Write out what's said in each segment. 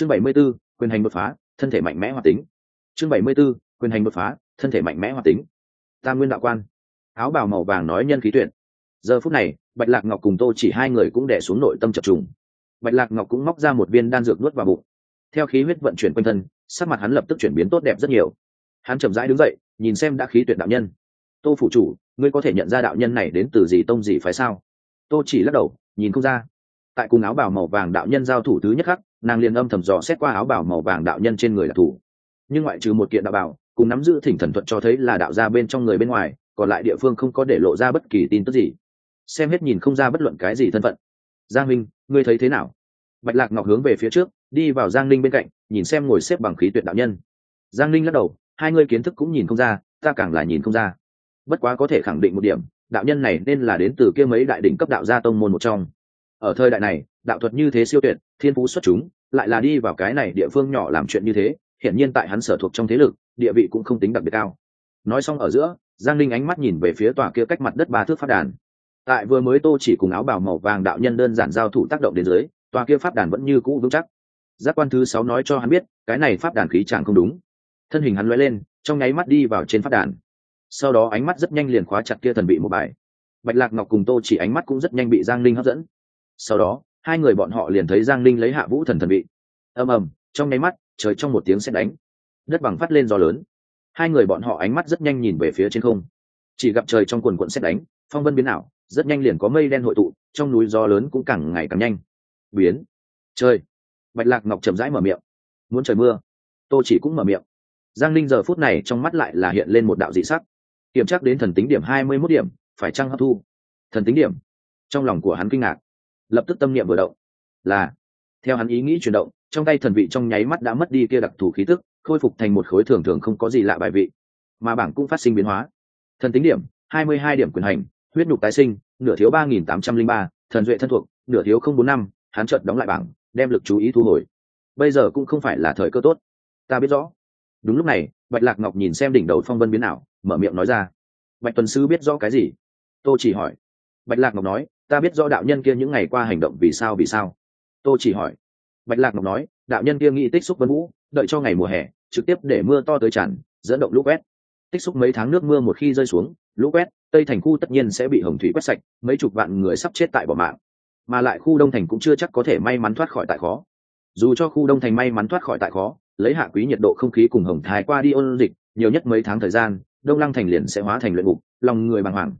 chương bảy mươi 74, quyền hành đột phá thân thể mạnh mẽ hoạt tính. Chương bảy mươi 74, quyền hành đột phá thân thể mạnh mẽ hoạt tính. Tam nguyên đạo quan. Áo bào màu vàng nói nhân khí tuyển. giờ phút này bạch lạc ngọc cùng tô chỉ hai người cũng đẻ xuống nội tâm chập trùng. Bạch lạc ngọc cũng móc ra một viên đan dược nuốt vào bụng. Theo khí huyết vận chuyển quanh thân sắc mặt hắn lập tức chuyển biến tốt đẹp rất nhiều. Hắn chậm rãi đứng dậy nhìn xem đã khí tuyệt đạo nhân. Tô phủ chủ ngươi có thể nhận ra đạo nhân này đến từ gì tông gì phải sao? Tô chỉ lắc đầu nhìn không ra. Tại cùng áo bào màu vàng đạo nhân giao thủ thứ nhất khắc nàng liền âm thầm dò xét qua áo bào màu vàng đạo nhân trên người là thủ. Nhưng ngoại trừ một kiện đạo bảo cùng nắm giữ thỉnh thần thuật cho thấy là đạo ra bên trong người bên ngoài, còn lại địa phương không có để lộ ra bất kỳ tin tức gì. Xem hết nhìn không ra bất luận cái gì thân phận. Giang minh, ngươi thấy thế nào? Bạch lạc ngọc hướng về phía trước, đi vào giang ninh bên cạnh, nhìn xem ngồi xếp bằng khí tuyệt đạo nhân. Giang ninh lắc đầu, hai ngươi kiến thức cũng nhìn không ra, ta càng là nhìn không ra. Bất quá có thể khẳng định một điểm, đạo nhân này nên là đến từ kia mấy đại đỉnh cấp đạo gia tông môn một trong. Ở thời đại này, đạo thuật như thế siêu tuyệt, thiên phú xuất chúng lại là đi vào cái này địa phương nhỏ làm chuyện như thế, hiển nhiên tại hắn sở thuộc trong thế lực, địa vị cũng không tính đặc biệt cao. Nói xong ở giữa, giang linh ánh mắt nhìn về phía tòa kia cách mặt đất ba thước pháp đàn. Tại vừa mới tô chỉ cùng áo bào màu vàng đạo nhân đơn giản giao thủ tác động đến dưới, tòa kia pháp đàn vẫn như cũ vững chắc. Giác quan thứ sáu nói cho hắn biết, cái này pháp đàn khí chẳng không đúng. Thân hình hắn lóe lên, trong nháy mắt đi vào trên pháp đàn. Sau đó ánh mắt rất nhanh liền khóa chặt kia thần bị một bài. Bạch lạc ngọc cùng tô chỉ ánh mắt cũng rất nhanh bị giang linh hấp dẫn. Sau đó hai người bọn họ liền thấy giang linh lấy hạ vũ thần thần bị ầm ầm, trong nháy mắt, trời trong một tiếng xét đánh. Đất bằng phát lên gió lớn. Hai người bọn họ ánh mắt rất nhanh nhìn về phía trên không. Chỉ gặp trời trong quần quận xét đánh, phong vân biến ảo, rất nhanh liền có mây đen hội tụ, trong núi gió lớn cũng càng ngày càng nhanh. Biến. Trời. Bạch lạc ngọc chậm rãi mở miệng. Muốn trời mưa. Tô chỉ cũng mở miệng. Giang linh giờ phút này trong mắt lại là hiện lên một đạo dị sắc. Kiểm tra đến thần tính điểm hai mươi mốt điểm, phải chăng hấp thu? Thần tính điểm. Trong lòng của hắn kinh ngạc lập tức tâm niệm vừa động. Là, theo hắn ý nghĩ chuyển động, trong tay thần vị trong nháy mắt đã mất đi kia đặc thù khí tức, khôi phục thành một khối thường thường không có gì lạ bài vị. Mà bảng cũng phát sinh biến hóa. Thần tính điểm, hai mươi hai điểm quyền hành, huyết nhục tái sinh, nửa thiếu ba nghìn tám trăm linh ba, thần duệ thân thuộc, nửa thiếu không bốn năm, hắn chợt đóng lại bảng, đem lực chú ý thu hồi. Bây giờ cũng không phải là thời cơ tốt. Ta biết rõ. Đúng lúc này, bạch lạc ngọc nhìn xem đỉnh đầu phong vân biến nào mở miệng nói ra. Bạch tuần sư biết rõ cái gì? Tô chỉ hỏi. Bạch lạc ngọc nói ta biết rõ đạo nhân kia những ngày qua hành động vì sao vì sao. Tô chỉ hỏi. Bạch lạc ngọc nói, đạo nhân kia nghĩ tích xúc vân vũ, đợi cho ngày mùa hè, trực tiếp để mưa to tới tràn, dẫn động lũ quét. Tích xúc mấy tháng nước mưa một khi rơi xuống, lũ quét, tây thành khu tất nhiên sẽ bị hồng thủy quét sạch, mấy chục vạn người sắp chết tại bỏ mạng. Mà lại khu đông thành cũng chưa chắc có thể may mắn thoát khỏi tại khó. Dù cho khu đông thành may mắn thoát khỏi tại khó, lấy hạ quý nhiệt độ không khí cùng hồng thái qua đi ôn dịch, nhiều nhất mấy tháng thời gian, đông lăng thành liền sẽ hóa thành luyện ngục, lòng người bàng hoàng.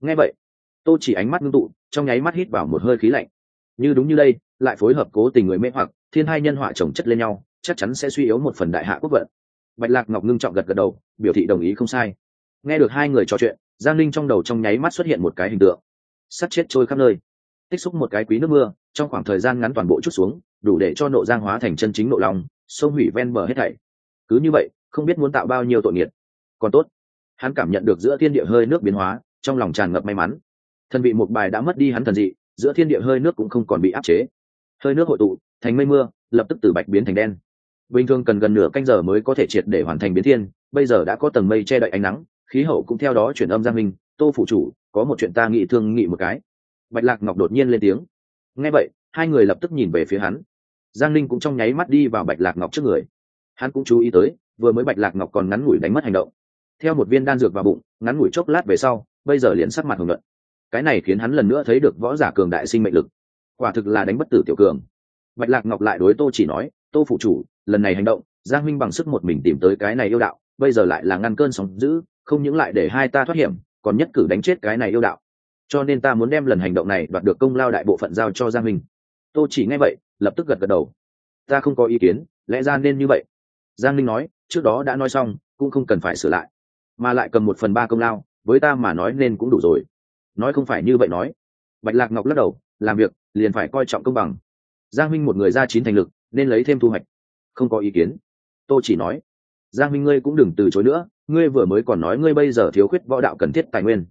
Nghe vậy, tô chỉ ánh mắt ngưng tụ trong nháy mắt hít vào một hơi khí lạnh. Như đúng như đây, lại phối hợp cố tình người mê hoặc, thiên hai nhân họa chồng chất lên nhau, chắc chắn sẽ suy yếu một phần đại hạ quốc vận. Bạch lạc ngọc ngưng trọng gật gật đầu, biểu thị đồng ý không sai. Nghe được hai người trò chuyện, giang linh trong đầu trong nháy mắt xuất hiện một cái hình tượng. Sắt chết trôi khắp nơi. Tích xúc một cái quý nước mưa, trong khoảng thời gian ngắn toàn bộ chút xuống, đủ để cho nộ giang hóa thành chân chính nộ lòng, sông hủy ven bờ hết thảy. Cứ như vậy, không biết muốn tạo bao nhiêu tội nghiệt. Còn tốt, hắn cảm nhận được giữa thiên địa hơi nước biến hóa, trong lòng tràn ngập may mắn thần vị một bài đã mất đi hắn thần dị, giữa thiên địa hơi nước cũng không còn bị áp chế. Hơi nước hội tụ, thành mây mưa, lập tức từ bạch biến thành đen. Bình thường cần gần nửa canh giờ mới có thể triệt để hoàn thành biến thiên, bây giờ đã có tầng mây che đậy ánh nắng, khí hậu cũng theo đó chuyển âm giang minh tô phụ chủ, có một chuyện ta nghĩ thương nghị một cái. Bạch lạc ngọc đột nhiên lên tiếng. Nghe vậy, hai người lập tức nhìn về phía hắn. Giang linh cũng trong nháy mắt đi vào bạch lạc ngọc trước người. Hắn cũng chú ý tới, vừa mới bạch lạc ngọc còn ngắn ngủi đánh mất hành động. Theo một viên đan dược vào bụng, ngắn ngủi chốc lát về sau, bây giờ liền sắc mặt hưởng luận cái này khiến hắn lần nữa thấy được võ giả cường đại sinh mệnh lực. Quả thực là đánh bất tử tiểu cường. Bạch lạc ngọc lại đối tô chỉ nói, tô phụ chủ, lần này hành động, giang minh bằng sức một mình tìm tới cái này yêu đạo, bây giờ lại là ngăn cơn sóng dữ, không những lại để hai ta thoát hiểm, còn nhất cử đánh chết cái này yêu đạo. Cho nên ta muốn đem lần hành động này đoạt được công lao đại bộ phận giao cho giang minh. Tô chỉ nghe vậy, lập tức gật gật đầu. Ta không có ý kiến, lẽ ra nên như vậy. Giang linh nói, trước đó đã nói xong, cũng không cần phải sửa lại, mà lại cầm một phần ba công lao, với ta mà nói nên cũng đủ rồi nói không phải như vậy nói. Bạch lạc ngọc lắc đầu, làm việc, liền phải coi trọng công bằng. Giang minh một người ra chín thành lực, nên lấy thêm thu hoạch. Không có ý kiến. Tôi chỉ nói, giang minh ngươi cũng đừng từ chối nữa, ngươi vừa mới còn nói ngươi bây giờ thiếu khuyết võ đạo cần thiết tài nguyên.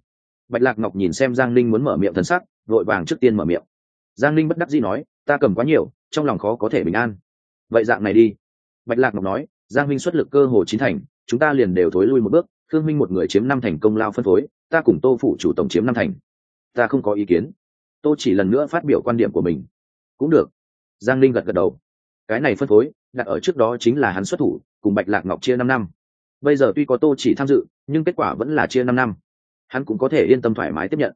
Bạch lạc ngọc nhìn xem giang ninh muốn mở miệng thần sắc, vội vàng trước tiên mở miệng. Giang ninh bất đắc dĩ nói, ta cầm quá nhiều, trong lòng khó có thể bình an. Vậy dạng này đi. Bạch lạc ngọc nói, giang minh xuất lực cơ hồ chín thành, chúng ta liền đều thối lui một bước thương minh một người chiếm năm thành công lao phân phối ta cùng tô phụ chủ tổng chiếm năm thành. Ta không có ý kiến. Tô chỉ lần nữa phát biểu quan điểm của mình. Cũng được. Giang linh gật gật đầu. Cái này phân phối, đặt ở trước đó chính là hắn xuất thủ, cùng bạch lạc ngọc chia năm năm. Bây giờ tuy có tô chỉ tham dự, nhưng kết quả vẫn là chia năm năm. Hắn cũng có thể yên tâm thoải mái tiếp nhận.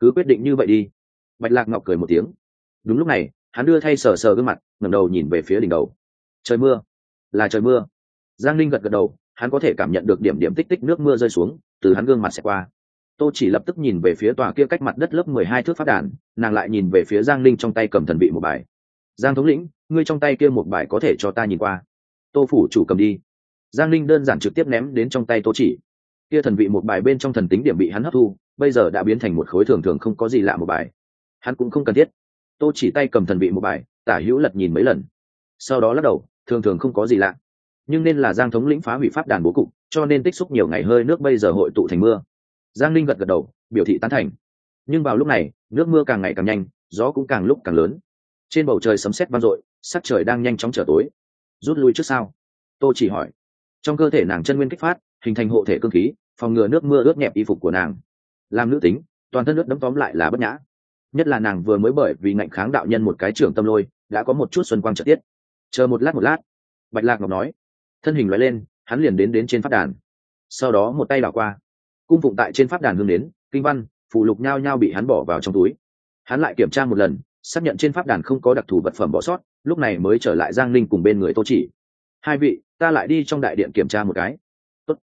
Cứ quyết định như vậy đi. Bạch lạc ngọc cười một tiếng. Đúng lúc này, hắn đưa thay sờ sờ gương mặt, ngẩng đầu nhìn về phía đỉnh đầu. Trời mưa. Là trời mưa. Giang linh gật gật đầu, hắn có thể cảm nhận được điểm điểm tích tích nước mưa rơi xuống, từ hắn gương mặt sẽ qua tô chỉ lập tức nhìn về phía tòa kia cách mặt đất lớp mười hai thước phát đàn, nàng lại nhìn về phía giang linh trong tay cầm thần vị một bài. Giang thống lĩnh, ngươi trong tay kia một bài có thể cho ta nhìn qua? Tô phủ chủ cầm đi. Giang linh đơn giản trực tiếp ném đến trong tay tô chỉ. Kia thần vị một bài bên trong thần tính điểm bị hắn hấp thu, bây giờ đã biến thành một khối thường thường không có gì lạ một bài. Hắn cũng không cần thiết. Tô chỉ tay cầm thần vị một bài, tả hữu lật nhìn mấy lần. Sau đó lắc đầu, thường thường không có gì lạ. Nhưng nên là giang thống lĩnh phá hủy pháp đàn bố cục, cho nên tích xúc nhiều ngày hơi nước bây giờ hội tụ thành mưa giang linh gật gật đầu, biểu thị tán thành. Nhưng vào lúc này, nước mưa càng ngày càng nhanh, gió cũng càng lúc càng lớn. Trên bầu trời sấm sét vang dội, sắc trời đang nhanh chóng trở tối. Rút lui trước sau. Tôi chỉ hỏi. Trong cơ thể nàng chân nguyên kích phát, hình thành hộ thể cơ khí, phòng ngừa nước mưa ướt nhẹp y phục của nàng. Làm nữ tính, toàn thân nước đấm tóm lại là bất nhã. Nhất là nàng vừa mới bởi vì ngạnh kháng đạo nhân một cái trưởng tâm lôi, đã có một chút xuân quang trợ tiết. Chờ một lát một lát, bạch lạc ngọc nói. Thân hình loại lên, hắn liền đến đến trên phát đàn. Sau đó một tay đảo qua cung phụng tại trên pháp đàn hương đến, kinh văn phụ lục nhao nhao bị hắn bỏ vào trong túi. Hắn lại kiểm tra một lần, xác nhận trên pháp đàn không có đặc thù vật phẩm bỏ sót, lúc này mới trở lại giang linh cùng bên người tô chỉ. Hai vị, ta lại đi trong đại điện kiểm tra một cái. Tốt.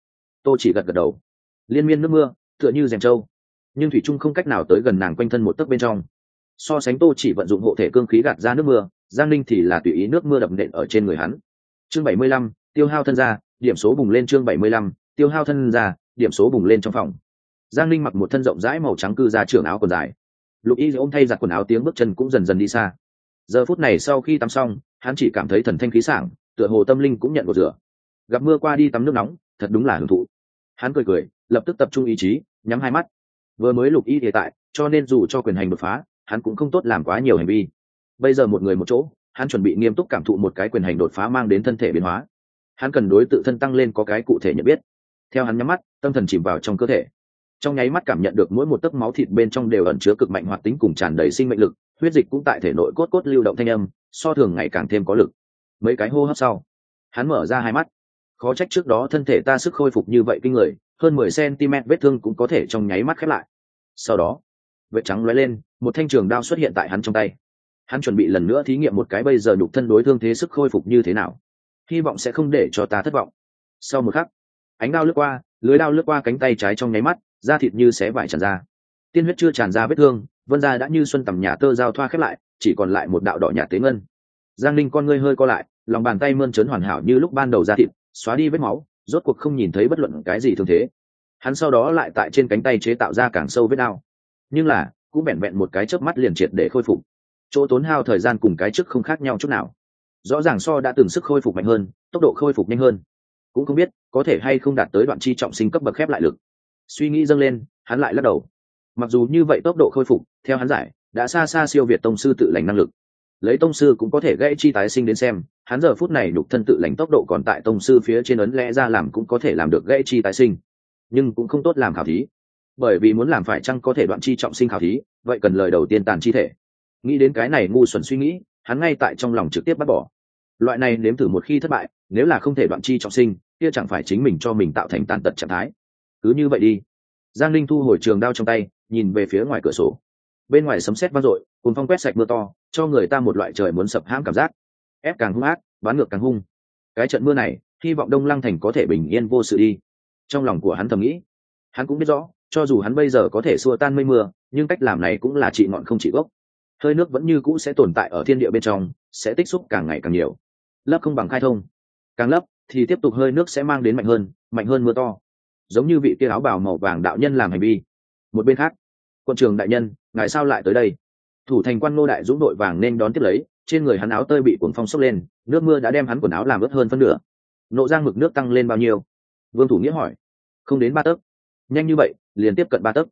tô chỉ gật gật đầu. Liên miên nước mưa, tựa như rèm trâu. Nhưng thủy trung không cách nào tới gần nàng quanh thân một tấc bên trong. So sánh tô chỉ vận dụng hộ thể cương khí gạt ra nước mưa, giang linh thì là tùy ý nước mưa đập nện ở trên người hắn. Chương bảy mươi lăm, tiêu hao thân ra điểm số bùng lên chương bảy mươi lăm, tiêu hao thân ra điểm số bùng lên trong phòng. Giang linh mặc một thân rộng rãi màu trắng cư ra trưởng áo quần dài. Lục y ôm thay giặt quần áo tiếng bước chân cũng dần dần đi xa. Giờ phút này sau khi tắm xong, hắn chỉ cảm thấy thần thanh khí sảng, tựa hồ tâm linh cũng nhận một rửa. Gặp mưa qua đi tắm nước nóng, thật đúng là hưởng thụ. Hắn cười cười, lập tức tập trung ý chí, nhắm hai mắt. Vừa mới lục y hiện tại, cho nên dù cho quyền hành đột phá, hắn cũng không tốt làm quá nhiều hành vi. Bây giờ một người một chỗ, hắn chuẩn bị nghiêm túc cảm thụ một cái quyền hành đột phá mang đến thân thể biến hóa. Hắn cần đối tự thân tăng lên có cái cụ thể nhận biết theo hắn nhắm mắt, tâm thần chìm vào trong cơ thể. Trong nháy mắt cảm nhận được mỗi một tấc máu thịt bên trong đều ẩn chứa cực mạnh hoạt tính cùng tràn đầy sinh mệnh lực, huyết dịch cũng tại thể nội cốt cốt lưu động thanh âm, so thường ngày càng thêm có lực. Mấy cái hô hấp sau, hắn mở ra hai mắt. Khó trách trước đó thân thể ta sức khôi phục như vậy kinh người, hơn mười cm vết thương cũng có thể trong nháy mắt khép lại. Sau đó, vết trắng lóe lên, một thanh trường đao xuất hiện tại hắn trong tay. Hắn chuẩn bị lần nữa thí nghiệm một cái bây giờ nhục thân đối thương thế sức khôi phục như thế nào. Hy vọng sẽ không để cho ta thất vọng. Sau một khắc ánh đao lướt qua, lưới đao lướt qua cánh tay trái trong nháy mắt, da thịt như xé vải tràn ra. Tiên huyết chưa tràn ra vết thương, vân ra đã như xuân tầm nhà tơ giao thoa khép lại, chỉ còn lại một đạo đỏ nhạt tế ngân. Giang linh con ngươi hơi co lại, lòng bàn tay mơn trớn hoàn hảo như lúc ban đầu da thịt, xóa đi vết máu, rốt cuộc không nhìn thấy bất luận cái gì thương thế. Hắn sau đó lại tại trên cánh tay chế tạo ra càng sâu vết đao. Nhưng là, cũng vẹn vẹn một cái chớp mắt liền triệt để khôi phục. Chỗ tốn hao thời gian cùng cái trước không khác nhau chút nào. Rõ ràng so đã từng sức khôi phục mạnh hơn, tốc độ khôi phục nhanh hơn cũng không biết có thể hay không đạt tới đoạn chi trọng sinh cấp bậc khép lại lực. Suy nghĩ dâng lên, hắn lại lắc đầu. Mặc dù như vậy tốc độ khôi phục, theo hắn giải, đã xa xa siêu việt tông sư tự lành năng lực. Lấy tông sư cũng có thể gãy chi tái sinh đến xem, hắn giờ phút này đục thân tự lành tốc độ còn tại tông sư phía trên ấn lẽ ra làm cũng có thể làm được gãy chi tái sinh. Nhưng cũng không tốt làm khảo thí. Bởi vì muốn làm phải chăng có thể đoạn chi trọng sinh khảo thí, vậy cần lời đầu tiên tàn chi thể. Nghĩ đến cái này ngu xuẩn suy nghĩ, hắn ngay tại trong lòng trực tiếp bắt bỏ. Loại này nếm thử một khi thất bại, nếu là không thể đoạn chi trọng sinh kia chẳng phải chính mình cho mình tạo thành tàn tật trạng thái. Cứ như vậy đi. Giang linh thu hồi trường đao trong tay, nhìn về phía ngoài cửa sổ. Bên ngoài sấm sét vang dội cùng phong quét sạch mưa to, cho người ta một loại trời muốn sập hãm cảm giác. Ép càng hung ác, bán ngược càng hung. Cái trận mưa này, hy vọng đông lăng thành có thể bình yên vô sự đi. Trong lòng của hắn thầm nghĩ, hắn cũng biết rõ, cho dù hắn bây giờ có thể xua tan mây mưa, nhưng cách làm này cũng là trị ngọn không trị gốc. Hơi nước vẫn như cũ sẽ tồn tại ở thiên địa bên trong, sẽ tích xúc càng ngày càng nhiều. Lấp không bằng khai thông. Càng lấp thì tiếp tục hơi nước sẽ mang đến mạnh hơn mạnh hơn mưa to. Giống như vị kia áo bào màu vàng đạo nhân làm hành vi. Một bên khác, quân trường đại nhân, ngài sao lại tới đây? Thủ thành quan ngô đại dũng đội vàng nên đón tiếp lấy, trên người hắn áo tơi bị cuồng phong sốc lên, nước mưa đã đem hắn quần áo làm ướt hơn phân nửa. Nộ giang mực nước tăng lên bao nhiêu? Vương thủ nghĩa hỏi. Không đến ba tấc. Nhanh như vậy, liền tiếp cận ba tấc.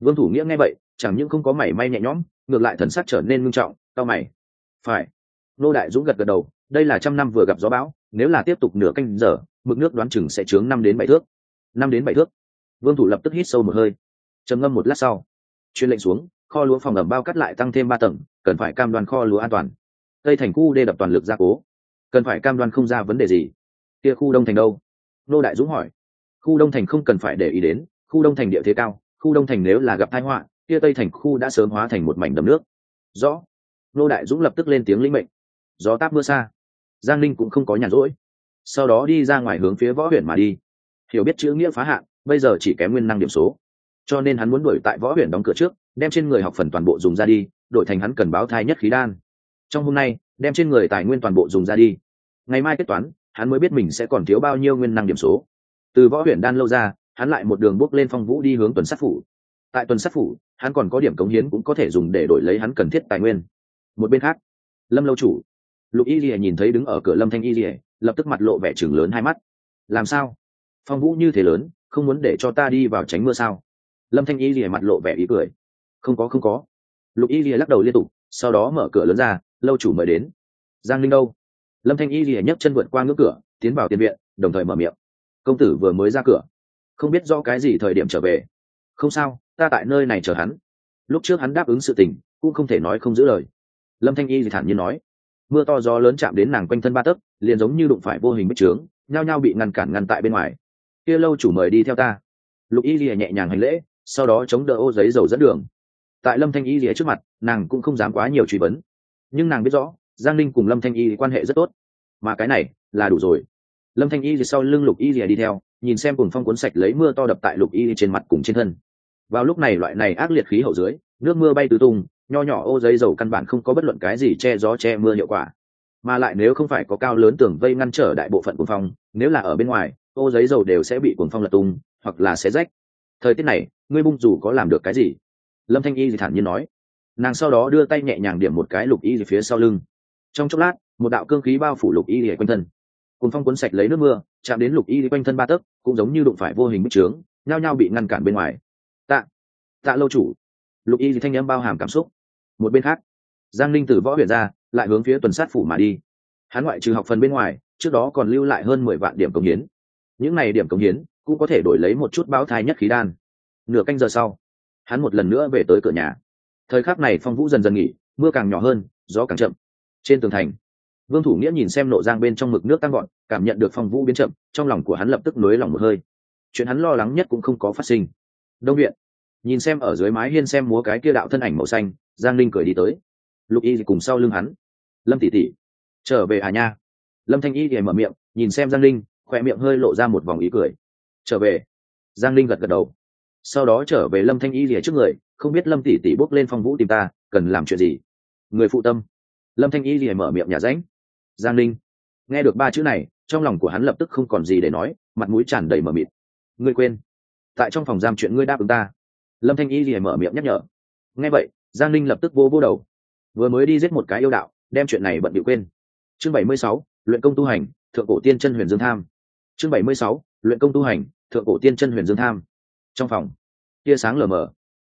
Vương thủ nghĩa nghe vậy, chẳng những không có mảy may nhẹ nhõm, ngược lại thần sắc trở nên ngưng trọng tao mày. Phải. Nô đại dũng gật gật đầu, đây là trăm năm vừa gặp gió bão nếu là tiếp tục nửa canh giờ, mực nước đoán chừng sẽ chướng năm đến bảy thước. Năm đến bảy thước. Vương thủ lập tức hít sâu một hơi. Trầm ngâm một lát sau, chuyên lệnh xuống, kho lúa phòng ẩm bao cắt lại tăng thêm ba tầng, cần phải cam đoan kho lúa an toàn. Tây thành khu đê đập toàn lực gia cố. Cần phải cam đoan không ra vấn đề gì. Kia khu đông thành đâu? Nô đại dũng hỏi. Khu đông thành không cần phải để ý đến, khu đông thành địa thế cao, khu đông thành nếu là gặp tai họa, kia tây thành khu đã sớm hóa thành một mảnh đầm nước. Rõ. Nô đại dũng lập tức lên tiếng lĩnh mệnh. Gió táp mưa xa giang linh cũng không có nhàn rỗi. Sau đó đi ra ngoài hướng phía võ huyện mà đi. Hiểu biết chữ nghĩa phá hạn, bây giờ chỉ kém nguyên năng điểm số. Cho nên hắn muốn đuổi tại võ huyện đóng cửa trước, đem trên người học phần toàn bộ dùng ra đi, đổi thành hắn cần báo thai nhất khí đan. Trong hôm nay, đem trên người tài nguyên toàn bộ dùng ra đi. Ngày mai kết toán, hắn mới biết mình sẽ còn thiếu bao nhiêu nguyên năng điểm số. Từ võ huyện đan lâu ra, hắn lại một đường bước lên phong vũ đi hướng tuần sát phủ. Tại tuần sát phủ, hắn còn có điểm cống hiến cũng có thể dùng để đổi lấy hắn cần thiết tài nguyên. Một bên khác, lâm lâu chủ lục y lìa nhìn thấy đứng ở cửa lâm thanh y lìa, lập tức mặt lộ vẻ chừng lớn hai mắt. Làm sao? Phong vũ như thế lớn, không muốn để cho ta đi vào tránh mưa sao? Lâm thanh y lìa mặt lộ vẻ ý cười. Không có không có. Lục y lìa lắc đầu liên tục, sau đó mở cửa lớn ra, lâu chủ mời đến. Giang linh đâu? Lâm thanh y lìa nhấc chân vượt qua ngưỡng cửa, tiến vào tiền viện, đồng thời mở miệng. Công tử vừa mới ra cửa. Không biết do cái gì thời điểm trở về. Không sao, ta tại nơi này chờ hắn. Lúc trước hắn đáp ứng sự tình, cũng không thể nói không giữ lời. Lâm thanh y thì thản nhiên nói mưa to gió lớn chạm đến nàng quanh thân ba tấc, liền giống như đụng phải vô hình bích trướng, nhao nhao bị ngăn cản ngăn tại bên ngoài. Kia lâu chủ mời đi theo ta. Lục y lìa nhẹ nhàng hành lễ, sau đó chống đỡ ô giấy dầu dẫn đường. Tại lâm thanh y lìa trước mặt, nàng cũng không dám quá nhiều truy vấn. Nhưng nàng biết rõ, giang linh cùng lâm thanh y quan hệ rất tốt. Mà cái này là đủ rồi. Lâm thanh y sau lưng lục y lìa đi theo, nhìn xem cùng phong cuốn sạch lấy mưa to đập tại lục y trên mặt cùng trên thân. Vào lúc này loại này ác liệt khí hậu dưới, nước mưa bay tứ tung nho nhỏ ô giấy dầu căn bản không có bất luận cái gì che gió che mưa hiệu quả. Mà lại nếu không phải có cao lớn tường vây ngăn trở đại bộ phận cuồng phong, nếu là ở bên ngoài, ô giấy dầu đều sẽ bị cuồng phong lật tung, hoặc là sẽ rách. Thời tiết này, ngươi bung dù có làm được cái gì? Lâm thanh y thì thản nhiên nói. Nàng sau đó đưa tay nhẹ nhàng điểm một cái lục y về phía sau lưng. Trong chốc lát, một đạo cương khí bao phủ lục y để quanh thân. Cuồng phong cuốn sạch lấy nước mưa, chạm đến lục y quanh thân ba tấc, cũng giống như đụng phải vô hình bích trướng, nhao nhao bị ngăn cản bên ngoài. Tạ tạ lâu chủ. Lục y thanh n m bao hàm cảm xúc một bên khác, giang ninh từ võ huyện ra, lại hướng phía tuần sát phủ mà đi. Hắn ngoại trừ học phần bên ngoài, trước đó còn lưu lại hơn mười vạn điểm công hiến. Những n à y điểm công hiến cũng có thể đổi lấy một chút báo thai nhất khí đan. Nửa canh giờ sau, hắn một lần nữa về tới cửa nhà. Thời khắc này phong vũ dần dần nghỉ, mưa càng nhỏ hơn, gió càng chậm. Trên tường thành, vương thủ nghĩa nhìn xem nộ giang bên trong mực nước tăng gọn cảm nhận được phong vũ biến chậm, trong lòng của hắn lập tức nới lòng một hơi. Chuyện hắn lo lắng nhất cũng không có phát sinh. Đông viện, nhìn xem ở dưới mái hiên xem múa cái kia đạo thân ảnh màu xanh giang linh cười đi tới. Lục y cùng sau lưng hắn. Lâm tỷ tỷ, trở về à nha? Lâm thanh y thì mở miệng, nhìn xem giang linh khỏe miệng hơi lộ ra một vòng ý cười. Trở về. Giang linh gật gật đầu. Sau đó trở về lâm thanh y rìa trước người, không biết lâm tỷ tỷ bốc lên phong vũ tìm ta, cần làm chuyện gì? Người phụ tâm. Lâm thanh y rìa mở miệng nhà ránh. Giang linh nghe được ba chữ này, trong lòng của hắn lập tức không còn gì để nói, mặt mũi tràn đầy mờ mịt. Ngươi quên. Tại trong phòng giam chuyện ngươi đáp ứng ta. Lâm thanh y rìa mở miệng nhắc nhở. Nghe vậy giang linh lập tức vô vô đầu. Vừa mới đi giết một cái yêu đạo, đem chuyện này bận bị quên. Chương bảy mươi sáu, luyện công tu hành, thượng cổ tiên chân huyền dương tham. Chương bảy mươi sáu, luyện công tu hành, thượng cổ tiên chân huyền dương tham. Trong phòng, tia sáng lờ mờ.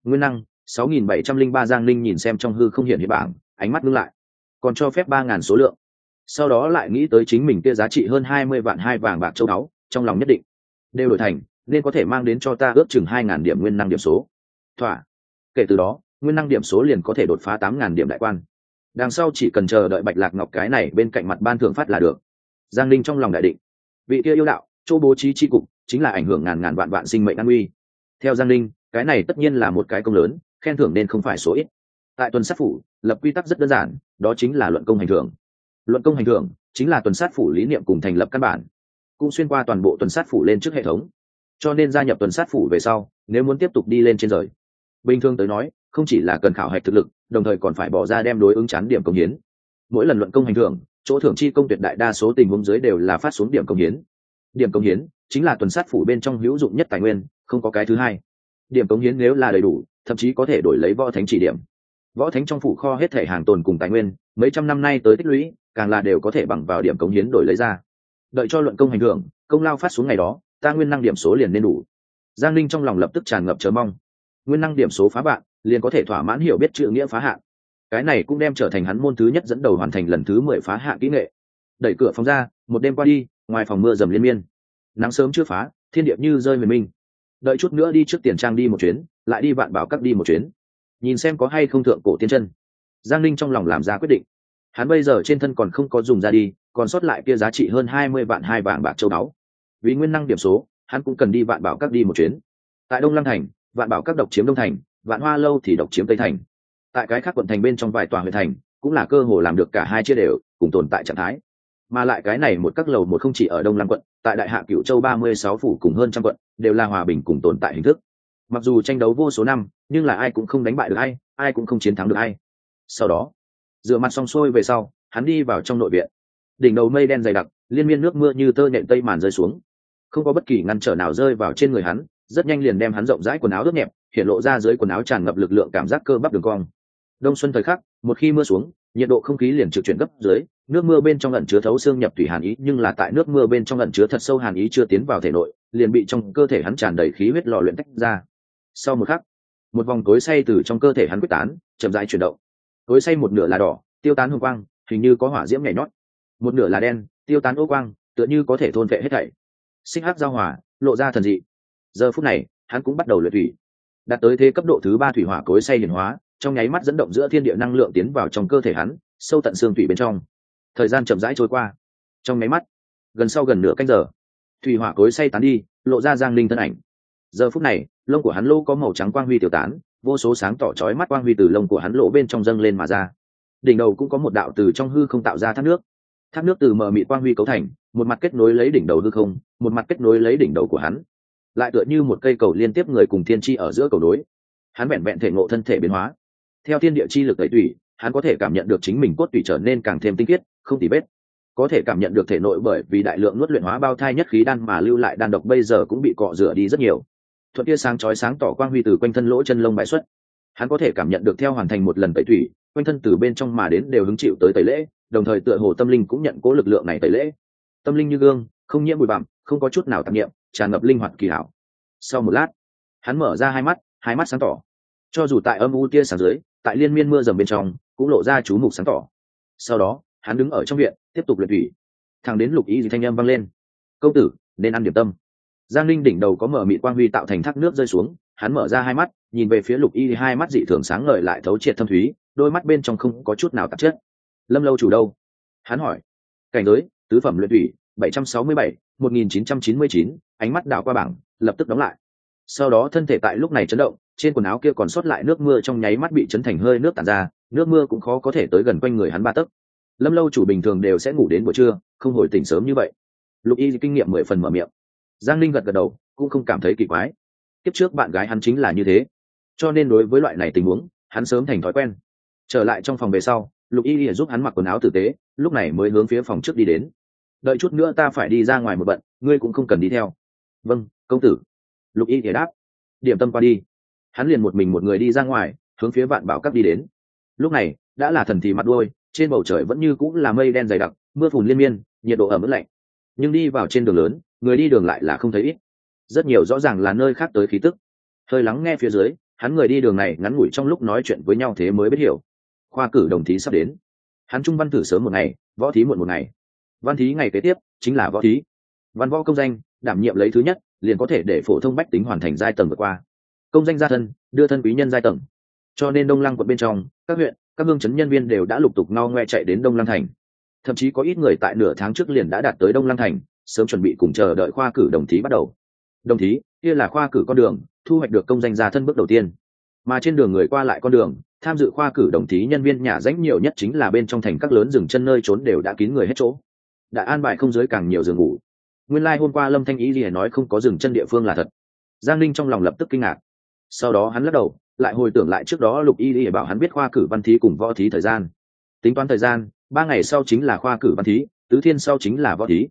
Nguyên năng, sáu nghìn bảy trăm linh ba giang linh nhìn xem trong hư không hiển hiện bảng, ánh mắt ngưng lại. Còn cho phép ba ngàn số lượng. Sau đó lại nghĩ tới chính mình kia giá trị hơn hai mươi vạn hai vàng bạc châu báu, trong lòng nhất định. Đều đổi thành, nên có thể mang đến cho ta ước chừng hai ngàn điểm nguyên năng điểm số. Thỏa. Kể từ đó nguyên năng điểm số liền có thể đột phá tám ngàn điểm đại quan. Đằng sau chỉ cần chờ đợi bạch lạc ngọc cái này bên cạnh mặt ban thưởng phát là được. Giang linh trong lòng đại định. Vị kia yêu đạo, chỗ bố trí tri cục, chính là ảnh hưởng ngàn ngàn vạn vạn sinh mệnh an nguy theo giang linh cái này tất nhiên là một cái công lớn, khen thưởng nên không phải số ít. Tại tuần sát phủ, lập quy tắc rất đơn giản, đó chính là luận công hành thưởng. Luận công hành thưởng chính là tuần sát phủ lý niệm cùng thành lập căn bản, cũng xuyên qua toàn bộ tuần sát phủ lên trước hệ thống. Cho nên gia nhập tuần sát phủ về sau, nếu muốn tiếp tục đi lên trên rời, bình thường tới nói không chỉ là cần khảo hạch thực lực, đồng thời còn phải bỏ ra đem đối ứng chán điểm công hiến. Mỗi lần luận công hành thưởng, chỗ thưởng chi công tuyệt đại đa số tình huống dưới đều là phát xuống điểm công hiến. Điểm công hiến chính là tuần sát phủ bên trong hữu dụng nhất tài nguyên, không có cái thứ hai. Điểm công hiến nếu là đầy đủ, thậm chí có thể đổi lấy võ thánh chỉ điểm. Võ thánh trong phủ kho hết thể hàng tồn cùng tài nguyên, mấy trăm năm nay tới tích lũy, càng là đều có thể bằng vào điểm công hiến đổi lấy ra. Đợi cho luận công hành thưởng, công lao phát xuống ngày đó, ta nguyên năng điểm số liền nên đủ. Giang linh trong lòng lập tức tràn ngập chờ mong nguyên năng điểm số phá bạn, liền có thể thỏa mãn hiểu biết chữ nghĩa phá hạn. Cái này cũng đem trở thành hắn môn thứ nhất dẫn đầu hoàn thành lần thứ mười phá hạ kỹ nghệ. Đẩy cửa phòng ra, một đêm qua đi, ngoài phòng mưa dầm liên miên. Nắng sớm chưa phá, thiên điệp như rơi về minh. Đợi chút nữa đi trước tiền trang đi một chuyến, lại đi vạn bảo các đi một chuyến. Nhìn xem có hay không thượng cổ tiên chân. Giang linh trong lòng làm ra quyết định. Hắn bây giờ trên thân còn không có dùng ra đi, còn sót lại kia giá trị hơn hai mươi vạn hai vàng bạc châu báu. Vì nguyên năng điểm số, hắn cũng cần đi vạn bảo các đi một chuyến. Tại đông lăng thành vạn bảo các độc chiếm đông thành, vạn hoa lâu thì độc chiếm tây thành. Tại cái khác quận thành bên trong vài tòa huyện thành, cũng là cơ hồ làm được cả hai chia đều, cùng tồn tại trạng thái. Mà lại cái này một các lầu một không chỉ ở đông lăng quận, tại đại hạ cựu châu ba mươi sáu phủ cùng hơn trăm quận, đều là hòa bình cùng tồn tại hình thức. Mặc dù tranh đấu vô số năm, nhưng là ai cũng không đánh bại được ai ai cũng không chiến thắng được ai. Sau đó dựa mặt xong xuôi về sau, hắn đi vào trong nội viện. Đỉnh đầu mây đen dày đặc, liên miên nước mưa như tơ nhện tây màn rơi xuống. Không có bất kỳ ngăn trở nào rơi vào trên người hắn rất nhanh liền đem hắn rộng rãi quần áo ướt nhẹp, hiện lộ ra dưới quần áo tràn ngập lực lượng cảm giác cơ bắp đường cong. Đông xuân thời khắc, một khi mưa xuống, nhiệt độ không khí liền trực chuyển gấp dưới, nước mưa bên trong ẩn chứa thấu xương nhập thủy hàn ý, nhưng là tại nước mưa bên trong ẩn chứa thật sâu hàn ý chưa tiến vào thể nội, liền bị trong cơ thể hắn tràn đầy khí huyết lò luyện tách ra. Sau một khắc, một vòng tối say từ trong cơ thể hắn quyết tán, chậm rãi chuyển động. Tối say một nửa là đỏ, tiêu tán hồng quang, hình như có hỏa diễm nhảy nhót. Một nửa là đen, tiêu tán ô quang, tựa như có thể thôn vệ hết thảy. Xích hắc giao hòa, lộ ra thần dị giờ phút này, hắn cũng bắt đầu luyện thủy. Đạt tới thế cấp độ thứ ba thủy hỏa cối say hiển hóa, trong nháy mắt dẫn động giữa thiên địa năng lượng tiến vào trong cơ thể hắn, sâu tận xương thủy bên trong. Thời gian chậm rãi trôi qua. Trong nháy mắt, gần sau gần nửa canh giờ, thủy hỏa cối say tán đi, lộ ra giang linh thân ảnh. Giờ phút này, lông của hắn lô có màu trắng quang huy tiểu tán, vô số sáng tỏ trói mắt quang huy từ lông của hắn lỗ bên trong dâng lên mà ra. Đỉnh đầu cũng có một đạo từ trong hư không tạo ra thác nước. Thác nước từ mờ mị quang huy cấu thành, một mặt kết nối lấy đỉnh đầu hư không, một mặt kết nối lấy đỉnh đầu của hắn lại tựa như một cây cầu liên tiếp người cùng thiên tri ở giữa cầu đối hắn vẹn vẹn thể ngộ thân thể biến hóa. Theo thiên địa chi lực tẩy tủy, hắn có thể cảm nhận được chính mình cốt tủy trở nên càng thêm tinh khiết, không tỉ vết. Có thể cảm nhận được thể nội bởi vì đại lượng nuốt luyện hóa bao thai nhất khí đan mà lưu lại đan độc bây giờ cũng bị cọ rửa đi rất nhiều. Thuận tia sáng chói sáng tỏ quang huy từ quanh thân lỗ chân lông bãi xuất. Hắn có thể cảm nhận được theo hoàn thành một lần tẩy thủy quanh thân từ bên trong mà đến đều hứng chịu tới tẩy lễ, đồng thời tựa hồ tâm linh cũng nhận cố lực lượng này tẩy lễ. Tâm linh như gương, không nhiễm bụi bặm, không có chút nào tạp nghiệm tràn ngập linh hoạt kỳ hảo. Sau một lát, hắn mở ra hai mắt hai mắt sáng tỏ. Cho dù tại âm u tia sáng dưới, tại liên miên mưa dầm bên trong, cũng lộ ra chú mục sáng tỏ. Sau đó, hắn đứng ở trong viện, tiếp tục luyện thủy. Thằng đến lục ý gì thanh âm vang lên. Công tử, nên ăn điểm tâm. Giang linh đỉnh đầu có mở mị quang huy tạo thành thác nước rơi xuống, hắn mở ra hai mắt, nhìn về phía lục y hai mắt dị thường sáng ngời lại thấu triệt thâm thúy, đôi mắt bên trong không có chút nào tạp chất. Lâm lâu chủ đâu? Hắn hỏi. Cảnh giới, tứ phẩm luyện thủy, bảy trăm sáu mươi bảy, một nghìn chín trăm chín mươi chín ánh mắt đảo qua bảng, lập tức đóng lại. Sau đó thân thể tại lúc này chấn động, trên quần áo kia còn sót lại nước mưa trong nháy mắt bị chấn thành hơi nước tàn ra, nước mưa cũng khó có thể tới gần quanh người hắn ba tấc. Lâm lâu chủ bình thường đều sẽ ngủ đến buổi trưa, không hồi tỉnh sớm như vậy. Lục y kinh nghiệm mười phần mở miệng. Giang linh gật gật đầu, cũng không cảm thấy kỳ quái. Kiếp trước bạn gái hắn chính là như thế. Cho nên đối với loại này tình huống, hắn sớm thành thói quen. Trở lại trong phòng về sau, lục y lìa giúp hắn mặc quần áo tử tế, lúc này mới hướng phía phòng trước đi đến. Đợi chút nữa ta phải đi ra ngoài một bận, ngươi cũng không cần đi theo vâng công tử. Lục y thể đáp, điểm tâm qua đi. Hắn liền một mình một người đi ra ngoài, hướng phía vạn bảo các đi đến. Lúc này, đã là thần thì mặt đôi trên bầu trời vẫn như cũng là mây đen dày đặc, mưa phùn liên miên, nhiệt độ ẩm ướt lạnh. Nhưng đi vào trên đường lớn, người đi đường lại là không thấy ít. Rất nhiều rõ ràng là nơi khác tới khí tức. Hơi lắng nghe phía dưới, hắn người đi đường này ngắn ngủi trong lúc nói chuyện với nhau thế mới biết hiểu. Khoa cử đồng thí sắp đến. Hắn trung văn thử sớm một ngày, võ thí muộn một ngày. Văn thí ngày kế tiếp chính là võ thí. Văn võ công danh đảm nhiệm lấy thứ nhất, liền có thể để phổ thông bách tính hoàn thành giai tầng vượt qua. Công danh gia thân, đưa thân quý nhân giai tầng. Cho nên đông lăng quận bên trong, các huyện, các hương chấn nhân viên đều đã lục tục no ngoe chạy đến đông lăng thành. Thậm chí có ít người tại nửa tháng trước liền đã đạt tới đông lăng thành, sớm chuẩn bị cùng chờ đợi khoa cử đồng thí bắt đầu. Đồng thí, kia là khoa cử con đường, thu hoạch được công danh gia thân bước đầu tiên. Mà trên đường người qua lại con đường, tham dự khoa cử đồng thí nhân viên nhà danh nhiều nhất chính là bên trong thành các lớn rừng chân nơi trốn đều đã kín người hết chỗ. Đã an bài không giới càng nhiều giường ngủ nguyên lai、like、hôm qua lâm thanh ý gì nói không có dừng chân địa phương là thật. Giang Ninh trong lòng lập tức kinh ngạc. Sau đó hắn lắc đầu, lại hồi tưởng lại trước đó lục y y bảo hắn biết khoa cử văn thí cùng võ thí thời gian. Tính toán thời gian, ba ngày sau chính là khoa cử văn thí, tứ thiên sau chính là võ thí.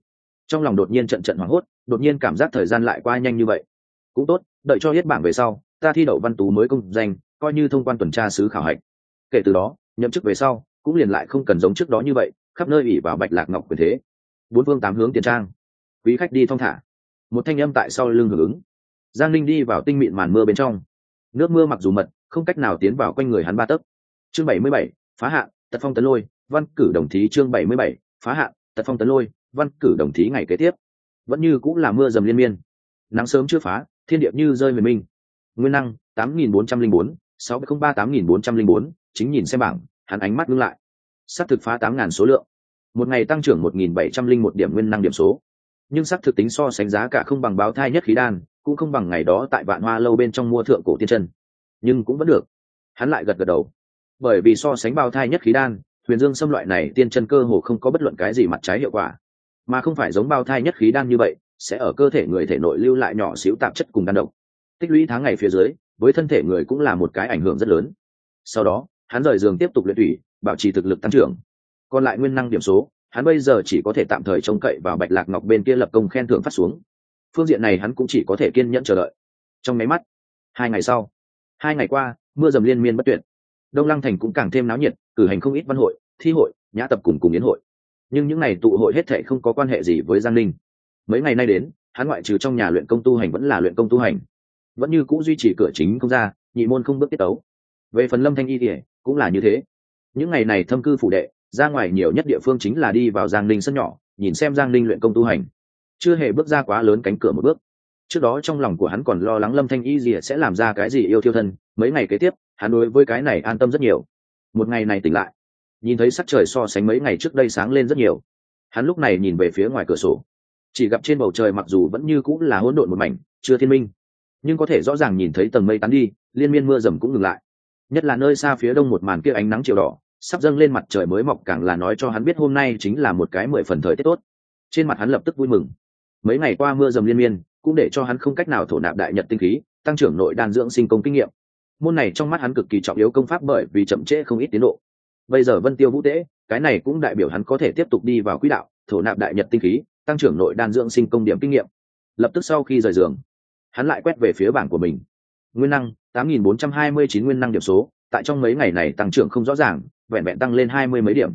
Trong lòng đột nhiên trận trận hoảng hốt, đột nhiên cảm giác thời gian lại qua nhanh như vậy. Cũng tốt, đợi cho hết bảng về sau, ta thi đậu văn tú mới công danh, coi như thông quan tuần tra sứ khảo hạch. Kể từ đó, nhậm chức về sau, cũng liền lại không cần giống trước đó như vậy, khắp nơi ủy vào bạch lạc ngọc quyền thế. Bốn phương tám hướng tiền trang quý khách đi thong thả. Một thanh âm tại sau lưng hưởng ứng. Giang linh đi vào tinh mịn màn mưa bên trong. Nước mưa mặc dù mật, không cách nào tiến vào quanh người hắn ba tấc. Chương bảy mươi bảy, phá hạ tật phong tấn lôi, văn cử đồng thí chương bảy mươi bảy, phá hạ tật phong tấn lôi, văn cử đồng thí ngày kế tiếp. Vẫn như cũng là mưa dầm liên miên. Nắng sớm chưa phá, thiên điệp như rơi về minh nguyên năng, tám nghìn bốn trăm linh bốn, sáu không ba tám nghìn bốn trăm linh bốn, chính nhìn xem bảng, hắn ánh mắt ngưng lại. Xác thực phá tám ngàn số lượng. Một ngày tăng trưởng một nghìn bảy trăm linh một điểm nguyên năng điểm số nhưng xác thực tính so sánh giá cả không bằng báo thai nhất khí đan, cũng không bằng ngày đó tại vạn hoa lâu bên trong mua thượng cổ tiên chân. Nhưng cũng vẫn được. Hắn lại gật gật đầu. Bởi vì so sánh bao thai nhất khí đan, huyền dương xâm loại này tiên chân cơ hồ không có bất luận cái gì mặt trái hiệu quả. Mà không phải giống bao thai nhất khí đan như vậy, sẽ ở cơ thể người thể nội lưu lại nhỏ xíu tạp chất cùng đan độc. Tích lũy tháng ngày phía dưới, với thân thể người cũng là một cái ảnh hưởng rất lớn. Sau đó, hắn rời giường tiếp tục luyện thủy, bảo trì thực lực tăng trưởng. Còn lại nguyên năng điểm số hắn bây giờ chỉ có thể tạm thời trông cậy vào bạch lạc ngọc bên kia lập công khen thưởng phát xuống. Phương diện này hắn cũng chỉ có thể kiên nhẫn chờ đợi. Trong máy mắt, hai ngày sau, hai ngày qua, mưa dầm liên miên bất tuyệt. Đông lăng thành cũng càng thêm náo nhiệt, cử hành không ít văn hội, thi hội, nhã tập cùng cùng yến hội. Nhưng những ngày tụ hội hết thệ không có quan hệ gì với giang ninh. Mấy ngày nay đến, hắn ngoại trừ trong nhà luyện công tu hành vẫn là luyện công tu hành. Vẫn như c ũ duy trì cửa chính không ra, nhị môn không bước tiết tấu. Về phần lâm thanh y thì cũng là như thế. Những ngày này thâm cư phủ đệ ra ngoài nhiều nhất địa phương chính là đi vào giang ninh sân nhỏ, nhìn xem giang ninh luyện công tu hành. Chưa hề bước ra quá lớn cánh cửa một bước. Trước đó trong lòng của hắn còn lo lắng lâm thanh y gì sẽ làm ra cái gì yêu thiêu thân, mấy ngày kế tiếp, hắn đối với cái này an tâm rất nhiều. Một ngày này tỉnh lại, nhìn thấy sắc trời so sánh mấy ngày trước đây sáng lên rất nhiều. Hắn lúc này nhìn về phía ngoài cửa sổ. Chỉ gặp trên bầu trời mặc dù vẫn như cũng là hỗn độn một mảnh, chưa thiên minh, nhưng có thể rõ ràng nhìn thấy tầng mây tán đi, liên miên mưa rầm cũng ngừng lại. Nhất là nơi xa phía đông một màn kia ánh nắng chiều đỏ sắp dâng lên mặt trời mới mọc càng là nói cho hắn biết hôm nay chính là một cái mười phần thời tiết tốt. Trên mặt hắn lập tức vui mừng. Mấy ngày qua mưa dầm liên miên, cũng để cho hắn không cách nào thổ nạp đại nhật tinh khí, tăng trưởng nội đan dưỡng sinh công kinh nghiệm. Môn này trong mắt hắn cực kỳ trọng yếu công pháp bởi vì chậm trễ không ít tiến độ. Bây giờ vân tiêu vũ tễ cái này cũng đại biểu hắn có thể tiếp tục đi vào quỹ đạo, thổ nạp đại nhật tinh khí, tăng trưởng nội đan dưỡng sinh công điểm kinh nghiệm. Lập tức sau khi rời giường, hắn lại quét về phía bảng của mình. Nguyên năng 8.429 nguyên năng điểm số, tại trong mấy ngày này tăng trưởng không rõ ràng vẹn vẹn tăng lên hai mươi mấy điểm.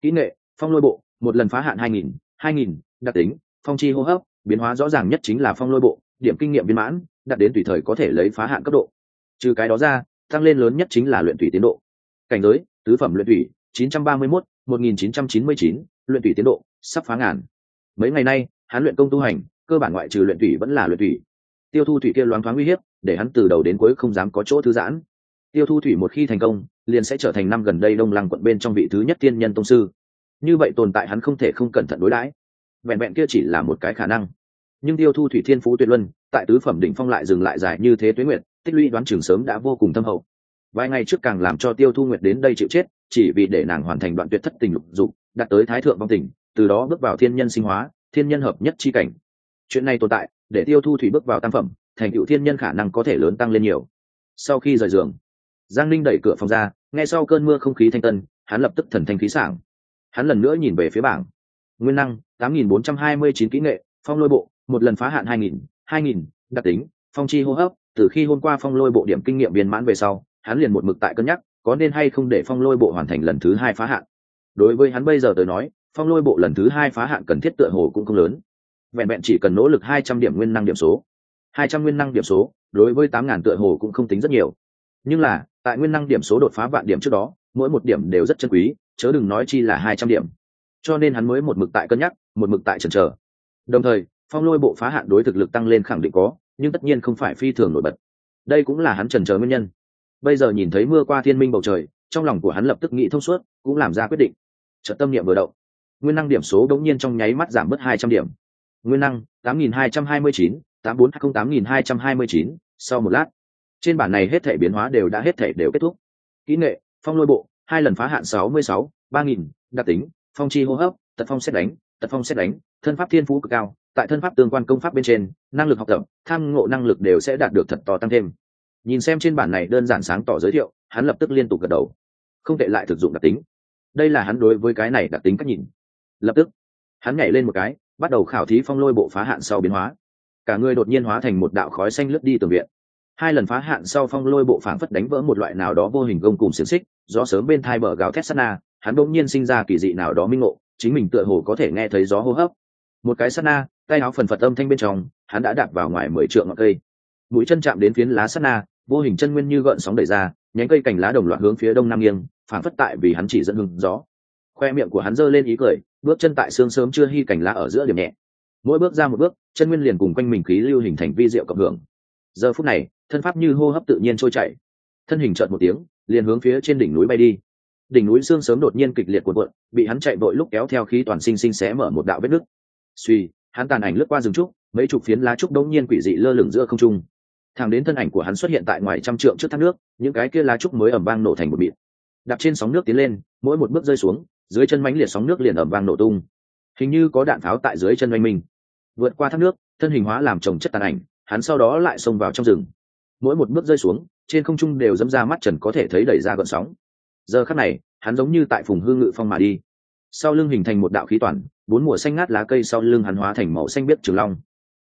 Kỹ nghệ phong lôi bộ một lần phá hạn 2.000, 2.000, đặc tính phong chi hô hấp biến hóa rõ ràng nhất chính là phong lôi bộ điểm kinh nghiệm viên mãn đạt đến tùy thời có thể lấy phá hạn cấp độ. Trừ cái đó ra tăng lên lớn nhất chính là luyện thủy tiến độ. Cảnh giới tứ phẩm luyện thủy 931, 1999, luyện thủy tiến độ sắp phá ngàn. Mấy ngày nay hắn luyện công tu hành cơ bản ngoại trừ luyện thủy vẫn là luyện thủy. Tiêu thu thủy kia loáng thoáng uy hiếp để hắn từ đầu đến cuối không dám có chỗ thư giãn. Tiêu thu thủy một khi thành công liền sẽ trở thành năm gần đây đông lăng quận bên trong vị thứ nhất tiên nhân tông sư. Như vậy tồn tại hắn không thể không cẩn thận đối đãi. Vẹn vẹn kia chỉ là một cái khả năng. Nhưng tiêu thu thủy thiên phú tuyệt luân, tại tứ phẩm đỉnh phong lại dừng lại dài như thế tuế nguyệt, tích lũy đoán trường sớm đã vô cùng thâm hậu. Vài ngày trước càng làm cho tiêu thu nguyệt đến đây chịu chết, chỉ vì để nàng hoàn thành đoạn tuyệt thất tình lục dục, đạt tới thái thượng vong tình, từ đó bước vào thiên nhân sinh hóa, thiên nhân hợp nhất chi cảnh. Chuyện này tồn tại, để tiêu thu thủy bước vào tam phẩm, thành cựu thiên nhân khả năng có thể lớn tăng lên nhiều. Sau khi rời giường giang linh đẩy cửa phòng ra ngay sau cơn mưa không khí thanh tân hắn lập tức thần thanh khí sảng. Hắn lần nữa nhìn về phía bảng. Nguyên năng 8.429 kỹ nghệ phong lôi bộ một lần phá hạn 2.000, 2.000, đặc tính phong chi hô hấp từ khi hôm qua phong lôi bộ điểm kinh nghiệm viên mãn về sau hắn liền một mực tại cân nhắc có nên hay không để phong lôi bộ hoàn thành lần thứ hai phá hạn. Đối với hắn bây giờ tới nói phong lôi bộ lần thứ hai phá hạn cần thiết tựa hồ cũng không lớn. Vẹn vẹn chỉ cần nỗ lực hai trăm điểm nguyên năng điểm số. hai trăm nguyên năng điểm số đối với tám ngàn tựa hồ cũng không tính rất nhiều. Nhưng là tại nguyên năng điểm số đột phá vạn điểm trước đó, mỗi một điểm đều rất chân quý, chớ đừng nói chi là hai trăm điểm. Cho nên hắn mới một mực tại cân nhắc, một mực tại trần chờ. Đồng thời, phong lôi bộ phá hạn đối thực lực tăng lên khẳng định có, nhưng tất nhiên không phải phi thường nổi bật. Đây cũng là hắn trần chờ nguyên nhân. Bây giờ nhìn thấy mưa qua thiên minh bầu trời, trong lòng của hắn lập tức nghĩ thông suốt, cũng làm ra quyết định. Trận tâm niệm vừa động, nguyên năng điểm số đống nhiên trong nháy mắt giảm bớt hai trăm điểm. Nguyên năng, tám nghìn hai trăm hai mươi chín, tám bốn không tám nghìn hai trăm hai mươi chín, sau một lát trên bản này hết thể biến hóa đều đã hết thể đều kết thúc. Kỹ nghệ, phong lôi bộ, hai lần phá hạn sáu mươi sáu, ba nghìn, đặc tính, phong chi hô hấp, tật phong xét đánh, tật phong xét đánh, thân pháp thiên phú cực cao, tại thân pháp tương quan công pháp bên trên, năng lực học tập, tham ngộ năng lực đều sẽ đạt được thật to tăng thêm. Nhìn xem trên bản này đơn giản sáng tỏ giới thiệu, hắn lập tức liên tục gật đầu. Không tệ lại thực dụng đặc tính. Đây là hắn đối với cái này đặc tính cách nhìn. Lập tức, hắn nhảy lên một cái, bắt đầu khảo thí phong lôi bộ phá hạn sau biến hóa. Cả người đột nhiên hóa thành một đạo khói xanh lướt đi tường viện hai lần phá hạn sau phong lôi bộ phảng phất đánh vỡ một loại nào đó vô hình gông cùng xiềng xích do sớm bên thai bờ gào thét sát na, hắn bỗng nhiên sinh ra kỳ dị nào đó minh ngộ, chính mình tựa hồ có thể nghe thấy gió hô hấp. Một cái sát na, tay áo phần phật âm thanh bên trong, hắn đã đạp vào ngoài mười trượng ngọn cây. Mũi chân chạm đến phiến lá sát na, vô hình chân nguyên như gợn sóng đẩy ra, nhánh cây cành lá đồng loạt hướng phía đông nam nghiêng, phảng phất tại vì hắn chỉ dẫn hưng gió. Khoe miệng của hắn giơ lên ý cười, bước chân tại xương sớm chưa hy cành lá ở giữa điểm nhẹ. Mỗi bước ra một bước, chân nguyên liền cùng quanh mình khí lưu hình thành vi diệu cộng hưởng giờ phút này, thân pháp như hô hấp tự nhiên trôi chảy. Thân hình trợn một tiếng, liền hướng phía trên đỉnh núi bay đi. Đỉnh núi xương sớm đột nhiên kịch liệt cuộn cuộn, bị hắn chạy vội lúc kéo theo khí toàn sinh sinh xé mở một đạo vết nứt. Suy, hắn tàn ảnh lướt qua rừng trúc, mấy chục phiến lá trúc đống nhiên quỷ dị lơ lửng giữa không trung. Thẳng đến thân ảnh của hắn xuất hiện tại ngoài trăm trượng trước thác nước, những cái kia lá trúc mới ẩm vang nổ thành một bịt đạp trên sóng nước tiến lên, mỗi một bước rơi xuống, dưới chân mánh liệt sóng nước liền ẩm vang nổ tung. Hình như có đạn pháo tại dưới chân oanh minh. Vượt qua thác nước, thân hình hóa làm trồng chất tàn ảnh hắn sau đó lại xông vào trong rừng. Mỗi một bước rơi xuống, trên không trung đều dẫm ra mắt trần có thể thấy đẩy ra gợn sóng. Giờ khắc này, hắn giống như tại phùng hương ngự phong mà đi. Sau lưng hình thành một đạo khí toàn, bốn mùa xanh ngát lá cây sau lưng hắn hóa thành màu xanh biếc trường long.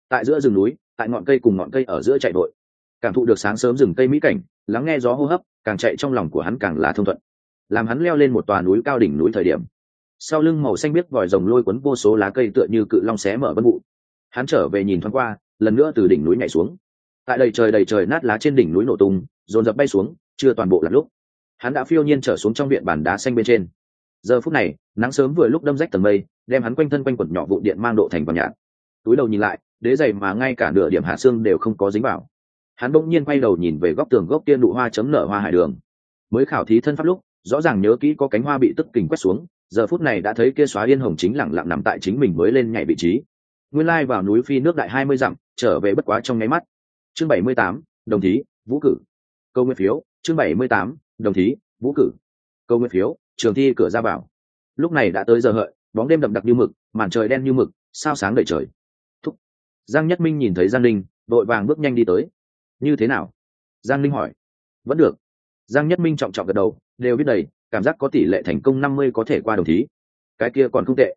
Tại giữa rừng núi, tại ngọn cây cùng ngọn cây ở giữa chạy đội cảm thụ được sáng sớm rừng cây mỹ cảnh, lắng nghe gió hô hấp, càng chạy trong lòng của hắn càng là thông thuận. Làm hắn leo lên một tòa núi cao đỉnh núi thời điểm, sau lưng màu xanh biếc vòi rồng lôi cuốn vô số lá cây tựa như cự long xé mở bất vụ. Hắn trở về nhìn thoáng qua lần nữa từ đỉnh núi nhảy xuống. Tại đầy trời đầy trời nát lá trên đỉnh núi nổ tung, dồn dập bay xuống, chưa toàn bộ là lúc. Hắn đã phiêu nhiên trở xuống trong viện bản đá xanh bên trên. Giờ phút này, nắng sớm vừa lúc đâm rách tầng mây, đem hắn quanh thân quanh quẩn nhỏ vụ điện mang độ thành vào nhạt. Túi đầu nhìn lại, đế dày mà ngay cả nửa điểm hạ xương đều không có dính vào. Hắn bỗng nhiên quay đầu nhìn về góc tường gốc tiên nụ hoa chấm nở hoa hải đường. Mới khảo thí thân pháp lúc, rõ ràng nhớ kỹ có cánh hoa bị tức kình quét xuống, giờ phút này đã thấy kia xóa yên hồng chính lẳng lặng nằm tại chính mình mới lên nhảy vị trí nguyên lai vào núi phi nước đại hai mươi dặm, trở về bất quá trong nháy mắt. Chương bảy mươi tám, đồng thí, vũ cử. Câu nguyên phiếu, chương bảy mươi tám, đồng thí, vũ cử. Câu nguyên phiếu, trường thi cửa ra vào. Lúc này đã tới giờ hợi, bóng đêm đậm đặc như mực, màn trời đen như mực, sao sáng đầy trời. Thúc. Giang nhất minh nhìn thấy giang linh, đội vàng bước nhanh đi tới. Như thế nào? Giang linh hỏi. Vẫn được. Giang nhất minh trọng trọng gật đầu, đều biết đầy, cảm giác có tỷ lệ thành công năm mươi có thể qua đồng thí. Cái kia còn không tệ.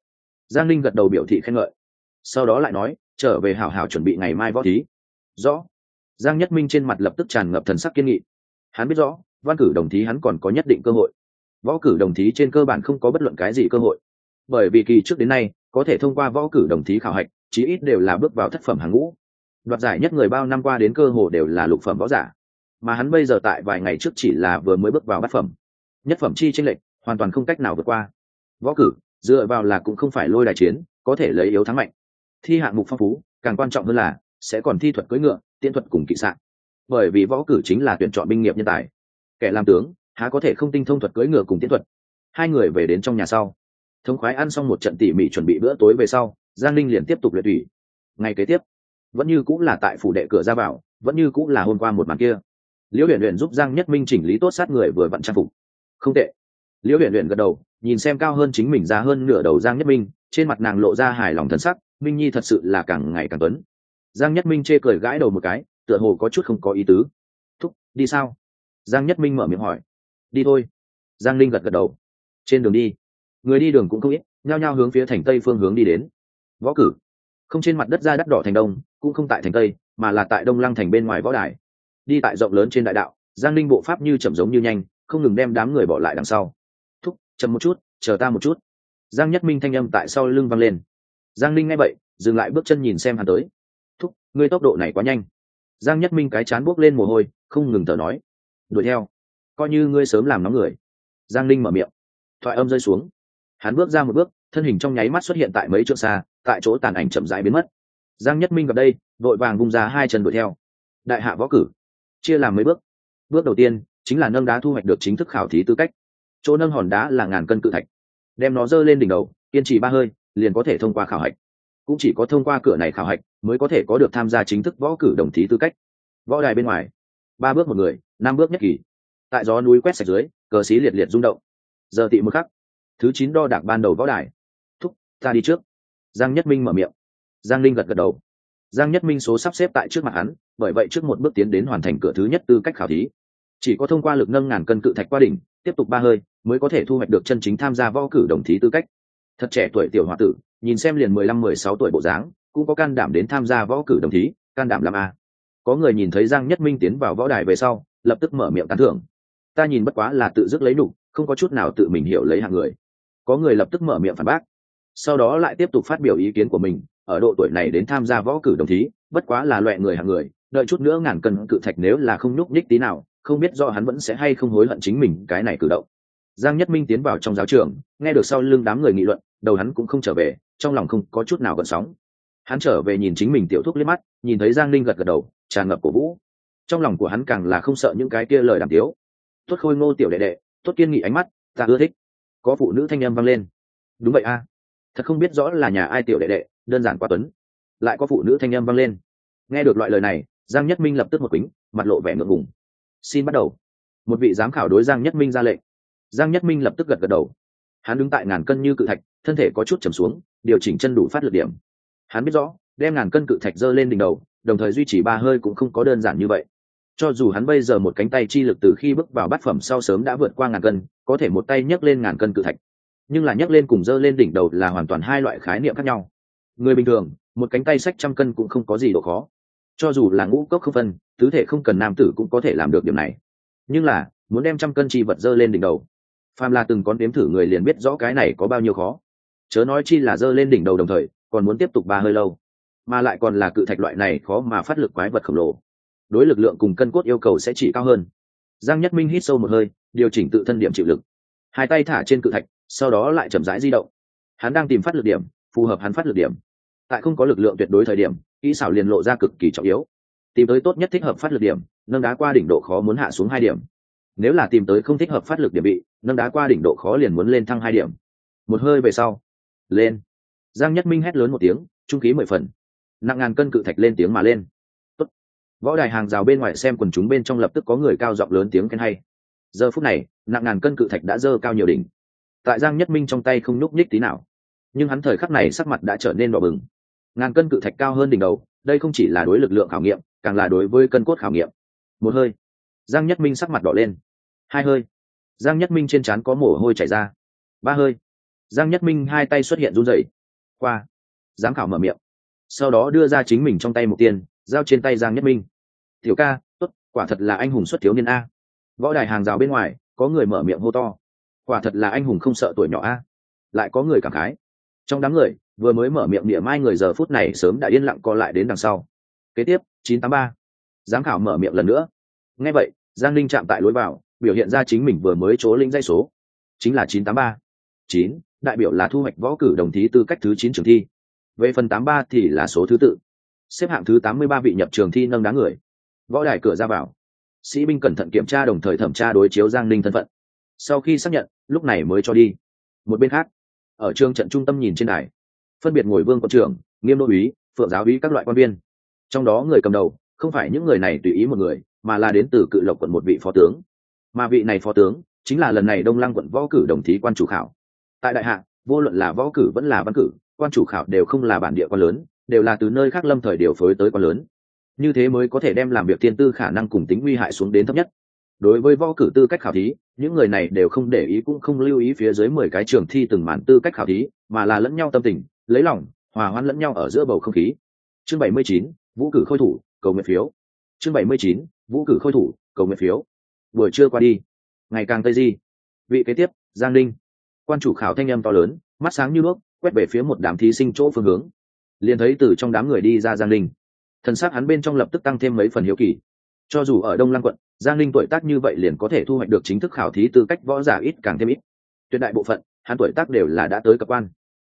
Giang linh gật đầu biểu thị khen ngợi sau đó lại nói, trở về hảo hảo chuẩn bị ngày mai võ thí. Rõ. Giang nhất minh trên mặt lập tức tràn ngập thần sắc kiên nghị. Hắn biết rõ, văn cử đồng thí hắn còn có nhất định cơ hội. Võ cử đồng thí trên cơ bản không có bất luận cái gì cơ hội. Bởi vì kỳ trước đến nay, có thể thông qua võ cử đồng thí khảo hạch, chí ít đều là bước vào thất phẩm hàng ngũ. Đoạt giải nhất người bao năm qua đến cơ hồ đều là lục phẩm võ giả. Mà hắn bây giờ tại vài ngày trước chỉ là vừa mới bước vào bát phẩm. Nhất phẩm chi tranh lệch, hoàn toàn không cách nào vượt qua. Võ cử, dựa vào là cũng không phải lôi đài chiến, có thể lấy yếu thắng mạnh thi hạng mục phong phú, càng quan trọng hơn là sẽ còn thi thuật cưỡi ngựa tiên thuật cùng kỵ sạn. Bởi vì võ cử chính là tuyển chọn binh nghiệp nhân tài. Kẻ làm tướng, há có thể không tinh thông thuật cưỡi ngựa cùng tiễn thuật. Hai người về đến trong nhà sau. Thống khoái ăn xong một trận tỉ mỉ chuẩn bị bữa tối về sau, giang linh liền tiếp tục luyện thủy ngày kế tiếp, vẫn như cũng là tại phủ đệ cửa ra vào, vẫn như cũng là hôm qua một màn kia. Liễu huyền huyền giúp giang nhất minh chỉnh lý tốt sát người vừa vặn trang phục. Không tệ. Liễu huyền huyền gật đầu, nhìn xem cao hơn chính mình ra hơn nửa đầu giang nhất minh, trên mặt nàng lộ ra hài lòng thân sắc minh nhi thật sự là càng ngày càng tuấn. Giang nhất minh chê cười gãi đầu một cái, tựa hồ có chút không có ý tứ. Thúc, đi sao? Giang nhất minh mở miệng hỏi. Đi thôi. Giang linh gật gật đầu. Trên đường đi. Người đi đường cũng không ít, nhao nhao hướng phía thành tây phương hướng đi đến. Võ cử. Không trên mặt đất ra đắt đỏ thành đông, cũng không tại thành tây, mà là tại đông lăng thành bên ngoài võ đài. Đi tại rộng lớn trên đại đạo, giang linh bộ pháp như chậm giống như nhanh, không ngừng đem đám người bỏ lại đằng sau. Thúc, chậm một chút, chờ ta một chút. Giang nhất minh thanh âm tại sau lưng văng lên giang linh nghe vậy, dừng lại bước chân nhìn xem hắn tới. Thúc, ngươi tốc độ này quá nhanh. Giang nhất minh cái chán buốc lên mồ hôi, không ngừng thở nói. Đuổi theo, coi như ngươi sớm làm nóng người. Giang linh mở miệng. Thoại âm rơi xuống. Hắn bước ra một bước, thân hình trong nháy mắt xuất hiện tại mấy chỗ xa, tại chỗ tàn ảnh chậm rãi biến mất. Giang nhất minh gặp đây, vội vàng vung ra hai chân đuổi theo. Đại hạ võ cử, chia làm mấy bước. Bước đầu tiên, chính là nâng đá thu hoạch được chính thức khảo thí tư cách. Chỗ nâng hòn đá là ngàn cân cự thạch. Đem nó dơ lên đỉnh đầu, kiên trì ba hơi liền có thể thông qua khảo hạch. Cũng chỉ có thông qua cửa này khảo hạch mới có thể có được tham gia chính thức võ cử đồng thí tư cách. Võ đài bên ngoài, ba bước một người, năm bước nhất kỳ. Tại gió núi quét sạch dưới, cờ xí liệt liệt rung động. Giờ tị một khắc, thứ chín đo đạc ban đầu võ đài. Thúc, ta đi trước. Giang nhất minh mở miệng. Giang linh gật gật đầu. Giang nhất minh số sắp xếp tại trước mặt hắn, bởi vậy trước một bước tiến đến hoàn thành cửa thứ nhất tư cách khảo thí. Chỉ có thông qua lực nâng ngàn cân cự thạch qua đỉnh, tiếp tục ba hơi, mới có thể thu hoạch được chân chính tham gia võ cử đồng thí tư cách thật trẻ tuổi tiểu hoa tử, nhìn xem liền mười lăm, mười sáu tuổi bộ dáng, cũng có can đảm đến tham gia võ cử đồng thí, can đảm làm a à. có người nhìn thấy giang nhất minh tiến vào võ đài về sau, lập tức mở miệng tán thưởng. Ta nhìn bất quá là tự dứt lấy đủ, không có chút nào tự mình hiểu lấy hạng người. Có người lập tức mở miệng phản bác. Sau đó lại tiếp tục phát biểu ý kiến của mình, ở độ tuổi này đến tham gia võ cử đồng thí, bất quá là loại người hạng người, đợi chút nữa ngàn cân cự thạch nếu là không nhúc nhích tí nào, không biết do hắn vẫn sẽ hay không hối hận chính mình cái này cử động giang nhất minh tiến vào trong giáo trường, nghe được sau lưng đám người nghị luận, đầu hắn cũng không trở về, trong lòng không có chút nào gợn sóng. Hắn trở về nhìn chính mình tiểu thúc liếc mắt, nhìn thấy giang linh gật gật đầu, tràn ngập cổ vũ. Trong lòng của hắn càng là không sợ những cái kia lời đàm tiếu. Tuất khôi ngô tiểu đệ đệ tuất kiên nghị ánh mắt, ta ưa thích. Có phụ nữ thanh âm vang lên. Đúng vậy a. Thật không biết rõ là nhà ai tiểu đệ đệ, đơn giản quá tuấn. Lại có phụ nữ thanh âm vang lên. Nghe được loại lời này, giang nhất minh lập tức một kính, mặt lộ vẻ ngượng ngùng. Xin bắt đầu. Một vị giám khảo đối giang nhất minh ra lệnh giang nhất minh lập tức gật gật đầu. Hắn đứng tại ngàn cân như cự thạch, thân thể có chút trầm xuống, điều chỉnh chân đủ phát lực điểm. Hắn biết rõ, đem ngàn cân cự thạch giơ lên đỉnh đầu, đồng thời duy trì ba hơi cũng không có đơn giản như vậy. Cho dù hắn bây giờ một cánh tay chi lực từ khi bước vào bát phẩm sau sớm đã vượt qua ngàn cân, có thể một tay nhấc lên ngàn cân cự thạch. Nhưng là nhấc lên cùng giơ lên đỉnh đầu là hoàn toàn hai loại khái niệm khác nhau. Người bình thường, một cánh tay sách trăm cân cũng không có gì độ khó. Cho dù là ngũ cốc không phân, tứ thể không cần nam tử cũng có thể làm được điểm này. Nhưng là, muốn đem trăm cân chi vật dơ lên đỉnh đầu phàm là từng con đếm thử người liền biết rõ cái này có bao nhiêu khó. Chớ nói chi là dơ lên đỉnh đầu đồng thời, còn muốn tiếp tục ba hơi lâu. Mà lại còn là cự thạch loại này khó mà phát lực quái vật khổng lồ. Đối lực lượng cùng cân cốt yêu cầu sẽ chỉ cao hơn. Giang nhất minh hít sâu một hơi, điều chỉnh tự thân điểm chịu lực. Hai tay thả trên cự thạch, sau đó lại chậm rãi di động. Hắn đang tìm phát lực điểm, phù hợp hắn phát lực điểm. Tại không có lực lượng tuyệt đối thời điểm, kỹ xảo liền lộ ra cực kỳ trọng yếu. Tìm tới tốt nhất thích hợp phát lực điểm, nâng đá qua đỉnh độ khó muốn hạ xuống hai điểm nếu là tìm tới không thích hợp phát lực địa bị, nâng đá qua đỉnh độ khó liền muốn lên thăng hai điểm. Một hơi về sau, lên. Giang nhất minh hét lớn một tiếng, trung khí mười phần. Nặng ngàn cân cự thạch lên tiếng mà lên. Tốt. võ đài hàng rào bên ngoài xem quần chúng bên trong lập tức có người cao giọng lớn tiếng khen hay. Giờ phút này, nặng ngàn cân cự thạch đã dơ cao nhiều đỉnh. Tại giang nhất minh trong tay không nhúc nhích tí nào. Nhưng hắn thời khắc này sắc mặt đã trở nên đỏ bừng. Ngàn cân cự thạch cao hơn đỉnh đầu, đây không chỉ là đối lực lượng khảo nghiệm, càng là đối với cân cốt khảo nghiệm. Một hơi giang nhất minh sắc mặt đỏ lên. Hai hơi. Giang nhất minh trên trán có mồ hôi chảy ra. Ba hơi. Giang nhất minh hai tay xuất hiện run rẩy. Qua. Giám khảo mở miệng. Sau đó đưa ra chính mình trong tay một tiền, giao trên tay giang nhất minh. Tiểu ca, tốt, quả thật là anh hùng xuất thiếu niên a. Võ đài hàng rào bên ngoài, có người mở miệng hô to. Quả thật là anh hùng không sợ tuổi nhỏ a. Lại có người cảm khái. Trong đám người, vừa mới mở miệng địa mai người giờ phút này sớm đã yên lặng co lại đến đằng sau. Kế tiếp, chín tám ba. Giám khảo mở miệng lần nữa nghe vậy, giang linh chạm tại lối vào, biểu hiện ra chính mình vừa mới chỗ linh dây số. Chính là chín tám ba. Chín, đại biểu là thu hoạch võ cử đồng thí tư cách thứ chín trường thi. Về phần tám ba thì là số thứ tự. Xếp hạng thứ tám mươi ba vị nhập trường thi nâng đá người. Võ đài cửa ra vào. Sĩ binh cẩn thận kiểm tra đồng thời thẩm tra đối chiếu giang linh thân phận. Sau khi xác nhận, lúc này mới cho đi. Một bên khác, ở trường trận trung tâm nhìn trên đài, phân biệt ngồi vương quân trưởng, nghiêm đô úy, phượng giáo úy các loại quan viên. Trong đó người cầm đầu, không phải những người này tùy ý một người mà là đến từ cự lộc quận một vị phó tướng. Mà vị này phó tướng chính là lần này đông lăng quận võ cử đồng thí quan chủ khảo. Tại đại hạ, vô luận là võ cử vẫn là văn cử, quan chủ khảo đều không là bản địa quan lớn, đều là từ nơi khác lâm thời điều phối tới quan lớn. Như thế mới có thể đem làm việc tiên tư khả năng cùng tính nguy hại xuống đến thấp nhất. Đối với võ cử tư cách khảo thí, những người này đều không để ý cũng không lưu ý phía dưới mười cái trường thi từng màn tư cách khảo thí, mà là lẫn nhau tâm tình, lấy lòng, hòa hoãn lẫn nhau ở giữa bầu không khí. Chương bảy mươi chín, vũ cử khôi thủ, cầu nguyện phiếu. Chương bảy mươi chín vũ cử khôi thủ, cầu nguyện phiếu. Buổi trưa qua đi, ngày càng tây di. Vị kế tiếp, giang linh quan chủ khảo thanh âm to lớn, mắt sáng như nước, quét về phía một đám thí sinh chỗ phương hướng. Liền thấy từ trong đám người đi ra giang linh thần sắc hắn bên trong lập tức tăng thêm mấy phần hiếu kỳ. Cho dù ở đông lăng quận, giang linh tuổi tác như vậy liền có thể thu hoạch được chính thức khảo thí tư cách võ giả ít càng thêm ít. Tuyệt đại bộ phận, hắn tuổi tác đều là đã tới cơ quan.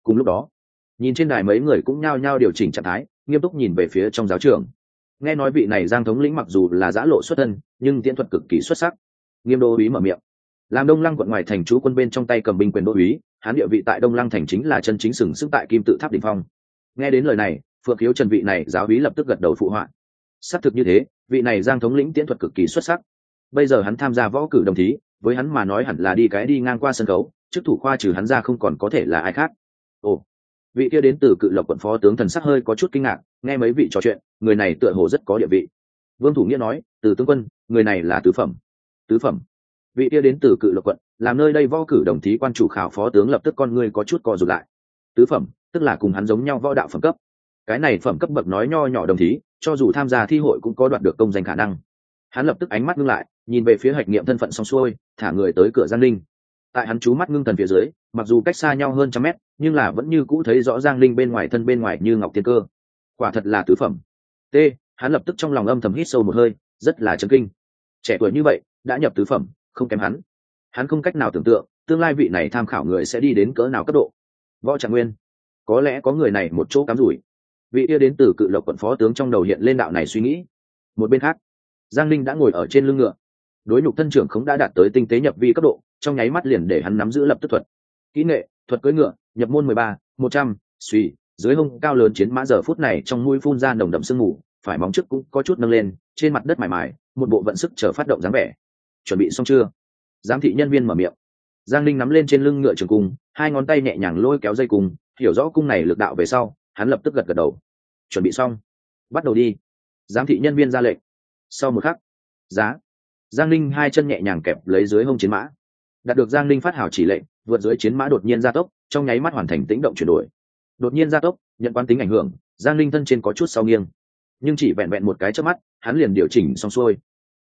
Cùng lúc đó, nhìn trên đài mấy người cũng nhao nhao điều chỉnh trạng thái, nghiêm túc nhìn về phía trong giáo trường nghe nói vị này giang thống lĩnh mặc dù là giã lộ xuất thân, nhưng tiễn thuật cực kỳ xuất sắc. Nghiêm đô úy mở miệng. Làm đông lăng quận ngoài thành chú quân bên trong tay cầm binh quyền đô úy hắn địa vị tại đông lăng thành chính là chân chính sừng sức tại kim tự tháp đ ỉ n h phong. Nghe đến lời này, phượng khiếu trần vị này giáo úy lập tức gật đầu phụ họa. Xác thực như thế, vị này giang thống lĩnh tiễn thuật cực kỳ xuất sắc. Bây giờ hắn tham gia võ cử đồng thí, với hắn mà nói hẳn là đi cái đi ngang qua sân khấu, chức thủ khoa trừ hắn ra không còn có thể là ai khác. Ồ vị kia đến từ cự lộc quận phó tướng thần sắc hơi có chút kinh ngạc, nghe mấy vị trò chuyện, người này tựa hồ rất có địa vị. Vương thủ nghĩa nói, từ tướng quân, người này là tứ phẩm. Tứ phẩm? Vị kia đến từ cự lộc quận, làm nơi đây võ cử đồng thí quan chủ khảo phó tướng lập tức con ngươi có chút co rụt lại. Tứ phẩm, tức là cùng hắn giống nhau võ đạo phẩm cấp. Cái này phẩm cấp bậc nói nho nhỏ đồng thí, cho dù tham gia thi hội cũng có đoạt được công danh khả năng. Hắn lập tức ánh mắt ngưng lại, nhìn về phía hạch nghiệm thân phận xong xuôi, thả người tới cửa giang linh tại hắn chú mắt ngưng thần phía dưới, mặc dù cách xa nhau hơn trăm mét, nhưng là vẫn như cũ thấy rõ giang linh bên ngoài thân bên ngoài như ngọc tiên cơ. Quả thật là tứ phẩm. T, hắn lập tức trong lòng âm thầm hít sâu một hơi, rất là chấn kinh. Trẻ tuổi như vậy, đã nhập tứ phẩm, không kém hắn. Hắn không cách nào tưởng tượng, tương lai vị này tham khảo người sẽ đi đến cỡ nào cấp độ. Võ trạng nguyên, có lẽ có người này một chỗ cắm rủi. Vị kia đến từ cự lộc quận phó tướng trong đầu hiện lên đạo này suy nghĩ. Một bên khác, giang linh đã ngồi ở trên lưng ngựa. Đối nhục thân trưởng không đã đạt tới tinh tế nhập vi cấp độ trong nháy mắt liền để hắn nắm giữ lập tức thuật. Kỹ nghệ, thuật cưỡi ngựa, nhập môn mười ba, một trăm, suy, dưới hông cao lớn chiến mã giờ phút này trong mũi phun ra nồng đậm sương mù, phải móng trước cũng có chút nâng lên, trên mặt đất mải mải, một bộ vận sức chờ phát động dáng vẻ. Chuẩn bị xong chưa? Giám thị nhân viên mở miệng. Giang linh nắm lên trên lưng ngựa trường cung, hai ngón tay nhẹ nhàng lôi kéo dây cung, hiểu rõ cung này lực đạo về sau, hắn lập tức gật gật đầu. Chuẩn bị xong. Bắt đầu đi. Giám thị nhân viên ra lệnh. Sau một khắc, giá. Giang linh hai chân nhẹ nhàng kẹp lấy dưới hông chiến mã đạt được giang linh phát hảo chỉ lệnh, vượt dưới chiến mã đột nhiên gia tốc, trong nháy mắt hoàn thành tĩnh động chuyển đổi. Đột nhiên gia tốc, nhận quán tính ảnh hưởng, giang linh thân trên có chút sau nghiêng. Nhưng chỉ vẹn vẹn một cái trước mắt, hắn liền điều chỉnh xong xuôi.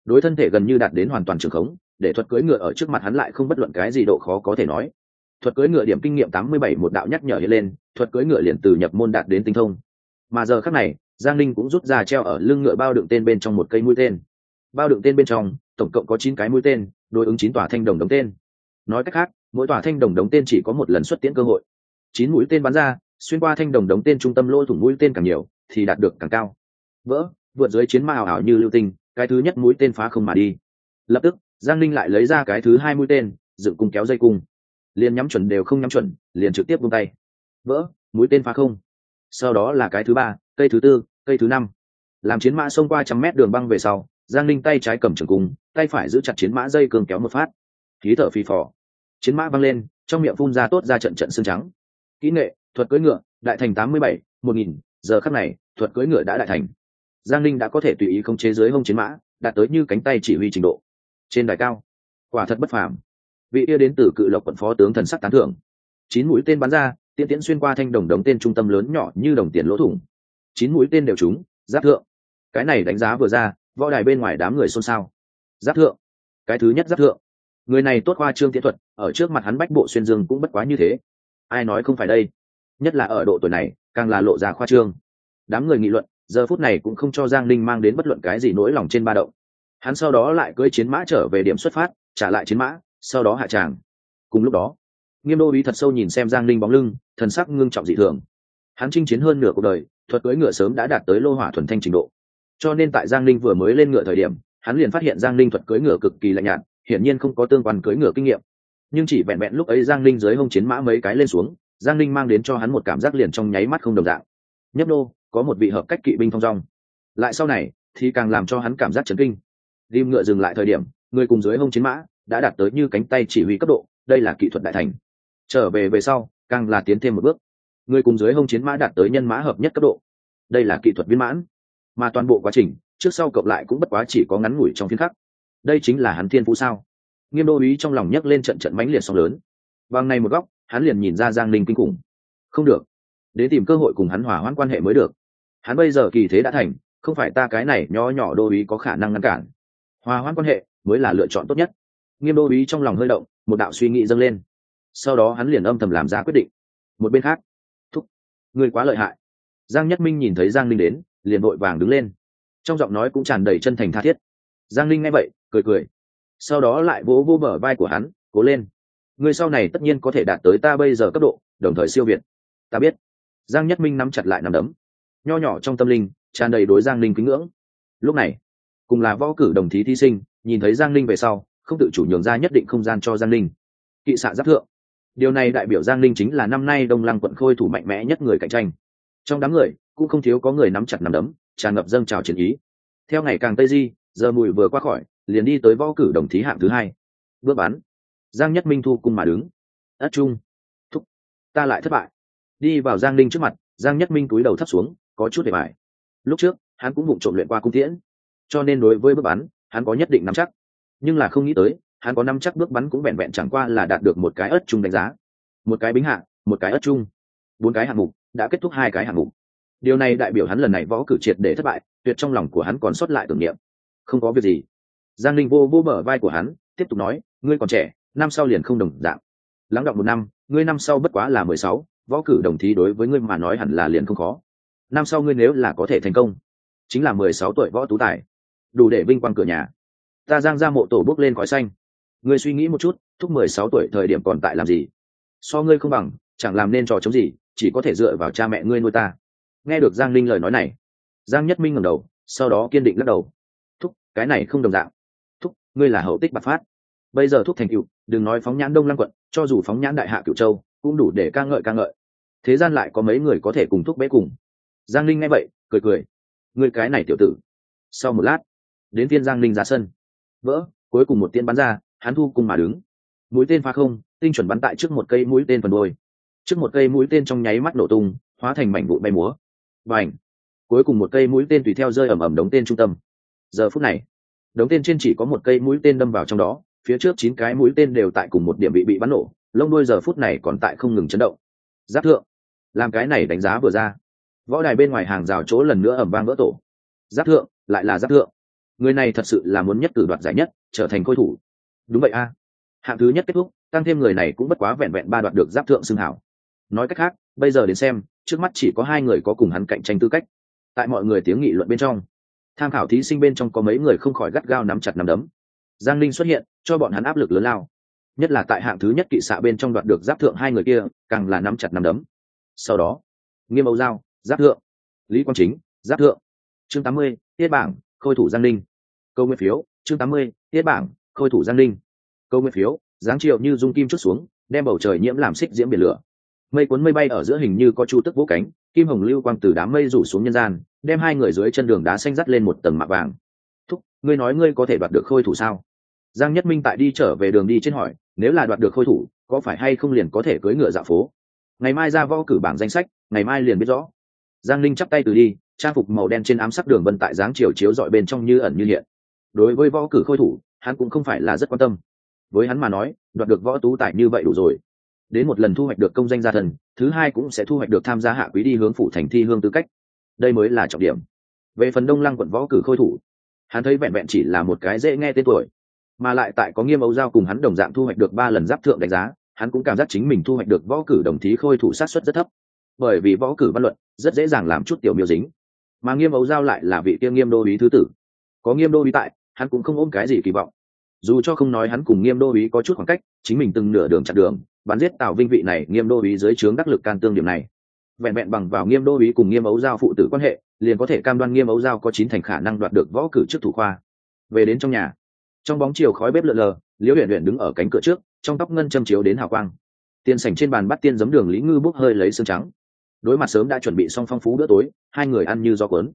Đối thân thể gần như đạt đến hoàn toàn trường khống, để thuật cưỡi ngựa ở trước mặt hắn lại không bất luận cái gì độ khó có thể nói. Thuật cưỡi ngựa điểm kinh nghiệm tám mươi bảy một đạo nhắc nhở hiện lên, thuật cưỡi ngựa liền từ nhập môn đạt đến tinh thông. Mà giờ khác này, giang linh cũng rút ra treo ở lưng ngựa bao đựng tên bên trong một cây mũi tên. Bao đựng tên bên trong, tổng cộng có chín cái mũi tên, đối ứng chín tòa thanh đồng đống tên nói cách khác, mỗi tòa thanh đồng đống tên chỉ có một lần xuất tiễn cơ hội. Chín mũi tên bắn ra, xuyên qua thanh đồng đống tên trung tâm lôi thủng mũi tên càng nhiều, thì đạt được càng cao. Vỡ, vượt dưới chiến ma ảo ảo như lưu tinh, cái thứ nhất mũi tên phá không mà đi. Lập tức, giang linh lại lấy ra cái thứ hai mũi tên, dựng cung kéo dây cung. Liền nhắm chuẩn đều không nhắm chuẩn, liền trực tiếp vung tay. Vỡ, mũi tên phá không. Sau đó là cái thứ ba, cây thứ tư, cây thứ năm. Làm chiến mã xông qua trăm mét đường băng về sau, giang linh tay trái cầm trường cung, tay phải giữ chặt chiến mã dây cường kéo một phát khí thở phì phò. Chiến mã văng lên, trong miệng phun ra tốt ra trận trận xương trắng. Kỹ nghệ, thuật cưỡi ngựa, đại thành tám mươi bảy, một nghìn, giờ khắc này, thuật cưỡi ngựa đã đại thành. Giang linh đã có thể tùy ý không chế dưới hông chiến mã, đạt tới như cánh tay chỉ huy trình độ. Trên đài cao, quả thật bất phàm. Vị yêu đến từ cự lộc quận phó tướng thần sắc tán thưởng. Chín mũi tên bắn ra, tiễn tiễn xuyên qua thanh đồng đống tên trung tâm lớn nhỏ như đồng tiền lỗ thủng. Chín mũi tên đều trúng, giáp thượng. Cái này đánh giá vừa ra, võ đài bên ngoài đám người xôn xao. Giáp thượng. Cái thứ nhất giáp thượng người này tốt khoa trương tiễn thuật, ở trước mặt hắn bách bộ xuyên dương cũng bất quá như thế. Ai nói không phải đây? Nhất là ở độ tuổi này, càng là lộ ra khoa trương. Đám người nghị luận, giờ phút này cũng không cho giang linh mang đến bất luận cái gì nỗi lòng trên ba động. Hắn sau đó lại cưỡi chiến mã trở về điểm xuất phát, trả lại chiến mã, sau đó hạ tràng. Cùng lúc đó, nghiêm đô ý thật sâu nhìn xem giang linh bóng lưng, thần sắc ngưng trọng dị thường. Hắn chinh chiến hơn nửa cuộc đời, thuật cưỡi ngựa sớm đã đạt tới lô hỏa thuần thanh trình độ. Cho nên tại giang linh vừa mới lên ngựa thời điểm, hắn liền phát hiện giang linh thuật cưỡi ngựa cực kỳ lạnh nhạt hiển nhiên không có tương quan cưỡi ngựa kinh nghiệm. Nhưng chỉ vẹn vẹn lúc ấy giang linh dưới hông chiến mã mấy cái lên xuống, giang linh mang đến cho hắn một cảm giác liền trong nháy mắt không đồng dạng. Nhấp đô có một vị hợp cách kỵ binh thong dong. Lại sau này, thì càng làm cho hắn cảm giác chấn kinh. Ghim ngựa dừng lại thời điểm, người cùng dưới hông chiến mã đã đạt tới như cánh tay chỉ huy cấp độ, đây là kỹ thuật đại thành. Trở về về sau, càng là tiến thêm một bước. Người cùng dưới hông chiến mã đạt tới nhân mã hợp nhất cấp độ. Đây là kỹ thuật viên mãn. Mà toàn bộ quá trình, trước sau cộng lại cũng bất quá chỉ có ngắn ngủi trong phiên khắc đây chính là hắn thiên phú sao? Nghiêm đô ý trong lòng nhấc lên trận trận mãnh liệt sóng lớn. Bằng này một góc, hắn liền nhìn ra giang linh kinh khủng. Không được, đến tìm cơ hội cùng hắn hỏa hoãn quan hệ mới được. Hắn bây giờ kỳ thế đã thành, không phải ta cái này nho nhỏ đô ý có khả năng ngăn cản. Hòa hoãn quan hệ mới là lựa chọn tốt nhất. Nghiêm đô ý trong lòng hơi động, một đạo suy nghĩ dâng lên. Sau đó hắn liền âm thầm làm ra quyết định. Một bên khác, thúc người quá lợi hại. Giang nhất minh nhìn thấy giang linh đến, liền vội vàng đứng lên. Trong giọng nói cũng tràn đầy chân thành tha thiết. Giang linh nghe vậy cười cười. Sau đó lại vỗ vỗ bờ vai của hắn, cố lên. Người sau này tất nhiên có thể đạt tới ta bây giờ cấp độ, đồng thời siêu việt. Ta biết. Giang nhất minh nắm chặt lại nắm đấm. Nho nhỏ trong tâm linh, tràn đầy đối giang linh kính ngưỡng. Lúc này, cùng là võ cử đồng thí thí sinh, nhìn thấy giang linh về sau, không tự chủ nhường ra nhất định không gian cho giang linh kỵ xạ giáp thượng. Điều này đại biểu giang linh chính là năm nay đông lăng quận khôi thủ mạnh mẽ nhất người cạnh tranh. Trong đám người, cũng không thiếu có người nắm chặt nắm đấm, tràn ngập dâng trào chiến ý. Theo ngày càng tây di, giờ mùi vừa qua khỏi liền đi tới võ cử đồng thí hạng thứ hai. Bước bắn. Giang nhất minh thu cung mà đứng. Ất trung. Thúc. Ta lại thất bại. Đi vào giang ninh trước mặt, giang nhất minh túi đầu thấp xuống, có chút để bài. Lúc trước, hắn cũng vụng trộm luyện qua cung tiễn. Cho nên đối với bước bắn, hắn có nhất định nắm chắc. Nhưng là không nghĩ tới, hắn có nắm chắc bước bắn cũng vẹn vẹn chẳng qua là đạt được một cái ớt chung đánh giá. Một cái bính hạ, một cái ớt chung bốn cái hạng mục, đã kết thúc hai cái hạng mục. Điều này đại biểu hắn lần này võ cử triệt để thất bại, tuyệt trong lòng của hắn còn sót lại tưởng niệm. Không có việc gì giang linh vô vô bờ vai của hắn, tiếp tục nói, ngươi còn trẻ, năm sau liền không đồng dạng. Lắng động một năm, ngươi năm sau bất quá là mười sáu, võ cử đồng thí đối với ngươi mà nói hẳn là liền không khó. Năm sau ngươi nếu là có thể thành công, chính là mười sáu tuổi võ tú tài, đủ để vinh quang cửa nhà. Ta giang ra mộ tổ bước lên khói xanh. Ngươi suy nghĩ một chút, thúc mười sáu tuổi thời điểm còn tại làm gì? So ngươi không bằng, chẳng làm nên trò chống gì, chỉ có thể dựa vào cha mẹ ngươi nuôi ta. Nghe được giang linh lời nói này, giang nhất minh ngẩng đầu, sau đó kiên định lắc đầu. Thúc, cái này không đồng dạng ngươi là hậu tích bạc phát. Bây giờ thúc thành cựu, đừng nói phóng nhãn đông lăng quận, cho dù phóng nhãn đại hạ cựu châu, cũng đủ để ca ngợi ca ngợi. Thế gian lại có mấy người có thể cùng thúc bế cùng. Giang linh nghe vậy, cười cười. Người cái này tiểu tử. Sau một lát, đến Tiên giang linh ra sân. Vỡ, cuối cùng một tiên bắn ra, hắn thu cùng mà đứng. Mũi tên phá không, tinh chuẩn bắn tại trước một cây mũi tên phần đôi trước một cây mũi tên trong nháy mắt nổ tung, hóa thành mảnh vụn bay múa. Và ảnh cuối cùng một cây mũi tên tùy theo rơi ẩm ẩm đống tên trung tâm. Giờ phút này đống tên trên chỉ có một cây mũi tên đâm vào trong đó, phía trước chín cái mũi tên đều tại cùng một điểm bị bị bắn nổ, lông đuôi giờ phút này còn tại không ngừng chấn động. Giáp thượng, làm cái này đánh giá vừa ra. Võ đài bên ngoài hàng rào chỗ lần nữa ẩm vang vỡ tổ. Giáp thượng, lại là giáp thượng. Người này thật sự là muốn nhất cử đoạt giải nhất, trở thành khôi thủ. Đúng vậy a. Hạng thứ nhất kết thúc, tăng thêm người này cũng bất quá vẹn vẹn ba đoạt được giáp thượng xưng hảo. Nói cách khác, bây giờ đến xem, trước mắt chỉ có hai người có cùng hắn cạnh tranh tư cách. Tại mọi người tiếng nghị luận bên trong tham khảo thí sinh bên trong có mấy người không khỏi gắt gao nắm chặt nắm đấm. Giang linh xuất hiện, cho bọn hắn áp lực lớn lao. Nhất là tại hạng thứ nhất kỵ xạ bên trong đoạt được giáp thượng hai người kia, càng là nắm chặt nắm đấm. Sau đó, nghiêm âu giao, giáp thượng. Lý quang chính, giáp thượng. Chương tám mươi, tiết bảng, khôi thủ giang linh câu nguyên phiếu, chương tám mươi, tiết bảng, khôi thủ giang linh câu nguyên phiếu, dáng triệu như dung kim chút xuống, đem bầu trời nhiễm làm xích diễm biển lửa mây cuốn mây bay ở giữa hình như có chu tức vũ cánh, kim hồng lưu quang từ đám mây rủ xuống nhân gian, đem hai người dưới chân đường đá xanh dắt lên một tầng mạ vàng. Thúc, ngươi nói ngươi có thể đoạt được khôi thủ sao? Giang nhất minh tại đi trở về đường đi trên hỏi, nếu là đoạt được khôi thủ, có phải hay không liền có thể cưỡi ngựa dạo phố? Ngày mai ra võ cử bảng danh sách, ngày mai liền biết rõ. Giang linh chắp tay từ đi, trang phục màu đen trên ám sắc đường vân tại dáng chiều chiếu dọi bên trong như ẩn như hiện. Đối với võ cử khôi thủ, hắn cũng không phải là rất quan tâm. Với hắn mà nói, đoạt được võ tú tài như vậy đủ rồi đến một lần thu hoạch được công danh gia thần, thứ hai cũng sẽ thu hoạch được tham gia hạ quý đi hướng phủ thành thi hương tư cách. Đây mới là trọng điểm. Về phần đông lăng quận võ cử khôi thủ, hắn thấy vẹn vẹn chỉ là một cái dễ nghe tên tuổi, mà lại tại có nghiêm ấu giao cùng hắn đồng dạng thu hoạch được ba lần giáp thượng đánh giá, hắn cũng cảm giác chính mình thu hoạch được võ cử đồng thí khôi thủ sát xuất rất thấp. Bởi vì võ cử văn luận rất dễ dàng làm chút tiểu miêu dính, mà nghiêm ấu giao lại là vị tiêm nghiêm đô ý thứ tử. Có nghiêm đô ý tại, hắn cũng không ôm cái gì kỳ vọng dù cho không nói hắn cùng nghiêm đô ý có chút khoảng cách, chính mình từng nửa đường chặn đường, bắn giết tào vinh vị này nghiêm đô ý dưới trướng đắc lực can tương điểm này. Vẹn vẹn bằng vào nghiêm đô ý cùng nghiêm ấu giao phụ tử quan hệ, liền có thể cam đoan nghiêm ấu giao có chín thành khả năng đoạt được võ cử trước thủ khoa. Về đến trong nhà, trong bóng chiều khói bếp lợn lờ, liễu huyện huyện đứng ở cánh cửa trước, trong tóc ngân châm chiếu đến hào quang. Tiên sảnh trên bàn bắt tiên giấm đường lý ngư bốc hơi lấy xương trắng. Đối mặt sớm đã chuẩn bị xong phong phú bữa tối, hai người ăn như do cuốn.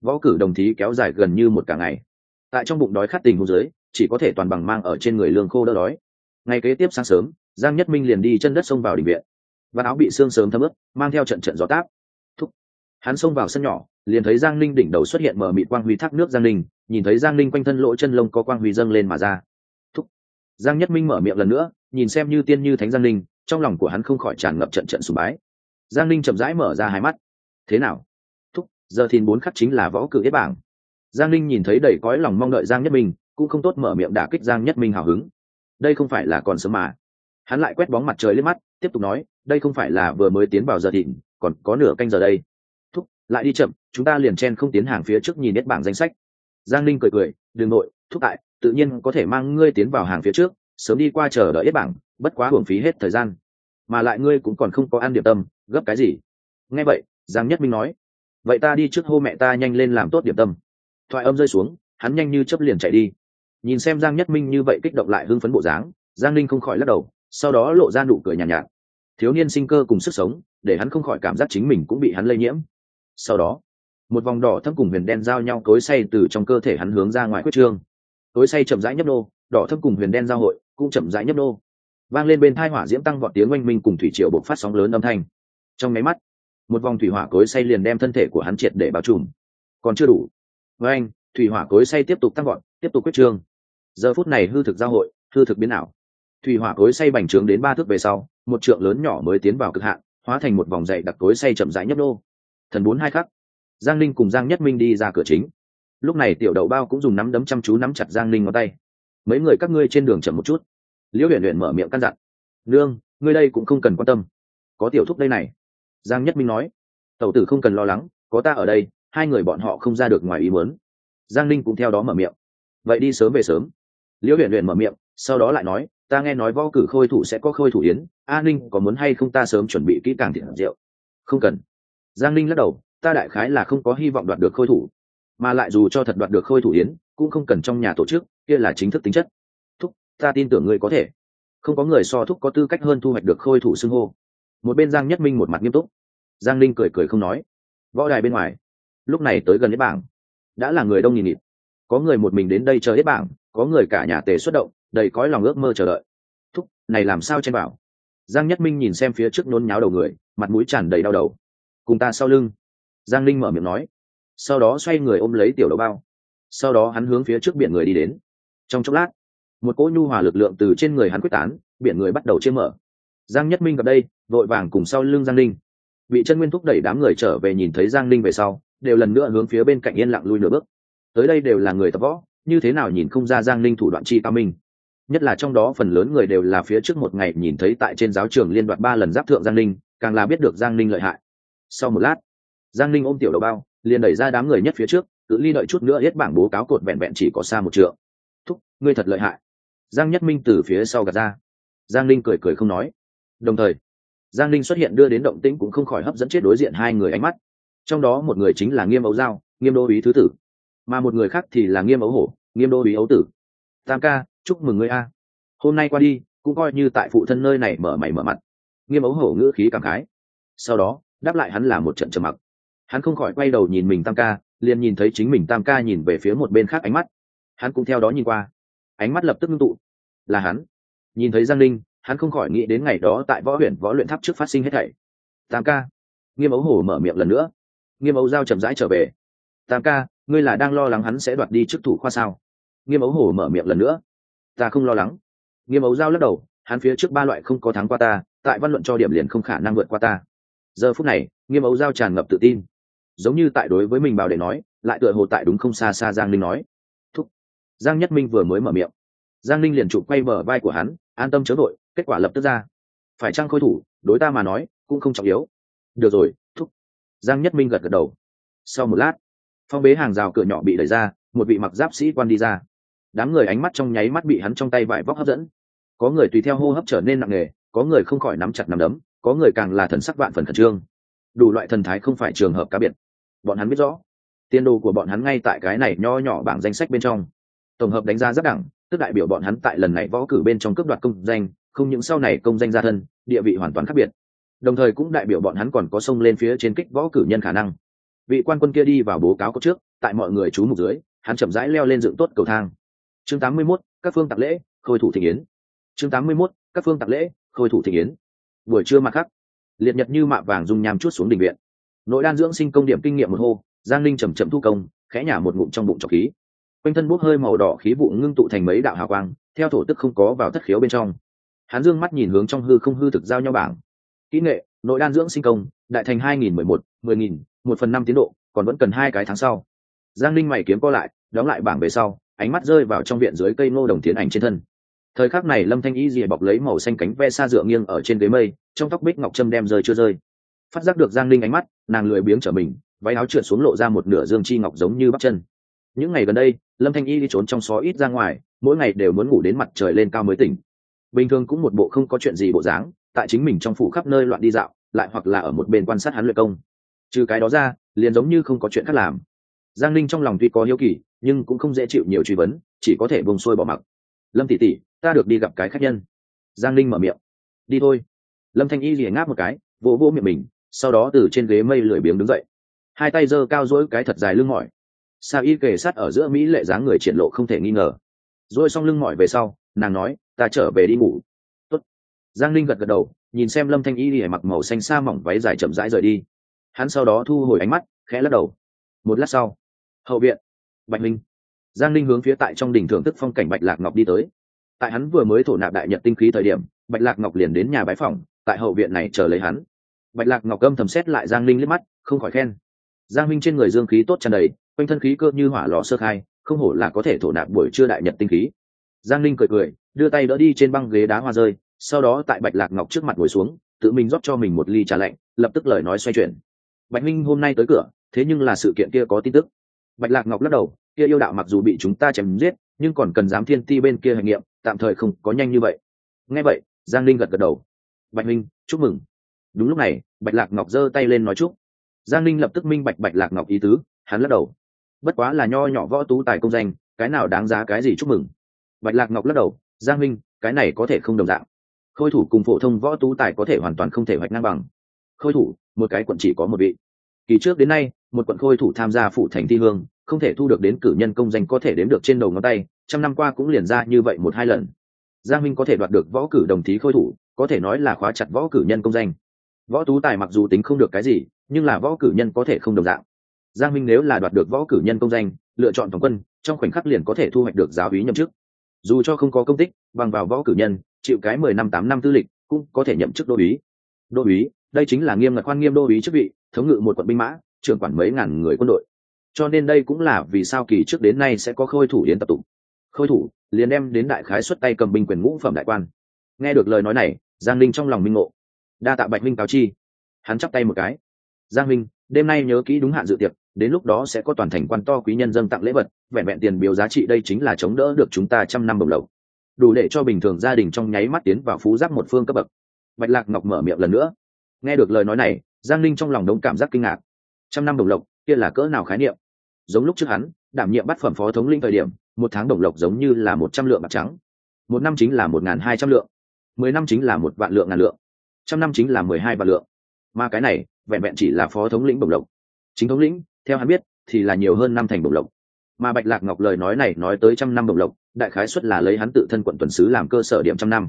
Võ cử đồng thí kéo dài gần như một cả ngày tại trong bụng đói khát tình hô dưới, chỉ có thể toàn bằng mang ở trên người lương khô đỡ đói. Ngày kế tiếp sáng sớm, giang nhất minh liền đi chân đất xông vào đình viện. Và áo bị xương sớm thấm ướt, mang theo trận trận gió táp. Thúc. Hắn xông vào sân nhỏ, liền thấy giang linh đỉnh đầu xuất hiện mở mịt quang huy thác nước giang linh nhìn thấy giang linh quanh thân lỗ chân lông có quang huy dâng lên mà ra. Thúc. Giang nhất minh mở miệng lần nữa, nhìn xem như tiên như thánh giang linh trong lòng của hắn không khỏi tràn ngập trận trận sùng bái. Giang linh chậm rãi mở ra hai mắt. Thế nào? Thúc, giờ thìn bốn khắc chính là võ cử hết bảng giang linh nhìn thấy đầy cõi lòng mong đợi giang nhất minh, cũng không tốt mở miệng đả kích giang nhất minh hào hứng. Đây không phải là còn sớm mà. Hắn lại quét bóng mặt trời lên mắt, tiếp tục nói, đây không phải là vừa mới tiến vào giờ thịnh, còn có nửa canh giờ đây. Thúc, lại đi chậm, chúng ta liền chen không tiến hàng phía trước nhìn nét bảng danh sách. Giang linh cười cười, đừng nội, thúc tại tự nhiên có thể mang ngươi tiến vào hàng phía trước, sớm đi qua chờ đợi hết bảng, bất quá hưởng phí hết thời gian. Mà lại ngươi cũng còn không có ăn điểm tâm, gấp cái gì? Nghe vậy, giang nhất minh nói, vậy ta đi trước hô mẹ ta nhanh lên làm tốt điểm tâm thoại âm rơi xuống hắn nhanh như chấp liền chạy đi. Nhìn xem giang nhất minh như vậy kích động lại hưng phấn bộ dáng giang linh không khỏi lắc đầu sau đó lộ ra nụ cười nhàn nhạt, nhạt thiếu niên sinh cơ cùng sức sống để hắn không khỏi cảm giác chính mình cũng bị hắn lây nhiễm. Sau đó một vòng đỏ thâm cùng huyền đen giao nhau cối say từ trong cơ thể hắn hướng ra ngoài quyết trương. Cối say chậm rãi nhấp nô đỏ thâm cùng huyền đen giao hội cũng chậm rãi nhấp nô. Vang lên bên thai hỏa diễm tăng vọt tiếng oanh minh cùng thủy triều bộc phát sóng lớn âm thanh. Trong máy mắt một vòng thủy hỏa cối say liền đem thân thể của hắn triệt để bao trùm. Còn chưa đủ với anh, thủy hỏa cối say tiếp tục tăng vọt, tiếp tục quyết trương. Giờ phút này hư thực giao hội, hư thực biến ảo. Thủy hỏa cối say bành trướng đến ba thước về sau, một trượng lớn nhỏ mới tiến vào cực hạn, hóa thành một vòng dậy đặc cối say chậm rãi nhấp nô. Thần bốn hai khắc. Giang linh cùng giang nhất minh đi ra cửa chính. Lúc này tiểu đậu bao cũng dùng nắm đấm chăm chú nắm chặt giang linh ngón tay. Mấy người các ngươi trên đường chậm một chút. Liễu huyền huyền mở miệng căn dặn. Nương, ngươi đây cũng không cần quan tâm. Có tiểu thúc đây này. Giang nhất minh nói. Tẩu tử không cần lo lắng, có ta ở đây hai người bọn họ không ra được ngoài ý muốn. Giang linh cũng theo đó mở miệng. Vậy đi sớm về sớm. Liễu huyền huyền mở miệng, sau đó lại nói, ta nghe nói võ cử khôi thủ sẽ có khôi thủ yến, a ninh có muốn hay không ta sớm chuẩn bị kỹ càng thiện rượu? Không cần. Giang ninh lắc đầu, ta đại khái là không có hy vọng đoạt được khôi thủ, mà lại dù cho thật đoạt được khôi thủ yến, cũng không cần trong nhà tổ chức, kia là chính thức tính chất. Thúc, ta tin tưởng ngươi có thể. Không có người so thúc có tư cách hơn thu hoạch được khôi thủ xưng hô. Một bên giang nhất minh một mặt nghiêm túc. Giang linh cười cười không nói. Võ đài bên ngoài lúc này tới gần hết bảng. Đã là người đông nghìn nghịt. Có người một mình đến đây chờ hết bảng, có người cả nhà tề xuất động, đầy cõi lòng ước mơ chờ đợi. Thúc, này làm sao chen bảo? Giang nhất minh nhìn xem phía trước nôn nháo đầu người, mặt mũi tràn đầy đau đầu. Cùng ta sau lưng. Giang linh mở miệng nói. Sau đó xoay người ôm lấy tiểu đấu bao. Sau đó hắn hướng phía trước biển người đi đến. Trong chốc lát, một cỗ nhu hòa lực lượng từ trên người hắn quyết tán, biển người bắt đầu chiêm mở. Giang nhất minh gặp đây, vội vàng cùng sau lưng giang linh bị chân nguyên thúc đẩy đám người trở về nhìn thấy giang linh về sau đều lần nữa hướng phía bên cạnh yên lặng lui nửa bước. Tới đây đều là người tập võ như thế nào nhìn không ra giang Ninh thủ đoạn chi cao minh. Nhất là trong đó phần lớn người đều là phía trước một ngày nhìn thấy tại trên giáo trường liên đoạn ba lần giáp thượng giang Ninh, càng là biết được giang Ninh lợi hại. Sau một lát giang Ninh ôm tiểu đầu bao liền đẩy ra đám người nhất phía trước tự ly đợi chút nữa hết bảng bố cáo cột vẹn vẹn chỉ có xa một trượng. Thúc ngươi thật lợi hại. Giang nhất minh từ phía sau gạt ra. Giang Ninh cười cười không nói. Đồng thời giang Ninh xuất hiện đưa đến động tĩnh cũng không khỏi hấp dẫn chết đối diện hai người ánh mắt trong đó một người chính là nghiêm ấu giao, nghiêm đô ý thứ tử. Mà một người khác thì là nghiêm ấu hổ, nghiêm đô ý ấu tử. Tam ca, chúc mừng ngươi a. Hôm nay qua đi, cũng coi như tại phụ thân nơi này mở mày mở mặt. Nghiêm ấu hổ ngữ khí cảm khái. Sau đó, đáp lại hắn là một trận trầm mặc. Hắn không khỏi quay đầu nhìn mình tam ca, liền nhìn thấy chính mình tam ca nhìn về phía một bên khác ánh mắt. Hắn cũng theo đó nhìn qua. Ánh mắt lập tức ngưng tụ. Là hắn. Nhìn thấy giang linh hắn không khỏi nghĩ đến ngày đó tại võ huyện võ luyện tháp trước phát sinh hết thảy. Tam ca. Nghiêm ấu hổ mở miệng lần nữa nghiêm ấu giao chậm rãi trở về. Tam ca, ngươi là đang lo lắng hắn sẽ đoạt đi chức thủ khoa sao? Nghiêm ấu hổ mở miệng lần nữa. Ta không lo lắng. Nghiêm ấu giao lắc đầu, hắn phía trước ba loại không có thắng qua ta, tại văn luận cho điểm liền không khả năng vượt qua ta. Giờ phút này, nghiêm ấu giao tràn ngập tự tin. Giống như tại đối với mình bảo để nói, lại tựa hồ tại đúng không xa xa giang linh nói. Thúc. Giang nhất minh vừa mới mở miệng. Giang linh liền chụp quay bờ vai của hắn, an tâm chớ vội, kết quả lập tức ra. Phải chăng khôi thủ, đối ta mà nói, cũng không trọng yếu. Được rồi, thúc giang nhất minh gật gật đầu. Sau một lát, phong bế hàng rào cửa nhỏ bị đẩy ra, một vị mặc giáp sĩ quan đi ra. Đám người ánh mắt trong nháy mắt bị hắn trong tay vải vóc hấp dẫn. Có người tùy theo hô hấp trở nên nặng nề, có người không khỏi nắm chặt nắm đấm, có người càng là thần sắc vạn phần khẩn trương. Đủ loại thần thái không phải trường hợp cá biệt. Bọn hắn biết rõ tiền đồ của bọn hắn ngay tại cái này nho nhỏ bảng danh sách bên trong. Tổng hợp đánh giá rất đẳng, tức đại biểu bọn hắn tại lần này võ cử bên trong cướp đoạt công danh, không những sau này công danh gia thân, địa vị hoàn toàn khác biệt đồng thời cũng đại biểu bọn hắn còn có sông lên phía trên kích võ cử nhân khả năng. Vị quan quân kia đi vào bố cáo có trước tại mọi người chú mục dưới hắn chậm rãi leo lên dựng tốt cầu thang. Chương 81, các phương tạc lễ khôi thủ thị yến. Chương 81, các phương tạc lễ khôi thủ thị yến. Buổi trưa mặt khắc liệt nhật như mạ vàng dung nham chút xuống đình viện. Nội đan dưỡng sinh công điểm kinh nghiệm một hô giang linh chầm chậm thu công khẽ nhả một ngụm trong bụng trọc khí. Quanh thân bốc hơi màu đỏ khí vụ ngưng tụ thành mấy đạo hào quang theo thổ tức không có vào thất khiếu bên trong. Hắn dương mắt nhìn hướng trong hư không hư thực giao nhau bảng kỹ nghệ, nội đan dưỡng sinh công, đại thành hai nghìn mười một, mười nghìn, một phần năm tiến độ, còn vẫn cần hai cái tháng sau. Giang linh mày kiếm co lại, đóng lại bảng về sau, ánh mắt rơi vào trong viện dưới cây ngô đồng tiến ảnh trên thân. Thời khắc này lâm thanh y dìa bọc lấy màu xanh cánh ve xa dựa nghiêng ở trên ghế mây, trong tóc bích ngọc trâm đem rơi chưa rơi. Phát giác được giang linh ánh mắt, nàng lười biếng trở mình, váy áo trượt xuống lộ ra một nửa dương chi ngọc giống như bắp chân. Những ngày gần đây, lâm thanh y đi trốn trong xó ít ra ngoài, mỗi ngày đều muốn ngủ đến mặt trời lên cao mới tỉnh. Bình thường cũng một bộ không có chuyện gì bộ dáng tại chính mình trong phủ khắp nơi loạn đi dạo, lại hoặc là ở một bên quan sát hắn luyện công. Trừ cái đó ra, liền giống như không có chuyện khác làm. Giang linh trong lòng tuy có hiếu kỳ, nhưng cũng không dễ chịu nhiều truy vấn, chỉ có thể bông xuôi bỏ mặc. Lâm tỷ tỷ, ta được đi gặp cái khách nhân. Giang linh mở miệng. Đi thôi. Lâm thanh y liền ngáp một cái, vỗ vỗ miệng mình, sau đó từ trên ghế mây lười biếng đứng dậy. Hai tay giơ cao dỗi cái thật dài lưng mỏi. Sa y kề sát ở giữa mỹ lệ dáng người triển lộ không thể nghi ngờ. Rồi xong lưng mỏi về sau, nàng nói, ta trở về đi ngủ giang linh gật gật đầu, nhìn xem lâm thanh y lìa mặc màu xanh xa mỏng váy dài chậm rãi rời đi. Hắn sau đó thu hồi ánh mắt, khẽ lắc đầu. Một lát sau, hậu viện, bạch minh. Giang linh hướng phía tại trong đình thưởng thức phong cảnh bạch lạc ngọc đi tới. Tại hắn vừa mới thổ nạp đại nhật tinh khí thời điểm, bạch lạc ngọc liền đến nhà bái phòng tại hậu viện này chờ lấy hắn. Bạch lạc ngọc âm thầm xét lại giang linh liếc mắt, không khỏi khen. Giang minh trên người dương khí tốt tràn đầy, quanh thân khí cơ như hỏa lò sơ khai, không hổ là có thể thổ nạp buổi trưa đại nhật tinh khí. Giang linh cười cười, đưa tay đỡ đi trên băng ghế đá hoa rơi sau đó tại bạch lạc ngọc trước mặt ngồi xuống, tự mình rót cho mình một ly trà lạnh, lập tức lời nói xoay chuyển. Bạch minh, hôm nay tới cửa, thế nhưng là sự kiện kia có tin tức. Bạch lạc ngọc lắc đầu, kia yêu đạo mặc dù bị chúng ta chém giết, nhưng còn cần dám thiên ti bên kia hành nghiệm, tạm thời không có nhanh như vậy. Nghe vậy, giang linh gật gật đầu. Bạch minh, chúc mừng. Đúng lúc này, bạch lạc ngọc giơ tay lên nói chúc. Giang linh lập tức minh bạch bạch lạc ngọc ý tứ, hắn lắc đầu. Bất quá là nho nhỏ võ tú tài công danh, cái nào đáng giá cái gì chúc mừng? Bạch lạc ngọc lắc đầu. Giang minh, cái này có thể không đồng dạng khôi thủ cùng phổ thông võ tú tài có thể hoàn toàn không thể hoạch ngang bằng. Khôi thủ, một cái quận chỉ có một vị. Kỳ trước đến nay, một quận khôi thủ tham gia phụ thành thi hương, không thể thu được đến cử nhân công danh có thể đếm được trên đầu ngón tay, trăm năm qua cũng liền ra như vậy một hai lần. Giang minh có thể đoạt được võ cử đồng thí khôi thủ, có thể nói là khóa chặt võ cử nhân công danh. Võ tú tài mặc dù tính không được cái gì, nhưng là võ cử nhân có thể không đồng dạng. Giang minh nếu là đoạt được võ cử nhân công danh, lựa chọn tổng quân, trong khoảnh khắc liền có thể thu hoạch được giáo hí nhậm chức dù cho không có công tích, bằng vào võ cử nhân, chịu cái mười năm tám năm tư lịch, cũng có thể nhậm chức đô úy. Đô úy, đây chính là nghiêm ngặt khoan nghiêm đô úy chức vị, thống ngự một quận binh mã, trưởng quản mấy ngàn người quân đội. Cho nên đây cũng là vì sao kỳ trước đến nay sẽ có khôi thủ yến tập tụ. Khôi thủ, liền đem đến đại khái xuất tay cầm binh quyền ngũ phẩm đại quan. Nghe được lời nói này, giang linh trong lòng minh ngộ. Đa tạ bạch minh cáo chi. Hắn chắp tay một cái. Giang minh đêm nay nhớ kỹ đúng hạn dự tiệc đến lúc đó sẽ có toàn thành quan to quý nhân dân tặng lễ vật, vẹn vẹn tiền biếu giá trị đây chính là chống đỡ được chúng ta trăm năm bồng lộc. Đủ để cho bình thường gia đình trong nháy mắt tiến vào phú giáp một phương cấp bậc. Bạch lạc ngọc mở miệng lần nữa. Nghe được lời nói này, giang linh trong lòng đống cảm giác kinh ngạc. Trăm năm đồng lộc, kia là cỡ nào khái niệm? Giống lúc trước hắn, đảm nhiệm bắt phẩm phó thống linh thời điểm, một tháng đồng lộc giống như là một trăm lượng bạc trắng. Một năm chính là một n g h n hai trăm lượng. Mười năm chính là một vạn lượng ngàn lượng. Trăm năm chính là mười hai vạn lượng. Mà cái này, vẹn vẹn chỉ là phó thống lĩnh đồng lộc. Chính thống lĩnh theo hắn biết, thì là nhiều hơn năm thành đồng lộc. Mà bạch lạc ngọc lời nói này nói tới trăm năm đồng lộc, đại khái xuất là lấy hắn tự thân quận tuần sứ làm cơ sở điểm trăm năm.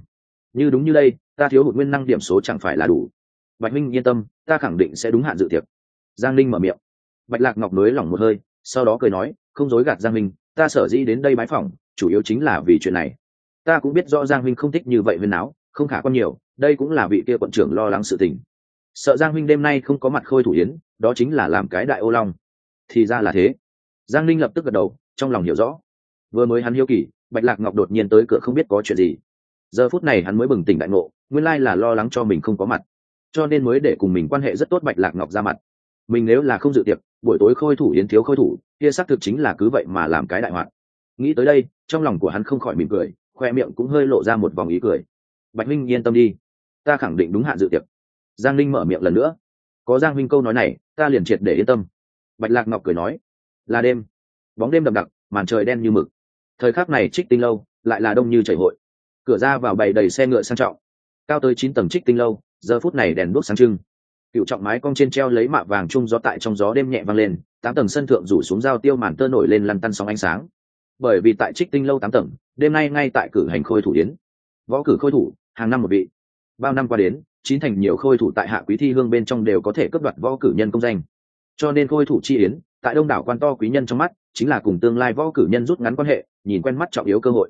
Như đúng như đây, ta thiếu hụt nguyên năng điểm số chẳng phải là đủ. Bạch minh yên tâm, ta khẳng định sẽ đúng hạn dự tiệc. Giang linh mở miệng. Bạch lạc ngọc nới lỏng một hơi, sau đó cười nói, không dối gạt giang minh, ta sở dĩ đến đây bái phỏng, chủ yếu chính là vì chuyện này. Ta cũng biết rõ giang minh không thích như vậy huyên áo không khả quan nhiều, đây cũng là vị kia quận trưởng lo lắng sự tình. Sợ giang minh đêm nay không có mặt khôi thủ yến, đó chính là làm cái đại ô long thì ra là thế. Giang linh lập tức gật đầu, trong lòng hiểu rõ. Vừa mới hắn hiếu kỳ, bạch lạc ngọc đột nhiên tới cửa không biết có chuyện gì. Giờ phút này hắn mới bừng tỉnh đại ngộ, nguyên lai là lo lắng cho mình không có mặt. Cho nên mới để cùng mình quan hệ rất tốt bạch lạc ngọc ra mặt. Mình nếu là không dự tiệc, buổi tối khôi thủ yến thiếu khôi thủ, kia xác thực chính là cứ vậy mà làm cái đại hoạn nghĩ tới đây, trong lòng của hắn không khỏi mỉm cười, khoe miệng cũng hơi lộ ra một vòng ý cười. Bạch minh yên tâm đi. Ta khẳng định đúng hạn dự tiệc. Giang linh mở miệng lần nữa. Có giang minh câu nói này, ta liền triệt để yên tâm bạch lạc ngọc cười nói, là đêm. Bóng đêm đậm đặc, màn trời đen như mực. Thời khắc này trích tinh lâu lại là đông như chảy hội. Cửa ra vào bày đầy xe ngựa sang trọng. Cao tới chín tầng trích tinh lâu, giờ phút này đèn đuốc sáng trưng. Cựu trọng mái cong trên treo lấy mạ vàng chung gió tại trong gió đêm nhẹ vang lên, tám tầng sân thượng rủ xuống giao tiêu màn tơ nổi lên lăn tăn sóng ánh sáng. Bởi vì tại trích tinh lâu tám tầng, đêm nay ngay tại cử hành khôi thủ yến. Võ cử khôi thủ, hàng năm một vị. Bao năm qua đến, chín thành nhiều khôi thủ tại hạ quý thi hương bên trong đều có thể cấp đoạt võ cử nhân công danh cho nên khôi thủ chi yến, tại đông đảo quan to quý nhân trong mắt, chính là cùng tương lai võ cử nhân rút ngắn quan hệ, nhìn quen mắt trọng yếu cơ hội.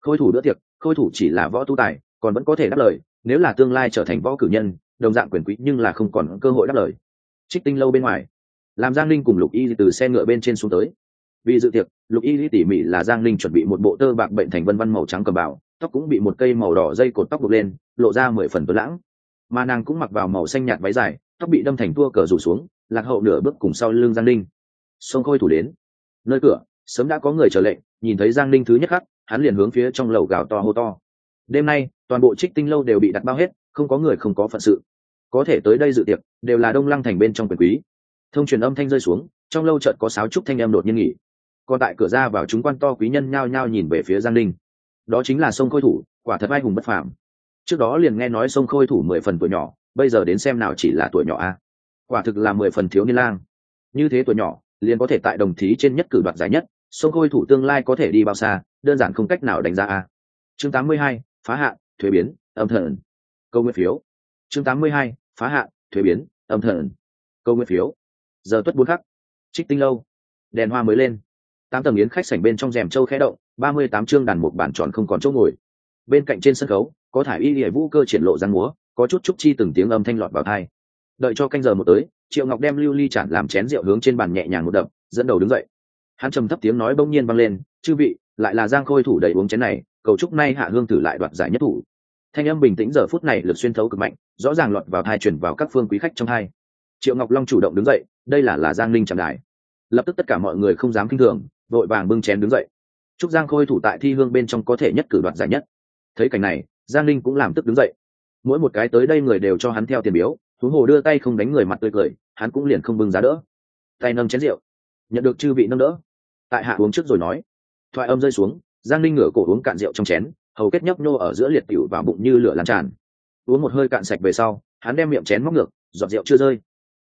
Khôi thủ đỡ tiệc, khôi thủ chỉ là võ tu tài, còn vẫn có thể đáp lời, nếu là tương lai trở thành võ cử nhân, đồng dạng quyền quý nhưng là không còn cơ hội đáp lời. Trích tinh lâu bên ngoài, làm giang linh cùng lục y từ xe ngựa bên trên xuống tới. Vì dự tiệc, lục y tỉ mỉ là giang linh chuẩn bị một bộ tơ bạc bệnh thành vân văn màu trắng cầm bảo tóc cũng bị một cây màu đỏ dây cột tóc buộc lên, lộ ra mười phần tuấn lãng. Mà nàng cũng mặc vào màu xanh nhạt váy dài, tóc bị đâm thành tua cờ rủ xuống lạc hậu nửa bước cùng sau lưng giang Ninh, sông khôi thủ đến. Nơi cửa sớm đã có người chờ lệnh nhìn thấy giang Ninh thứ nhất khắc hắn liền hướng phía trong lầu gào to hô to. Đêm nay toàn bộ trích tinh lâu đều bị đặt bao hết không có người không có phận sự. Có thể tới đây dự tiệc đều là đông lăng thành bên trong quyền quý. Thông truyền âm thanh rơi xuống trong lâu chợt có sáo trúc thanh em đột nhiên nghỉ. Còn tại cửa ra vào chúng quan to quý nhân nhao nhao nhìn về phía giang Ninh, đó chính là sông khôi thủ quả thật ai hùng bất phàm. Trước đó liền nghe nói sông khôi thủ mười phần tuổi nhỏ bây giờ đến xem nào chỉ là tuổi nhỏ a quả thực là mười phần thiếu niên lang. Như thế tuổi nhỏ liền có thể tại đồng thí trên nhất cử đoạt giải nhất sông khôi thủ tương lai có thể đi bao xa đơn giản không cách nào đánh giá a. Chương 82, phá hạ thuế biến âm thần. Câu nguyên phiếu. Chương 82, phá hạ thuế biến âm thần. Câu nguyên phiếu. Giờ tuất bốn khắc. Trích tinh lâu. Đèn hoa mới lên. Tám tầng yến khách sảnh bên trong rèm châu khẽ động ba mươi tám chương đàn một bản tròn không còn chỗ ngồi. Bên cạnh trên sân khấu có thải y hệ vũ cơ triển lộ răng múa có chút trúc chi từng tiếng âm thanh lọt vào thai đợi cho canh giờ một tới, triệu ngọc đem lưu ly chản làm chén rượu hướng trên bàn nhẹ nhàng một đập, dẫn đầu đứng dậy. Hắn trầm thấp tiếng nói bỗng nhiên vang lên, chư vị, lại là giang khôi thủ đầy uống chén này, cầu chúc nay hạ hương thử lại đoạt giải nhất thủ. Thanh âm bình tĩnh giờ phút này lực xuyên thấu cực mạnh, rõ ràng lọt vào thai chuyển vào các phương quý khách trong hai. Triệu ngọc long chủ động đứng dậy, đây là là giang linh trạm đài. Lập tức tất cả mọi người không dám kinh thường, vội vàng bưng chén đứng dậy. Chúc giang khôi thủ tại thi hương bên trong có thể nhất cử đoạt giải nhất. Thấy cảnh này, giang linh cũng làm tức đứng dậy. Mỗi một cái tới đây người đều cho hắn theo tiền biếu thú hồ đưa tay không đánh người mặt tươi cười, hắn cũng liền không bưng giá đỡ. Tay nâng chén rượu. Nhận được chư vị nâng đỡ. Tại hạ uống trước rồi nói. Thoại âm rơi xuống, giang linh ngửa cổ uống cạn rượu trong chén, hầu kết nhấp nhô ở giữa liệt tiểu vào bụng như lửa lan tràn. Uống một hơi cạn sạch về sau, hắn đem miệng chén móc ngược, giọt rượu chưa rơi.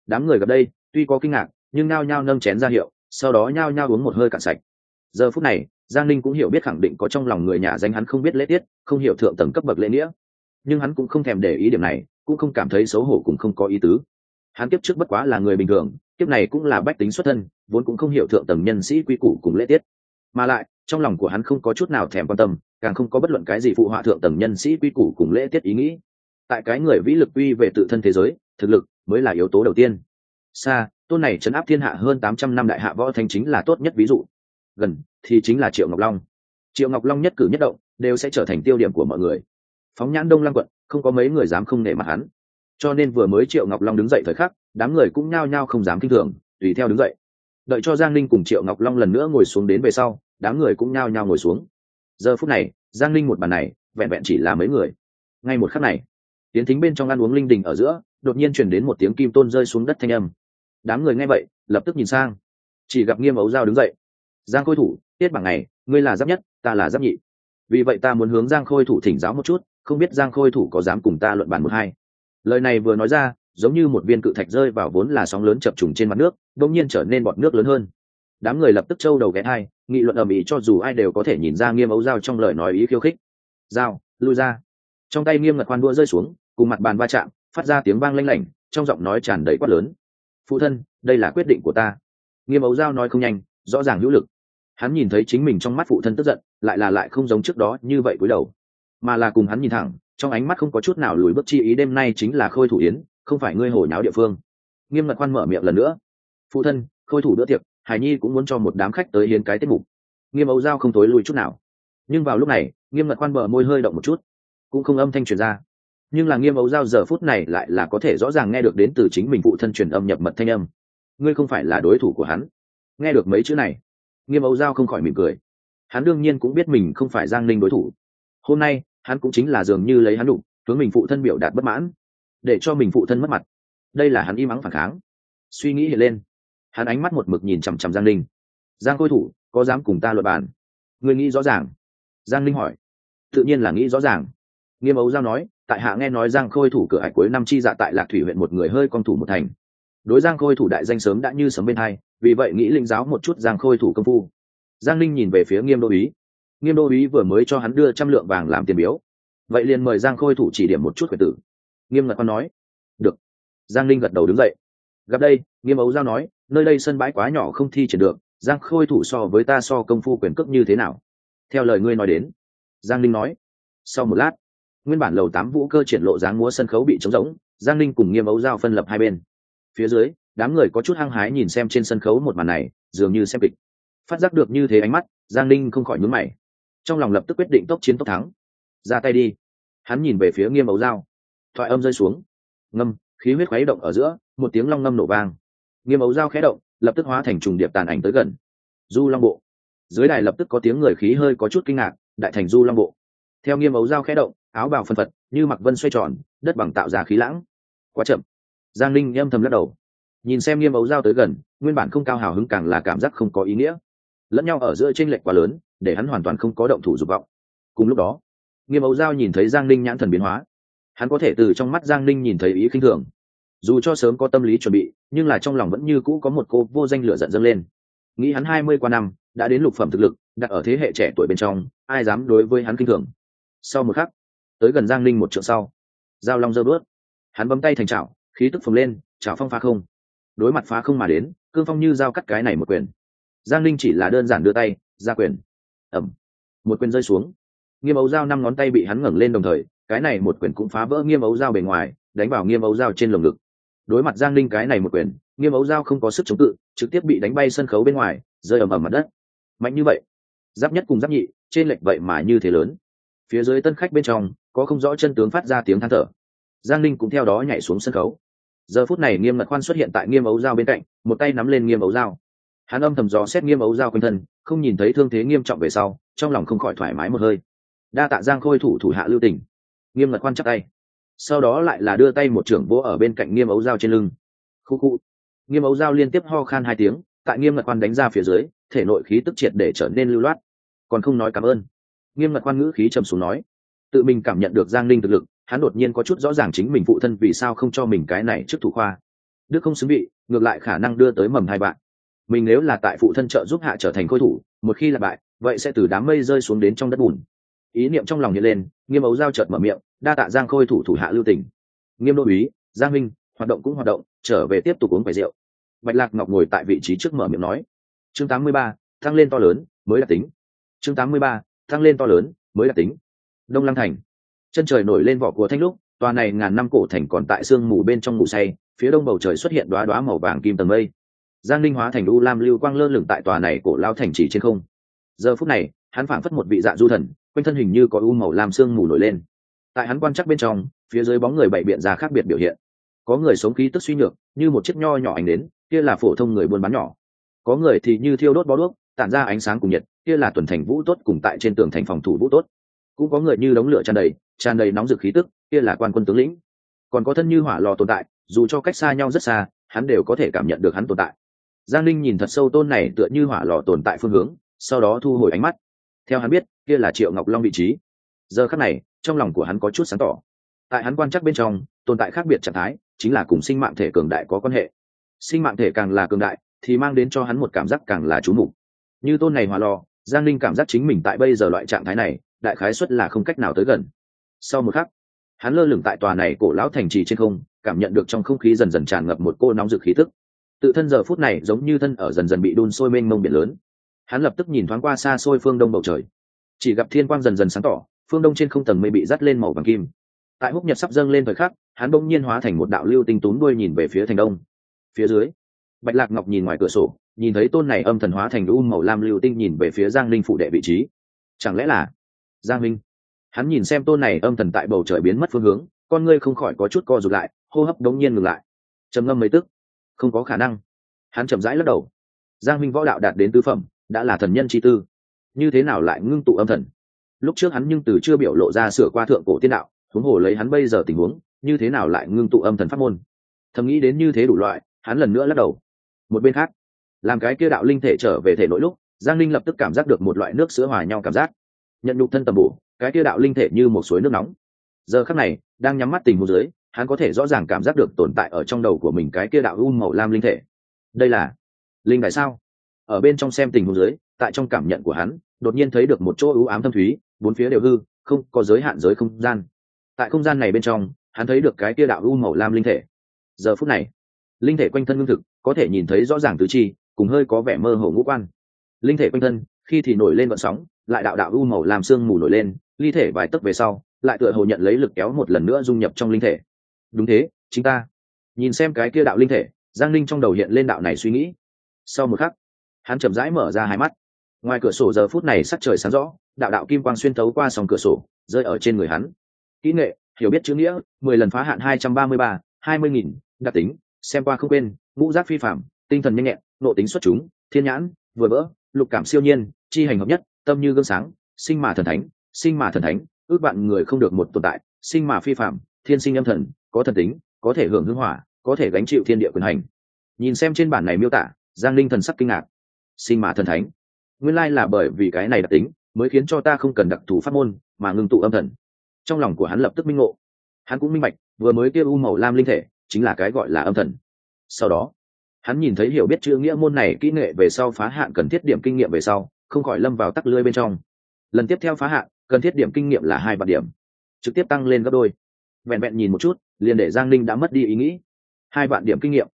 Đám người gặp đây, tuy có kinh ngạc, nhưng nao nhao nâng chén ra hiệu, sau đó nhao nhao uống một hơi cạn sạch. Giờ phút này, giang ninh cũng hiểu biết khẳng định có trong lòng người nhà danh hắn không biết lễ tiết, không hiểu thượng tầng cấp bậc lễ nghĩa nhưng hắn cũng không thèm để ý điểm này, cũng không cảm thấy xấu hổ cũng không có ý tứ. Hắn kiếp trước bất quá là người bình thường, kiếp này cũng là bách tính xuất thân, vốn cũng không hiểu thượng tầng nhân sĩ quy củ cùng lễ tiết. Mà lại, trong lòng của hắn không có chút nào thèm quan tâm, càng không có bất luận cái gì phụ họa thượng tầng nhân sĩ quy củ cùng lễ tiết ý nghĩ. Tại cái người vĩ lực quy về tự thân thế giới, thực lực mới là yếu tố đầu tiên. Xa tôn này chấn áp thiên hạ hơn tám trăm năm đại hạ võ thanh chính là tốt nhất ví dụ. Gần, thì chính là triệu ngọc long. Triệu ngọc long nhất cử nhất động, đều sẽ trở thành tiêu điểm của mọi người phóng nhãn đông lăng quận, không có mấy người dám không nể mặt hắn. Cho nên vừa mới triệu ngọc long đứng dậy thời khắc, đám người cũng nhao nhao không dám kinh thường, tùy theo đứng dậy. Đợi cho giang ninh cùng triệu ngọc long lần nữa ngồi xuống đến về sau, đám người cũng nhao nhao ngồi xuống. Giờ phút này, giang ninh một bàn này, vẹn vẹn chỉ là mấy người. Ngay một khắc này tiến thính bên trong ăn uống linh đình ở giữa, đột nhiên chuyển đến một tiếng kim tôn rơi xuống đất thanh âm. Đám người nghe vậy, lập tức nhìn sang. Chỉ gặp nghiêm ấu giao đứng dậy. Giang khôi thủ, tiết bằng này, ngươi là giáp nhất, ta là giáp nhị. Vì vậy ta muốn hướng giang khôi thủ thỉnh giáo một chút không biết giang khôi thủ có dám cùng ta luận bàn một hai. Lời này vừa nói ra, giống như một viên cự thạch rơi vào vốn là sóng lớn chập trùng trên mặt nước đông nhiên trở nên bọt nước lớn hơn. Đám người lập tức trâu đầu ghé hai nghị luận ầm ĩ cho dù ai đều có thể nhìn ra nghiêm ấu dao trong lời nói ý khiêu khích. Dao lui ra. Trong tay nghiêm ngật khoan đua rơi xuống, cùng mặt bàn va chạm, phát ra tiếng vang lanh lảnh, trong giọng nói tràn đầy quát lớn. Phụ thân, đây là quyết định của ta. Nghiêm ấu dao nói không nhanh, rõ ràng hữu lực. Hắn nhìn thấy chính mình trong mắt phụ thân tức giận, lại là lại không giống trước đó như vậy cúi đầu mà là cùng hắn nhìn thẳng, trong ánh mắt không có chút nào lùi bước chi ý, đêm nay chính là khôi thủ yến, không phải ngươi hồi nháo địa phương. Nghiêm ngặt khoan mở miệng lần nữa. Phụ thân, khôi thủ bữa tiệc, hải nhi cũng muốn cho một đám khách tới hiến cái tiết mục. Nghiêm ấu giao không tối lùi chút nào. Nhưng vào lúc này, nghiêm ngặt khoan bờ môi hơi động một chút, cũng không âm thanh truyền ra. Nhưng là nghiêm ấu giao giờ phút này lại là có thể rõ ràng nghe được đến từ chính mình phụ thân truyền âm nhập mật thanh âm. Ngươi không phải là đối thủ của hắn. Nghe được mấy chữ này, nghiêm ấu giao không khỏi mỉm cười. Hắn đương nhiên cũng biết mình không phải giang ninh đối thủ hôm nay, hắn cũng chính là dường như lấy hắn đụng hướng mình phụ thân biểu đạt bất mãn, để cho mình phụ thân mất mặt. Đây là hắn im ắng phản kháng. Suy nghĩ hiện lên, hắn ánh mắt một mực nhìn chằm chằm giang Linh. giang khôi thủ, có dám cùng ta luật bàn? Người nghĩ rõ ràng? Giang Linh hỏi. Tự nhiên là nghĩ rõ ràng. Nghiêm ấu giao nói, tại hạ nghe nói giang khôi thủ cửa hải cuối năm chi dạ tại lạc thủy huyện một người hơi con thủ một thành. Đối giang khôi thủ đại danh sớm đã như sấm bên hai, vì vậy nghĩ linh giáo một chút giang khôi thủ công phu. Giang Linh nhìn về phía nghiêm đô ý nghiêm đô uý vừa mới cho hắn đưa trăm lượng vàng làm tiền biếu. Vậy liền mời giang khôi thủ chỉ điểm một chút quyền tử. Nghiêm ngật con nói, được. Giang Linh gật đầu đứng dậy. Gặp đây, nghiêm ấu giao nói, nơi đây sân bãi quá nhỏ không thi triển được, giang khôi thủ so với ta so công phu quyền cước như thế nào? Theo lời ngươi nói đến, giang Linh nói, sau một lát, nguyên bản lầu tám vũ cơ triển lộ dáng múa sân khấu bị trống rỗng, giang Linh cùng nghiêm ấu giao phân lập hai bên. Phía dưới, đám người có chút hăng hái nhìn xem trên sân khấu một màn này, dường như xem kịch. Phát giác được như thế ánh mắt, giang Linh không khỏi nhúng mày trong lòng lập tức quyết định tốc chiến tốc thắng. Ra tay đi. Hắn nhìn về phía nghiêm ấu dao thoại âm rơi xuống. Ngâm, khí huyết khuấy động ở giữa, một tiếng long ngâm nổ vang. Nghiêm ấu dao khẽ động, lập tức hóa thành trùng điệp tàn ảnh tới gần. Du long bộ. Dưới đài lập tức có tiếng người khí hơi có chút kinh ngạc, đại thành du long bộ. Theo nghiêm ấu dao khẽ động, áo bào phân phật, như mặc vân xoay tròn, đất bằng tạo ra khí lãng. Quá chậm. Giang linh âm thầm lắc đầu. Nhìn xem nghiêm ấu dao tới gần, nguyên bản không cao hào hứng càng là cảm giác không có ý nghĩa. Lẫn nhau ở giữa tranh lệch quá lớn để hắn hoàn toàn không có động thủ dục vọng. Cùng lúc đó, nghiêm ấu giao nhìn thấy giang ninh nhãn thần biến hóa. Hắn có thể từ trong mắt giang ninh nhìn thấy ý khinh thường. Dù cho sớm có tâm lý chuẩn bị, nhưng là trong lòng vẫn như cũ có một cô vô danh lửa giận dâng lên. Nghĩ hắn hai mươi qua năm, đã đến lục phẩm thực lực, đặt ở thế hệ trẻ tuổi bên trong, ai dám đối với hắn kinh thường? Sau một khắc, tới gần giang ninh một trượng sau, giao long dơ bớt hắn bấm tay thành chảo, khí tức phồng lên, chảo phong phá không. Đối mặt phá không mà đến, cương phong như giao cắt cái này một quyền. Giang ninh chỉ là đơn giản đưa tay, ra quyền ẩm. Một quyền rơi xuống. Nghiêm ấu dao năm ngón tay bị hắn ngẩng lên đồng thời, cái này một quyền cũng phá vỡ nghiêm ấu dao bề ngoài, đánh vào nghiêm ấu dao trên lồng ngực. Đối mặt giang linh cái này một quyền, nghiêm ấu dao không có sức chống cự, trực tiếp bị đánh bay sân khấu bên ngoài, rơi ầm ầm mặt đất. Mạnh như vậy, giáp nhất cùng giáp nhị, trên lệch vậy mà như thế lớn. Phía dưới tân khách bên trong, có không rõ chân tướng phát ra tiếng than thở. Giang linh cũng theo đó nhảy xuống sân khấu. Giờ phút này nghiêm ngật khoan xuất hiện tại nghiêm ấu dao bên cạnh, một tay nắm lên nghiêm ấu dao hắn âm thầm dò xét nghiêm ấu dao quanh thân, không nhìn thấy thương thế nghiêm trọng về sau, trong lòng không khỏi thoải mái một hơi. Đa tạ giang khôi thủ thủ hạ lưu tình. Nghiêm ngặt quan chắc tay. Sau đó lại là đưa tay một trưởng vỗ ở bên cạnh nghiêm ấu dao trên lưng. Khu khu. Nghiêm ấu dao liên tiếp ho khan hai tiếng, tại nghiêm ngặt quan đánh ra phía dưới, thể nội khí tức triệt để trở nên lưu loát. Còn không nói cảm ơn. Nghiêm ngặt quan ngữ khí trầm xuống nói, tự mình cảm nhận được giang linh thực lực, hắn đột nhiên có chút rõ ràng chính mình phụ thân vì sao không cho mình cái này trước thủ khoa. Đức không xứng vị ngược lại khả năng đưa tới mầm hai bạn mình nếu là tại phụ thân trợ giúp hạ trở thành khôi thủ một khi là bại vậy sẽ từ đám mây rơi xuống đến trong đất bùn. Ý niệm trong lòng hiện lên nghiêm ấu giao chợt mở miệng đa tạ giang khôi thủ thủ hạ lưu tỉnh nghiêm đô úy giang minh hoạt động cũng hoạt động trở về tiếp tục uống phải rượu. Bạch lạc ngọc ngồi tại vị trí trước mở miệng nói chương 83, tăng lên to lớn mới là tính. Chương 83, tăng lên to lớn mới là tính. Đông lăng thành. Chân trời nổi lên vỏ của thanh lúc tòa này ngàn năm cổ thành còn tại sương mù bên trong ngủ say phía đông bầu trời xuất hiện đoá đoá màu vàng kim tầng mây giang linh hóa thành u lam lưu quang lơ lửng tại tòa này cổ lao thành chỉ trên không. Giờ phút này, hắn phảng phất một vị dạ du thần, quanh thân hình như có u màu lam sương mù nổi lên. Tại hắn quan chắc bên trong, phía dưới bóng người bậy biện ra khác biệt biểu hiện. Có người sống khí tức suy nhược, như một chiếc nho nhỏ ảnh đến kia là phổ thông người buôn bán nhỏ. Có người thì như thiêu đốt bó đuốc, tản ra ánh sáng cùng nhiệt, kia là tuần thành vũ tốt cùng tại trên tường thành phòng thủ vũ tốt. Cũng có người như đống lửa tràn đầy tràn đầy nóng rực khí tức, kia là quan quân tướng lĩnh. Còn có thân như hỏa lò tồn tại, dù cho cách xa nhau rất xa, hắn đều có thể cảm nhận được hắn tồn tại giang linh nhìn thật sâu tôn này tựa như hỏa lò tồn tại phương hướng, sau đó thu hồi ánh mắt. Theo hắn biết, kia là triệu ngọc long vị trí. Giờ khắc này, trong lòng của hắn có chút sáng tỏ. Tại hắn quan chắc bên trong, tồn tại khác biệt trạng thái, chính là cùng sinh mạng thể cường đại có quan hệ. Sinh mạng thể càng là cường đại, thì mang đến cho hắn một cảm giác càng là trú mục. Như tôn này hỏa lò, giang linh cảm giác chính mình tại bây giờ loại trạng thái này, đại khái xuất là không cách nào tới gần. Sau một khắc, hắn lơ lửng tại tòa này cổ lão thành trì trên không, cảm nhận được trong không khí dần dần tràn ngập một cô nóng rực khí tức tự thân giờ phút này giống như thân ở dần dần bị đun sôi mênh mông biển lớn. Hắn lập tức nhìn thoáng qua xa xôi phương đông bầu trời. Chỉ gặp thiên quang dần dần sáng tỏ, phương đông trên không tầng mây bị dắt lên màu vàng kim. Tại húc nhật sắp dâng lên thời khắc, hắn bỗng nhiên hóa thành một đạo lưu tinh tún đuôi nhìn về phía thành đông. Phía dưới, bạch lạc ngọc nhìn ngoài cửa sổ, nhìn thấy tôn này âm thần hóa thành u màu lam lưu tinh nhìn về phía giang linh phụ đệ vị trí. Chẳng lẽ là giang minh hắn nhìn xem tôn này âm thần tại bầu trời biến mất phương hướng, con ngươi không khỏi có chút co rụt lại, hô hấp đống nhiên ngừng lại. Trầm ngâm mấy tức không có khả năng. Hắn chậm rãi lắc đầu. Giang minh võ đạo đạt đến tứ phẩm, đã là thần nhân chi tư. Như thế nào lại ngưng tụ âm thần? Lúc trước hắn nhưng từ chưa biểu lộ ra sửa qua thượng cổ tiên đạo, huống hồ lấy hắn bây giờ tình huống, như thế nào lại ngưng tụ âm thần pháp môn? Thầm nghĩ đến như thế đủ loại, hắn lần nữa lắc đầu. Một bên khác, làm cái kia đạo linh thể trở về thể nội lúc, giang linh lập tức cảm giác được một loại nước sữa hòa nhau cảm giác. Nhận nhục thân tầm bổ, cái kia đạo linh thể như một suối nước nóng. Giờ khắc này, đang nhắm mắt tình hồ dưới hắn có thể rõ ràng cảm giác được tồn tại ở trong đầu của mình cái kia đạo u màu lam linh thể. Đây là linh đại sao? Ở bên trong xem tình huống dưới, tại trong cảm nhận của hắn, đột nhiên thấy được một chỗ ưu ám thâm thúy, bốn phía đều hư, không có giới hạn giới không gian. Tại không gian này bên trong, hắn thấy được cái kia đạo u màu lam linh thể. Giờ phút này, linh thể quanh thân lương thực, có thể nhìn thấy rõ ràng tứ chi, cùng hơi có vẻ mơ hồ ngũ quan. Linh thể quanh thân, khi thì nổi lên vận sóng, lại đạo đạo u màu làm xương mù nổi lên, ly thể vài tấc về sau, lại tựa hồ nhận lấy lực kéo một lần nữa dung nhập trong linh thể đúng thế, chính ta. Nhìn xem cái kia đạo linh thể, giang linh trong đầu hiện lên đạo này suy nghĩ. Sau một khắc, hắn chậm rãi mở ra hai mắt. Ngoài cửa sổ giờ phút này sắc trời sáng rõ, đạo đạo kim quang xuyên thấu qua sòng cửa sổ, rơi ở trên người hắn. Kỹ nghệ, hiểu biết chữ nghĩa, mười lần phá hạn hai trăm ba mươi ba, hai mươi nghìn, đặc tính, xem qua không quên, ngũ giác phi phạm tinh thần nhanh nhẹn nộ tính xuất chúng, thiên nhãn, vừa vỡ lục cảm siêu nhiên, chi hành hợp nhất, tâm như gương sáng, sinh mà thần thánh, sinh mà thần thánh, ước bạn người không được một tồn tại, sinh mà phi phạm thiên sinh âm thần, có thần tính, có thể hưởng hưng hỏa, có thể gánh chịu thiên địa quyền hành. Nhìn xem trên bản này miêu tả, giang linh thần sắc kinh ngạc. Sinh mà thần thánh. Nguyên lai là bởi vì cái này đặc tính, mới khiến cho ta không cần đặc thù pháp môn, mà ngưng tụ âm thần. Trong lòng của hắn lập tức minh ngộ. Hắn cũng minh bạch, vừa mới kia u màu lam linh thể, chính là cái gọi là âm thần. Sau đó, hắn nhìn thấy hiểu biết chữ nghĩa môn này kỹ nghệ về sau phá hạn cần thiết điểm kinh nghiệm về sau, không khỏi lâm vào tắc lưới bên trong. Lần tiếp theo phá hạn, cần thiết điểm kinh nghiệm là hai vạn điểm. Trực tiếp tăng lên gấp đôi vẹn vẹn nhìn một chút, liền để giang ninh đã mất đi ý nghĩ. Hai vạn điểm kinh nghiệm.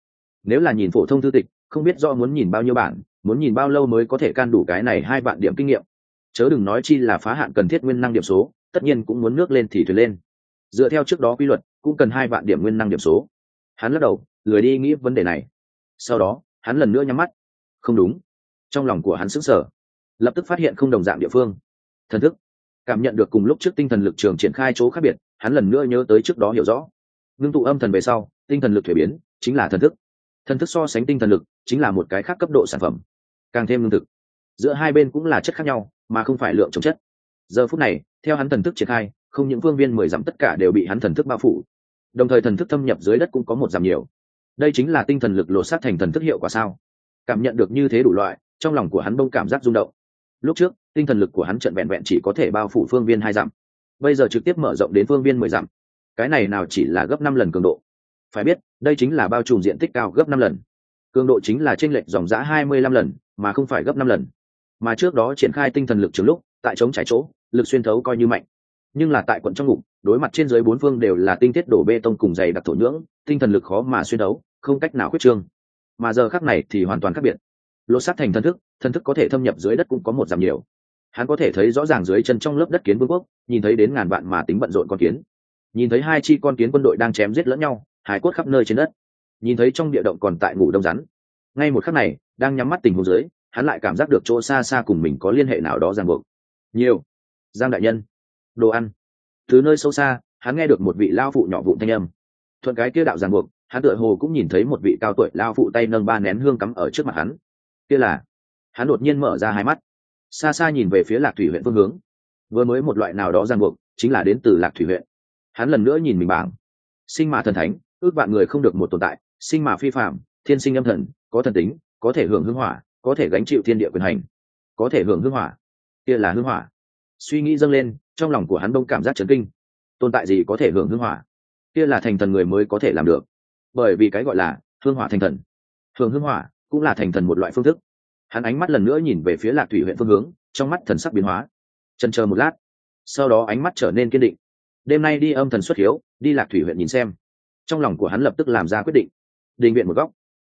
Nếu là nhìn phổ thông thư tịch, không biết do muốn nhìn bao nhiêu bản, muốn nhìn bao lâu mới có thể can đủ cái này hai vạn điểm kinh nghiệm. Chớ đừng nói chi là phá hạn cần thiết nguyên năng điểm số, tất nhiên cũng muốn nước lên thì thuyền lên. Dựa theo trước đó quy luật, cũng cần hai vạn điểm nguyên năng điểm số. Hắn lắc đầu, lười đi nghĩ vấn đề này. Sau đó, hắn lần nữa nhắm mắt. Không đúng. Trong lòng của hắn sững sờ. Lập tức phát hiện không đồng dạng địa phương. Thần thức. Cảm nhận được cùng lúc trước tinh thần lực trường triển khai chỗ khác biệt hắn lần nữa nhớ tới trước đó hiểu rõ. Ngưng tụ âm thần về sau, tinh thần lực thuế biến, chính là thần thức. Thần thức so sánh tinh thần lực, chính là một cái khác cấp độ sản phẩm. Càng thêm lương thực. Giữa hai bên cũng là chất khác nhau, mà không phải lượng chống chất. Giờ phút này, theo hắn thần thức triển khai, không những phương viên mười dặm tất cả đều bị hắn thần thức bao phủ. Đồng thời thần thức thâm nhập dưới đất cũng có một giảm nhiều. Đây chính là tinh thần lực lột sát thành thần thức hiệu quả sao? Cảm nhận được như thế đủ loại, trong lòng của hắn bông cảm giác rung động. Lúc trước, tinh thần lực của hắn trận vẹn vẹn chỉ có thể bao phủ phương viên hai dặm bây giờ trực tiếp mở rộng đến phương viên mười dặm. Cái này nào chỉ là gấp năm lần cường độ. Phải biết, đây chính là bao trùm diện tích cao gấp năm lần. Cường độ chính là t r ê n lệch dòng giã hai mươi lăm lần, mà không phải gấp năm lần. Mà trước đó triển khai tinh thần lực trường lúc, tại chống trải chỗ, lực xuyên thấu coi như mạnh. Nhưng là tại quận trong ngục, đối mặt trên dưới bốn phương đều là tinh tiết đổ bê tông cùng dày đặc thổ nhưỡng, tinh thần lực khó mà xuyên đấu, không cách nào khuyết trương. Mà giờ khác này thì hoàn toàn khác biệt. Lột sát thành thân thức thân thức có thể thâm nhập dưới đất cũng có một giảm nhiều hắn có thể thấy rõ ràng dưới chân trong lớp đất kiến vương quốc, nhìn thấy đến ngàn vạn mà tính bận rộn con kiến. Nhìn thấy hai chi con kiến quân đội đang chém giết lẫn nhau hải cốt khắp nơi trên đất. Nhìn thấy trong địa động còn tại ngủ đông rắn. Ngay một khắc này, đang nhắm mắt tình huống dưới, hắn lại cảm giác được chỗ xa xa cùng mình có liên hệ nào đó ràng buộc. Nhiều. Giang đại nhân. Đồ ăn. Từ nơi sâu xa, hắn nghe được một vị lao phụ nhỏ vụn thanh âm. Thuận cái kia đạo ràng buộc, hắn tựa hồ cũng nhìn thấy một vị cao tuổi lao phụ tay nâng ba nén hương cắm ở trước mặt hắn. Kia là. Hắn đột nhiên mở ra hai mắt xa xa nhìn về phía lạc thủy huyện phương hướng. Vừa mới một loại nào đó ràng buộc, chính là đến từ lạc thủy huyện. Hắn lần nữa nhìn mình bảng. Sinh mà thần thánh, ước vạn người không được một tồn tại. Sinh mà phi phạm thiên sinh âm thần, có thần tính, có thể hưởng hưng hỏa, có thể gánh chịu thiên địa quyền hành, có thể hưởng hưng hỏa. Kia là hưng hỏa. Suy nghĩ dâng lên, trong lòng của hắn đông cảm giác chấn kinh. Tồn tại gì có thể hưởng hưng hỏa? Kia là thành thần người mới có thể làm được. Bởi vì cái gọi là hương hỏa thành thần. Hưởng hưng hỏa cũng là thành thần một loại phương thức hắn ánh mắt lần nữa nhìn về phía lạc thủy huyện phương hướng, trong mắt thần sắc biến hóa. Chân chờ một lát, sau đó ánh mắt trở nên kiên định. Đêm nay đi âm thần xuất hiếu, đi lạc thủy huyện nhìn xem. Trong lòng của hắn lập tức làm ra quyết định. Đình viện một góc.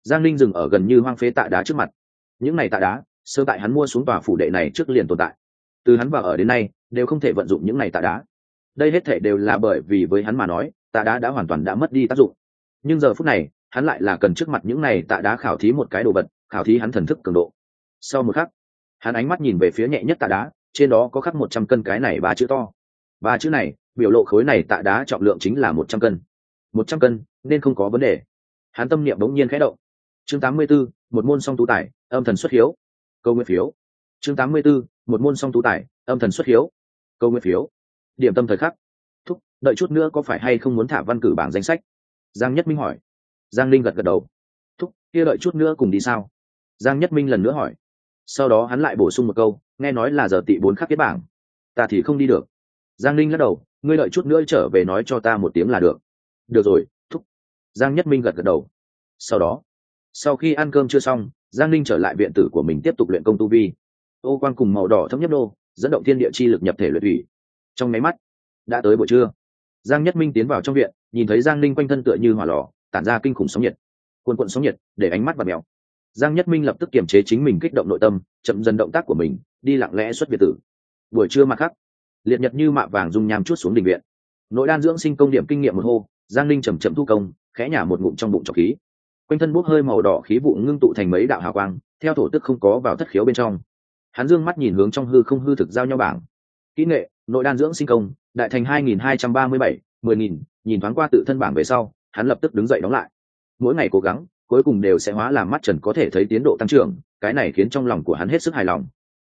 Giang linh dừng ở gần như hoang phế tạ đá trước mặt. Những này tạ đá, sơ tại hắn mua xuống tòa phủ đệ này trước liền tồn tại. Từ hắn vào ở đến nay, đều không thể vận dụng những này tạ đá. Đây hết thể đều là bởi vì với hắn mà nói, tạ đá đã hoàn toàn đã mất đi tác dụng. Nhưng giờ phút này, hắn lại là cần trước mặt những này tạ đá khảo thí một cái đồ vật, khảo thí hắn thần thức cường độ sau một khắc hắn ánh mắt nhìn về phía nhẹ nhất tạ đá trên đó có khắc một trăm cân cái này ba chữ to. Ba chữ này biểu lộ khối này tạ đá trọng lượng chính là một trăm cân. Một trăm cân nên không có vấn đề. Hắn tâm niệm bỗng nhiên khẽ động. Chương tám mươi 84, một môn song tú tài âm thần xuất hiếu. Câu nguyên phiếu. Chương tám mươi 84, một môn song tú tài âm thần xuất hiếu. Câu nguyên phiếu. Điểm tâm thời khắc. Thúc đợi chút nữa có phải hay không muốn thả văn cử bảng danh sách? Giang nhất minh hỏi. Giang linh gật gật đầu. Thúc kia đợi chút nữa cùng đi sao? Giang nhất minh lần nữa hỏi sau đó hắn lại bổ sung một câu, nghe nói là giờ tị bốn khắc kết bảng. Ta thì không đi được. Giang linh lắc đầu, ngươi đợi chút nữa trở về nói cho ta một tiếng là được. Được rồi, thúc. Giang nhất minh gật gật đầu. Sau đó, sau khi ăn cơm chưa xong, giang linh trở lại viện tử của mình tiếp tục luyện công tu vi. Ô quan cùng màu đỏ thấm nhất đô dẫn động thiên địa chi lực nhập thể luyện thủy. Trong máy mắt, đã tới buổi trưa. Giang nhất minh tiến vào trong viện, nhìn thấy giang linh quanh thân tựa như hỏa lò, tản ra kinh khủng sóng nhiệt. Quần quận sóng nhiệt, để ánh mắt và mèo giang nhất minh lập tức kiềm chế chính mình kích động nội tâm, chậm dần động tác của mình, đi lặng lẽ xuất biệt tử. Buổi trưa mặt khắc, liệt nhật như mạ vàng dung nham chút xuống đình viện. Nội đan dưỡng sinh công điểm kinh nghiệm một hô, giang linh chầm chậm thu công, khẽ nhả một ngụm trong bụng trọc khí. Quanh thân bốc hơi màu đỏ khí vụ ngưng tụ thành mấy đạo hào quang, theo thổ tức không có vào thất khiếu bên trong. Hắn dương mắt nhìn hướng trong hư không hư thực giao nhau bảng. Kỹ nghệ, nội đan dưỡng sinh công, đại thành hai nghìn hai trăm ba mươi bảy, mười nghìn, nhìn thoáng qua tự thân bảng về sau, hắn lập tức đứng dậy đóng lại. Mỗi ngày cố gắng cuối cùng đều sẽ hóa làm mắt trần có thể thấy tiến độ tăng trưởng, cái này khiến trong lòng của hắn hết sức hài lòng.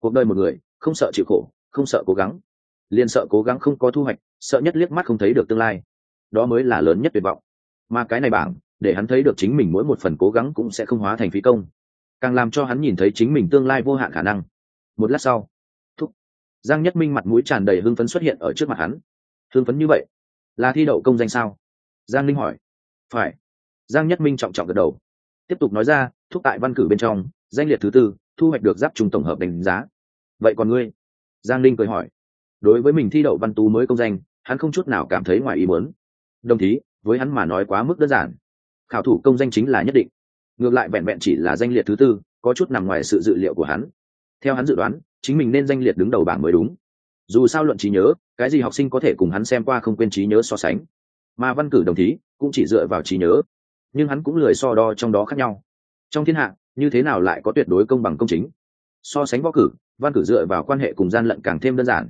Cuộc đời một người, không sợ chịu khổ, không sợ cố gắng. Liền sợ cố gắng không có thu hoạch, sợ nhất liếc mắt không thấy được tương lai. Đó mới là lớn nhất tuyệt vọng. Mà cái này bảng, để hắn thấy được chính mình mỗi một phần cố gắng cũng sẽ không hóa thành phí công. Càng làm cho hắn nhìn thấy chính mình tương lai vô hạn khả năng. Một lát sau, thúc, giang nhất minh mặt mũi tràn đầy hưng phấn xuất hiện ở trước mặt hắn. Hưng phấn như vậy, là thi đậu công danh sao? Giang linh hỏi. Phải giang nhất minh trọng trọng gật đầu. Tiếp tục nói ra, thúc tại văn cử bên trong, danh liệt thứ tư, thu hoạch được giáp trùng tổng hợp đánh giá. Vậy còn ngươi? Giang linh cười hỏi. Đối với mình thi đậu văn tú mới công danh, hắn không chút nào cảm thấy ngoài ý muốn. Đồng chí với hắn mà nói quá mức đơn giản. Khảo thủ công danh chính là nhất định. Ngược lại vẹn vẹn chỉ là danh liệt thứ tư, có chút nằm ngoài sự dự liệu của hắn. Theo hắn dự đoán, chính mình nên danh liệt đứng đầu bảng mới đúng. Dù sao luận trí nhớ, cái gì học sinh có thể cùng hắn xem qua không quên trí nhớ so sánh. Mà văn cử đồng chí cũng chỉ dựa vào trí nhớ nhưng hắn cũng lười so đo trong đó khác nhau. Trong thiên hạ, như thế nào lại có tuyệt đối công bằng công chính? So sánh võ cử, văn cử dựa vào quan hệ cùng gian lận càng thêm đơn giản.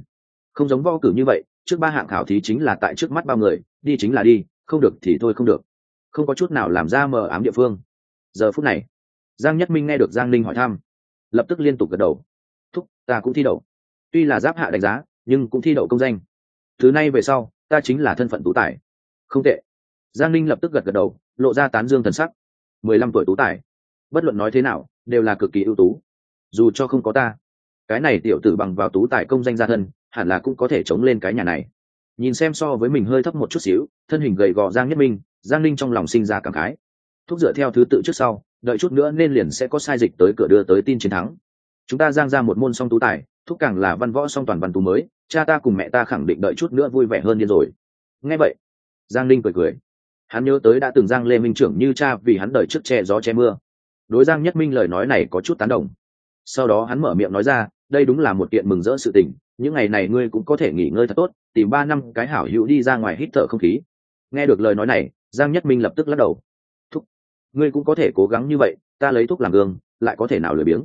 Không giống võ cử như vậy, trước ba hạng khảo thí chính là tại trước mắt bao người, đi chính là đi, không được thì thôi không được. Không có chút nào làm ra mờ ám địa phương. Giờ phút này, giang nhất minh nghe được giang linh hỏi thăm, lập tức liên tục gật đầu. Thúc, ta cũng thi đậu. Tuy là giáp hạ đánh giá, nhưng cũng thi đậu công danh. Thứ nay về sau, ta chính là thân phận tú tài. Không tệ. Giang linh lập tức gật gật đầu lộ ra tán dương thần sắc. Mười lăm tuổi tú tài. Bất luận nói thế nào, đều là cực kỳ ưu tú. Dù cho không có ta, cái này tiểu tử bằng vào tú tài công danh gia thân, hẳn là cũng có thể chống lên cái nhà này. Nhìn xem so với mình hơi thấp một chút xíu, thân hình gầy gò giang nhất minh, giang linh trong lòng sinh ra cảm khái. Thúc dựa theo thứ tự trước sau, đợi chút nữa nên liền sẽ có sai dịch tới cửa đưa tới tin chiến thắng. Chúng ta giang ra một môn song tú tài, thúc càng là văn võ song toàn văn tú mới, cha ta cùng mẹ ta khẳng định đợi chút nữa vui vẻ hơn điên rồi. Nghe vậy, giang linh cười cười hắn nhớ tới đã từng giang lê minh trưởng như cha vì hắn đợi trước che gió che mưa. Đối giang nhất minh lời nói này có chút tán đồng. Sau đó hắn mở miệng nói ra, đây đúng là một kiện mừng rỡ sự tình, những ngày này ngươi cũng có thể nghỉ ngơi thật tốt, tìm ba năm cái hảo hữu đi ra ngoài hít thở không khí. Nghe được lời nói này, giang nhất minh lập tức lắc đầu. Thúc, ngươi cũng có thể cố gắng như vậy, ta lấy thuốc làm gương, lại có thể nào lười biếng?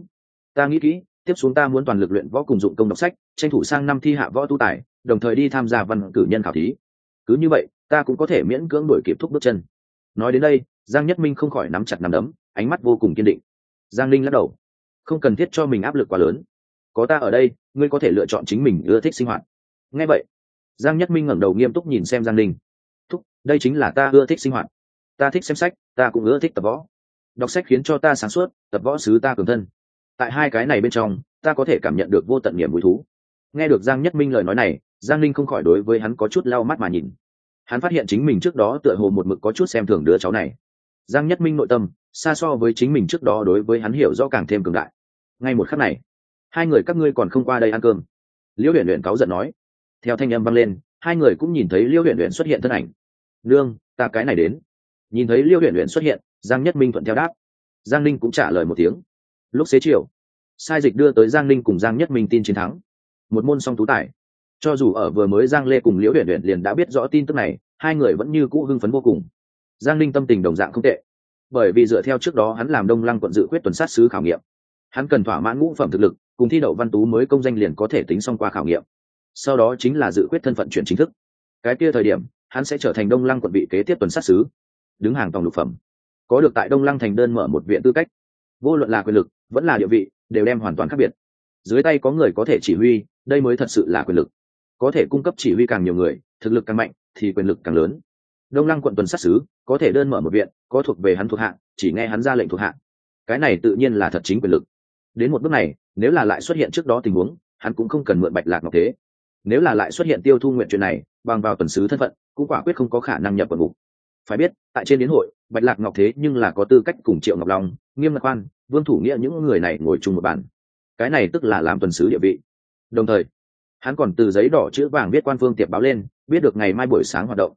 Ta nghĩ kỹ, tiếp xuống ta muốn toàn lực luyện võ cùng dụng công đọc sách, tranh thủ sang năm thi hạ võ tu tài, đồng thời đi tham gia văn cử nhân khảo thí cứ như vậy, ta cũng có thể miễn cưỡng đổi kịp thúc bước chân. Nói đến đây, giang nhất minh không khỏi nắm chặt nắm đấm, ánh mắt vô cùng kiên định. Giang linh lắc đầu. Không cần thiết cho mình áp lực quá lớn. Có ta ở đây, ngươi có thể lựa chọn chính mình ưa thích sinh hoạt. Ngay vậy, giang nhất minh ngẩng đầu nghiêm túc nhìn xem giang linh thúc, đây chính là ta ưa thích sinh hoạt. Ta thích xem sách, ta cũng ưa thích tập võ. Đọc sách khiến cho ta sáng suốt, tập võ sứ ta cường thân. Tại hai cái này bên trong, ta có thể cảm nhận được vô tận niềm vui thú. Nghe được giang nhất minh lời nói này giang linh không khỏi đối với hắn có chút lau mắt mà nhìn. Hắn phát hiện chính mình trước đó tựa hồ một mực có chút xem thường đứa cháu này. Giang nhất minh nội tâm, xa so với chính mình trước đó đối với hắn hiểu rõ càng thêm cường đại. Ngay một khắc này, hai người các ngươi còn không qua đây ăn cơm. Liễu huyện huyện cáu giận nói. Theo thanh âm vang lên, hai người cũng nhìn thấy liễu huyện huyện xuất hiện thân ảnh. Nương, ta cái này đến. Nhìn thấy liễu huyện huyện xuất hiện, giang nhất minh thuận theo đáp. Giang ninh cũng trả lời một tiếng. Lúc xế chiều, sai dịch đưa tới giang ninh cùng giang nhất minh tin chiến thắng. Một môn song tú tài cho dù ở vừa mới giang lê cùng liễu huyện huyện liền đã biết rõ tin tức này, hai người vẫn như cũ hưng phấn vô cùng. Giang ninh tâm tình đồng dạng không tệ, bởi vì dựa theo trước đó hắn làm đông lăng quận dự quyết tuần sát sứ khảo nghiệm. Hắn cần thỏa mãn ngũ phẩm thực lực, cùng thi đậu văn tú mới công danh liền có thể tính xong qua khảo nghiệm. Sau đó chính là dự quyết thân phận chuyển chính thức. Cái kia thời điểm, hắn sẽ trở thành đông lăng quận vị kế tiếp tuần sát sứ, đứng hàng tòng lục phẩm. Có được tại đông lăng thành đơn mở một viện tư cách. Vô luận là quyền lực, vẫn là địa vị, đều đem hoàn toàn khác biệt. Dưới tay có người có thể chỉ huy, đây mới thật sự là quyền lực có thể cung cấp chỉ huy càng nhiều người, thực lực càng mạnh, thì quyền lực càng lớn. Đông lăng quận tuần sát xứ có thể đơn mở một viện, có thuộc về hắn thuộc hạng, chỉ nghe hắn ra lệnh thuộc hạng. Cái này tự nhiên là thật chính quyền lực. Đến một bước này, nếu là lại xuất hiện trước đó tình huống, hắn cũng không cần mượn bạch lạc ngọc thế. Nếu là lại xuất hiện tiêu thu nguyện chuyện này, bằng vào tuần sứ thân phận, cũng quả quyết không có khả năng nhập quận ngục. Phải biết, tại trên đến hội, bạch lạc ngọc thế nhưng là có tư cách cùng triệu ngọc long, nghiêm ngặt quan vương thủ nghĩa những người này ngồi chung một bàn. Cái này tức là làm tuần sứ địa vị. Đồng thời hắn còn từ giấy đỏ chữ vàng viết quan phương tiệp báo lên biết được ngày mai buổi sáng hoạt động.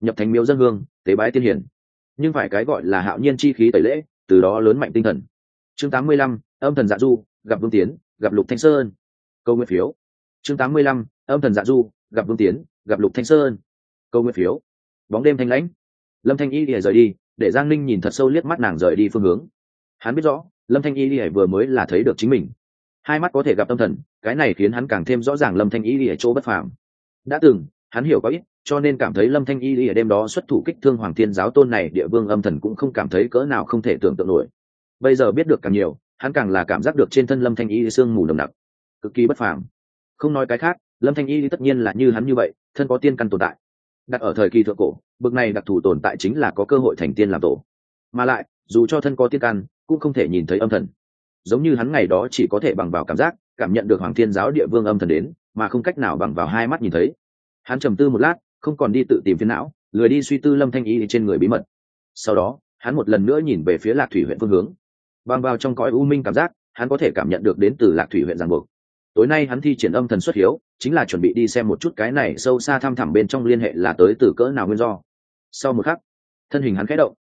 Nhập thành miếu dân hương tế bái tiên hiển nhưng phải cái gọi là hạo nhiên chi khí tẩy lễ từ đó lớn mạnh tinh thần. Chương 85, âm thần dạ du gặp vương tiến gặp lục thanh sơn. Câu nguyện phiếu. Chương 85, âm thần dạ du gặp vương tiến gặp lục thanh sơn. Câu nguyện phiếu. Bóng đêm thanh lãnh. Lâm thanh y lìa rời đi để giang ninh nhìn thật sâu liếc mắt nàng rời đi phương hướng. Hắn biết rõ lâm thanh y lìa vừa mới là thấy được chính mình hai mắt có thể gặp tâm thần, cái này khiến hắn càng thêm rõ ràng lâm thanh y lìa chỗ bất phàm. Đã từng, hắn hiểu có ít, cho nên cảm thấy lâm thanh y lìa đêm đó xuất thủ kích thương hoàng thiên giáo tôn này, địa vương âm thần cũng không cảm thấy cỡ nào không thể tưởng tượng nổi. Bây giờ biết được càng nhiều, hắn càng là cảm giác được trên thân lâm thanh y sương mù nồng nặc, cực kỳ bất phàm. Không nói cái khác, lâm thanh y tất nhiên là như hắn như vậy, thân có tiên căn tồn tại. Đặt ở thời kỳ thượng cổ bậc này đặc thù tồn tại chính là có cơ hội thành tiên làm tổ. Mà lại, dù cho thân có tiên căn, cũng không thể nhìn thấy âm thần giống như hắn ngày đó chỉ có thể bằng vào cảm giác, cảm nhận được hoàng thiên giáo địa vương âm thần đến, mà không cách nào bằng vào hai mắt nhìn thấy. Hắn trầm tư một lát, không còn đi tự tìm phiến não, lười đi suy tư lâm thanh y trên người bí mật. Sau đó, hắn một lần nữa nhìn về phía lạc thủy huyện phương hướng. Bằng vào trong cõi u minh cảm giác, hắn có thể cảm nhận được đến từ lạc thủy huyện giang buộc. Tối nay hắn thi triển âm thần xuất hiếu, chính là chuẩn bị đi xem một chút cái này sâu xa thăm thẳm bên trong liên hệ là tới từ cỡ nào nguyên do. Sau một khắc, thân hình hắn khẽ động,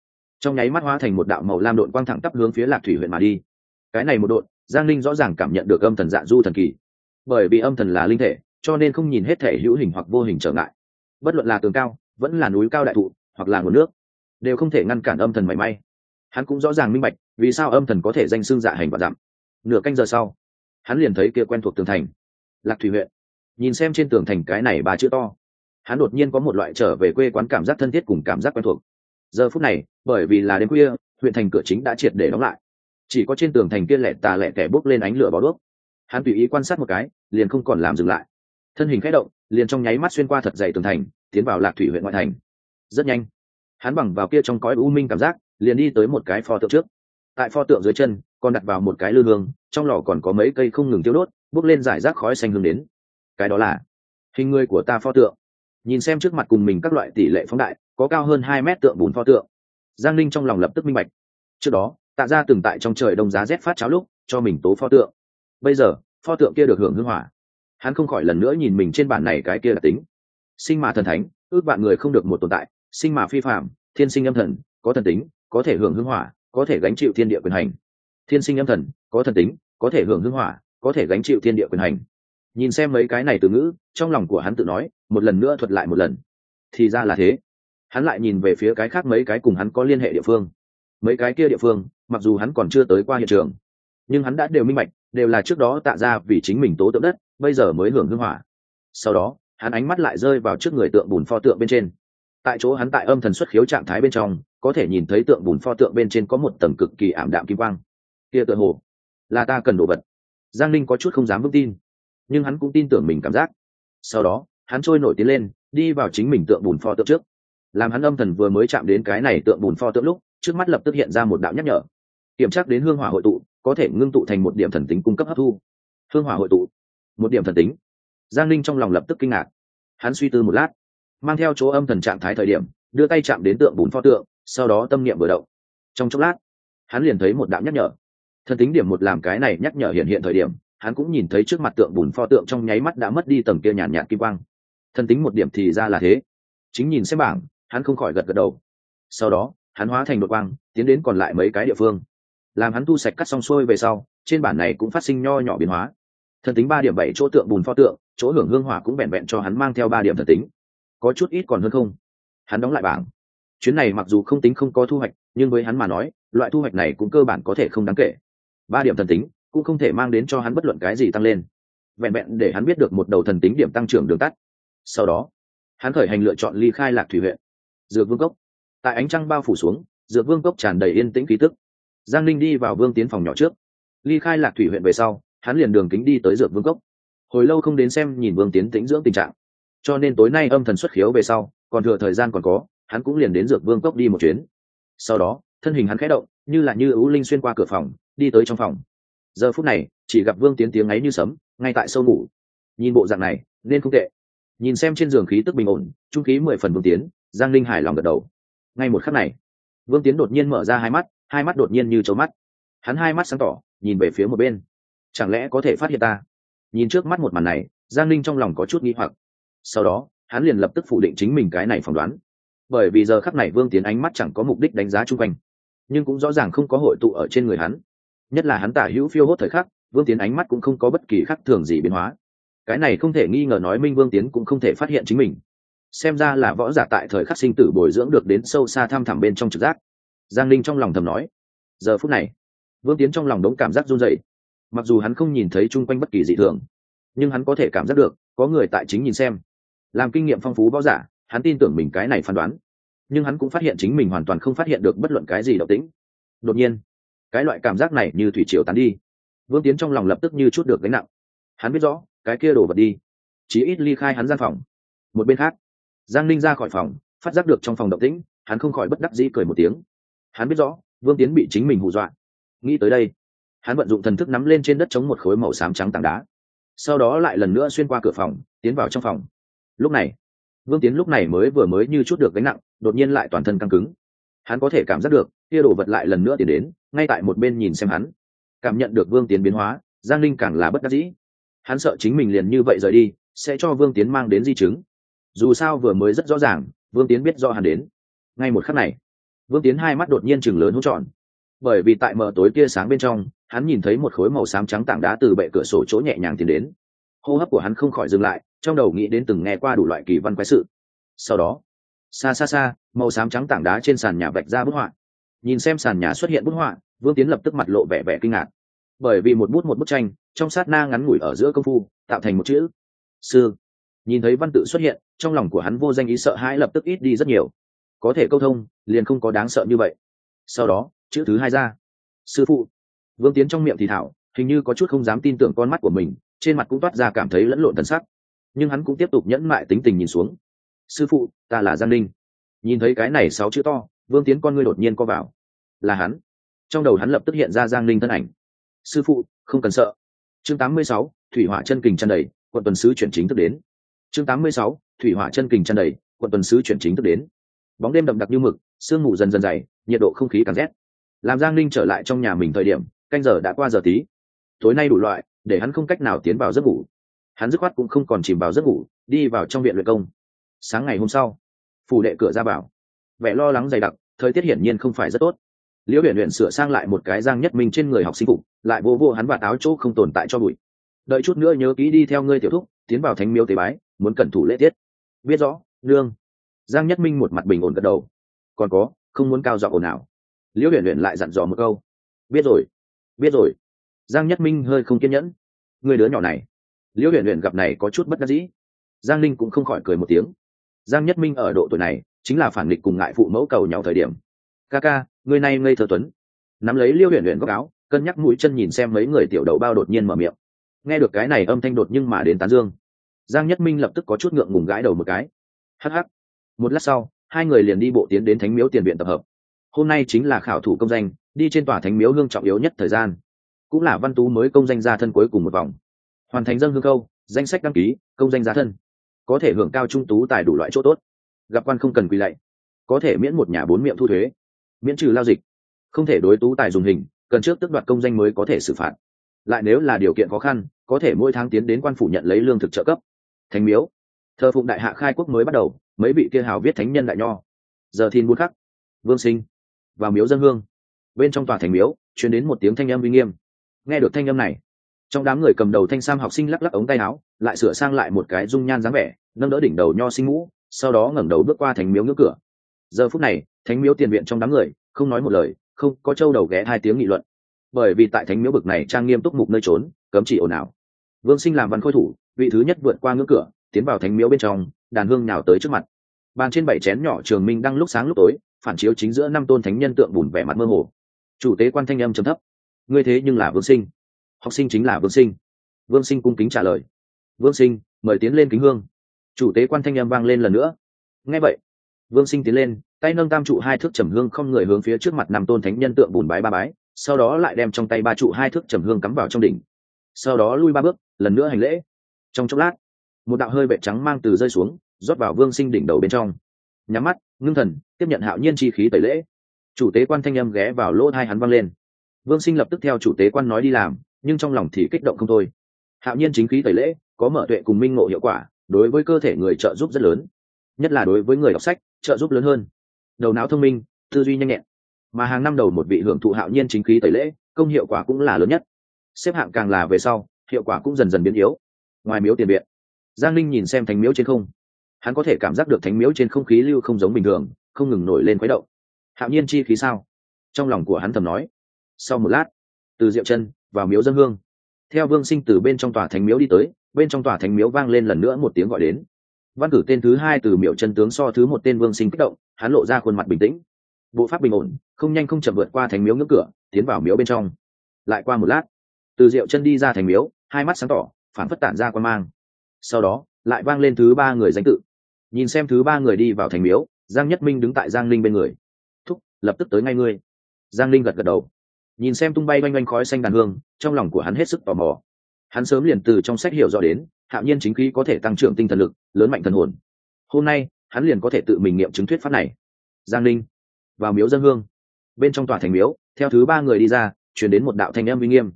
trong nháy mắt hóa thành một đạo màu lam đội quang thẳng tắp hướng phía lạc thủy huyện mà đi cái này một đội giang linh rõ ràng cảm nhận được âm thần dạ du thần kỳ. Bởi vì âm thần là linh thể, cho nên không nhìn hết thể hữu hình hoặc vô hình trở ngại. Bất luận là tường cao, vẫn là núi cao đại thụ, hoặc là nguồn nước, đều không thể ngăn cản âm thần mảy may. Hắn cũng rõ ràng minh bạch, vì sao âm thần có thể danh xưng dạ hành và dặm. Nửa canh giờ sau, hắn liền thấy kia quen thuộc tường thành, lạc thủy huyện. Nhìn xem trên tường thành cái này ba chữ to, hắn đột nhiên có một loại trở về quê quán cảm giác thân thiết cùng cảm giác quen thuộc. Giờ phút này, bởi vì là đêm khuya, huyện thành cửa chính đã triệt để đóng lại chỉ có trên tường thành kia lẹ tà lẹ tẻ bốc lên ánh lửa bó đuốc. Hắn tùy ý quan sát một cái, liền không còn làm dừng lại. Thân hình khẽ động, liền trong nháy mắt xuyên qua thật dày tường thành, tiến vào lạc thủy huyện ngoại thành. Rất nhanh, hắn bằng vào kia trong cõi u minh cảm giác, liền đi tới một cái pho tượng trước. Tại pho tượng dưới chân, còn đặt vào một cái lư hương, trong lò còn có mấy cây không ngừng tiêu đốt, bốc lên giải rác khói xanh hương đến. Cái đó là hình người của ta pho tượng. Nhìn xem trước mặt cùng mình các loại tỷ lệ phóng đại, có cao hơn hai mét tượng bùn pho tượng. Giang linh trong lòng lập tức minh bạch. Trước đó tạ ra từng tại trong trời đông giá rét phát cháo lúc, cho mình tố pho tượng. Bây giờ, pho tượng kia được hưởng hưng hỏa. Hắn không khỏi lần nữa nhìn mình trên bản này cái kia là tính. Sinh mà thần thánh, ước bạn người không được một tồn tại. Sinh mà phi phạm thiên sinh âm thần, có thần tính, có thể hưởng hưng hỏa, có thể gánh chịu thiên địa quyền hành. Thiên sinh âm thần, có thần tính, có thể hưởng hưng hỏa, có thể gánh chịu thiên địa quyền hành. Nhìn xem mấy cái này từ ngữ, trong lòng của hắn tự nói, một lần nữa thuật lại một lần. Thì ra là thế. Hắn lại nhìn về phía cái khác mấy cái cùng hắn có liên hệ địa phương mấy cái kia địa phương, mặc dù hắn còn chưa tới qua hiện trường, nhưng hắn đã đều minh bạch, đều là trước đó tạ ra vì chính mình tố tượng đất, bây giờ mới hưởng hưng hỏa. Sau đó, hắn ánh mắt lại rơi vào trước người tượng bùn pho tượng bên trên. Tại chỗ hắn tại âm thần xuất khiếu trạng thái bên trong, có thể nhìn thấy tượng bùn pho tượng bên trên có một tầng cực kỳ ảm đạm kim quang. Kia tựa hồ là ta cần đồ vật. Giang linh có chút không dám vững tin, nhưng hắn cũng tin tưởng mình cảm giác. Sau đó, hắn trôi nổi tiến lên, đi vào chính mình tượng bùn pho tượng trước. Làm hắn âm thần vừa mới chạm đến cái này tượng bùn pho tượng lúc trước mắt lập tức hiện ra một đạo nhắc nhở. Kiểm tra đến hương hỏa hội tụ, có thể ngưng tụ thành một điểm thần tính cung cấp hấp thu. Hương hỏa hội tụ, một điểm thần tính. Giang linh trong lòng lập tức kinh ngạc. Hắn suy tư một lát, mang theo chỗ âm thần trạng thái thời điểm, đưa tay chạm đến tượng bùn pho tượng, sau đó tâm niệm vừa động. Trong chốc lát, hắn liền thấy một đạo nhắc nhở. Thần tính điểm một làm cái này nhắc nhở hiện hiện thời điểm, hắn cũng nhìn thấy trước mặt tượng bùn pho tượng trong nháy mắt đã mất đi tầng kia nhàn nhạt kim quang. Thần tính một điểm thì ra là thế. Chính nhìn xem bảng, hắn không khỏi gật gật đầu. Sau đó hắn hóa thành đội quang, tiến đến còn lại mấy cái địa phương. Làm hắn thu sạch cắt xong xuôi về sau, trên bản này cũng phát sinh nho nhỏ biến hóa. Thần tính ba điểm bảy chỗ tượng bùn pho tượng, chỗ hưởng hương hỏa cũng vẹn vẹn cho hắn mang theo ba điểm thần tính. Có chút ít còn hơn không. Hắn đóng lại bảng. Chuyến này mặc dù không tính không có thu hoạch, nhưng với hắn mà nói, loại thu hoạch này cũng cơ bản có thể không đáng kể. Ba điểm thần tính cũng không thể mang đến cho hắn bất luận cái gì tăng lên. Vẹn vẹn để hắn biết được một đầu thần tính điểm tăng trưởng đường tắt. Sau đó, hắn khởi hành lựa chọn ly khai lạc thủy huyện. Dược vương cốc tại ánh trăng bao phủ xuống, dược vương cốc tràn đầy yên tĩnh khí tức. Giang linh đi vào vương tiến phòng nhỏ trước. Ly khai lạc thủy huyện về sau, hắn liền đường kính đi tới dược vương cốc. Hồi lâu không đến xem nhìn vương tiến tĩnh dưỡng tình trạng. Cho nên tối nay âm thần xuất khiếu về sau, còn thừa thời gian còn có, hắn cũng liền đến dược vương cốc đi một chuyến. Sau đó, thân hình hắn khẽ động, như là như ưu linh xuyên qua cửa phòng, đi tới trong phòng. Giờ phút này, chỉ gặp vương tiến tiếng ấy như sấm, ngay tại sâu ngủ. Nhìn bộ dạng này, nên không tệ. Nhìn xem trên giường khí tức bình ổn, trung khí mười phần vương tiến, giang linh hài lòng gật đầu ngay một khắc này, vương tiến đột nhiên mở ra hai mắt hai mắt đột nhiên như trấu mắt. Hắn hai mắt sáng tỏ, nhìn về phía một bên. Chẳng lẽ có thể phát hiện ta? Nhìn trước mắt một màn này, giang linh trong lòng có chút nghi hoặc. Sau đó, hắn liền lập tức phủ định chính mình cái này phỏng đoán. Bởi vì giờ khắc này vương tiến ánh mắt chẳng có mục đích đánh giá chung quanh, nhưng cũng rõ ràng không có hội tụ ở trên người hắn. Nhất là hắn tả hữu phiêu hốt thời khắc, vương tiến ánh mắt cũng không có bất kỳ khắc thường gì biến hóa. Cái này không thể nghi ngờ nói minh vương tiến cũng không thể phát hiện chính mình xem ra là võ giả tại thời khắc sinh tử bồi dưỡng được đến sâu xa tham thẳm bên trong trực giác. Giang linh trong lòng thầm nói. Giờ phút này, vương tiến trong lòng đống cảm giác run dậy mặc dù hắn không nhìn thấy chung quanh bất kỳ dị thường, nhưng hắn có thể cảm giác được, có người tại chính nhìn xem. Làm kinh nghiệm phong phú võ giả, hắn tin tưởng mình cái này phán đoán. Nhưng hắn cũng phát hiện chính mình hoàn toàn không phát hiện được bất luận cái gì độc tính đột nhiên, cái loại cảm giác này như thủy triều tán đi. Vương tiến trong lòng lập tức như chút được gánh nặng. Hắn biết rõ, cái kia đổ vật đi. Chí ít ly khai hắn gian phòng. Một bên khác giang ninh ra khỏi phòng, phát giác được trong phòng động tĩnh, hắn không khỏi bất đắc dĩ cười một tiếng. Hắn biết rõ, vương tiến bị chính mình hù dọa. Nghĩ tới đây, hắn vận dụng thần thức nắm lên trên đất chống một khối màu xám trắng tảng đá. Sau đó lại lần nữa xuyên qua cửa phòng, tiến vào trong phòng. Lúc này, vương tiến lúc này mới vừa mới như chút được gánh nặng, đột nhiên lại toàn thân căng cứng. Hắn có thể cảm giác được kia đồ vật lại lần nữa tiến đến, ngay tại một bên nhìn xem hắn. Cảm nhận được vương tiến biến hóa, giang linh càng là bất đắc dĩ. Hắn sợ chính mình liền như vậy rời đi, sẽ cho vương tiến mang đến di chứng dù sao vừa mới rất rõ ràng, vương tiến biết do hắn đến. Ngay một khắc này, vương tiến hai mắt đột nhiên chừng lớn hỗn trọn bởi vì tại mờ tối kia sáng bên trong, hắn nhìn thấy một khối màu xám trắng tảng đá từ bệ cửa sổ chỗ nhẹ nhàng tiến đến. Hô hấp của hắn không khỏi dừng lại, trong đầu nghĩ đến từng nghe qua đủ loại kỳ văn quái sự. Sau đó, xa xa xa, màu xám trắng tảng đá trên sàn nhà vạch ra bức họa. Nhìn xem sàn nhà xuất hiện bức họa, vương tiến lập tức mặt lộ vẻ vẻ kinh ngạc. Bởi vì một bút một bức tranh, trong sát na ngắn ngủi ở giữa công phu, tạo thành một chữ. Sư nhìn thấy văn tự xuất hiện trong lòng của hắn vô danh ý sợ hãi lập tức ít đi rất nhiều. Có thể câu thông liền không có đáng sợ như vậy. Sau đó chữ thứ hai ra. Sư phụ. Vương tiến trong miệng thì thảo hình như có chút không dám tin tưởng con mắt của mình trên mặt cũng toát ra cảm thấy lẫn lộn thần sắc. Nhưng hắn cũng tiếp tục nhẫn mại tính tình nhìn xuống. Sư phụ ta là giang linh nhìn thấy cái này sáu chữ to vương tiến con ngươi đột nhiên co vào. Là hắn. Trong đầu hắn lập tức hiện ra giang linh thân ảnh. Sư phụ không cần sợ. Chương 86, thủy hỏa chân kình chân đầy quận tuần sứ chuyển chính thức đến chương 86, thủy hỏa chân kình chân đầy quận tuần sứ chuyển chính thức đến. Bóng đêm đậm đặc như mực sương mù dần dần dày nhiệt độ không khí càng rét. Làm giang linh trở lại trong nhà mình thời điểm canh giờ đã qua giờ tí. Tối nay đủ loại để hắn không cách nào tiến vào giấc ngủ. Hắn dứt khoát cũng không còn chìm vào giấc ngủ đi vào trong viện luyện công. Sáng ngày hôm sau phủ đệ cửa ra bảo vẻ lo lắng dày đặc thời tiết hiển nhiên không phải rất tốt. Liễu huyện huyện sửa sang lại một cái giang nhất minh trên người học sinh phục lại vô vô hắn và táo chỗ không tồn tại cho bụi. Đợi chút nữa nhớ kỹ đi theo ngươi tiểu thúc tiến vào thánh miếu tế bái muốn cẩn thủ lễ tiết. Biết rõ đương giang nhất minh một mặt bình ổn gật đầu. Còn có, không muốn cao giọng ồn ào. Liễu huyền luyện lại dặn dò một câu. Biết rồi biết rồi. Giang nhất minh hơi không kiên nhẫn. Người đứa nhỏ này. Liễu huyền luyện gặp này có chút bất đắc dĩ. Giang linh cũng không khỏi cười một tiếng. Giang nhất minh ở độ tuổi này, chính là phản nghịch cùng ngại phụ mẫu cầu nhau thời điểm. Ca ca, người này ngây thơ tuấn. Nắm lấy liễu huyền luyện góc áo, cân nhắc mũi chân nhìn xem mấy người tiểu đầu bao đột nhiên mở miệng. Nghe được cái này âm thanh đột nhưng mà đến tán dương giang nhất minh lập tức có chút ngượng ngùng gãi đầu một cái. Hh một lát sau, hai người liền đi bộ tiến đến thánh miếu tiền viện tập hợp. Hôm nay chính là khảo thủ công danh, đi trên tòa thánh miếu hương trọng yếu nhất thời gian. Cũng là văn tú mới công danh gia thân cuối cùng một vòng. Hoàn thành dân hương câu danh sách đăng ký, công danh gia thân. Có thể hưởng cao trung tú tài đủ loại chỗ tốt. Gặp quan không cần quỳ lạy. Có thể miễn một nhà bốn miệng thu thuế. Miễn trừ lao dịch. Không thể đối tú tài dùng hình, cần trước tức đoạt công danh mới có thể xử phạt. Lại nếu là điều kiện khó khăn, có thể mỗi tháng tiến đến quan phủ nhận lấy lương thực trợ cấp thánh miếu. Thờ phụng đại hạ khai quốc mới bắt đầu, mấy vị kia hào viết thánh nhân đại nho. Giờ thìn buôn khắc, vương sinh, vào miếu dân hương. Bên trong tòa thành miếu chuyển đến một tiếng thanh âm uy nghiêm. Nghe được thanh âm này, trong đám người cầm đầu thanh sam học sinh lắc lắc ống tay áo, lại sửa sang lại một cái dung nhan dáng vẻ, nâng đỡ đỉnh đầu nho sinh ngũ, sau đó ngẩng đầu bước qua thành miếu ngưỡng cửa. Giờ phút này, thánh miếu tiền viện trong đám người, không nói một lời, không có châu đầu ghé hai tiếng nghị luận. Bởi vì tại thánh miếu bực này trang nghiêm túc mục nơi trốn, cấm chỉ ồn ào. Vương sinh làm văn khôi thủ vị thứ nhất vượt qua ngưỡng cửa, tiến vào thánh miếu bên trong, đàn hương nhào tới trước mặt. Bàn trên bảy chén nhỏ trường minh đang lúc sáng lúc tối, phản chiếu chính giữa năm tôn thánh nhân tượng bùn vẻ mặt mơ hồ. Chủ tế quan thanh âm trầm thấp. Ngươi thế nhưng là vương sinh. Học sinh chính là vương sinh. Vương sinh cung kính trả lời. Vương sinh, mời tiến lên kính hương. Chủ tế quan thanh âm vang lên lần nữa. Nghe vậy, vương sinh tiến lên, tay nâng tam trụ hai thước trầm hương không người hướng phía trước mặt nằm tôn thánh nhân tượng bùn bái ba bái, sau đó lại đem trong tay ba trụ hai thước trầm hương cắm vào trong đỉnh. Sau đó lui ba bước, lần nữa hành lễ trong chốc lát, một đạo hơi vệ trắng mang từ rơi xuống, rót vào vương sinh đỉnh đầu bên trong. Nhắm mắt, ngưng thần, tiếp nhận hạo nhiên chi khí tẩy lễ. Chủ tế quan thanh âm ghé vào lỗ hai hắn văng lên. Vương sinh lập tức theo chủ tế quan nói đi làm, nhưng trong lòng thì kích động không thôi. Hạo nhiên chính khí tẩy lễ, có mở tuệ cùng minh ngộ hiệu quả, đối với cơ thể người trợ giúp rất lớn. Nhất là đối với người đọc sách, trợ giúp lớn hơn. Đầu não thông minh, tư duy nhanh nhẹn. Mà hàng năm đầu một vị hưởng thụ hạo nhiên chính khí tẩy lễ, công hiệu quả cũng là lớn nhất. Xếp hạng càng là về sau, hiệu quả cũng dần dần biến yếu ngoài miếu tiền viện. Giang linh nhìn xem thánh miếu trên không. Hắn có thể cảm giác được thánh miếu trên không khí lưu không giống bình thường, không ngừng nổi lên khuấy động. Hạo nhiên chi khí sao? Trong lòng của hắn thầm nói. Sau một lát, từ diệu chân vào miếu dân hương. Theo vương sinh từ bên trong tòa thánh miếu đi tới, bên trong tòa thánh miếu vang lên lần nữa một tiếng gọi đến. Văn cử tên thứ hai từ miểu chân tướng so thứ một tên vương sinh kích động, hắn lộ ra khuôn mặt bình tĩnh. Bộ pháp bình ổn, không nhanh không chậm vượt qua thành miếu ngưỡng cửa, tiến vào miếu bên trong. Lại qua một lát, từ diệu chân đi ra thành miếu, hai mắt sáng tỏ phản phất tản ra quan mang. Sau đó, lại vang lên thứ ba người danh tự. Nhìn xem thứ ba người đi vào thành miếu, giang nhất minh đứng tại giang linh bên người. Thúc, lập tức tới ngay ngươi. Giang linh gật gật đầu. Nhìn xem tung bay oanh oanh khói xanh đàn hương, trong lòng của hắn hết sức tò mò. Hắn sớm liền từ trong sách hiểu rõ đến, hạo nhiên chính khí có thể tăng trưởng tinh thần lực, lớn mạnh thần hồn. Hôm nay, hắn liền có thể tự mình nghiệm chứng thuyết pháp này. Giang linh vào miếu dân hương. Bên trong tòa thành miếu, theo thứ ba người đi ra chuyển đến một đạo thanh âm uy nghiêm.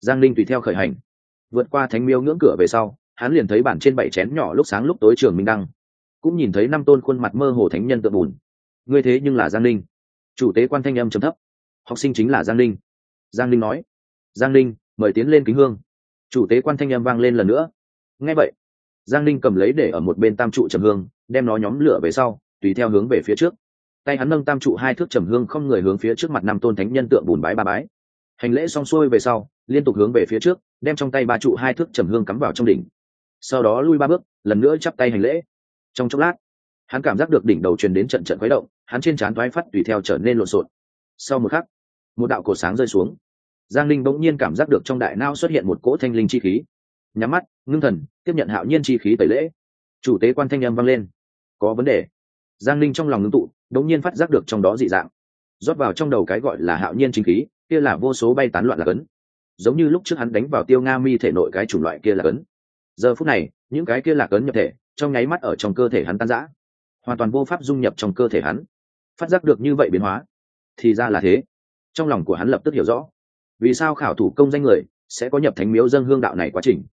Giang linh tùy theo khởi hành vượt qua thánh miếu ngưỡng cửa về sau, hắn liền thấy bản trên bảy chén nhỏ lúc sáng lúc tối trường minh đăng. Cũng nhìn thấy năm tôn khuôn mặt mơ hồ thánh nhân tự bùn. Ngươi thế nhưng là giang linh chủ tế quan thanh âm trầm thấp. Học sinh chính là giang linh giang linh nói. Giang linh mời tiến lên kính hương. Chủ tế quan thanh âm vang lên lần nữa. Nghe vậy, giang linh cầm lấy để ở một bên tam trụ trầm hương, đem nó nhóm lửa về sau, tùy theo hướng về phía trước. Tay hắn nâng tam trụ hai thước trầm hương không người hướng phía trước mặt năm tôn thánh nhân tượng bùn bái ba bái. Hành lễ xong xuôi về sau liên tục hướng về phía trước, đem trong tay ba trụ hai thước trầm hương cắm vào trong đỉnh. Sau đó lui ba bước, lần nữa chắp tay hành lễ. Trong chốc lát, hắn cảm giác được đỉnh đầu truyền đến trận trận khuấy động, hắn trên trán thoái phát tùy theo trở nên lộn xộn. Sau một khắc, một đạo cột sáng rơi xuống. Giang linh bỗng nhiên cảm giác được trong đại nao xuất hiện một cỗ thanh linh chi khí. Nhắm mắt, ngưng thần, tiếp nhận hạo nhiên chi khí tẩy lễ. Chủ tế quan thanh âm vang lên. Có vấn đề. Giang linh trong lòng ngưng tụ đống nhiên phát giác được trong đó dị dạng. Rót vào trong đầu cái gọi là hạo nhiên chính khí, kia là vô số bay tán loạn là cấn giống như lúc trước hắn đánh vào tiêu nga mi thể nội cái chủng loại kia là cấn giờ phút này, những cái kia là cấn nhập thể, trong nháy mắt ở trong cơ thể hắn tan rã. Hoàn toàn vô pháp dung nhập trong cơ thể hắn. Phát giác được như vậy biến hóa, thì ra là thế. Trong lòng của hắn lập tức hiểu rõ. Vì sao khảo thủ công danh người sẽ có nhập thánh miếu dân hương đạo này quá trình?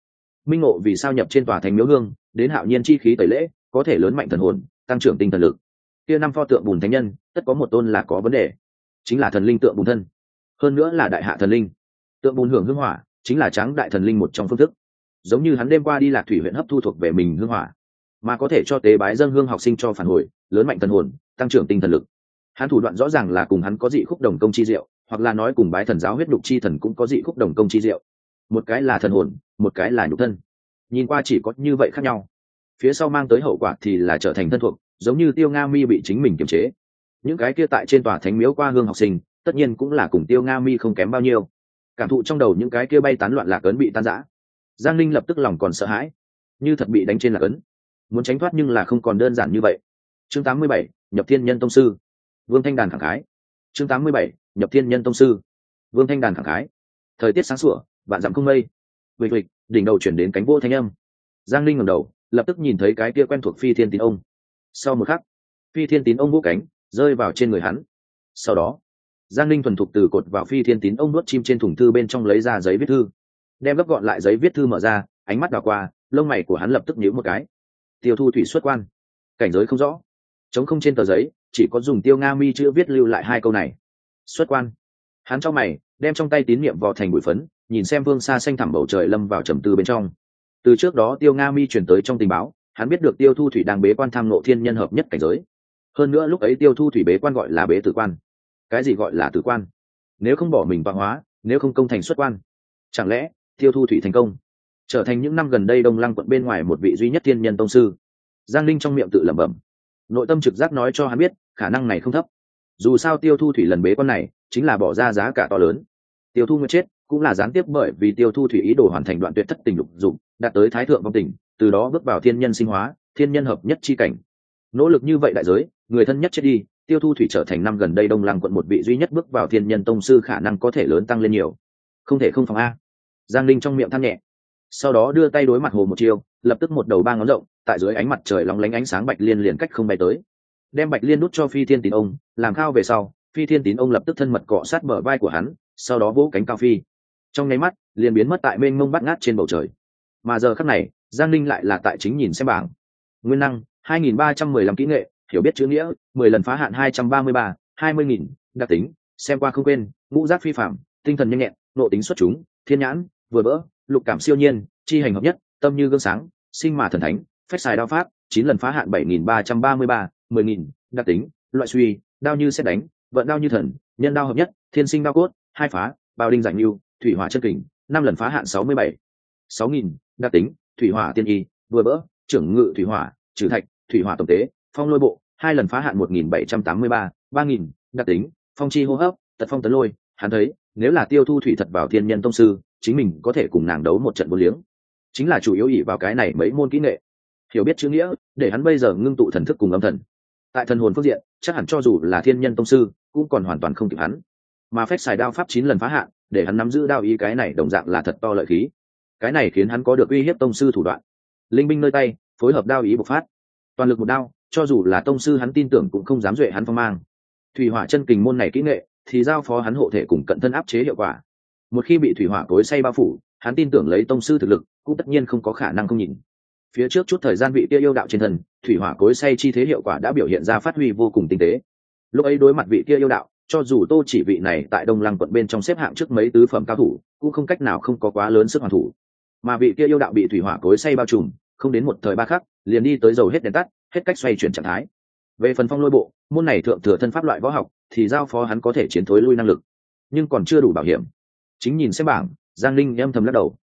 Minh ngộ vì sao nhập trên tòa thánh miếu hương, đến hạo nhiên chi khí tẩy lễ, có thể lớn mạnh thần hồn, tăng trưởng tinh thần lực. Kia năm pho tượng bùn thánh nhân, tất có một tôn là có vấn đề, chính là thần linh tượng bùn thân. Hơn nữa là đại hạ thần linh tượng bùn hưởng hương hỏa, chính là tráng đại thần linh một trong phương thức. Giống như hắn đêm qua đi lạc thủy huyện hấp thu thuộc về mình hương hỏa, mà có thể cho tế bái dân hương học sinh cho phản hồi, lớn mạnh thần hồn, tăng trưởng tinh thần lực. Hắn thủ đoạn rõ ràng là cùng hắn có dị khúc đồng công chi diệu, hoặc là nói cùng bái thần giáo huyết đục chi thần cũng có dị khúc đồng công chi diệu. Một cái là thần hồn, một cái là nhục thân. Nhìn qua chỉ có như vậy khác nhau. Phía sau mang tới hậu quả thì là trở thành thân thuộc, giống như tiêu nga mi bị chính mình kiềm chế. Những cái kia tại trên tòa thánh miếu qua hương học sinh, tất nhiên cũng là cùng tiêu nga mi không kém bao nhiêu cảm thụ trong đầu những cái kia bay tán loạn lạc ấn bị tan rã. Giang linh lập tức lòng còn sợ hãi. Như thật bị đánh trên lạc ấn. Muốn tránh thoát nhưng là không còn đơn giản như vậy. Chương 87, nhập thiên nhân tông sư. Vương thanh đàn khẳng khái. Chương 87, nhập thiên nhân tông sư. Vương thanh đàn khẳng khái. Thời tiết sáng sủa vạn dặm không mây. Vịt vịt đỉnh đầu chuyển đến cánh vô thanh âm. Giang linh ngẩng đầu lập tức nhìn thấy cái kia quen thuộc phi thiên tín ông. Sau một khắc phi thiên tín ông vũ cánh rơi vào trên người hắn. Sau đó giang linh thuần thục từ cột vào phi thiên tín ông nuốt chim trên thùng thư bên trong lấy ra giấy viết thư. Đem gấp gọn lại giấy viết thư mở ra, ánh mắt đào qua, lông mày của hắn lập tức nhíu một cái. Tiêu thu thủy xuất quan. Cảnh giới không rõ. Chống không trên tờ giấy, chỉ có dùng tiêu nga mi chữ viết lưu lại hai câu này. Xuất quan. Hắn cho mày, đem trong tay tín niệm vào thành bụi phấn, nhìn xem vương xa xanh thẳm bầu trời lâm vào trầm tư bên trong. Từ trước đó tiêu nga mi chuyển tới trong tình báo, hắn biết được tiêu thu thủy đang bế quan tham nộ thiên nhân hợp nhất cảnh giới. Hơn nữa lúc ấy tiêu thu thủy bế quan gọi là bế tử quan cái gì gọi là tử quan? Nếu không bỏ mình văn hóa, nếu không công thành xuất quan, chẳng lẽ tiêu thu thủy thành công? Trở thành những năm gần đây đông lăng quận bên ngoài một vị duy nhất thiên nhân tông sư. Giang linh trong miệng tự lẩm bẩm. Nội tâm trực giác nói cho hắn biết, khả năng này không thấp. Dù sao tiêu thu thủy lần bế quan này, chính là bỏ ra giá cả to lớn. Tiêu thu nguyệt chết, cũng là gián tiếp bởi vì tiêu thu thủy ý đồ hoàn thành đoạn tuyệt thất tình lục dụng đạt tới thái thượng vong tình, từ đó bước vào thiên nhân sinh hóa, thiên nhân hợp nhất chi cảnh. Nỗ lực như vậy đại giới, người thân nhất chết đi tiêu thu thủy trở thành năm gần đây đông lăng quận một vị duy nhất bước vào thiên nhân tông sư khả năng có thể lớn tăng lên nhiều. Không thể không phòng a. Giang linh trong miệng than nhẹ. Sau đó đưa tay đối mặt hồ một chiêu, lập tức một đầu ba ngón rộng, tại dưới ánh mặt trời lóng lánh ánh sáng bạch liên liền cách không bay tới. Đem bạch liên đút cho phi thiên tín ông, làm khao về sau, phi thiên tín ông lập tức thân mật cọ sát bờ vai của hắn, sau đó vỗ cánh cao phi. Trong nháy mắt, liền biến mất tại mênh mông bắt ngát trên bầu trời. Mà giờ khắc này, giang ninh lại là tại chính nhìn xem bảng. Nguyên năng 2.315 kỹ nghệ hiểu biết chữ nghĩa 10 lần phá hạn 233, 20.000, đặc tính xem qua không quên ngũ giác phi phạm tinh thần nhanh nhẹn nộ tính xuất chúng thiên nhãn vừa vỡ lục cảm siêu nhiên chi hành hợp nhất tâm như gương sáng sinh mà thần thánh phách xài đao pháp chín lần phá hạn 7.333, 10.000, đặc tính loại suy đao như xét đánh vận đao như thần nhân đao hợp nhất thiên sinh đao cốt hai phá bao đinh giải lưu thủy hỏa chân kình năm lần phá hạn 67, 6.000, đặc tính thủy hỏa tiên y vừa bỡ trưởng ngự thủy hỏa trừ thạch thủy hỏa tổng tế phong lôi bộ hai lần phá hạn một nghìn bảy trăm tám mươi ba ba nghìn, đặc tính, phong chi hô hấp, tật phong tấn lôi, hắn thấy, nếu là tiêu thu thủy thật vào thiên nhân tông sư, chính mình có thể cùng nàng đấu một trận vô liếng. Chính là chủ yếu ỷ vào cái này mấy môn kỹ nghệ. Hiểu biết chữ nghĩa, để hắn bây giờ ngưng tụ thần thức cùng âm thần. Tại thần hồn phương diện, chắc hẳn cho dù là thiên nhân tông sư, cũng còn hoàn toàn không kịp hắn. Mà phép xài đao pháp chín lần phá hạn, để hắn nắm giữ đao ý cái này đồng dạng là thật to lợi khí. Cái này khiến hắn có được uy hiếp tông sư thủ đoạn. Linh binh nơi tay, phối hợp đao ý bộc phát. Toàn lực một đao cho dù là tông sư hắn tin tưởng cũng không dám duệ hắn phong mang. Thủy hỏa chân kình môn này kỹ nghệ thì giao phó hắn hộ thể cùng cận thân áp chế hiệu quả. Một khi bị thủy hỏa cối say bao phủ hắn tin tưởng lấy tông sư thực lực cũng tất nhiên không có khả năng không nhìn. Phía trước chút thời gian vị kia yêu đạo trên thần, thủy hỏa cối say chi thế hiệu quả đã biểu hiện ra phát huy vô cùng tinh tế. Lúc ấy đối mặt vị kia yêu đạo cho dù tô chỉ vị này tại đông lăng quận bên trong xếp hạng trước mấy tứ phẩm cao thủ cũng không cách nào không có quá lớn sức hoàn thủ. Mà vị kia yêu đạo bị thủy hỏa cối say bao trùm không đến một thời ba khắc liền đi tới dầu hết đèn tắt hết cách xoay chuyển trạng thái. Về phần phong lôi bộ, môn này thượng thừa thân pháp loại võ học, thì giao phó hắn có thể chiến thối lui năng lực, nhưng còn chưa đủ bảo hiểm. Chính nhìn xem bảng, giang linh âm thầm lắc đầu.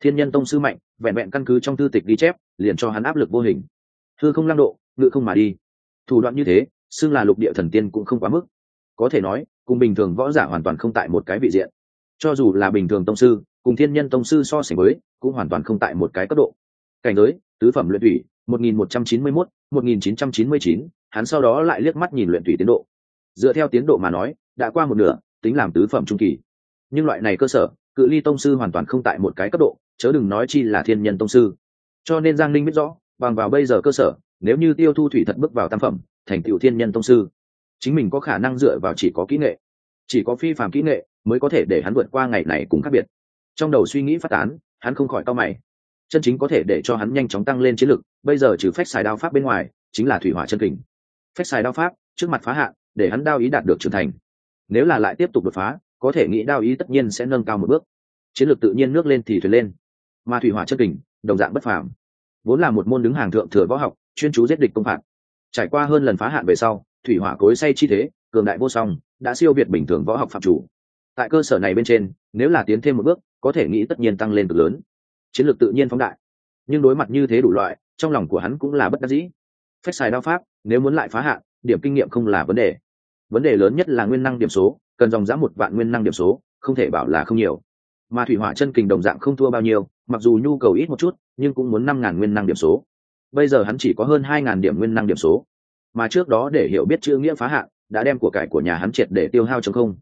Thiên nhân tông sư mạnh, vẹn vẹn căn cứ trong thư tịch ghi chép, liền cho hắn áp lực vô hình. Thư không lăng độ, ngự không mà đi. Thủ đoạn như thế, xưng là lục địa thần tiên cũng không quá mức. Có thể nói, cùng bình thường võ giả hoàn toàn không tại một cái vị diện. Cho dù là bình thường tông sư, cùng thiên nhân tông sư so sánh với, cũng hoàn toàn không tại một cái cấp độ. Cảnh giới, tứ phẩm luyện thủy một nghìn một trăm chín mươi mốt, một nghìn chín trăm chín mươi chín, hắn sau đó lại liếc mắt nhìn luyện thủy tiến độ. Dựa theo tiến độ mà nói, đã qua một nửa, tính làm tứ phẩm trung kỳ. Nhưng loại này cơ sở, cự ly tông sư hoàn toàn không tại một cái cấp độ, chớ đừng nói chi là thiên nhân tông sư. Cho nên giang Linh biết rõ, bằng vào bây giờ cơ sở, nếu như tiêu thu thủy thật bước vào tam phẩm, thành tựu thiên nhân tông sư, chính mình có khả năng dựa vào chỉ có kỹ nghệ. Chỉ có phi phàm kỹ nghệ mới có thể để hắn vượt qua ngày này cùng khác biệt. Trong đầu suy nghĩ phát tán, hắn không khỏi cao mày chân chính có thể để cho hắn nhanh chóng tăng lên chiến lực, bây giờ trừ phách xài đao pháp bên ngoài, chính là thủy hỏa chân kình. Phách xài đao pháp, trước mặt phá hạn, để hắn đao ý đạt được trưởng thành. Nếu là lại tiếp tục đột phá, có thể nghĩ đao ý tất nhiên sẽ nâng cao một bước. Chiến lược tự nhiên nước lên thì thuyền lên. Mà thủy hỏa chân kình, đồng dạng bất phàm. Vốn là một môn đứng hàng thượng thừa võ học, chuyên chú giết địch công phạt. Trải qua hơn lần phá hạn về sau, thủy hỏa cối say chi thế, cường đại vô song, đã siêu việt bình thường võ học phạm chủ. Tại cơ sở này bên trên, nếu là tiến thêm một bước, có thể nghĩ tất nhiên tăng lên cực lớn chiến lược tự nhiên phóng đại. Nhưng đối mặt như thế đủ loại, trong lòng của hắn cũng là bất đắc dĩ. Phép xài đao pháp, nếu muốn lại phá hạn, điểm kinh nghiệm không là vấn đề. Vấn đề lớn nhất là nguyên năng điểm số, cần dòng giã một vạn nguyên năng điểm số, không thể bảo là không nhiều. Mà thủy hỏa chân kình đồng dạng không thua bao nhiêu, mặc dù nhu cầu ít một chút, nhưng cũng muốn năm ngàn nguyên năng điểm số. Bây giờ hắn chỉ có hơn hai ngàn điểm nguyên năng điểm số. Mà trước đó để hiểu biết chữ nghĩa phá hạn, đã đem của cải của nhà hắn triệt để tiêu hao chống không.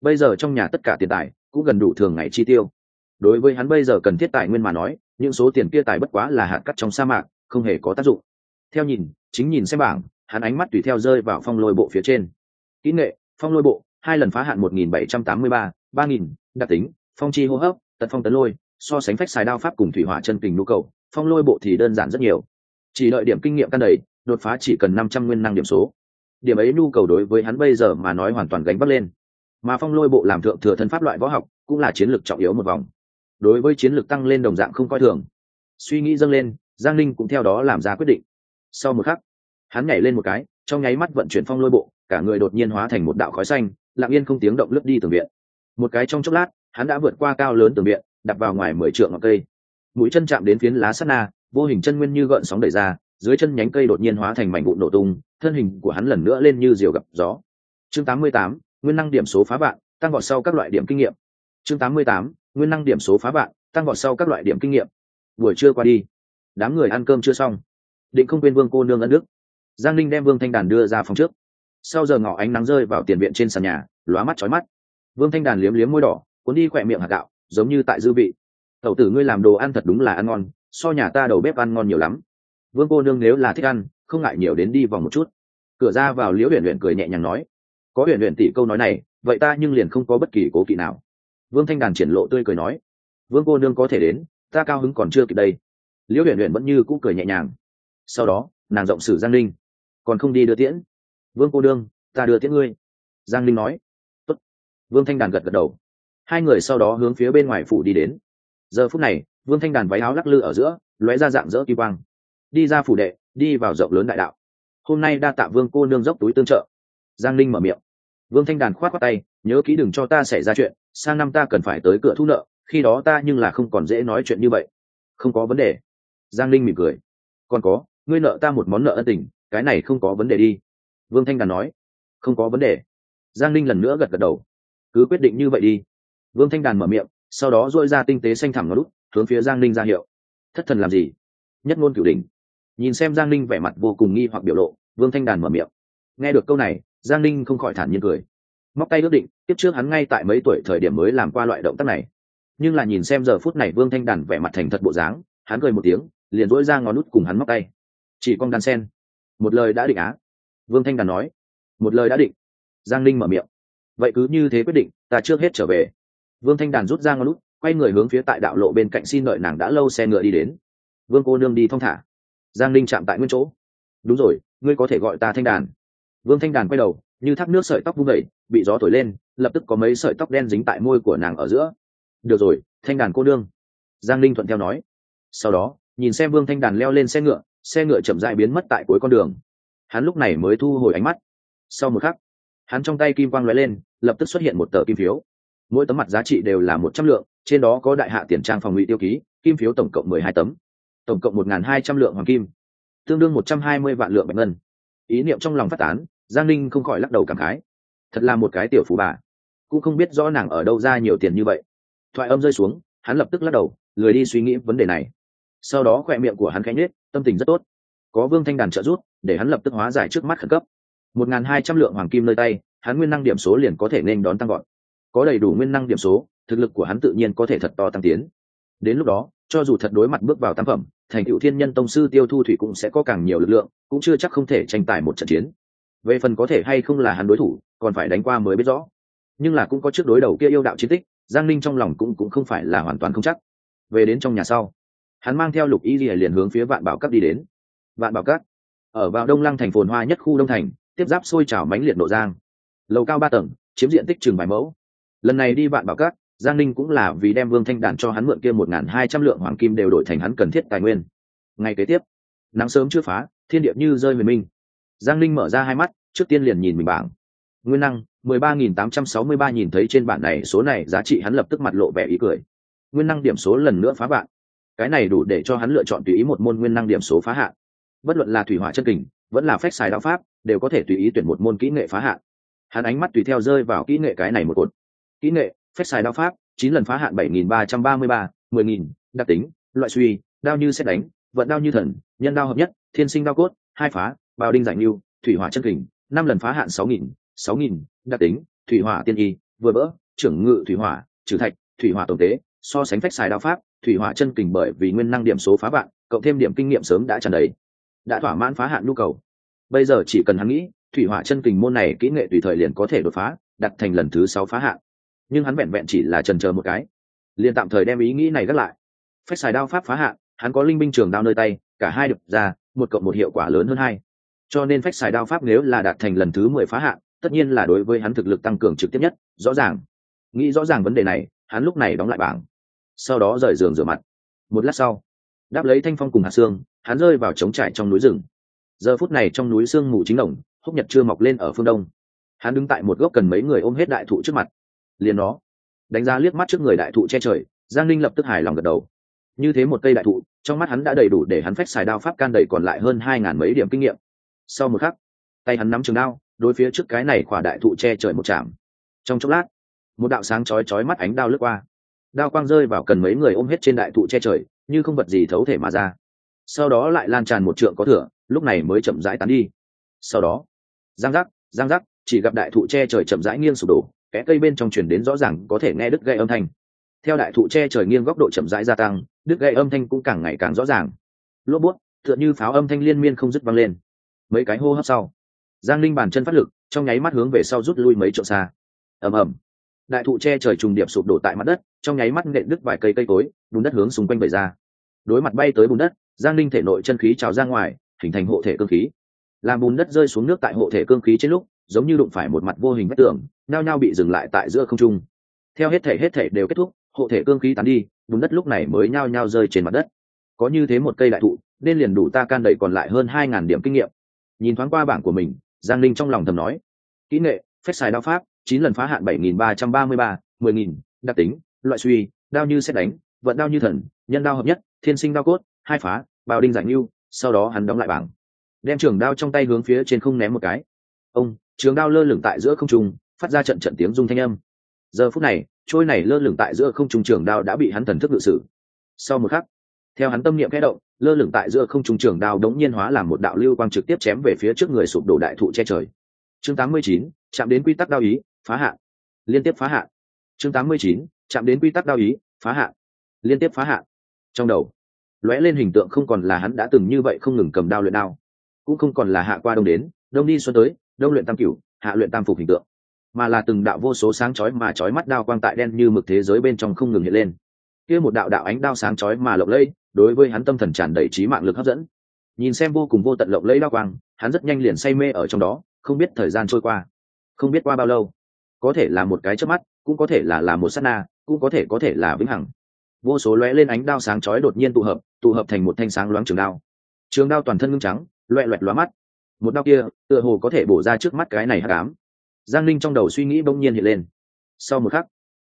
Bây giờ trong nhà tất cả tiền tài, cũng gần đủ thường ngày chi tiêu đối với hắn bây giờ cần thiết tài nguyên mà nói, những số tiền kia tài bất quá là hạt cắt trong sa mạc, không hề có tác dụng. Theo nhìn, chính nhìn xem bảng, hắn ánh mắt tùy theo rơi vào phong lôi bộ phía trên. Kỹ nghệ, phong lôi bộ, hai lần phá hạn một nghìn bảy trăm tám mươi ba ba nghìn, đặc tính, phong chi hô hấp, tật phong tấn lôi, so sánh phách xài đao pháp cùng thủy hỏa chân kình nhu cầu, phong lôi bộ thì đơn giản rất nhiều. Chỉ đợi điểm kinh nghiệm căn đầy, đột phá chỉ cần năm trăm nguyên năng điểm số. Điểm ấy nhu cầu đối với hắn bây giờ mà nói hoàn toàn gánh bắt lên. Mà phong lôi bộ làm thượng thừa thân pháp loại võ học, cũng là chiến lược trọng yếu một vòng đối với chiến lược tăng lên đồng dạng không coi thường. Suy nghĩ dâng lên giang linh cũng theo đó làm ra quyết định. Sau một khắc hắn nhảy lên một cái trong nháy mắt vận chuyển phong lôi bộ cả người đột nhiên hóa thành một đạo khói xanh lặng yên không tiếng động lướt đi tường viện. Một cái trong chốc lát hắn đã vượt qua cao lớn tường viện đặt vào ngoài mười trượng ngọn cây. Mũi chân chạm đến phiến lá sắt na vô hình chân nguyên như gợn sóng đẩy ra dưới chân nhánh cây đột nhiên hóa thành mảnh vụn nổ tung thân hình của hắn lần nữa lên như diều gặp gió. Chương 88, nguyên năng điểm số phá bạn tăng vọt sau các loại điểm kinh nghiệm. Chương 88, nguyên năng điểm số phá bạn, tăng vọt sau các loại điểm kinh nghiệm. Buổi trưa qua đi đám người ăn cơm chưa xong. Định không quên vương cô nương ân đức. Giang linh đem vương thanh đàn đưa ra phòng trước. Sau giờ ngỏ ánh nắng rơi vào tiền viện trên sàn nhà lóa mắt chói mắt. Vương thanh đàn liếm liếm môi đỏ cuốn đi khỏe miệng hạt gạo giống như tại dư vị. Tẩu tử ngươi làm đồ ăn thật đúng là ăn ngon so nhà ta đầu bếp ăn ngon nhiều lắm. Vương cô nương nếu là thích ăn không ngại nhiều đến đi vòng một chút. Cửa ra vào liễu huyền huyền cười nhẹ nhàng nói có huyền huyền tỷ câu nói này vậy ta nhưng liền không có bất kỳ cố kỵ nào vương thanh đàn triển lộ tươi cười nói, vương cô nương có thể đến, ta cao hứng còn chưa kịp đây. Liễu huyền huyền vẫn như cũ cười nhẹ nhàng. Sau đó, nàng rộng sử giang linh còn không đi đưa tiễn? Vương cô nương, ta đưa tiễn ngươi. Giang linh nói, Tốt. vương thanh đàn gật gật đầu. Hai người sau đó hướng phía bên ngoài phủ đi đến. Giờ phút này, vương thanh đàn váy áo lắc lư ở giữa, lóe ra dạng dỡ kỳ quang. Đi ra phủ đệ, đi vào rộng lớn đại đạo. Hôm nay đa tạ vương cô nương dốc túi tương trợ. Giang linh mở miệng vương thanh đàn khoát khoát tay, nhớ kỹ đừng cho ta xảy ra chuyện, sang năm ta cần phải tới cửa thu nợ, khi đó ta nhưng là không còn dễ nói chuyện như vậy. Không có vấn đề. Giang linh mỉm cười. Còn có, ngươi nợ ta một món nợ ân tình, cái này không có vấn đề đi. Vương thanh đàn nói. Không có vấn đề. Giang linh lần nữa gật gật đầu. Cứ quyết định như vậy đi. Vương thanh đàn mở miệng, sau đó dội ra tinh tế xanh thẳm ngón đút hướng phía giang linh ra hiệu. Thất thần làm gì? Nhất ngôn cửu đình nhìn xem giang linh vẻ mặt vô cùng nghi hoặc biểu lộ, vương thanh đàn mở miệng. Nghe được câu này giang Ninh không khỏi thản nhiên cười. Móc tay ước định tiếp trước hắn ngay tại mấy tuổi thời điểm mới làm qua loại động tác này. Nhưng là nhìn xem giờ phút này vương thanh đàn vẻ mặt thành thật bộ dáng, hắn cười một tiếng, liền dỗi ra ngón nút cùng hắn móc tay. Chỉ con đàn sen. Một lời đã định á. Vương thanh đàn nói. Một lời đã định. Giang Ninh mở miệng. Vậy cứ như thế quyết định, ta trước hết trở về. Vương thanh đàn rút ra ngón nút quay người hướng phía tại đạo lộ bên cạnh xin đợi nàng đã lâu xe ngựa đi đến. Vương cô nương đi thong thả. Giang Ninh chạm tại nguyên chỗ. Đúng rồi, ngươi có thể gọi ta thanh đàn vương thanh đàn quay đầu, như thác nước sợi tóc vung vẩy bị gió thổi lên, lập tức có mấy sợi tóc đen dính tại môi của nàng ở giữa. Được rồi, thanh đàn cô đương giang linh thuận theo nói. Sau đó, nhìn xem vương thanh đàn leo lên xe ngựa xe ngựa chậm dại biến mất tại cuối con đường. Hắn lúc này mới thu hồi ánh mắt. Sau một khắc, hắn trong tay kim quang lóe lên, lập tức xuất hiện một tờ kim phiếu. Mỗi tấm mặt giá trị đều là một trăm lượng, trên đó có đại hạ tiền trang phòng ngụy tiêu ký, kim phiếu tổng cộng mười hai tấm. Tổng cộng một n g h n hai trăm lượng hoàng kim, tương đương một trăm hai mươi vạn lượng bạch ngân ý niệm trong lòng phát tán, giang ninh không khỏi lắc đầu cảm khái. Thật là một cái tiểu phú bà. Cũng không biết rõ nàng ở đâu ra nhiều tiền như vậy. Thoại âm rơi xuống, hắn lập tức lắc đầu, lười đi suy nghĩ vấn đề này. Sau đó khoe miệng của hắn khẽ nhết tâm tình rất tốt. Có vương thanh đàn trợ giúp, để hắn lập tức hóa giải trước mắt khẩn cấp. Một n g h n hai trăm lượng hoàng kim nơi tay, hắn nguyên năng điểm số liền có thể nên đón tăng gọn. Có đầy đủ nguyên năng điểm số, thực lực của hắn tự nhiên có thể thật to tăng tiến đến lúc đó, cho dù thật đối mặt bước vào tam phẩm, thành cựu thiên nhân tông sư tiêu thu thủy cũng sẽ có càng nhiều lực lượng, cũng chưa chắc không thể tranh tài một trận chiến. Về phần có thể hay không là hắn đối thủ, còn phải đánh qua mới biết rõ. Nhưng là cũng có trước đối đầu kia yêu đạo chiến tích, giang linh trong lòng cũng cũng không phải là hoàn toàn không chắc. Về đến trong nhà sau, hắn mang theo lục y lìa liền hướng phía vạn bảo cát đi đến. Vạn bảo cát ở vào đông lăng thành phồn hoa nhất khu đông thành, tiếp giáp xôi trào mánh liệt nộ giang. Lầu cao ba tầng, chiếm diện tích chừng vài mẫu. Lần này đi vạn bảo cát giang ninh cũng là vì đem vương thanh đàn cho hắn mượn kia một n g h n hai trăm lượng hoàng kim đều đổi thành hắn cần thiết tài nguyên. Ngày kế tiếp, nắng sớm chưa phá, thiên điệp như rơi về minh. Giang ninh mở ra hai mắt, trước tiên liền nhìn mình bảng. Nguyên năng, mười ba nghìn tám trăm sáu mươi ba nhìn thấy trên bản này, số này giá trị hắn lập tức mặt lộ vẻ ý cười. Nguyên năng điểm số lần nữa phá bạn cái này đủ để cho hắn lựa chọn tùy ý một môn nguyên năng điểm số phá hạn. Bất luận là thủy hỏa chân kình, vẫn là phép xài đạo pháp, đều có thể tùy ý tuyển một môn kỹ nghệ phá hạn. Hắn ánh mắt tùy theo rơi vào kỹ nghệ cái này một cột. Kỹ nghệ phép xài đao pháp, chín lần phá hạn bảy nghìn ba trăm ba mươi ba, mười nghìn, đặc tính, loại suy, đao như xét đánh, vận đao như thần, nhân đao hợp nhất, thiên sinh đao cốt, hai phá, bào đinh giải lưu, thủy hỏa chân kình, năm lần phá hạn sáu nghìn sáu nghìn, đặc tính, thủy hỏa tiên y, vừa bỡ, trưởng ngự thủy hỏa, trừ thạch, thủy hỏa tổng tế, so sánh phách xài đao pháp, thủy hỏa chân kình bởi vì nguyên năng điểm số phá bạn cộng thêm điểm kinh nghiệm sớm đã tràn đầy, đã thỏa mãn phá hạn nhu cầu. Bây giờ chỉ cần hắn nghĩ, thủy hỏa chân kình môn này kỹ nghệ tùy thời liền có thể đột phá, đặt thành lần thứ sáu phá hạn nhưng hắn vẹn vẹn chỉ là trần chờ một cái. Liền tạm thời đem ý nghĩ này gác lại. Phách xài đao pháp phá hạn hắn có linh binh trường đao nơi tay, cả hai được ra, một cộng một hiệu quả lớn hơn hai. Cho nên phách xài đao pháp nếu là đạt thành lần thứ mười phá hạn tất nhiên là đối với hắn thực lực tăng cường trực tiếp nhất, rõ ràng. Nghĩ rõ ràng vấn đề này, hắn lúc này đóng lại bảng. Sau đó rời giường rửa mặt. Một lát sau, đáp lấy thanh phong cùng hạt xương, hắn rơi vào trống trải trong núi rừng. Giờ phút này trong núi sương mù chính đồng húc nhật chưa mọc lên ở phương đông. Hắn đứng tại một gốc cần mấy người ôm hết đại thụ trước mặt liền nó. Đánh giá liếc mắt trước người đại thụ che trời, giang linh lập tức hài lòng gật đầu. Như thế một cây đại thụ, trong mắt hắn đã đầy đủ để hắn phách xài đao pháp can đầy còn lại hơn hai ngàn mấy điểm kinh nghiệm. Sau một khắc, tay hắn nắm trường đao, đối phía trước cái này khỏa đại thụ che trời một chạm. Trong chốc lát, một đạo sáng chói chói mắt ánh đao lướt qua. Đao quang rơi vào cần mấy người ôm hết trên đại thụ che trời, như không vật gì thấu thể mà ra. Sau đó lại lan tràn một trượng có thửa lúc này mới chậm rãi tán đi. Sau đó, giang giác giang giác, chỉ gặp đại thụ che trời chậm rãi nghiêng sụp đổ kẽ cây bên trong chuyển đến rõ ràng có thể nghe đứt gây âm thanh. Theo đại thụ che trời nghiêng góc độ chậm rãi gia tăng, đứt gây âm thanh cũng càng ngày càng rõ ràng. Lốp bút, tựa như pháo âm thanh liên miên không dứt vang lên. Mấy cái hô hấp sau, giang linh bàn chân phát lực, trong nháy mắt hướng về sau rút lui mấy trượng xa. Ầm ầm. Đại thụ che trời trùng điệp sụp đổ tại mặt đất, trong nháy mắt nện đứt vài cây cây cối, bùn đất hướng xung quanh bày ra. Đối mặt bay tới bùn đất, giang linh thể nội chân khí trào ra ngoài, hình thành hộ thể cơ khí. Làm bùn đất rơi xuống nước tại hộ thể cương khí trên lúc giống như đụng phải một mặt vô hình vách tường nao nhao bị dừng lại tại giữa không trung. Theo hết thể hết thể đều kết thúc, hộ thể cương khí tán đi, bùn đất lúc này mới nhao nhao rơi trên mặt đất. Có như thế một cây đại thụ, nên liền đủ ta can đậy còn lại hơn hai ngàn điểm kinh nghiệm. Nhìn thoáng qua bảng của mình, giang linh trong lòng thầm nói, kỹ nghệ, phép xài đao pháp, chín lần phá hạn bảy nghìn ba trăm ba mươi ba, mười nghìn, đặc tính, loại suy, đao như xét đánh, vận đao như thần, nhân đao hợp nhất, thiên sinh đao cốt, hai phá, bào đinh giải lưu sau đó hắn đóng lại bảng. Đem trường đao trong tay hướng phía trên không ném một cái. Ông trường đao lơ lửng tại giữa không trung phát ra trận trận tiếng rung thanh âm. Giờ phút này trôi này lơ lửng tại giữa không trung trường đao đã bị hắn thần thức ngự sử. Sau một khắc theo hắn tâm niệm khẽ động lơ lửng tại giữa không trung trường đao đống nhiên hóa làm một đạo lưu quang trực tiếp chém về phía trước người sụp đổ đại thụ che trời. Chương 89, chạm đến quy tắc đao ý phá hạ liên tiếp phá hạ chương 89, chạm đến quy tắc đao ý phá hạ liên tiếp phá hạ trong đầu lóe lên hình tượng không còn là hắn đã từng như vậy không ngừng cầm đao luyện đao cũng không còn là hạ qua đông đến đông đi xuân tới đông luyện tam cửu, hạ luyện tam phục hình tượng. Mà là từng đạo vô số sáng chói mà chói mắt đao quang tại đen như mực thế giới bên trong không ngừng hiện lên. Kia một đạo đạo ánh đao sáng chói mà lộng lẫy, đối với hắn tâm thần tràn đầy trí mạng lực hấp dẫn. Nhìn xem vô cùng vô tận lộng lẫy đao quang, hắn rất nhanh liền say mê ở trong đó, không biết thời gian trôi qua. Không biết qua bao lâu. Có thể là một cái chớp mắt, cũng có thể là là một sát na, cũng có thể có thể là vĩnh hằng. Vô số lóe lên ánh đao sáng chói đột nhiên tụ hợp tụ hợp thành một thanh sáng loáng trường đao. Trường đao toàn thân ngưng trắng, loẹ loẹt lóa mắt một đao kia, tựa hồ có thể bổ ra trước mắt cái này hắc ám. Giang linh trong đầu suy nghĩ bỗng nhiên hiện lên. Sau một khắc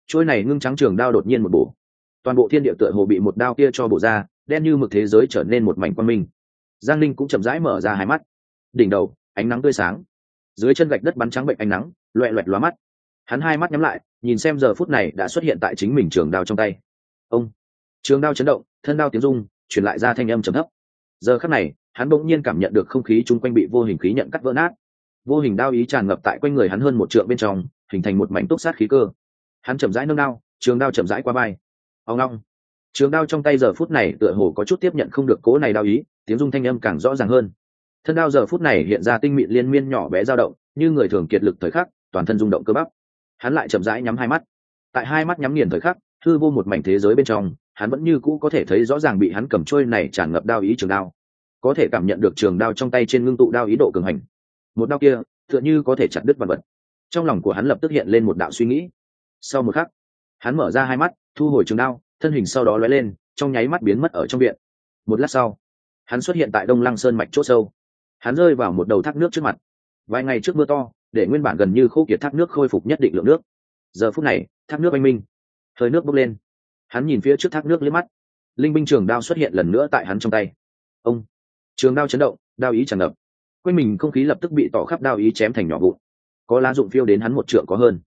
trôi này ngưng trắng trường đao đột nhiên một bổ. Toàn bộ thiên địa tựa hồ bị một đao kia cho bổ ra, đen như mực thế giới trở nên một mảnh quan minh. Giang linh cũng chậm rãi mở ra hai mắt. Đỉnh đầu, ánh nắng tươi sáng. Dưới chân gạch đất bắn trắng bệnh ánh nắng, loẹ loẹt lóa mắt. Hắn hai mắt nhắm lại, nhìn xem giờ phút này đã xuất hiện tại chính mình trường đao trong tay. Ông! Trường đao chấn động, thân đao tiếng rung, truyền lại ra thanh âm trầm thấp. Giờ khắc này hắn bỗng nhiên cảm nhận được không khí chung quanh bị vô hình khí nhận cắt vỡ nát. Vô hình đao ý tràn ngập tại quanh người hắn hơn một trượng bên trong, hình thành một mảnh túc sát khí cơ. Hắn chậm rãi nâng đao, trường đao chậm rãi qua vai. Ông long. Trường đao trong tay giờ phút này tựa hồ có chút tiếp nhận không được cố này đao ý, tiếng dung thanh âm càng rõ ràng hơn. Thân đao giờ phút này hiện ra tinh mịn liên miên nhỏ bé dao động, như người thường kiệt lực thời khắc, toàn thân rung động cơ bắp. Hắn lại chậm rãi nhắm hai mắt. Tại hai mắt nhắm nghiền thời khắc thư vô một mảnh thế giới bên trong, hắn vẫn như cũ có thể thấy rõ ràng bị hắn cầm trôi này tràn ngập đao ý trường đao có thể cảm nhận được trường đao trong tay trên ngưng tụ đao ý độ cường hành. Một đao kia, tựa như có thể chặt đứt vật vật. Trong lòng của hắn lập tức hiện lên một đạo suy nghĩ. Sau một khắc, hắn mở ra hai mắt, thu hồi trường đao, thân hình sau đó lóe lên, trong nháy mắt biến mất ở trong viện. Một lát sau, hắn xuất hiện tại đông lăng sơn mạch c h ỗ sâu. Hắn rơi vào một đầu thác nước trước mặt. Vài ngày trước mưa to, để nguyên bản gần như khô kiệt thác nước khôi phục nhất định lượng nước. Giờ phút này, thác nước oanh minh. Hơi nước bốc lên. Hắn nhìn phía trước thác nước liếc mắt. Linh binh trường đao xuất hiện lần nữa tại hắn trong tay. Ông trường đao chấn động, đao ý tràn ngập. Quanh mình không khí lập tức bị tỏ khắp đao ý chém thành nhỏ vụn. Có lá dụng phiêu đến hắn một trượng có hơn.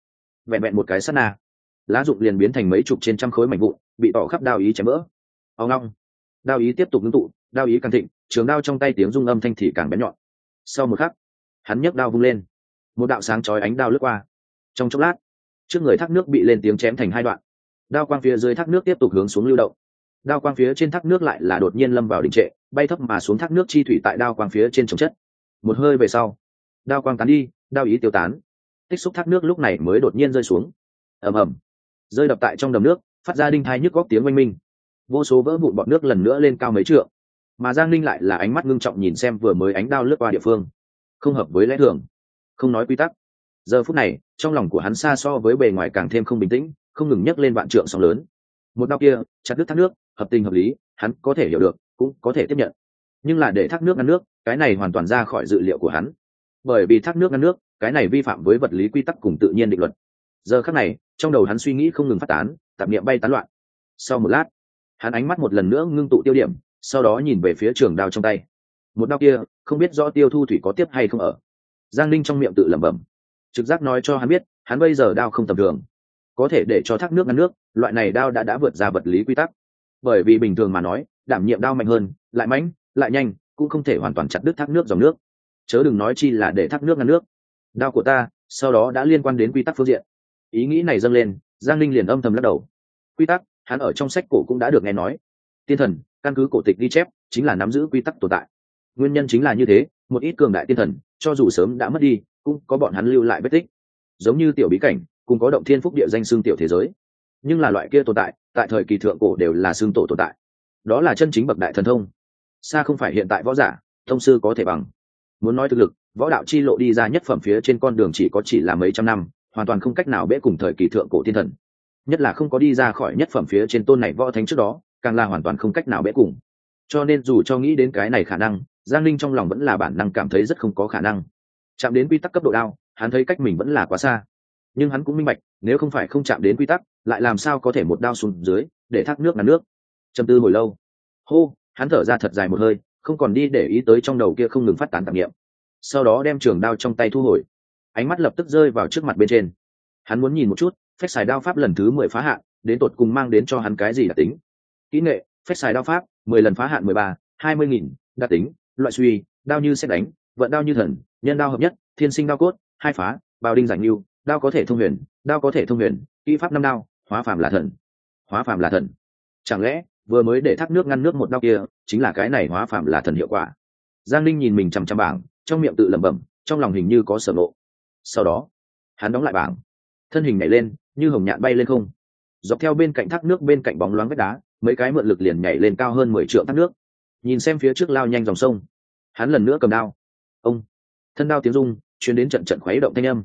Vẹn vẹn một cái sắt na. Lá dụng liền biến thành mấy chục trên trăm khối mảnh vụn, bị tỏ khắp đao ý chém vỡ ao ngong đao ý tiếp tục ngưng tụ, đao ý càng thịnh, trường đao trong tay tiếng rung âm thanh thì càng bén nhọn. Sau một khắc, hắn nhấc đao vung lên. Một đạo sáng chói ánh đao lướt qua. Trong chốc lát, trước người thác nước bị lên tiếng chém thành hai đoạn. Đao quang phía dưới thác nước tiếp tục hướng xuống lưu động đao quang phía trên thác nước lại là đột nhiên lâm vào đình trệ, bay thấp mà xuống thác nước chi thủy tại đao quang phía trên trồng chất. Một hơi về sau, đao quang tán đi, đao ý tiêu tán. Tích xúc thác nước lúc này mới đột nhiên rơi xuống. Ầm ầm. Rơi đập tại trong đầm nước, phát ra đinh thai nhức góc tiếng oanh minh. Vô số vỡ vụn bọt nước lần nữa lên cao mấy trượng. Mà giang linh lại là ánh mắt ngưng trọng nhìn xem vừa mới ánh đao lướt qua địa phương. Không hợp với lẽ thường. Không nói quy tắc. Giờ phút này, trong lòng của hắn xa so với bề ngoài càng thêm không bình tĩnh, không ngừng nhấc lên vạn trượng sóng lớn. Một đao kia, chặt đứt thác nước hợp tình hợp lý, hắn có thể hiểu được, cũng có thể tiếp nhận. Nhưng là để thác nước ngăn nước, cái này hoàn toàn ra khỏi dự liệu của hắn. Bởi vì thác nước ngăn nước, cái này vi phạm với vật lý quy tắc cùng tự nhiên định luật. Giờ khắc này, trong đầu hắn suy nghĩ không ngừng phát tán, tạp niệm bay tán loạn. Sau một lát, hắn ánh mắt một lần nữa ngưng tụ tiêu điểm, sau đó nhìn về phía trường đao trong tay. Một đao kia, không biết rõ tiêu thu thủy có tiếp hay không ở. Giang ninh trong miệng tự lẩm bẩm. Trực giác nói cho hắn biết, hắn bây giờ đao không tầm thường. Có thể để cho thác nước ngăn nước, loại này đao đã đã vượt ra vật lý quy tắc bởi vì bình thường mà nói, đảm nhiệm đao mạnh hơn, lại mãnh, lại nhanh, cũng không thể hoàn toàn chặt đứt thác nước dòng nước. Chớ đừng nói chi là để thác nước ngăn nước. Đao của ta, sau đó đã liên quan đến quy tắc phương diện. Ý nghĩ này dâng lên, giang linh liền âm thầm lắc đầu. Quy tắc, hắn ở trong sách cổ cũng đã được nghe nói. Tiên thần, căn cứ cổ tịch ghi chép, chính là nắm giữ quy tắc tồn tại. Nguyên nhân chính là như thế, một ít cường đại tiên thần, cho dù sớm đã mất đi, cũng có bọn hắn lưu lại vết tích. Giống như tiểu bí cảnh, cùng có động thiên phúc địa danh xương tiểu thế giới nhưng là loại kia tồn tại tại thời kỳ thượng cổ đều là xương tổ tồn tại. Đó là chân chính bậc đại thần thông. Xa không phải hiện tại võ giả, thông sư có thể bằng. Muốn nói thực lực, võ đạo chi lộ đi ra nhất phẩm phía trên con đường chỉ có chỉ là mấy trăm năm, hoàn toàn không cách nào bẽ cùng thời kỳ thượng cổ thiên thần. Nhất là không có đi ra khỏi nhất phẩm phía trên tôn này võ thánh trước đó, càng là hoàn toàn không cách nào bẽ cùng. Cho nên dù cho nghĩ đến cái này khả năng, giang linh trong lòng vẫn là bản năng cảm thấy rất không có khả năng. Chạm đến quy tắc cấp độ đao, hắn thấy cách mình vẫn là quá xa. Nhưng hắn cũng minh bạch, nếu không phải không chạm đến quy tắc lại làm sao có thể một đao xuống dưới để thác nước ngắn nước? Châm tư hồi lâu. Hô, hắn thở ra thật dài một hơi, không còn đi để ý tới trong đầu kia không ngừng phát tán tạp nghiệm sau đó đem trường đao trong tay thu hồi. Ánh mắt lập tức rơi vào trước mặt bên trên. Hắn muốn nhìn một chút phép xài đao pháp lần thứ mười phá hạn, đến tột cùng mang đến cho hắn cái gì đặc tính? Kỹ nghệ phép xài đao pháp, mười lần phá hạn mười ba, hai mươi nghìn, đặc tính, loại suy, đao như xét đánh, vận đao như thần, nhân đao hợp nhất, thiên sinh đao cốt, hai phá, bào đinh giản lưu, đao có thể thông huyền, đao có thể thông huyền, kỹ pháp năm đao hóa phàm là thần. Hóa phàm là thần. Chẳng lẽ, vừa mới để thác nước ngăn nước một đau kia, chính là cái này hóa phàm là thần hiệu quả? Giang linh nhìn mình chằm chằm bảng, trong miệng tự lẩm bẩm, trong lòng hình như có sở nộ sau đó, hắn đóng lại bảng. Thân hình nhảy lên, như hồng nhạn bay lên không. Dọc theo bên cạnh thác nước bên cạnh bóng loáng vách đá, mấy cái mượn lực liền nhảy lên cao hơn mười triệu thác nước. Nhìn xem phía trước lao nhanh dòng sông. Hắn lần nữa cầm đao. Ông. Thân đao tiếng rung chuyến đến trận trận khuấy động thanh âm.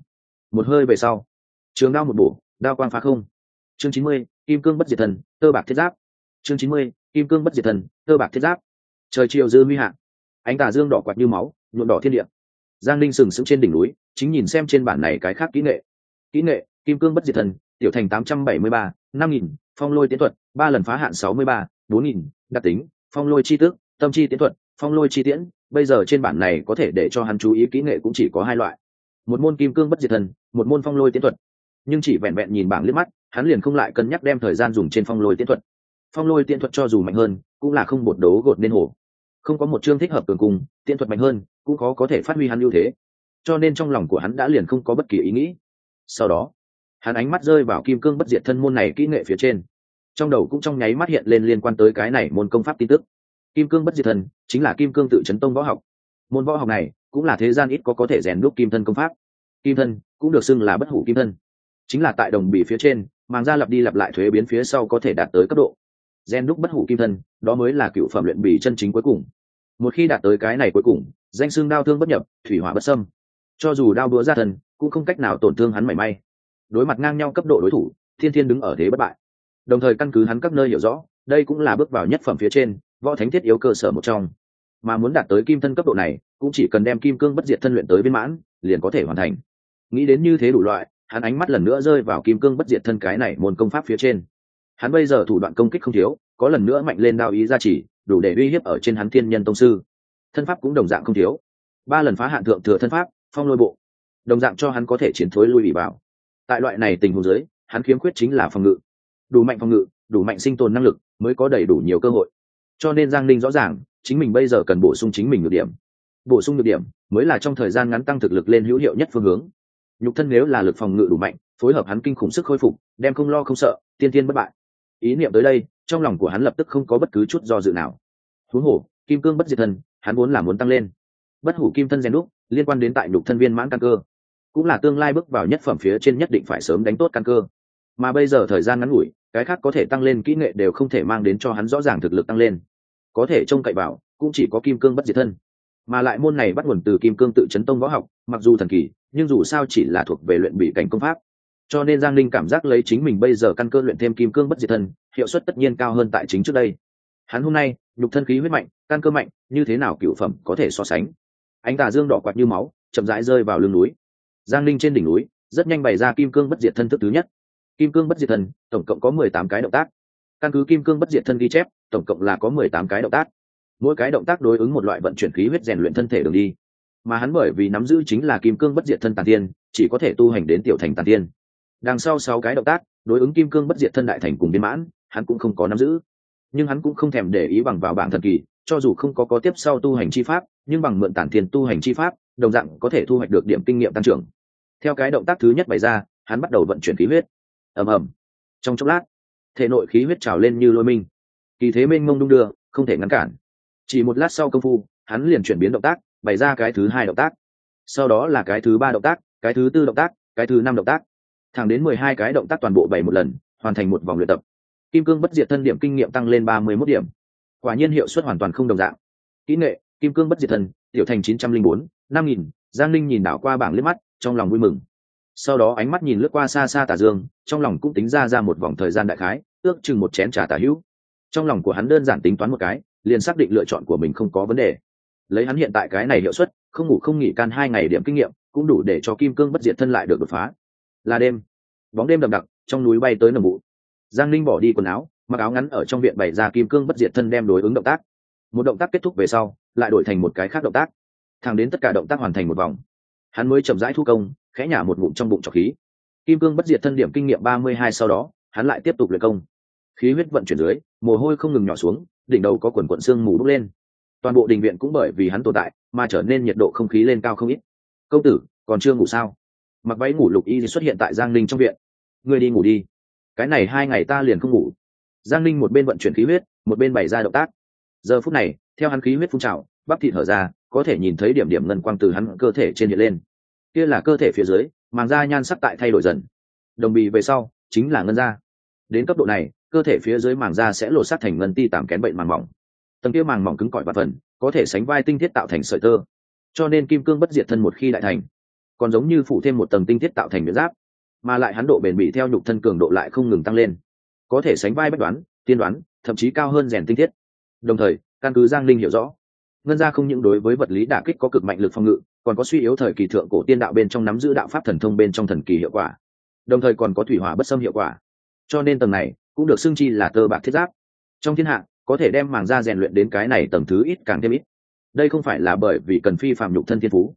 Một hơi về sau, trường đao một bổ, đao quang phá không chương chín mươi, kim cương bất diệt thần, tơ bạc thiết giáp. Chương chín mươi, kim cương bất diệt thần, tơ bạc thiết giáp. Trời chiều dư huy hạ. Ánh tà dương đỏ quạt như máu, nhuộm đỏ thiên địa. Giang linh sừng sững trên đỉnh núi, chính nhìn xem trên bản này cái khác kỹ nghệ. Kỹ nghệ, kim cương bất diệt thần, tiểu thành tám trăm bảy mươi ba, năm nghìn, phong lôi tiến thuật, ba lần phá hạn sáu mươi ba, bốn nghìn, đặc tính, phong lôi chi tước, tâm chi tiến thuật, phong lôi chi tiễn. Bây giờ trên bản này có thể để cho hắn chú ý kỹ nghệ cũng chỉ có hai loại. Một môn kim cương bất diệt thần, một môn phong lôi tiến thuật. Nhưng chỉ vẹn vẹn nhìn bảng liếc mắt hắn liền không lại cân nhắc đem thời gian dùng trên phong lôi tiễn thuật. Phong lôi tiễn thuật cho dù mạnh hơn, cũng là không bột đấu gột nên hổ. Không có một chương thích hợp cường cung, tiễn thuật mạnh hơn, cũng khó có thể phát huy hắn ưu thế. Cho nên trong lòng của hắn đã liền không có bất kỳ ý nghĩ. Sau đó, hắn ánh mắt rơi vào kim cương bất diệt thân môn này kỹ nghệ phía trên. Trong đầu cũng trong nháy mắt hiện lên liên quan tới cái này môn công pháp tin tức. Kim cương bất diệt thân chính là kim cương tự chấn tông võ học. Môn võ học này cũng là thế gian ít có có thể rèn đúc kim thân công pháp. Kim thân cũng được xưng là bất hủ kim thân. Chính là tại đồng bì phía trên màng ra lặp đi lặp lại thuế biến phía sau có thể đạt tới cấp độ. Gen đúc bất hủ kim thân, đó mới là cựu phẩm luyện bì chân chính cuối cùng. Một khi đạt tới cái này cuối cùng, danh xương đao thương bất nhập, thủy hỏa bất sâm cho dù đao đũa ra thân, cũng không cách nào tổn thương hắn mảy may. Đối mặt ngang nhau cấp độ đối thủ, thiên thiên đứng ở thế bất bại. Đồng thời căn cứ hắn các nơi hiểu rõ, đây cũng là bước vào nhất phẩm phía trên, võ thánh thiết yếu cơ sở một trong. Mà muốn đạt tới kim thân cấp độ này, cũng chỉ cần đem kim cương bất diệt thân luyện tới viên mãn, liền có thể hoàn thành. Nghĩ đến như thế đủ loại hắn ánh mắt lần nữa rơi vào kim cương bất diệt thân cái này môn công pháp phía trên. Hắn bây giờ thủ đoạn công kích không thiếu, có lần nữa mạnh lên đao ý gia trì, đủ để uy hiếp ở trên hắn thiên nhân tông sư. Thân pháp cũng đồng dạng không thiếu. Ba lần phá hạn thượng thừa thân pháp, phong lôi bộ. Đồng dạng cho hắn có thể chiến thối lui bị vào tại loại này tình huống giới hắn khiếm khuyết chính là phòng ngự. Đủ mạnh phòng ngự, đủ mạnh sinh tồn năng lực mới có đầy đủ nhiều cơ hội. Cho nên giang ninh rõ ràng, chính mình bây giờ cần bổ sung chính mình được điểm. Bổ sung được điểm mới là trong thời gian ngắn tăng thực lực lên hữu hiệu nhất phương hướng nhục thân nếu là lực phòng ngự đủ mạnh, phối hợp hắn kinh khủng sức khôi phục, đem không lo không sợ, tiên tiên bất bại. Ý niệm tới đây, trong lòng của hắn lập tức không có bất cứ chút do dự nào. Huống hổ kim cương bất diệt thân, hắn muốn là muốn tăng lên. Bất hủ kim thân gen đúc, liên quan đến tại nhục thân viên mãn căn cơ. Cũng là tương lai bước vào nhất phẩm phía trên nhất định phải sớm đánh tốt căn cơ. Mà bây giờ thời gian ngắn ngủi, cái khác có thể tăng lên kỹ nghệ đều không thể mang đến cho hắn rõ ràng thực lực tăng lên. Có thể trông cậy vào, cũng chỉ có kim cương bất diệt thân mà lại môn này bắt nguồn từ kim cương tự chấn tông võ học, mặc dù thần kỳ, nhưng dù sao chỉ là thuộc về luyện bị cảnh công pháp. Cho nên giang linh cảm giác lấy chính mình bây giờ căn cơ luyện thêm kim cương bất diệt thân, hiệu suất tất nhiên cao hơn tại chính trước đây. Hắn hôm nay, nhục thân khí huyết mạnh, căn cơ mạnh, như thế nào cựu phẩm có thể so sánh? Ánh tà dương đỏ quạt như máu, chậm rãi rơi vào lưng núi. Giang linh trên đỉnh núi, rất nhanh bày ra kim cương bất diệt thân thức thứ nhất. Kim cương bất diệt thân, tổng cộng có mười tám cái động tác. Căn cứ kim cương bất diệt thân ghi chép, tổng cộng là có mười tám cái động tác mỗi cái động tác đối ứng một loại vận chuyển khí huyết rèn luyện thân thể đường đi. Mà hắn bởi vì nắm giữ chính là kim cương bất diệt thân tàn tiên, chỉ có thể tu hành đến tiểu thành tàn tiên. Đằng sau sáu cái động tác, đối ứng kim cương bất diệt thân đại thành cùng biên mãn, hắn cũng không có nắm giữ. Nhưng hắn cũng không thèm để ý bằng vào bảng thần kỳ, cho dù không có có tiếp sau tu hành chi pháp, nhưng bằng mượn tản tiền tu hành chi pháp, đồng dạng có thể thu hoạch được điểm kinh nghiệm tăng trưởng. Theo cái động tác thứ nhất bày ra, hắn bắt đầu vận chuyển khí huyết. Ầm ầm. Trong chốc lát, thể nội khí huyết trào lên như lôi minh. Kỳ thế mênh mông đung đưa, không thể ngăn cản chỉ một lát sau công phu, hắn liền chuyển biến động tác, bày ra cái thứ hai động tác. Sau đó là cái thứ ba động tác, cái thứ tư động tác, cái thứ năm động tác. Thẳng đến mười hai cái động tác toàn bộ bảy một lần, hoàn thành một vòng luyện tập. Kim cương bất diệt thân điểm kinh nghiệm tăng lên ba mươi mốt điểm. Quả nhiên hiệu suất hoàn toàn không đồng dạng. Kỹ nghệ, kim cương bất diệt thân, tiểu thành chín trăm linh bốn, năm nghìn, giang linh nhìn đảo qua bảng liếc mắt, trong lòng vui mừng. Sau đó ánh mắt nhìn lướt qua xa xa tà dương, trong lòng cũng tính ra ra một vòng thời gian đại khái, ước chừng một chén trà tà hữu. Trong lòng của hắn đơn giản tính toán một cái liền xác định lựa chọn của mình không có vấn đề. Lấy hắn hiện tại cái này hiệu suất, không ngủ không nghỉ can hai ngày điểm kinh nghiệm, cũng đủ để cho kim cương bất diệt thân lại được đột phá. Là đêm. Bóng đêm đậm đặc, trong núi bay tới nồng vụ. Giang linh bỏ đi quần áo, mặc áo ngắn ở trong viện bày ra kim cương bất diệt thân đem đối ứng động tác. Một động tác kết thúc về sau, lại đổi thành một cái khác động tác. Thẳng đến tất cả động tác hoàn thành một vòng. Hắn mới chậm rãi thu công, khẽ nhả một bụng trong bụng trọc khí. Kim cương bất diệt thân điểm kinh nghiệm ba mươi hai sau đó, hắn lại tiếp tục luyện công. Khí huyết vận chuyển dưới, mồ hôi không ngừng nhỏ xuống đỉnh đầu có quần quận xương mù bốc lên. Toàn bộ đình viện cũng bởi vì hắn tồn tại mà trở nên nhiệt độ không khí lên cao không ít. Công tử, còn chưa ngủ sao? Mặc váy ngủ lục y xuất hiện tại giang ninh trong viện. Ngươi đi ngủ đi. Cái này hai ngày ta liền không ngủ. Giang ninh một bên vận chuyển khí huyết, một bên bày ra động tác. Giờ phút này, theo hắn khí huyết phun trào, bắp thịt hở ra, có thể nhìn thấy điểm điểm ngân quang từ hắn cơ thể trên hiện lên. Kia là cơ thể phía dưới, màng da nhan sắc tại thay đổi dần. Đồng bì về sau, chính là ngân da. Đến cấp độ này cơ thể phía dưới màng da sẽ lột sát thành ngân ti tạm kén bệnh màng mỏng. Tầng kia màng mỏng cứng cỏi và phần, có thể sánh vai tinh thiết tạo thành sợi tơ. Cho nên kim cương bất diệt thân một khi đại thành, còn giống như phủ thêm một tầng tinh thiết tạo thành miễn giáp, mà lại hắn độ bền bỉ theo nhục thân cường độ lại không ngừng tăng lên. Có thể sánh vai bất đoán, tiên đoán, thậm chí cao hơn rèn tinh thiết. Đồng thời, căn cứ giang linh hiểu rõ, ngân gia không những đối với vật lý đả kích có cực mạnh lực phòng ngự, còn có suy yếu thời kỳ thượng cổ tiên đạo bên trong nắm giữ đạo pháp thần thông bên trong thần kỳ hiệu quả, đồng thời còn có thủy hỏa bất xâm hiệu quả. Cho nên tầng này cũng được xưng chi là tơ bạc thiết giáp. Trong thiên hạ, có thể đem màng da rèn luyện đến cái này tầng thứ ít càng thêm ít. Đây không phải là bởi vì cần phi phạm nhục thân thiên phú.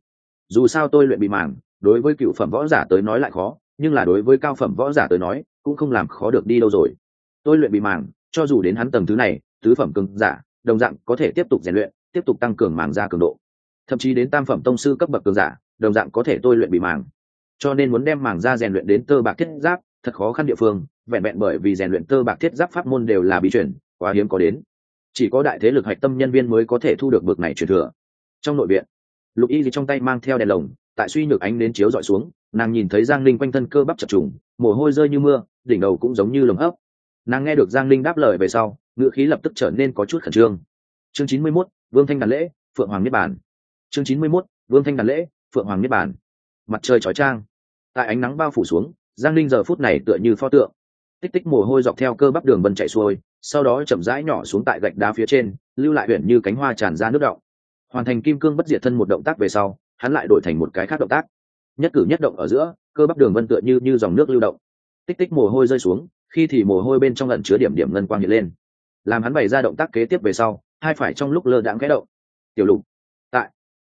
Dù sao tôi luyện bị màng, đối với cựu phẩm võ giả tới nói lại khó, nhưng là đối với cao phẩm võ giả tới nói, cũng không làm khó được đi đâu rồi. Tôi luyện bị màng, cho dù đến hắn tầng thứ này, tứ phẩm cường giả, đồng dạng có thể tiếp tục rèn luyện, tiếp tục tăng cường màng da cường độ. Thậm chí đến tam phẩm tông sư cấp bậc cường giả, đồng dạng có thể tôi luyện bị màng. Cho nên muốn đem màng da rèn luyện đến tơ bạc thiết giáp, thật khó khăn địa phương vẹn vẹn bởi vì rèn luyện tơ bạc thiết giáp pháp môn đều là bí chuyển quá hiếm có đến. Chỉ có đại thế lực hạch tâm nhân viên mới có thể thu được bực này truyền thừa. Trong nội viện lục y trong tay mang theo đèn lồng tại suy nhược ánh đến chiếu dọi xuống nàng nhìn thấy giang linh quanh thân cơ bắp chập trùng mồ hôi rơi như mưa đỉnh đầu cũng giống như lồng hấp nàng nghe được giang linh đáp lời về sau ngữ khí lập tức trở nên có chút khẩn trương. Chương chín mươi 91, vương thanh đàn lễ phượng hoàng niết bản chương chín mươi 91, vương thanh đàn lễ phượng hoàng niết bản mặt trời chói trang tại ánh nắng bao phủ xuống giang linh giờ phút này tựa như pho tượng tích tích mồ hôi dọc theo cơ bắp đường vân chạy xuôi, sau đó chậm rãi nhỏ xuống tại gạch đá phía trên, lưu lại huyện như cánh hoa tràn ra nước động. Hoàn thành kim cương bất diệt thân một động tác về sau, hắn lại đổi thành một cái khác động tác. Nhất cử nhất động ở giữa, cơ bắp đường vân tựa như như dòng nước lưu động. Tích tích mồ hôi rơi xuống, khi thì mồ hôi bên trong lận chứa điểm điểm ngân quang hiện lên. Làm hắn bày ra động tác kế tiếp về sau, hai phải trong lúc lơ đãng khẽ động. Tiểu lục, tại.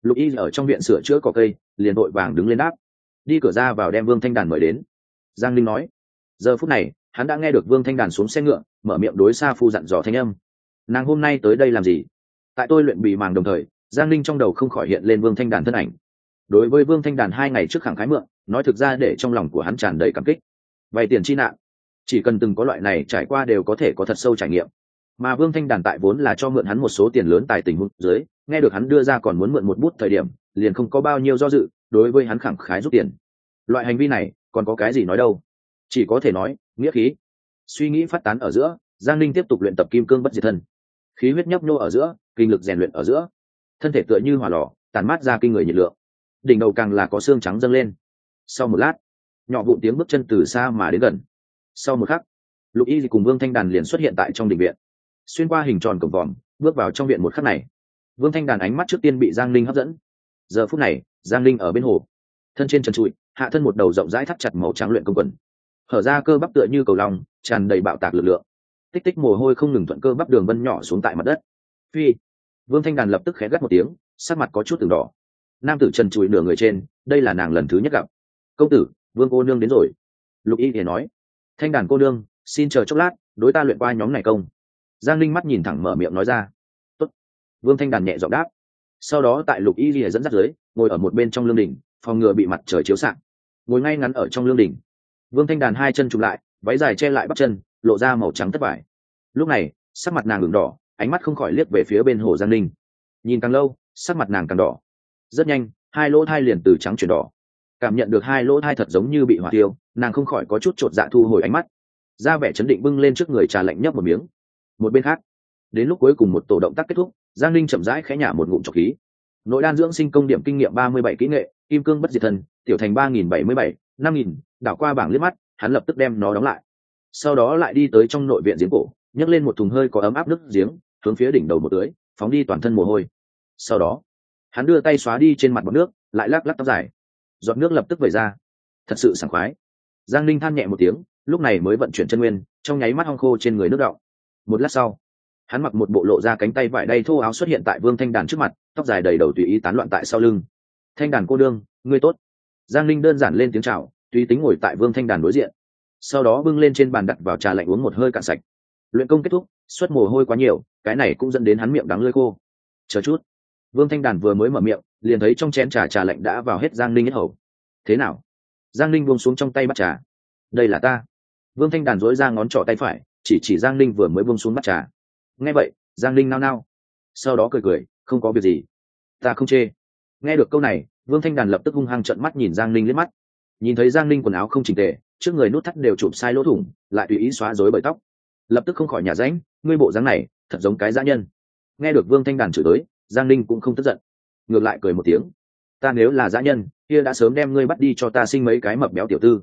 Lục y ở trong viện sửa chữa cỏ cây, liền vội vàng đứng lên đáp. Đi cửa ra vào đem vương thanh đàn mời đến. Giang linh nói. Giờ phút này hắn đã nghe được vương thanh đàn xuống xe ngựa, mở miệng đối xa phu dặn dò thanh âm. Nàng hôm nay tới đây làm gì? Tại tôi luyện bị màng đồng thời, giang linh trong đầu không khỏi hiện lên vương thanh đàn thân ảnh. Đối với vương thanh đàn hai ngày trước khẳng khái mượn, nói thực ra để trong lòng của hắn tràn đầy cảm kích. Vay tiền chi nạn. Chỉ cần từng có loại này trải qua đều có thể có thật sâu trải nghiệm. Mà vương thanh đàn tại vốn là cho mượn hắn một số tiền lớn tài tình hôn dưới, nghe được hắn đưa ra còn muốn mượn một bút thời điểm, liền không có bao nhiêu do dự, đối với hắn khẳng khái rút tiền. Loại hành vi này, còn có cái gì nói đâu? Chỉ có thể nói nghĩa khí. Suy nghĩ phát tán ở giữa, giang Ninh tiếp tục luyện tập kim cương bất diệt thân. Khí huyết nhấp nhô ở giữa, kinh lực rèn luyện ở giữa. Thân thể tựa như hỏa lò tàn mát ra kinh người nhiệt lượng. Đỉnh đầu càng là có xương trắng dâng lên. Sau một lát, nhỏ vụ tiếng bước chân từ xa mà đến gần. Sau một khắc, lục y cùng vương thanh đàn liền xuất hiện tại trong đình viện. Xuyên qua hình tròn cổng vòm, bước vào trong viện một khắc này. Vương thanh đàn ánh mắt trước tiên bị giang linh hấp dẫn. Giờ phút này, giang linh ở bên hồ. Thân trên trần trụi, hạ thân một đầu rộng rãi thắt chặt màu trắng luyện công quần hở ra cơ bắp tựa như cầu lòng tràn đầy bạo tạc lực lượng. Tích tích mồ hôi không ngừng thuận cơ bắp đường vân nhỏ xuống tại mặt đất. Phi. Vương thanh đàn lập tức khẽ gắt một tiếng, sắc mặt có chút từng đỏ. Nam tử trần trụi nửa người trên, đây là nàng lần thứ nhất gặp. Công tử, vương cô nương đến rồi. Lục y thì nói. Thanh đàn cô nương, xin chờ chốc lát, đối ta luyện qua nhóm này công. Giang linh mắt nhìn thẳng mở miệng nói ra. Tốt. vương thanh đàn nhẹ giọng đáp. Sau đó tại lục y lìa dẫn dắt dưới, ngồi ở một bên trong lương đỉnh, phòng ngừa bị mặt trời chiếu s ngồi ngay ngắn ở trong lương đỉnh vương thanh đàn hai chân chụp lại váy dài che lại bắp chân lộ ra màu trắng tất vải. Lúc này sắc mặt nàng ngừng đỏ ánh mắt không khỏi liếc về phía bên hồ giang ninh. Nhìn càng lâu sắc mặt nàng càng đỏ. Rất nhanh hai lỗ thai liền từ trắng chuyển đỏ. Cảm nhận được hai lỗ thai thật giống như bị hỏa tiêu nàng không khỏi có chút t r ộ t dạ thu hồi ánh mắt. Ra vẻ chấn định bưng lên trước người trà lạnh nhấp một miếng. Một bên khác đến lúc cuối cùng một tổ động tác kết thúc giang linh chậm rãi khẽ nhả một ngụm trọc khí. Nội đan dưỡng sinh công điểm kinh nghiệm ba mươi bảy kỹ nghệ kim cương bất diệt thần, tiểu thành ba nghìn bảy mươi bảy năm nghìn đảo qua bảng liếc mắt, hắn lập tức đem nó đóng lại. Sau đó lại đi tới trong nội viện giếng cổ, nhấc lên một thùng hơi có ấm áp nước giếng, hướng phía đỉnh đầu một tưới phóng đi toàn thân mồ hôi. Sau đó, hắn đưa tay xóa đi trên mặt bọt nước, lại lắc lắc tóc dài. Giọt nước lập tức vẩy ra. Thật sự sảng khoái. Giang linh than nhẹ một tiếng, lúc này mới vận chuyển chân nguyên, trong nháy mắt hong khô trên người nước đọng. Một lát sau, hắn mặc một bộ lộ ra cánh tay vải đay thô áo xuất hiện tại vương thanh đàn trước mặt, tóc dài đầy đầu tùy ý tán loạn tại sau lưng. Thanh đàn cô đương, ngươi tốt. Giang linh đơn giản lên tiếng chào tùy tính ngồi tại vương thanh đàn đối diện, sau đó bưng lên trên bàn đặt vào trà lạnh uống một hơi cạn sạch. Luyện công kết thúc xuất mồ hôi quá nhiều, cái này cũng dẫn đến hắn miệng đắng lơi khô. Chờ chút. Vương thanh đàn vừa mới mở miệng, liền thấy trong chén trà trà lạnh đã vào hết giang linh nhất hầu. Thế nào? Giang linh buông xuống trong tay bắt trà. Đây là ta. Vương thanh đàn dối ra ngón trỏ tay phải, chỉ chỉ giang linh vừa mới buông xuống bắt trà. Nghe vậy, giang linh nao nao. Sau đó cười cười, không có việc gì. Ta không chê. Nghe được câu này, vương thanh đàn lập tức hung hăng trận mắt nhìn giang linh liếc mắt nhìn thấy giang Ninh quần áo không chỉnh tề, trước người nút thắt đều chụp sai lỗ thủng, lại tùy ý xóa rối bởi tóc. Lập tức không khỏi nhà ránh ngươi bộ dáng này, thật giống cái dã nhân. Nghe được vương thanh đàn chửi tới, giang Ninh cũng không tức giận. Ngược lại cười một tiếng. Ta nếu là dã nhân, kia đã sớm đem ngươi bắt đi cho ta sinh mấy cái mập béo tiểu tư.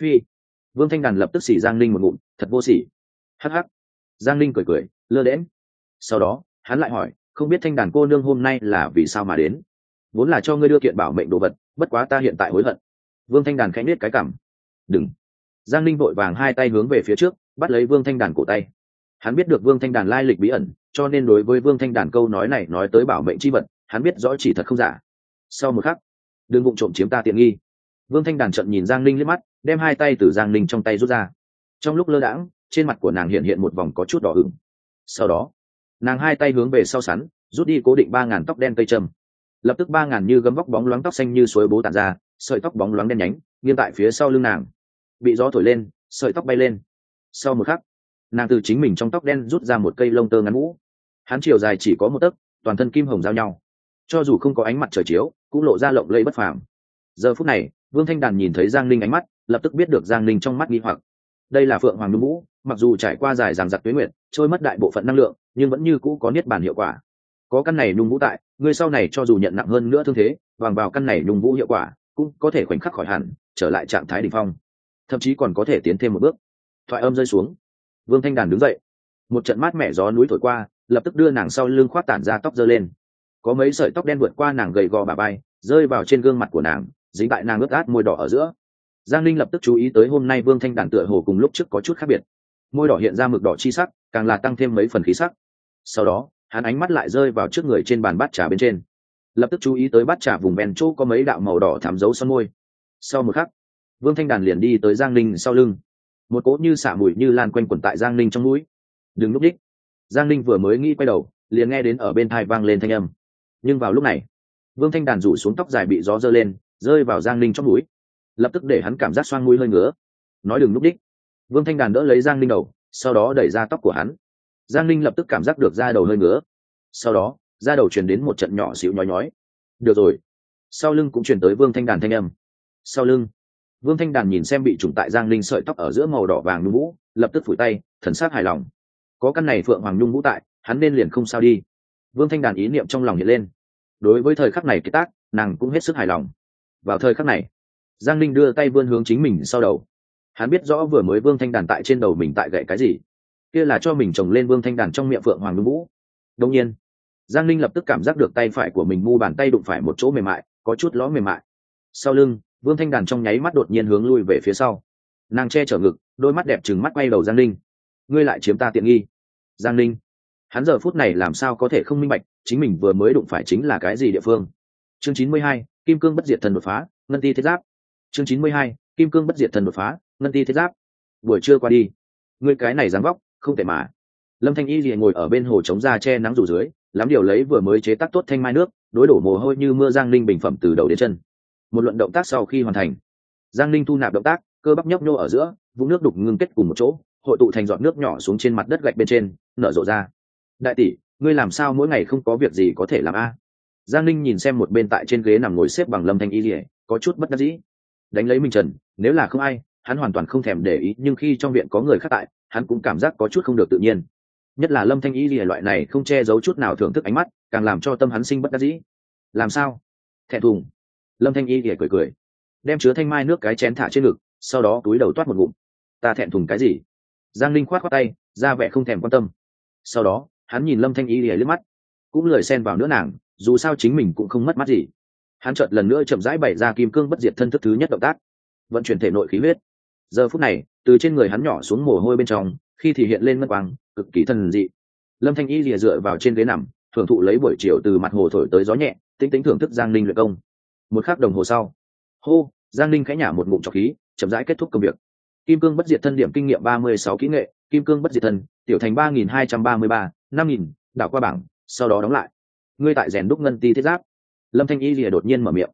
Phi. Vương thanh đàn lập tức xỉ giang Ninh một ngụm, thật vô xỉ hắc hắc. Giang Ninh cười cười, lơ đễm sau đó, hắn lại hỏi, không biết thanh đàn cô nương hôm nay là vì sao mà đến? Vốn là cho ngươi đưa kiện bảo mệnh đồ vật, bất quá ta hiện tại hối hận vương thanh đàn khẽ biết cái cảm đừng. Giang linh vội vàng hai tay hướng về phía trước, bắt lấy vương thanh đàn cổ tay. Hắn biết được vương thanh đàn lai lịch bí ẩn, cho nên đối với vương thanh đàn câu nói này nói tới bảo mệnh c h i vật, hắn biết rõ chỉ thật không giả. Sau một khắc, đừng vụng trộm chiếm ta tiện nghi. Vương thanh đàn trận nhìn giang linh liếc mắt, đem hai tay từ giang linh trong tay rút ra. Trong lúc lơ đãng, trên mặt của nàng hiện hiện một vòng có chút đỏ ửng. Sau đó, nàng hai tay hướng về sau sắn, rút đi cố định ba ngàn tóc đen cây trầm lập tức ba ngàn như gấm vóc bóng loáng tóc xanh như suối bố tàn ra sợi tóc bóng loáng đen nhánh nghiêng tại phía sau lưng nàng. Bị gió thổi lên, sợi tóc bay lên. Sau một khắc, nàng từ chính mình trong tóc đen rút ra một cây lông tơ ngắn mũ hắn chiều dài chỉ có một tấc, toàn thân kim hồng giao nhau. Cho dù không có ánh mặt trời chiếu, cũng lộ ra lộng lẫy bất phàm. Giờ phút này, vương thanh đàn nhìn thấy giang linh ánh mắt, lập tức biết được giang linh trong mắt nghi hoặc. Đây là phượng hoàng núm mũ mặc dù trải qua dài ràng giặc tuyến nguyện trôi mất đại bộ phận năng lượng, nhưng vẫn như cũ có niết bản hiệu quả. Có căn này nhung vũ tại, người sau này cho dù nhận nặng hơn nữa thương thế, bằng vào căn này nhung vũ hiệu quả cũng có thể khoảnh khắc khỏi hẳn, trở lại trạng thái đ ỉ n h phong. Thậm chí còn có thể tiến thêm một bước. Thoại âm rơi xuống. Vương thanh đàn đứng dậy. Một trận mát mẻ gió núi thổi qua, lập tức đưa nàng sau lưng khoác tản ra tóc dơ lên. Có mấy sợi tóc đen vượt qua nàng gầy gò bà bay rơi vào trên gương mặt của nàng, dính tại nàng ướt át môi đỏ ở giữa. Giang linh lập tức chú ý tới hôm nay vương thanh đàn tựa hồ cùng lúc trước có chút khác biệt. Môi đỏ hiện ra mực đỏ chi sắc, càng là tăng thêm mấy phần khí sắc. Sau đó, hắn ánh mắt lại rơi vào trước người trên bàn bát trà bên trên lập tức chú ý tới bát trà vùng ven chỗ có mấy đạo màu đỏ thảm dấu son môi. Sau một khắc, vương thanh đàn liền đi tới giang ninh sau lưng. Một cỗ như xả mùi như lan quanh quẩn tại giang ninh trong mũi. Đừng núp đích giang ninh vừa mới nghĩ quay đầu, liền nghe đến ở bên thai vang lên thanh âm. Nhưng vào lúc này, vương thanh đàn rủ xuống tóc dài bị gió dơ lên, rơi vào giang ninh trong mũi. Lập tức để hắn cảm giác xoang mũi hơi ngứa. Nói đừng núp đích vương thanh đàn đỡ lấy giang ninh đầu, sau đó đẩy ra tóc của hắn. Giang ninh lập tức cảm giác được da đầu hơi ngứa. Sau đó ra đầu truyền đến một trận nhỏ xíu nhói nhói. Được rồi. Sau lưng cũng truyền tới vương thanh đàn thanh âm. Sau lưng. Vương thanh đàn nhìn xem bị trùng tại giang Linh sợi tóc ở giữa màu đỏ vàng nhung vũ, lập tức phủi tay, thần sát hài lòng. Có căn này phượng hoàng nhung vũ tại, hắn nên liền không sao đi. Vương thanh đàn ý niệm trong lòng hiện lên. Đối với thời khắc này kế tác, nàng cũng hết sức hài lòng. Vào thời khắc này, giang Linh đưa tay vươn hướng chính mình sau đầu. Hắn biết rõ vừa mới vương thanh đàn tại trên đầu mình tại gậy cái gì. Kia là cho mình trồng lên vương thanh đàn trong miệng phượng hoàng nhung vũ. Đông nhiên giang ninh lập tức cảm giác được tay phải của mình mu bàn tay đụng phải một chỗ mềm mại, có chút ló mềm mại. Sau lưng, vương thanh đàn trong nháy mắt đột nhiên hướng lui về phía sau. Nàng che chở ngực, đôi mắt đẹp trừng mắt quay đầu giang ninh. Ngươi lại chiếm ta tiện nghi. Giang ninh. Hắn giờ phút này làm sao có thể không minh bạch, chính mình vừa mới đụng phải chính là cái gì địa phương? Chương chín mươi hai, kim cương bất diệt thần đột phá, ngân ti thiết giáp. Chương chín mươi hai, kim cương bất diệt thần đột phá, ngân ti thiết giáp. Buổi trưa qua đi. Ngươi cái này dám vóc, không thể mà. Lâm thanh y liền ngồi ở bên hồ chống ra che nắng rủ dưới lắm điều lấy vừa mới chế tác tốt thanh mai nước, đối đổ mồ hôi như mưa giang Linh bình phẩm từ đầu đến chân. Một luận động tác sau khi hoàn thành, giang Linh thu nạp động tác, cơ bắp nhóc nhô ở giữa, vũng nước đục ngưng kết cùng một chỗ, hội tụ thành giọt nước nhỏ xuống trên mặt đất gạch bên trên, nở rộ ra. Đại tỷ, ngươi làm sao mỗi ngày không có việc gì có thể làm a? Giang Linh nhìn xem một bên tại trên ghế nằm ngồi xếp bằng lâm thanh y rỉa có chút bất đắc dĩ. Đánh lấy minh trần, nếu là không ai, hắn hoàn toàn không thèm để ý, nhưng khi trong viện có người khác tại, hắn cũng cảm giác có chút không được tự nhiên nhất là lâm thanh y lìa loại này không che giấu chút nào thưởng thức ánh mắt, càng làm cho tâm hắn sinh bất đắc dĩ. Làm sao? Thẹn thùng. Lâm thanh y lìa cười cười, đem chứa thanh mai nước cái chén thả trên ngực, sau đó túi đầu toát một ngụm. Ta thẹn thùng cái gì? Giang linh khoát khoát tay, ra vẻ không thèm quan tâm. Sau đó, hắn nhìn lâm thanh y lìa lướt mắt, cũng lời xen vào nữa nàng, dù sao chính mình cũng không mất mắt gì. Hắn chợt lần nữa chậm rãi bày ra kim cương bất diệt thân thức thứ nhất động tác, vận chuyển thể nội khí huyết. Giờ phút này, từ trên người hắn nhỏ xuống mồ hôi bên trong khi thì hiện lên mất quang, cực kỳ thần dị. Lâm thanh y lìa dựa vào trên ghế nằm thưởng thụ lấy buổi chiều từ mặt hồ thổi tới gió nhẹ tính tính thưởng thức giang ninh luyện công. Một khắc đồng hồ sau, hô, giang ninh khẽ nhả một ngụm trọc khí, chậm rãi kết thúc công việc. Kim cương bất diệt thân điểm kinh nghiệm ba mươi sáu kỹ nghệ, kim cương bất diệt thân, tiểu thành ba nghìn hai trăm ba mươi ba, năm nghìn, đảo qua bảng, sau đó đóng lại. Ngươi tại rèn đúc ngân ti thiết giáp. Lâm thanh y lìa đột nhiên mở miệng.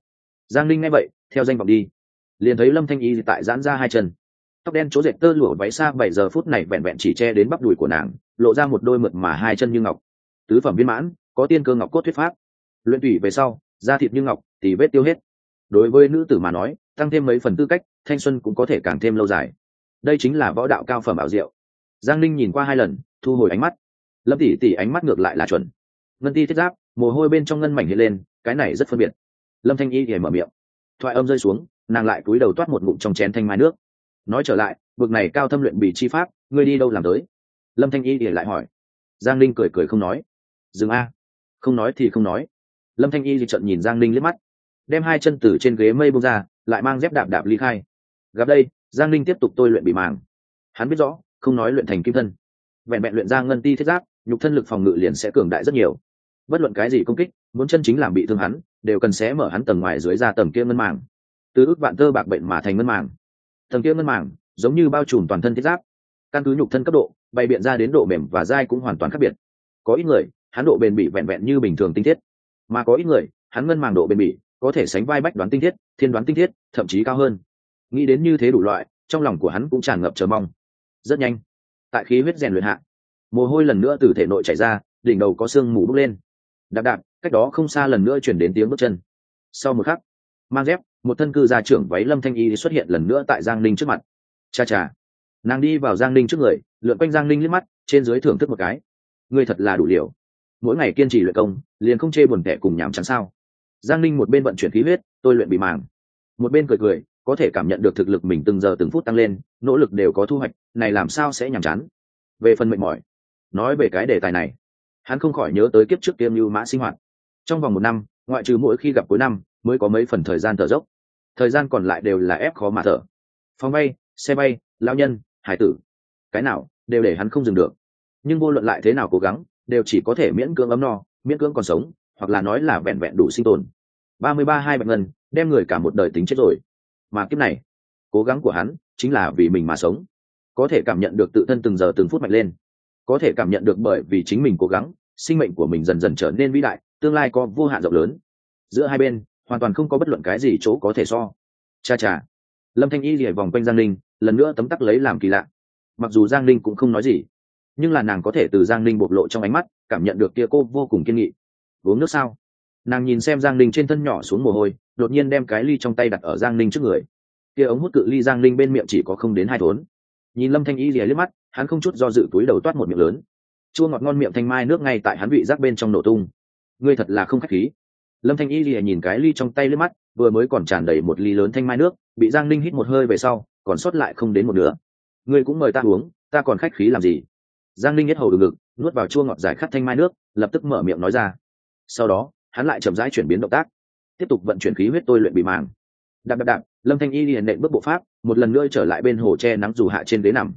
Giang ninh nghe vậy, theo danh vọng đi. Liền thấy lâm thanh y tại giãn ra hai chân tóc đen chỗ dệt tơ lụa váy xa bảy giờ phút này vẹn vẹn chỉ che đến bắp đùi của nàng, lộ ra một đôi mượt mà hai chân như ngọc. Tứ phẩm viên mãn, có tiên cơ ngọc cốt thuyết pháp. Luyện tủy về sau, da thịt như ngọc thì vết tiêu hết. Đối với nữ tử mà nói, tăng thêm mấy phần tư cách, thanh xuân cũng có thể càng thêm lâu dài. Đây chính là võ đạo cao phẩm ảo diệu. Giang ninh nhìn qua hai lần, thu hồi ánh mắt. Lâm tỷ tỷ ánh mắt ngược lại là chuẩn. Ngân ti thiết giáp, mồ hôi bên trong ngân mảnh hiện lên, cái này rất phân biệt. Lâm thanh y thì mở miệng. Thoại âm rơi xuống, nàng lại cúi đầu toát một ngụm trong chén thanh mai nước nói trở lại vực này cao thâm luyện bị chi pháp, ngươi đi đâu làm tới? Lâm thanh y để lại hỏi. Giang linh cười cười không nói. Dừng a. Không nói thì không nói. Lâm thanh y thì trận nhìn giang linh liếc mắt. Đem hai chân từ trên ghế mây bông ra, lại mang dép đạp đạp ly khai. Gặp đây, giang linh tiếp tục tôi luyện bị màng. Hắn biết rõ, không nói luyện thành kim thân. Vẹn vẹn luyện ra ngân ti thiết giáp, nhục thân lực phòng ngự liền sẽ cường đại rất nhiều. Bất luận cái gì công kích, muốn chân chính làm bị thương hắn, đều cần xé mở hắn tầng ngoài dưới ra tầng kia ngân màng. Từ ước vạn tơ bạc bệnh mà thành ngân màng tầng kia ngân màng giống như bao trùm toàn thân thiết giáp. Căn cứ nhục thân cấp độ, bày biện ra đến độ mềm và dai cũng hoàn toàn khác biệt. Có ít người, hắn độ bền bỉ vẹn vẹn như bình thường tinh thiết. Mà có ít người, hắn ngân màng độ bền bỉ có thể sánh vai bách đoán tinh thiết, thiên đoán tinh thiết, thậm chí cao hơn. Nghĩ đến như thế đủ loại, trong lòng của hắn cũng tràn ngập chờ mong. Rất nhanh, tại khí huyết rèn luyện hạ, mồ hôi lần nữa từ thể nội chảy ra, đỉnh đầu có sương mù bốc lên. Đạp đạp, cách đó không xa lần nữa chuyển đến tiếng bước chân. Sau một khắc mang dép, một thân cư gia trưởng váy lâm thanh y xuất hiện lần nữa tại giang ninh trước mặt. Cha cha. Nàng đi vào giang ninh trước người, lượn quanh giang ninh liếc mắt, trên dưới thưởng thức một cái. Ngươi thật là đủ liều. Mỗi ngày kiên trì luyện công, liền không chê buồn tẻ cùng nhàm chán sao? Giang ninh một bên vận chuyển khí huyết, tôi luyện bị màng. Một bên cười cười, có thể cảm nhận được thực lực mình từng giờ từng phút tăng lên, nỗ lực đều có thu hoạch, này làm sao sẽ nhàm chán? Về phần mệt mỏi. Nói về cái đề tài này, hắn không khỏi nhớ tới kiếp trước tiêm như mã sinh hoạt. Trong vòng một năm, ngoại trừ mỗi khi gặp cuối năm mới có mấy phần thời gian thở dốc. Thời gian còn lại đều là ép khó mà thở. Phòng bay, xe bay lao nhân, hải tử, cái nào đều để hắn không dừng được. Nhưng vô luận lại thế nào cố gắng, đều chỉ có thể miễn cưỡng ấm no, miễn cưỡng còn sống, hoặc là nói là vẹn vẹn đủ sinh tồn. Ba mươi ba hai bạch ngân đem người cả một đời tính chết rồi. Mà kiếp này, cố gắng của hắn chính là vì mình mà sống. Có thể cảm nhận được tự thân từng giờ từng phút mạnh lên. Có thể cảm nhận được bởi vì chính mình cố gắng, sinh mệnh của mình dần dần trở nên vĩ đại, tương lai có vô hạn rộng lớn. Giữa hai bên hoàn toàn không có bất luận cái gì chỗ có thể so. Cha cha. Lâm thanh y lìa vòng quanh giang linh lần nữa tấm tắc lấy làm kỳ lạ. Mặc dù giang linh cũng không nói gì, nhưng là nàng có thể từ giang linh bộc lộ trong ánh mắt, cảm nhận được kia cô vô cùng kiên nghị. Uống nước sao? Nàng nhìn xem giang linh trên thân nhỏ xuống mồ hôi, đột nhiên đem cái ly trong tay đặt ở giang linh trước người. Kia ống hút cự ly giang linh bên miệng chỉ có không đến hai thốn. Nhìn lâm thanh y lìa liếc mắt, hắn không chút do dự túi đầu toát một miệng lớn. Chua ngọt ngon miệng thanh mai nước ngay tại hắn vị giác bên trong nổ tung. Ngươi thật là không khách khí lâm thanh y lìa nhìn cái ly trong tay lên mắt, vừa mới còn tràn đầy một ly lớn thanh mai nước, bị giang linh hít một hơi về sau, còn sót lại không đến một nửa. Ngươi cũng mời ta uống, ta còn khách khí làm gì? Giang linh nhất hầu được ngực, nuốt vào chua ngọt giải khát thanh mai nước, lập tức mở miệng nói ra. Sau đó, hắn lại chậm rãi chuyển biến động tác, tiếp tục vận chuyển khí huyết tôi luyện bị màng. Đạp đạp đạp, lâm thanh y liền nện bước bộ pháp, một lần nữa trở lại bên hồ tre nắng dù hạ trên ghế nằm.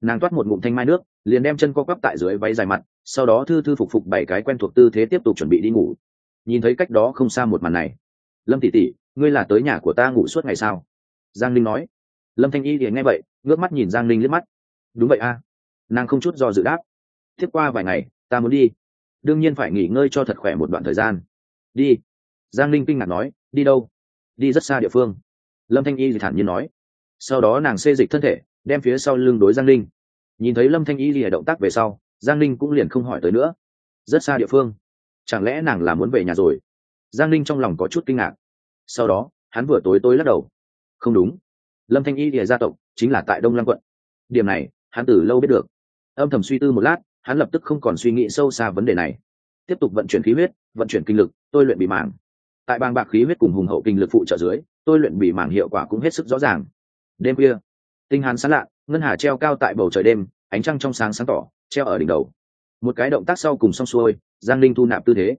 Nàng toát một ngụm thanh mai nước, liền đem chân co quắp tại dưới váy dài mặt, sau đó thư thư phục phục bảy cái quen thuộc tư thế tiếp tục chuẩn bị đi ngủ nhìn thấy cách đó không xa một màn này. Lâm tỷ tỷ, ngươi là tới nhà của ta ngủ suốt ngày sao? Giang linh nói. Lâm thanh y thì nghe vậy, ngước mắt nhìn giang linh liếc mắt. Đúng vậy a. Nàng không chút do dự đáp. Tiếp qua vài ngày, ta muốn đi. Đương nhiên phải nghỉ ngơi cho thật khỏe một đoạn thời gian. Đi. Giang linh kinh ngạc nói, đi đâu? Đi rất xa địa phương. Lâm thanh y thì thản nhiên nói. Sau đó nàng xê dịch thân thể, đem phía sau lưng đối giang linh nhìn thấy lâm thanh y lìa động tác về sau, giang linh cũng liền không hỏi tới nữa. Rất xa địa phương chẳng lẽ nàng là muốn về nhà rồi? Giang linh trong lòng có chút kinh ngạc. Sau đó, hắn vừa tối tối lắc đầu. Không đúng. Lâm thanh y địa gia tộc chính là tại đông lăng quận. Điểm này, hắn từ lâu biết được. Âm thầm suy tư một lát, hắn lập tức không còn suy nghĩ sâu xa vấn đề này. Tiếp tục vận chuyển khí huyết, vận chuyển kinh lực, tôi luyện bị màng tại bang bạc khí huyết cùng hùng hậu kinh lực phụ trợ dưới, tôi luyện bị màng hiệu quả cũng hết sức rõ ràng. Đêm khuya, tinh hàn sán lạ, ngân hà treo cao tại bầu trời đêm, ánh trăng trong sáng sáng tỏ, treo ở đỉnh đầu một cái động tác sau cùng xong xuôi, giang linh thu nạp tư thế.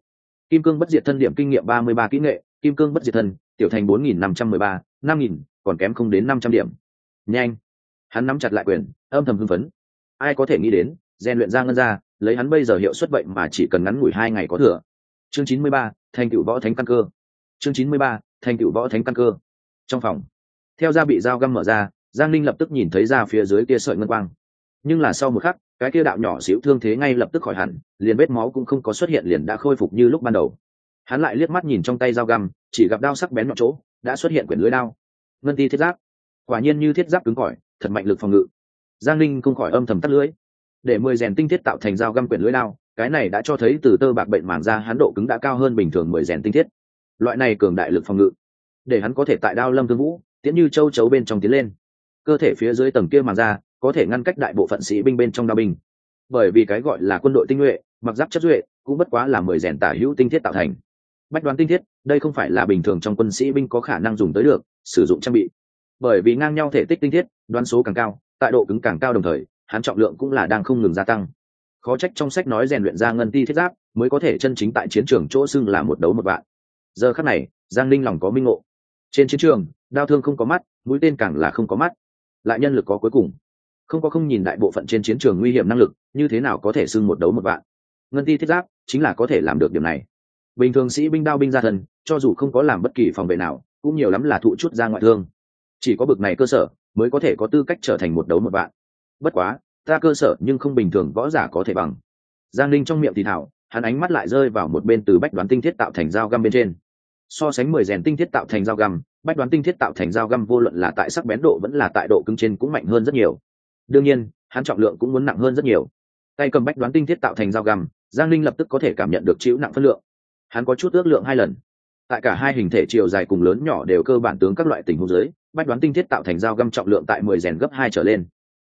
Kim cương bất diệt thân điểm kinh nghiệm ba mươi ba kỹ nghệ, kim cương bất diệt thân, tiểu thành bốn nghìn năm trăm mười ba, năm nghìn, còn kém không đến năm trăm điểm. Nhanh! Hắn nắm chặt lại quyền, âm thầm hưng phấn. Ai có thể nghĩ đến, rèn luyện ra ngân ra, lấy hắn bây giờ hiệu suất vậy mà chỉ cần ngắn ngủi hai ngày có thừa. Chương chín mươi ba, thành cựu võ thánh căn cơ. Chương chín mươi ba, thành cựu võ thánh căn cơ. Trong phòng, theo da bị dao găm mở ra, giang linh lập tức nhìn thấy ra phía dưới kia sợi ngân quang nhưng là sau một khắc, cái kia đạo nhỏ xíu thương thế ngay lập tức khỏi hẳn, liền vết máu cũng không có xuất hiện liền đã khôi phục như lúc ban đầu. Hắn lại liếc mắt nhìn trong tay dao găm, chỉ gặp đao sắc bén nhọn chỗ, đã xuất hiện quyển lưới đao. Ngân ti thiết giáp. Quả nhiên như thiết giáp cứng cỏi, thật mạnh lực phòng ngự. Giang linh không khỏi âm thầm tắt lưới để mười rèn tinh thiết tạo thành dao găm quyển lưới đao, cái này đã cho thấy từ tơ bạc bệnh màng ra hắn độ cứng đã cao hơn bình thường mười rèn tinh thiết. Loại này cường đại lực phòng ngự, để hắn có thể tại đao lâm thương vũ tiến như châu chấu bên trong tiến lên. Cơ thể phía dưới tầng kia màng ra có thể ngăn cách đại bộ phận sĩ binh bên trong đao binh. Bởi vì cái gọi là quân đội tinh nhuệ, mặc giáp chất duệ, cũng bất quá là mười rèn tả hữu tinh thiết tạo thành. Bách đoán tinh thiết, đây không phải là bình thường trong quân sĩ binh có khả năng dùng tới được, sử dụng trang bị. Bởi vì ngang nhau thể tích tinh thiết, đoán số càng cao, tại độ cứng càng cao đồng thời hắn trọng lượng cũng là đang không ngừng gia tăng. Khó trách trong sách nói rèn luyện ra ngân ti thiết giáp, mới có thể chân chính tại chiến trường chỗ xưng là một đấu một vạn. giờ khắc này, giang ninh lòng có minh ngộ. Trên chiến trường, đao thương không có mắt, mũi tên càng là không có mắt. Lại nhân lực có cuối cùng không có không nhìn đại bộ phận trên chiến trường nguy hiểm năng lực, như thế nào có thể xưng một đấu một vạn? Ngân ti thiết giáp chính là có thể làm được điểm này. Bình thường sĩ binh đao binh ra thần cho dù không có làm bất kỳ phòng vệ nào, cũng nhiều lắm là thụ chút ra ngoại thương. Chỉ có bực này cơ sở mới có thể có tư cách trở thành một đấu một vạn. Bất quá, ta cơ sở nhưng không bình thường võ giả có thể bằng. Giang linh trong miệng thì thảo, hắn ánh mắt lại rơi vào một bên từ bách đoán tinh thiết tạo thành dao găm bên trên. So sánh mười rèn tinh thiết tạo thành dao găm, bách đoán tinh thiết tạo thành dao găm vô luận là tại sắc bén độ vẫn là tại độ cứng trên cũng mạnh hơn rất nhiều đương nhiên, hắn trọng lượng cũng muốn nặng hơn rất nhiều. Tay cầm bách đoán tinh thiết tạo thành dao găm, giang linh lập tức có thể cảm nhận được chịu nặng phân lượng. Hắn có chút ước lượng hai lần. Tại cả hai hình thể chiều dài cùng lớn nhỏ đều cơ bản tướng các loại tình huống dưới, bách đoán tinh thiết tạo thành dao găm trọng lượng tại mười rèn gấp hai trở lên.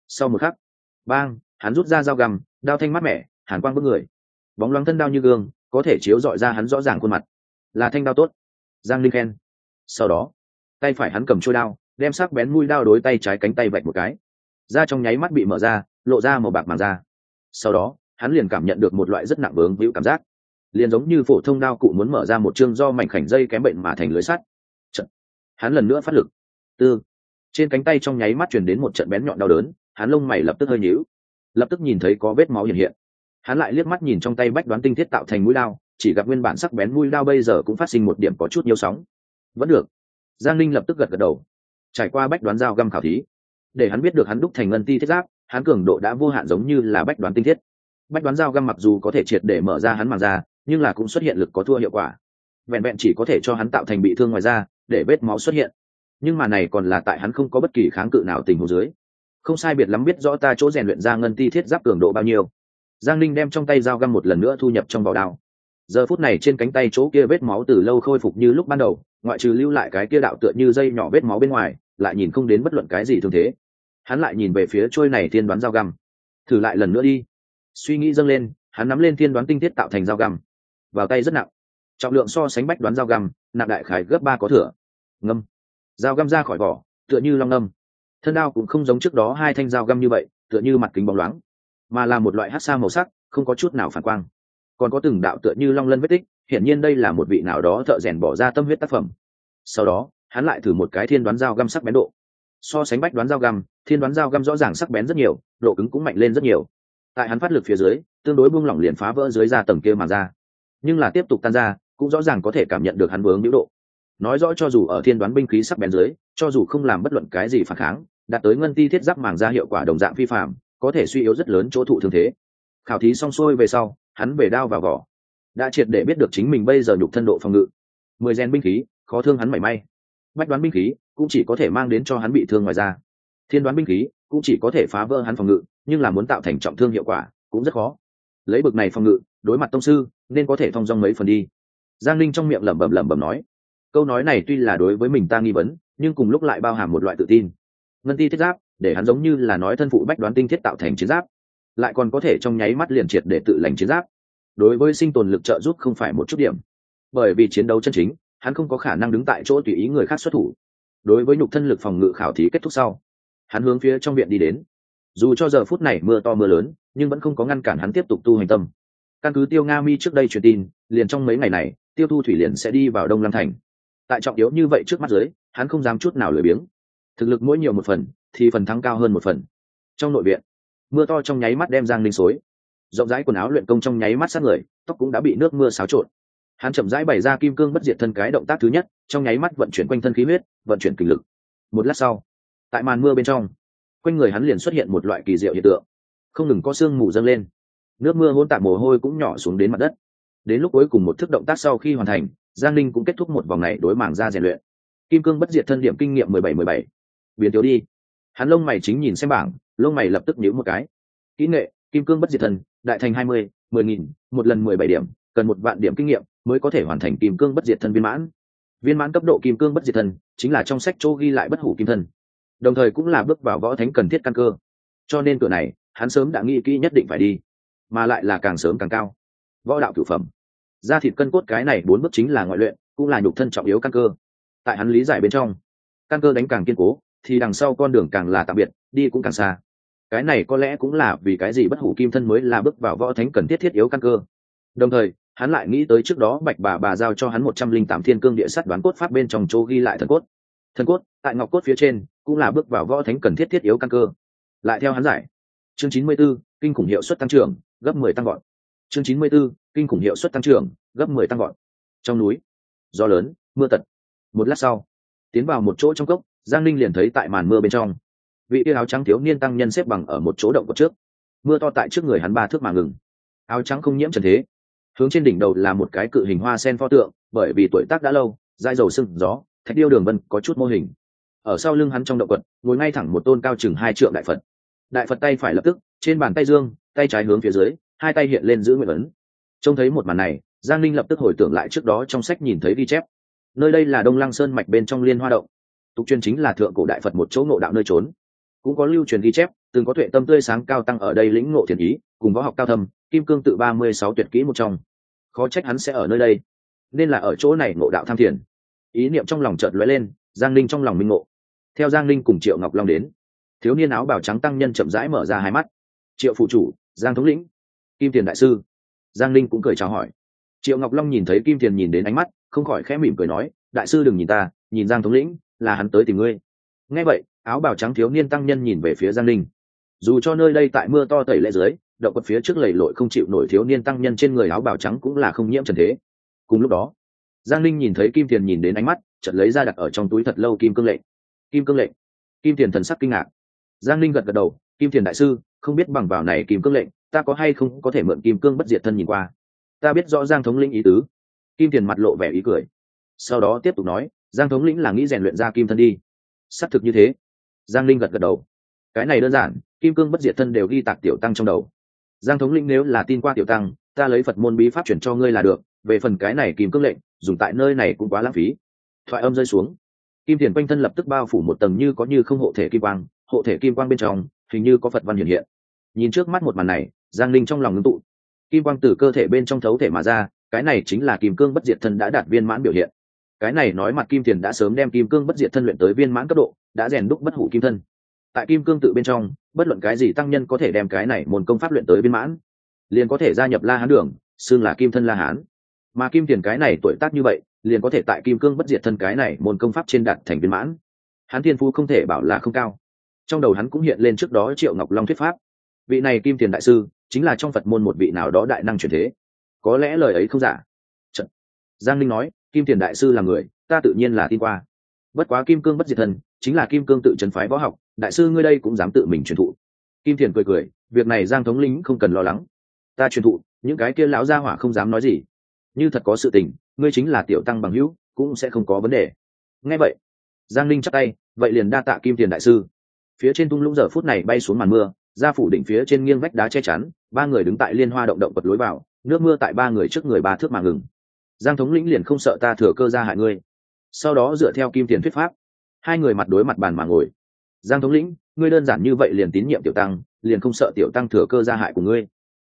Sau một khắc, bang, hắn rút ra dao găm, đao thanh mát mẻ, hàn quang bước người. Bóng loáng thân đao như gương, có thể chiếu dọi ra hắn rõ ràng khuôn mặt. Là thanh đao tốt. Giang linh khen. Sau đó, tay phải hắn cầm trôi đao, đem sắc bén mũi đao đối tay trái cánh tay vạch một cái da trong nháy mắt bị mở ra, lộ ra màu bạc màng da. Sau đó, hắn liền cảm nhận được một loại rất nặng vướng víu cảm giác. Liền giống như phổ thông đao cụ muốn mở ra một chương do mảnh khảnh dây kém bệnh mà thành lưới sắt. Trận. hắn lần nữa phát lực. Tư. Trên cánh tay trong nháy mắt truyền đến một trận bén nhọn đau đớn, hắn lông mày lập tức hơi nhíu. Lập tức nhìn thấy có vết máu hiện hiện. Hắn lại liếc mắt nhìn trong tay bách đoán tinh thiết tạo thành mũi đao, chỉ gặp nguyên bản sắc bén mũi đao bây giờ cũng phát sinh một điểm có chút nhiều sóng. Vẫn được. Giang linh lập tức gật gật đầu. Trải qua bách đoán dao găm khảo thí để hắn biết được hắn đúc thành ngân ti thiết giáp hắn cường độ đã vô hạn giống như là bách đoán tinh thiết. Bách đoán dao găm mặc dù có thể triệt để mở ra hắn màng ra nhưng là cũng xuất hiện lực có thua hiệu quả. Vẹn vẹn chỉ có thể cho hắn tạo thành bị thương ngoài ra, để vết máu xuất hiện. Nhưng mà này còn là tại hắn không có bất kỳ kháng cự nào tình hồ dưới. Không sai biệt lắm biết rõ ta chỗ rèn luyện ra ngân ti thiết giáp cường độ bao nhiêu. Giang linh đem trong tay dao găm một lần nữa thu nhập trong vỏ đao. Giờ phút này trên cánh tay chỗ kia vết máu từ lâu khôi phục như lúc ban đầu ngoại trừ lưu lại cái kia đạo tựa như dây nhỏ vết máu bên ngoài lại nhìn không đến bất luận cái gì thương thế hắn lại nhìn về phía trôi này thiên đoán dao găm. Thử lại lần nữa đi. Suy nghĩ dâng lên, hắn nắm lên thiên đoán tinh tiết tạo thành dao găm. Vào tay rất nặng. Trọng lượng so sánh bách đoán dao găm, nặng đại khải gấp ba có thửa. Ngâm. Dao găm ra khỏi vỏ, tựa như long ngâm. Thân đao cũng không giống trước đó hai thanh dao găm như vậy, tựa như mặt kính bóng loáng. Mà là một loại hát xa màu sắc, không có chút nào phản quang. Còn có từng đạo tựa như long lân vết tích, hiển nhiên đây là một vị nào đó thợ rèn bỏ ra tâm huyết tác phẩm. Sau đó, hắn lại thử một cái thiên đoán dao găm sắc bén độ so sánh bách đoán dao găm, thiên đoán dao găm rõ ràng sắc bén rất nhiều, độ cứng cũng mạnh lên rất nhiều. Tại hắn phát lực phía dưới, tương đối buông lỏng liền phá vỡ dưới da tầng kia mà ra. Nhưng là tiếp tục tan ra, cũng rõ ràng có thể cảm nhận được hắn vướng nhiễu độ. Nói rõ cho dù ở thiên đoán binh khí sắc bén dưới, cho dù không làm bất luận cái gì phản kháng, đạt tới ngân ti thiết giáp màng ra hiệu quả đồng dạng vi phạm có thể suy yếu rất lớn chỗ thụ thương thế. Khảo thí xong xuôi về sau, hắn về đao vào vỏ. Đã triệt để biết được chính mình bây giờ nhục thân độ phòng ngự. Mười gen binh khí, khó thương hắn mảy may. Bách đoán binh khí cũng chỉ có thể mang đến cho hắn bị thương ngoài ra thiên đoán binh khí cũng chỉ có thể phá vỡ hắn phòng ngự, nhưng là muốn tạo thành trọng thương hiệu quả cũng rất khó. Lấy bực này phòng ngự, đối mặt tông sư, nên có thể thong dong mấy phần đi. Giang linh trong miệng lẩm bẩm lẩm bẩm nói, câu nói này tuy là đối với mình ta nghi vấn, nhưng cùng lúc lại bao hàm một loại tự tin. Ngân ti thiết giáp, để hắn giống như là nói thân phụ bách đoán tinh thiết tạo thành chiến giáp, lại còn có thể trong nháy mắt liền triệt để tự lành chiến giáp. Đối với sinh tồn lực trợ giúp không phải một chút điểm. Bởi vì chiến đấu chân chính, hắn không có khả năng đứng tại chỗ tùy ý người khác xuất thủ đối với nhục thân lực phòng ngự khảo thí kết thúc sau, hắn hướng phía trong viện đi đến. Dù cho giờ phút này mưa to mưa lớn, nhưng vẫn không có ngăn cản hắn tiếp tục tu hành tâm. Căn cứ tiêu nga mi trước đây truyền tin, liền trong mấy ngày này, tiêu thu thủy liền sẽ đi vào đông lam thành. Tại trọng yếu như vậy trước mắt dưới, hắn không dám chút nào lười biếng. Thực lực mỗi nhiều một phần, thì phần thắng cao hơn một phần. Trong nội viện, mưa to trong nháy mắt đem giang linh xối. Rộng rãi quần áo luyện công trong nháy mắt sát người, tóc cũng đã bị nước mưa xáo trộn hắn chậm rãi bày ra kim cương bất diệt thân cái động tác thứ nhất, trong nháy mắt vận chuyển quanh thân khí huyết, vận chuyển kinh lực. Một lát sau, tại màn mưa bên trong, quanh người hắn liền xuất hiện một loại kỳ diệu hiện tượng. Không ngừng có sương mù dâng lên. Nước mưa hôn tạp mồ hôi cũng nhỏ xuống đến mặt đất. Đến lúc cuối cùng một thức động tác sau khi hoàn thành, giang linh cũng kết thúc một vòng này đối mảng ra rèn luyện. Kim cương bất diệt thân điểm kinh nghiệm mười bảy mười bảy. Biến thiếu đi. Hắn lông mày chính nhìn xem bảng, lông mày lập tức nhíu một cái. Kỹ nghệ, kim cương bất diệt thân, đại thành hai mươi, mười nghìn, một lần mười bảy điểm, cần một vạn điểm kinh nghiệm mới có thể hoàn thành kim cương bất diệt thân viên mãn. Viên mãn cấp độ kim cương bất diệt thân chính là trong sách chỗ ghi lại bất hủ kim thân, đồng thời cũng là bước vào võ thánh cần thiết căn cơ. Cho nên cửa này, hắn sớm đã nghĩ kỹ nhất định phải đi, mà lại là càng sớm càng cao. Võ đạo cửu phẩm. Da thịt cân cốt cái này bốn bước chính là ngoại luyện, cũng là nhục thân trọng yếu căn cơ. Tại hắn lý giải bên trong, căn cơ đánh càng kiên cố, thì đằng sau con đường càng là tạm biệt, đi cũng càng xa. Cái này có lẽ cũng là vì cái gì bất hủ kim thân mới là bước vào võ thánh cần thiết thiết yếu căn cơ. Đồng thời hắn lại nghĩ tới trước đó bạch bà bà giao cho hắn một trăm linh tám thiên cương địa sắt đoán cốt pháp bên trong chỗ ghi lại thần cốt. Thần cốt tại ngọc cốt phía trên cũng là bước vào võ thánh cần thiết thiết yếu căn cơ. Lại theo hắn giải. Chương chín mươi 94, kinh khủng hiệu suất tăng trưởng gấp mười tăng gọn chương chín mươi 94, kinh khủng hiệu suất tăng trưởng gấp mười tăng gọn trong núi gió lớn mưa tật. Một lát sau tiến vào một chỗ trong cốc giang linh liền thấy tại màn mưa bên trong vị yêu áo trắng thiếu niên tăng nhân xếp bằng ở một chỗ động cột trước. Mưa to tại trước người hắn ba thước mà ngừng. Áo trắng không nhiễm trần thế hướng trên đỉnh đầu là một cái cự hình hoa sen pho tượng, bởi vì tuổi tác đã lâu, dai dầu sưng, gió, thạch điêu đường vân, có chút mô hình. Ở sau lưng hắn trong động quật ngồi ngay thẳng một tôn cao chừng hai trượng đại phật. Đại phật tay phải lập tức, trên bàn tay dương, tay trái hướng phía dưới, hai tay hiện lên giữ nguyện ấn. Trông thấy một màn này, giang linh lập tức hồi tưởng lại trước đó trong sách nhìn thấy ghi chép. Nơi đây là đông lăng sơn mạch bên trong liên hoa động. Tục truyền chính là thượng cổ đại phật một chỗ ngộ đạo nơi trốn. Cũng có lưu truyền ghi chép, từng có tuệ tâm tươi sáng cao tăng ở đây lĩnh ngộ thiền ý, cùng võ học cao thâm kim cương tự ba mươi sáu tuyệt kỹ một trong. Khó trách hắn sẽ ở nơi đây. Nên là ở chỗ này ngộ đạo tham thiền. Ý niệm trong lòng chợt lóe lên, giang linh trong lòng minh ngộ. Theo giang linh cùng triệu ngọc long đến, thiếu niên áo bào trắng tăng nhân chậm rãi mở ra hai mắt. Triệu phụ chủ, giang thống lĩnh. Kim tiền đại sư. Giang linh cũng cười chào hỏi. Triệu ngọc long nhìn thấy kim tiền nhìn đến ánh mắt, không khỏi khẽ mỉm cười nói, đại sư đừng nhìn ta, nhìn giang thống lĩnh, là hắn tới tìm ngươi. Nghe vậy, áo bào trắng thiếu niên tăng nhân nhìn về phía giang linh dù cho nơi đây tại mưa to tẩy lệ dưới động quật phía trước lầy lội không chịu nổi thiếu niên tăng nhân trên người áo bào trắng cũng là không nhiễm trần thế. Cùng lúc đó, giang linh nhìn thấy kim tiền nhìn đến ánh mắt, chợt lấy ra đặt ở trong túi thật lâu kim cương lệnh. Kim cương lệnh? Kim tiền thần sắc kinh ngạc. Giang linh gật gật đầu, kim tiền đại sư, không biết bằng vào này kim cương lệnh, ta có hay không có thể mượn kim cương bất diệt thân nhìn qua? Ta biết rõ giang thống linh ý tứ. Kim tiền mặt lộ vẻ ý cười. Sau đó tiếp tục nói, giang thống lĩnh là nghĩ rèn luyện ra kim thân đi. Xác thực như thế. Giang linh gật gật đầu. Cái này đơn giản, kim cương bất diệt thân đều ghi tạc tiểu tăng trong đầu giang thống lĩnh nếu là tin qua tiểu tăng, ta lấy phật môn bí pháp chuyển cho ngươi là được, về phần cái này kim cương lệnh, dùng tại nơi này cũng quá lãng phí. Thoại âm rơi xuống. Kim tiền quanh thân lập tức bao phủ một tầng như có như không hộ thể kim quang, hộ thể kim quang bên trong, hình như có phật văn hiện hiện. Nhìn trước mắt một màn này, giang linh trong lòng ngưng tụ. Kim quang từ cơ thể bên trong thấu thể mà ra, cái này chính là kim cương bất diệt thân đã đạt viên mãn biểu hiện. Cái này nói mặt kim tiền đã sớm đem kim cương bất diệt thân luyện tới viên mãn cấp độ, đã rèn đúc bất hủ kim thân tại kim cương tự bên trong, bất luận cái gì tăng nhân có thể đem cái này môn công pháp luyện tới viên mãn, liền có thể gia nhập la hán đường, xưng là kim thân la hán. Mà kim tiền cái này tuổi tác như vậy, liền có thể tại kim cương bất diệt thân cái này môn công pháp trên đạt thành viên mãn. Hắn thiên phu không thể bảo là không cao. Trong đầu hắn cũng hiện lên trước đó triệu ngọc long thuyết pháp. Vị này kim tiền đại sư, chính là trong phật môn một vị nào đó đại năng truyền thế. Có lẽ lời ấy không giả. Trận. giang linh nói, kim tiền đại sư là người, ta tự nhiên là tin qua. Bất quá kim cương bất diệt thân chính là kim cương tự trấn phái võ học, đại sư ngươi đây cũng dám tự mình truyền thụ. Kim thiền cười cười, việc này giang thống lĩnh không cần lo lắng. Ta truyền thụ, những cái kia lão gia hỏa không dám nói gì. Như thật có sự tình, ngươi chính là tiểu tăng bằng hữu, cũng sẽ không có vấn đề. Nghe vậy, giang linh chắc tay, vậy liền đa tạ kim tiền đại sư. Phía trên tung lũng giờ phút này bay xuống màn mưa ra phủ đỉnh phía trên nghiêng vách đá che chắn, ba người đứng tại liên hoa động động vật lối vào, nước mưa tại ba người trước người ba thước mà ngừng. Giang thống lĩnh liền không sợ ta thừa cơ ra hại ngươi. Sau đó dựa theo kim tiền thuyết pháp hai người mặt đối mặt bàn mà ngồi. Giang thống lĩnh, ngươi đơn giản như vậy liền tín nhiệm tiểu tăng, liền không sợ tiểu tăng thừa cơ gia hại của ngươi.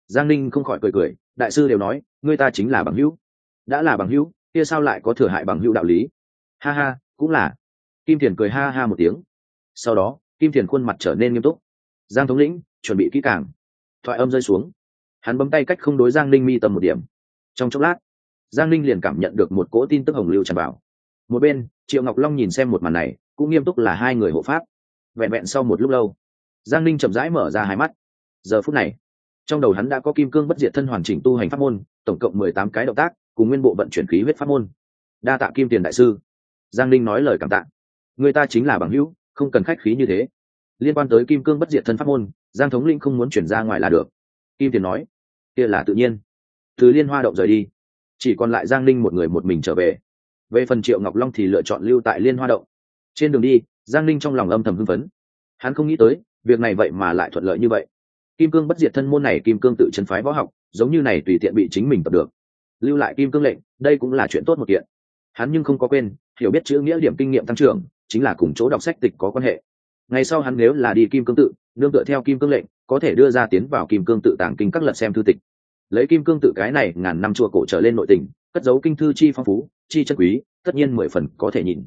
Giang ninh không khỏi cười cười, đại sư đều nói, ngươi ta chính là bằng hữu. Đã là bằng hữu, kia sao lại có thừa hại bằng hữu đạo lý? Ha ha, cũng là. Kim thiền cười ha ha một tiếng. Sau đó, kim thiền khuôn mặt trở nên nghiêm túc. Giang thống lĩnh, chuẩn bị kỹ càng. Thoại âm rơi xuống. Hắn bấm tay cách không đối giang ninh mi tầm một điểm. Trong chốc lát, giang ninh liền cảm nhận được một cỗ tin tức hồng lưu tràn vào. Một bên, triệu ngọc long nhìn xem một màn này cũng nghiêm túc là hai người hộ pháp. Vẹn vẹn sau một lúc lâu, giang ninh chậm rãi mở ra hai mắt. Giờ phút này, trong đầu hắn đã có kim cương bất diệt thân hoàn chỉnh tu hành pháp môn, tổng cộng mười tám cái động tác, cùng nguyên bộ vận chuyển khí huyết pháp môn. Đa tạ kim tiền đại sư. Giang ninh nói lời cảm tạ. Người ta chính là bằng hữu, không cần khách khí như thế. Liên quan tới kim cương bất diệt thân pháp môn, giang thống linh không muốn chuyển ra ngoài là được. Kim tiền nói, kia là tự nhiên. Từ liên hoa động rời đi. Chỉ còn lại giang ninh một người một mình trở về. Về phần triệu ngọc long thì lựa chọn lưu tại liên hoa động trên đường đi, giang ninh trong lòng âm thầm hưng phấn. Hắn không nghĩ tới, việc này vậy mà lại thuận lợi như vậy. Kim cương bất diệt thân môn này kim cương tự chân phái võ học, giống như này tùy tiện bị chính mình tập được. Lưu lại kim cương lệnh, đây cũng là chuyện tốt một kiện. Hắn nhưng không có quên, hiểu biết chữ nghĩa điểm kinh nghiệm tăng trưởng, chính là cùng chỗ đọc sách tịch có quan hệ. Ngày sau hắn nếu là đi kim cương tự, nương tựa theo kim cương lệnh, có thể đưa ra tiến vào kim cương tự tàng kinh các lật xem thư tịch. Lấy kim cương tự cái này, ngàn năm chùa cổ trở lên nội tình, cất dấu kinh thư chi phong phú, chi chất quý, tất nhiên mười phần có thể nhìn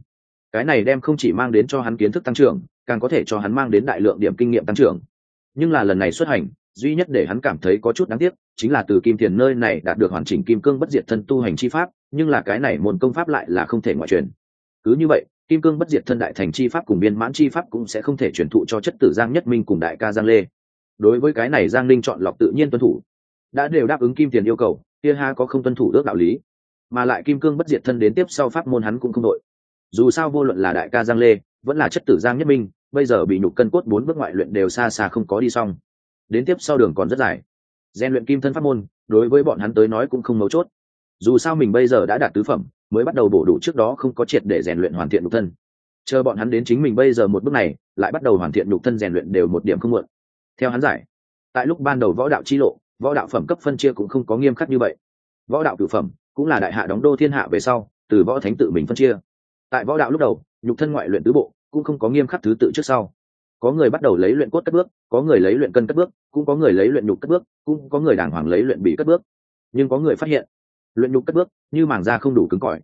cái này đem không chỉ mang đến cho hắn kiến thức tăng trưởng, càng có thể cho hắn mang đến đại lượng điểm kinh nghiệm tăng trưởng. Nhưng là lần này xuất hành, duy nhất để hắn cảm thấy có chút đáng tiếc, chính là từ kim tiền nơi này đạt được hoàn chỉnh kim cương bất diệt thân tu hành chi pháp, nhưng là cái này môn công pháp lại là không thể ngoại truyền. Cứ như vậy, kim cương bất diệt thân đại thành chi pháp cùng biên mãn chi pháp cũng sẽ không thể truyền thụ cho chất tử giang nhất minh cùng đại ca giang lê. Đối với cái này giang linh chọn lọc tự nhiên tuân thủ. Đã đều đáp ứng kim tiền yêu cầu, kia ha có không tuân thủ ước đạo lý. Mà lại kim cương bất diệt thân đến tiếp sau pháp môn hắn cũng không đội dù sao vô luận là đại ca giang lê, vẫn là chất tử giang nhất minh, bây giờ bị nhục cân cốt bốn bước ngoại luyện đều xa xa không có đi xong. Đến tiếp sau đường còn rất dài. Gian luyện kim thân pháp môn, đối với bọn hắn tới nói cũng không mấu chốt. Dù sao mình bây giờ đã đạt tứ phẩm, mới bắt đầu bổ đủ trước đó không có triệt để rèn luyện hoàn thiện nhục thân. Chờ bọn hắn đến chính mình bây giờ một bước này, lại bắt đầu hoàn thiện nhục thân rèn luyện đều một điểm không muộn. Theo hắn giải, tại lúc ban đầu võ đạo chi lộ, võ đạo phẩm cấp phân chia cũng không có nghiêm khắc như vậy. Võ đạo cửu phẩm, cũng là đại hạ đóng đô thiên hạ về sau, từ võ thánh tự mình phân chia tại võ đạo lúc đầu, nhục thân ngoại luyện tứ bộ cũng không có nghiêm khắc thứ tự trước sau. Có người bắt đầu lấy luyện cốt cất bước, có người lấy luyện cân cất bước, cũng có người lấy luyện nhục cất bước, cũng có người đàng hoàng lấy luyện bị cất bước. Nhưng có người phát hiện, luyện nhục cất bước như màng da không đủ cứng cỏi.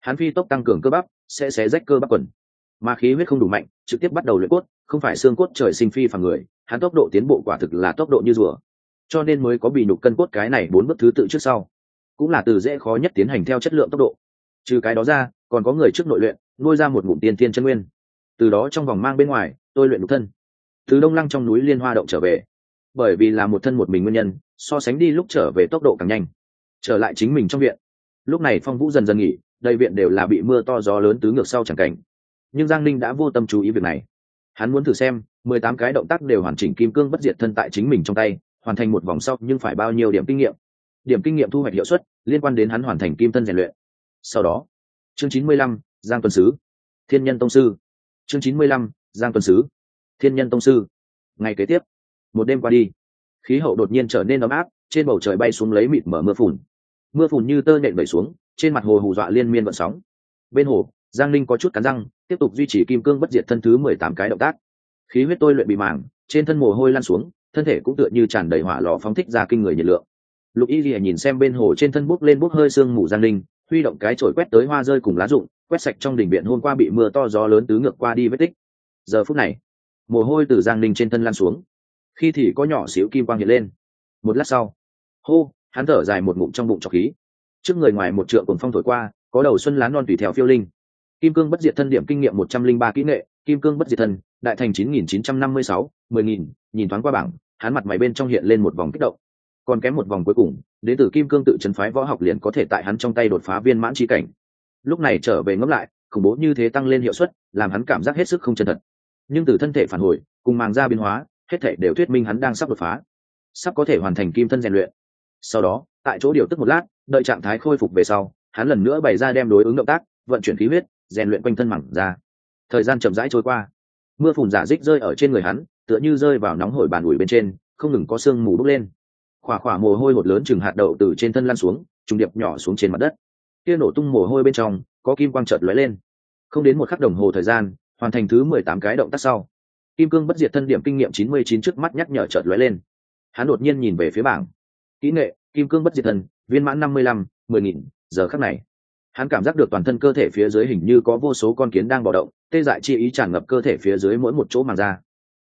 Hắn phi tốc tăng cường cơ bắp, sẽ xé rách cơ bắp quần. Mà khí huyết không đủ mạnh, trực tiếp bắt đầu luyện cốt, không phải xương cốt trời sinh phi phàm người, hắn tốc độ tiến bộ quả thực là tốc độ như rùa. Cho nên mới có bị nhục cân cốt cái này bốn bước thứ tự trước sau. Cũng là từ dễ khó nhất tiến hành theo chất lượng tốc độ. Trừ cái đó ra còn có người trước nội luyện, nuôi ra một ngụm tiên tiên chân nguyên. Từ đó trong vòng mang bên ngoài, tôi luyện nhục thân. Từ đông lăng trong núi liên hoa động trở về. Bởi vì là một thân một mình nguyên nhân, so sánh đi lúc trở về tốc độ càng nhanh. Trở lại chính mình trong viện. Lúc này phong vũ dần dần nghỉ đầy viện đều là bị mưa to gió lớn tứ ngược sau chẳng cảnh. Nhưng giang ninh đã vô tâm chú ý việc này. Hắn muốn thử xem, mười tám cái động tác đều hoàn chỉnh kim cương bất diệt thân tại chính mình trong tay, hoàn thành một vòng sau nhưng phải bao nhiêu điểm kinh nghiệm? Điểm kinh nghiệm thu hoạch hiệu suất liên quan đến hắn hoàn thành kim thân rèn luyện. Sau đó chương chín mươi lăm, giang tuần sứ. Thiên nhân tông sư. Chương chín mươi lăm, giang tuần sứ. Thiên nhân tông sư. Ngày kế tiếp. Một đêm qua đi, khí hậu đột nhiên trở nên ấm áp, trên bầu trời bay xuống lấy mịt mở mưa phùn. Mưa phùn như tơ nện bẩy xuống, trên mặt hồ hù dọa liên miên vận sóng. Bên hồ, giang linh có chút cắn răng, tiếp tục duy trì kim cương bất diệt thân thứ mười tám cái động tác. Khí huyết tôi luyện bị màng, trên thân mồ hôi lan xuống, thân thể cũng tựa như tràn đầy hỏa lò phóng thích ra kinh người nhiệt lượng. Lục y lìa nhìn xem bên hồ trên thân bút lên bút hơi sương mù giang linh huy động cái chổi quét tới hoa rơi cùng lá rụng, quét sạch trong đỉnh viện hôm qua bị mưa to gió lớn tứ ngược qua đi vết tích. Giờ phút này, mồ hôi từ giang ninh trên thân lan xuống. Khi thì có nhỏ xíu kim quang hiện lên. Một lát sau, hô, hắn thở dài một ngụm trong bụng trọc khí. Trước người ngoài một trượng cùng phong thổi qua, có đầu xuân lá non tùy theo phiêu linh. Kim cương bất diệt thân điểm kinh nghiệm một trăm linh ba kỹ nghệ, kim cương bất diệt thân, đại thành chín nghìn chín trăm năm mươi sáu, mười nghìn, nhìn thoáng qua bảng, hắn mặt mày bên trong hiện lên một vòng kích động. Còn kém một vòng cuối cùng đến từ kim cương tự trấn phái võ học liền có thể tại hắn trong tay đột phá viên mãn chi cảnh. Lúc này trở về ngẫm lại, khủng bố như thế tăng lên hiệu suất, làm hắn cảm giác hết sức không chân thật. Nhưng từ thân thể phản hồi, cùng màng da biến hóa, hết thể đều thuyết minh hắn đang sắp đột phá. Sắp có thể hoàn thành kim thân rèn luyện. Sau đó, tại chỗ điều tức một lát, đợi trạng thái khôi phục về sau, hắn lần nữa bày ra đem đối ứng động tác, vận chuyển khí huyết, rèn luyện quanh thân mẳng ra thời gian chậm rãi trôi qua. Mưa phùn giả dích rơi ở trên người hắn, tựa như rơi vào nóng hổi bàn ủi bên trên, không ngừng có sương mù bốc lên khỏa khỏa mồ hôi một lớn chừng hạt đậu từ trên thân lăn xuống, trùng điệp nhỏ xuống trên mặt đất. Kia nổ tung mồ hôi bên trong, có kim quang chợt lóe lên. Không đến một khắc đồng hồ thời gian, hoàn thành thứ mười tám cái động tác sau, kim cương bất diệt thân điểm kinh nghiệm chín mươi chín trước mắt nhắc nhở chợt lóe lên. Hắn đột nhiên nhìn về phía bảng. Kỹ nghệ, kim cương bất diệt thân, viên mãn năm mươi lăm, mười nghìn, giờ khắc này. Hắn cảm giác được toàn thân cơ thể phía dưới hình như có vô số con kiến đang bò động, tê dại chi ý tràn ngập cơ thể phía dưới mỗi một chỗ màng da.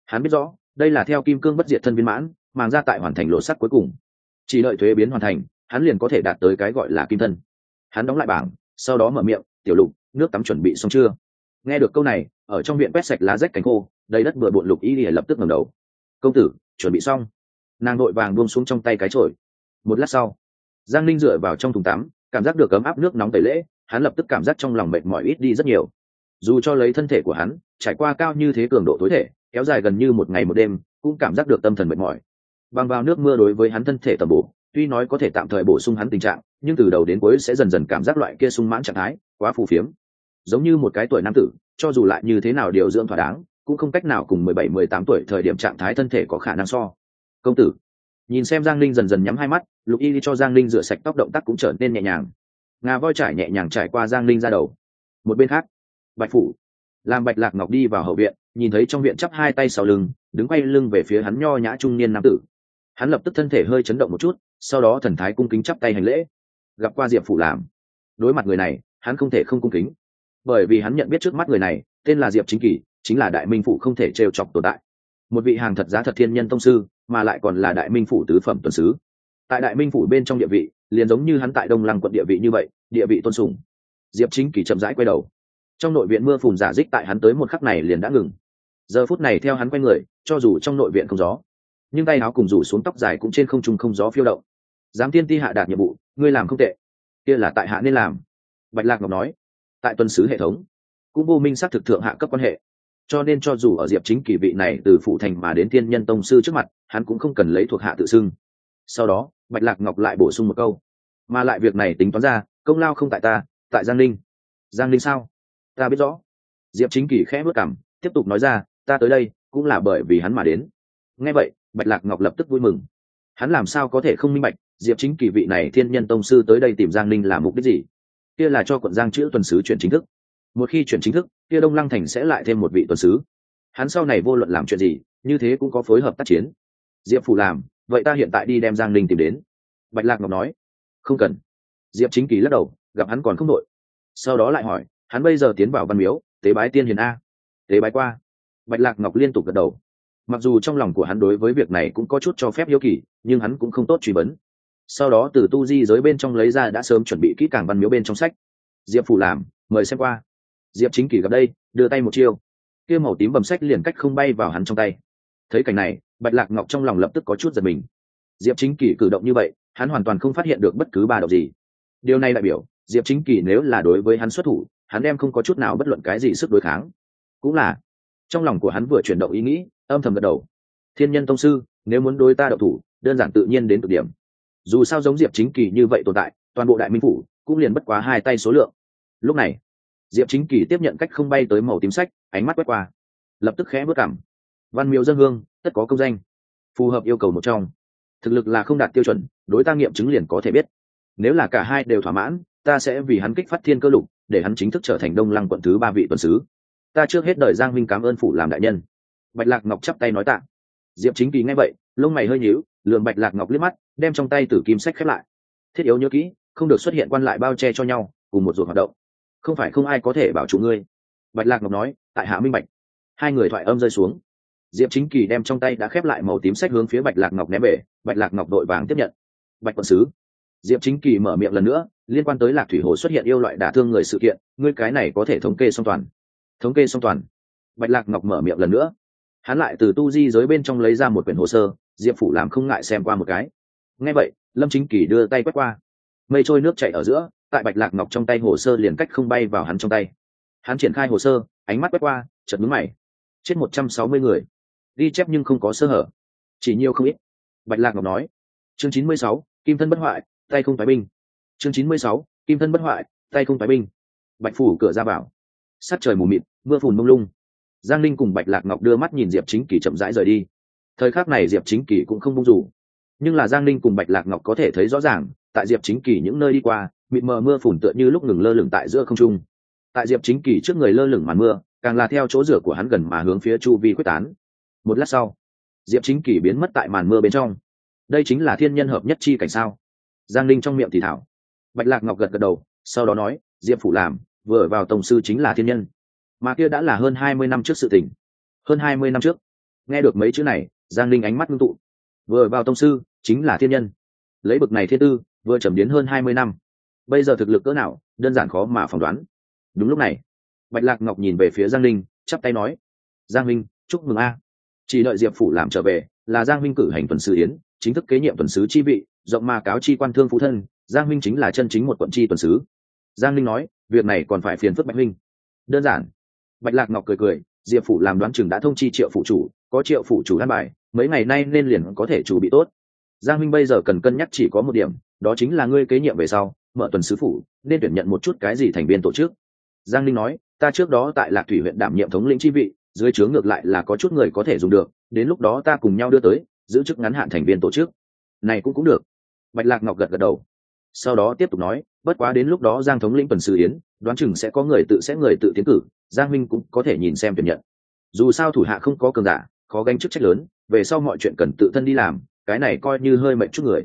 Hắn biết rõ, đây là theo kim cương bất diệt thân viên mãn màng da tại hoàn thành lộ sắc cuối cùng. Chỉ đợi thuế biến hoàn thành, hắn liền có thể đạt tới cái gọi là kim thân. Hắn đóng lại bảng, sau đó mở miệng, tiểu lục, nước tắm chuẩn bị xong chưa? Nghe được câu này, ở trong viện quét sạch lá rách cánh khô, đầy đất bừa bộn lục y lìa lập tức ngầm đầu. Công tử, chuẩn bị xong. Nàng đội vàng buông xuống trong tay cái trội một lát sau, giang linh dựa vào trong thùng tắm, cảm giác được ấm áp nước nóng tẩy lễ, hắn lập tức cảm giác trong lòng mệt mỏi ít đi rất nhiều. Dù cho lấy thân thể của hắn, trải qua cao như thế cường độ tối thể, kéo dài gần như một ngày một đêm, cũng cảm giác được tâm thần mệt mỏi bằng vào nước mưa đối với hắn thân thể tầm bổ, tuy nói có thể tạm thời bổ sung hắn tình trạng, nhưng từ đầu đến cuối sẽ dần dần cảm giác loại kia sung mãn trạng thái, quá phù phiếm. Giống như một cái tuổi nam tử, cho dù lại như thế nào điều dưỡng thỏa đáng, cũng không cách nào cùng mười bảy, mười tám tuổi thời điểm trạng thái thân thể có khả năng so. Công tử, nhìn xem giang linh dần dần nhắm hai mắt, lục y cho giang linh rửa sạch tóc động tác cũng trở nên nhẹ nhàng. Ngà voi trải nhẹ nhàng trải qua giang linh ra đầu. Một bên khác, bạch phủ, làm bạch lạc ngọc đi vào hậu viện, nhìn thấy trong viện chắp hai tay sau lưng, đứng quay lưng về phía hắn nho nhã trung niên nam tử hắn lập tức thân thể hơi chấn động một chút, sau đó thần thái cung kính chắp tay hành lễ. Gặp qua diệp phủ làm. Đối mặt người này, hắn không thể không cung kính. Bởi vì hắn nhận biết trước mắt người này, tên là diệp chính kỳ, chính là đại minh phủ không thể trêu chọc tồn tại. Một vị hàng thật giá thật thiên nhân tông sư, mà lại còn là đại minh phủ tứ phẩm tuần sứ. Tại đại minh phủ bên trong địa vị, liền giống như hắn tại đông lăng quận địa vị như vậy, địa vị tôn sùng. Diệp chính kỳ chậm rãi quay đầu. Trong nội viện mưa phùn giả dích tại hắn tới một khắc này liền đã ngừng. Giờ phút này theo hắn quay người, cho dù trong nội viện không gió nhưng tay áo cùng rủ xuống tóc dài cũng trên không trung không gió phiêu động. Giám tiên ti hạ đạt nhiệm vụ, ngươi làm không tệ. Kia là tại hạ nên làm. Bạch lạc ngọc nói. Tại tuần sứ hệ thống, cũng vô minh xác thực thượng hạ cấp quan hệ. Cho nên cho dù ở diệp chính kỳ vị này từ phụ thành mà đến thiên nhân tông sư trước mặt, hắn cũng không cần lấy thuộc hạ tự xưng. Sau đó, bạch lạc ngọc lại bổ sung một câu. Mà lại việc này tính toán ra, công lao không tại ta, tại giang linh giang linh sao? Ta biết rõ. Diệp chính kỳ khẽ bước cảm tiếp tục nói ra, ta tới đây cũng là bởi vì hắn mà đến. Nghe vậy bạch lạc ngọc lập tức vui mừng. Hắn làm sao có thể không minh bạch, diệp chính kỳ vị này thiên nhân tông sư tới đây tìm giang Ninh làm mục đích gì? Kia là cho quận giang chữ tuần sứ chuyển chính thức. Một khi chuyển chính thức, kia đông lăng thành sẽ lại thêm một vị tuần sứ. Hắn sau này vô luận làm chuyện gì, như thế cũng có phối hợp tác chiến. Diệp phủ làm, vậy ta hiện tại đi đem giang Ninh tìm đến. Bạch lạc ngọc nói. Không cần. Diệp chính kỳ lắc đầu, gặp hắn còn không đội sau đó lại hỏi, hắn bây giờ tiến vào văn miếu, tế bái tiên hiền a. Tế bái qua. Bạch lạc ngọc liên tục gật đầu mặc dù trong lòng của hắn đối với việc này cũng có chút cho phép hiếu kỳ, nhưng hắn cũng không tốt truy vấn. Sau đó từ tu di giới bên trong lấy ra đã sớm chuẩn bị kỹ càng văn miếu bên trong sách. Diệp phủ làm, mời xem qua. Diệp chính kỷ gặp đây, đưa tay một chiêu. Kia màu tím bầm sách liền cách không bay vào hắn trong tay. Thấy cảnh này, bạch lạc ngọc trong lòng lập tức có chút giật mình. Diệp chính kỷ cử động như vậy, hắn hoàn toàn không phát hiện được bất cứ ba động gì. Điều này đại biểu, diệp chính kỷ nếu là đối với hắn xuất thủ, hắn đem không có chút nào bất luận cái gì sức đối kháng. Cũng là, trong lòng của hắn vừa chuyển động ý nghĩ âm thầm gật đầu. Thiên nhân tông sư, nếu muốn đối ta đậu thủ, đơn giản tự nhiên đến cực điểm. Dù sao giống diệp chính kỳ như vậy tồn tại, toàn bộ đại minh phủ cũng liền bất quá hai tay số lượng. Lúc này, diệp chính kỳ tiếp nhận cách không bay tới màu tím sách, ánh mắt quét qua. Lập tức khẽ bước cảm. Văn miếu dân hương, tất có công danh. Phù hợp yêu cầu một trong. Thực lực là không đạt tiêu chuẩn, đối ta nghiệm chứng liền có thể biết. Nếu là cả hai đều thỏa mãn, ta sẽ vì hắn kích phát thiên cơ lục, để hắn chính thức trở thành đông lăng quận thứ ba vị tuần sứ. Ta trước hết đời giang minh cảm ơn phủ làm đại nhân bạch lạc ngọc chắp tay nói tạ. Diệp chính kỳ nghe vậy, lông mày hơi nhíu Lượng bạch lạc ngọc liếc mắt, đem trong tay tử kim sách khép lại. Thiết yếu nhớ kỹ, không được xuất hiện quan lại bao che cho nhau, cùng một ruột hoạt động. Không phải không ai có thể bảo chủ ngươi. Bạch lạc ngọc nói, tại hạ minh bạch. Hai người thoại âm rơi xuống. Diệp chính kỳ đem trong tay đã khép lại màu tím sách hướng phía bạch lạc ngọc ném về, bạch lạc ngọc đội vàng tiếp nhận. Bạch quận sứ. Diệp chính kỳ mở miệng lần nữa, liên quan tới lạc thủy hồ xuất hiện yêu loại đả thương người sự kiện, ngươi cái này có thể thống kê song toàn. Thống kê song toàn. Bạch lạc ngọc mở miệng lần nữa hắn lại từ tu di giới bên trong lấy ra một quyển hồ sơ, diệp phủ làm không ngại xem qua một cái. Ngay vậy, lâm chính kỳ đưa tay quét qua. Mây trôi nước chảy ở giữa, tại bạch lạc ngọc trong tay hồ sơ liền cách không bay vào hắn trong tay. Hắn triển khai hồ sơ, ánh mắt quét qua chật mướn mày. Chết một trăm sáu mươi người. Ghi chép nhưng không có sơ hở. Chỉ nhiều không ít. Bạch lạc ngọc nói. Chương chín mươi sáu, kim thân bất hoại, tay không tái binh. Chương chín mươi sáu, kim thân bất hoại, tay không tái binh. Bạch phủ cửa ra vào. Sắc trời mù mịt, mưa phùn mông lung giang linh cùng bạch lạc ngọc đưa mắt nhìn diệp chính kỳ chậm rãi rời đi. Thời khắc này diệp chính kỳ cũng không bung rủ nhưng là giang linh cùng bạch lạc ngọc có thể thấy rõ ràng, tại diệp chính kỳ những nơi đi qua, mịt mờ mưa phùn tựa như lúc ngừng lơ lửng tại giữa không trung. Tại diệp chính kỳ trước người lơ lửng màn mưa, càng là theo chỗ rửa của hắn gần mà hướng phía chu vi quyết tán. Một lát sau, diệp chính kỳ biến mất tại màn mưa bên trong. Đây chính là thiên nhân hợp nhất chi cảnh sao? Giang linh trong miệng thì thảo. Bạch lạc ngọc gật gật đầu, sau đó nói, diệp phủ làm, vừa vào tổng sư chính là thiên nhân mà kia đã là hơn hai mươi năm trước sự tình. Hơn hai mươi năm trước. Nghe được mấy chữ này, giang linh ánh mắt ngưng tụ. Vừa vào tông sư, chính là thiên nhân. Lấy bực này thiên tư, vừa trầm đến hơn hai mươi năm. Bây giờ thực lực cỡ nào, đơn giản khó mà phỏng đoán. Đúng lúc này, bạch lạc ngọc nhìn về phía giang linh chắp tay nói, giang minh, chúc mừng a. Chỉ đợi diệp phủ làm trở về, là giang minh cử hành tuần sứ yến, chính thức kế nhiệm tuần sứ chi vị, rộng mà cáo chi quan thương phụ thân, giang minh chính là chân chính một quận chi tuần sứ. Giang linh nói, việc này còn phải phiền phức bạch minh. Đơn giản bạch lạc ngọc cười cười, diệp phủ làm đoán chừng đã thông chi triệu phụ chủ, có triệu phụ chủ đan bài, mấy ngày nay nên liền có thể chủ bị tốt. Giang minh bây giờ cần cân nhắc chỉ có một điểm, đó chính là ngươi kế nhiệm về sau, mở tuần sứ phủ, nên tuyển nhận một chút cái gì thành viên tổ chức. Giang linh nói, ta trước đó tại lạc thủy huyện đảm nhiệm thống lĩnh chi vị, dưới trướng ngược lại là có chút người có thể dùng được, đến lúc đó ta cùng nhau đưa tới, giữ chức ngắn hạn thành viên tổ chức. Này cũng cũng được. Bạch lạc ngọc gật gật đầu. Sau đó tiếp tục nói, bất quá đến lúc đó giang thống lĩnh tuần sứ yến, đoán chừng sẽ có người tự sẽ người tự tiến cử giang minh cũng có thể nhìn xem tuyển nhận. Dù sao thủ hạ không có cường giả, khó gánh chức trách lớn, về sau mọi chuyện cần tự thân đi làm, cái này coi như hơi mệnh chút người.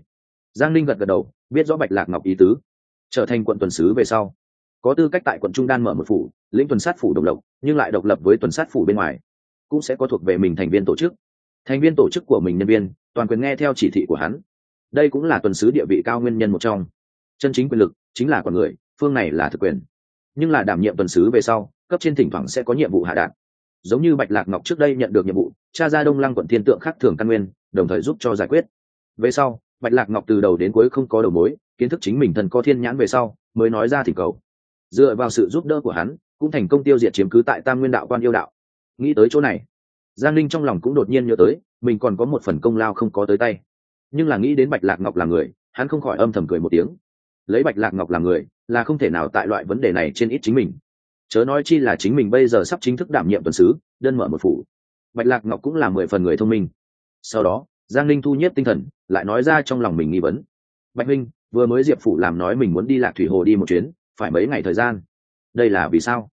Giang ninh gật gật đầu, biết rõ bạch lạc ngọc ý tứ. Trở thành quận tuần sứ về sau, có tư cách tại quận trung đan mở một phủ, lĩnh tuần sát phủ độc lập, nhưng lại độc lập với tuần sát phủ bên ngoài, cũng sẽ có thuộc về mình thành viên tổ chức. Thành viên tổ chức của mình nhân viên, toàn quyền nghe theo chỉ thị của hắn. Đây cũng là tuần sứ địa vị cao nguyên nhân một trong. Chân chính quyền lực chính là con người, phương này là thực quyền. Nhưng là đảm nhiệm tuần sứ về sau cấp trên thỉnh thoảng sẽ có nhiệm vụ hạ đạt. Giống như bạch lạc ngọc trước đây nhận được nhiệm vụ, cha ra đông lăng quận thiên tượng khác thường căn nguyên, đồng thời giúp cho giải quyết. Về sau, bạch lạc ngọc từ đầu đến cuối không có đầu mối, kiến thức chính mình thần có thiên nhãn về sau, mới nói ra thì cầu. Dựa vào sự giúp đỡ của hắn, cũng thành công tiêu diệt chiếm cứ tại tam nguyên đạo quan yêu đạo. Nghĩ tới chỗ này, giang linh trong lòng cũng đột nhiên nhớ tới, mình còn có một phần công lao không có tới tay. Nhưng là nghĩ đến bạch lạc ngọc là người, hắn không khỏi âm thầm cười một tiếng. Lấy bạch lạc ngọc làm người, là không thể nào tại loại vấn đề này trên ít chính mình chớ nói chi là chính mình bây giờ sắp chính thức đảm nhiệm tuần sứ, đơn mở một phủ. Bạch lạc ngọc cũng là mười phần người thông minh. Sau đó, giang linh thu nhất tinh thần, lại nói ra trong lòng mình nghi vấn. Bạch minh vừa mới diệp phủ làm nói mình muốn đi lạc thủy hồ đi một chuyến, phải mấy ngày thời gian? Đây là vì sao?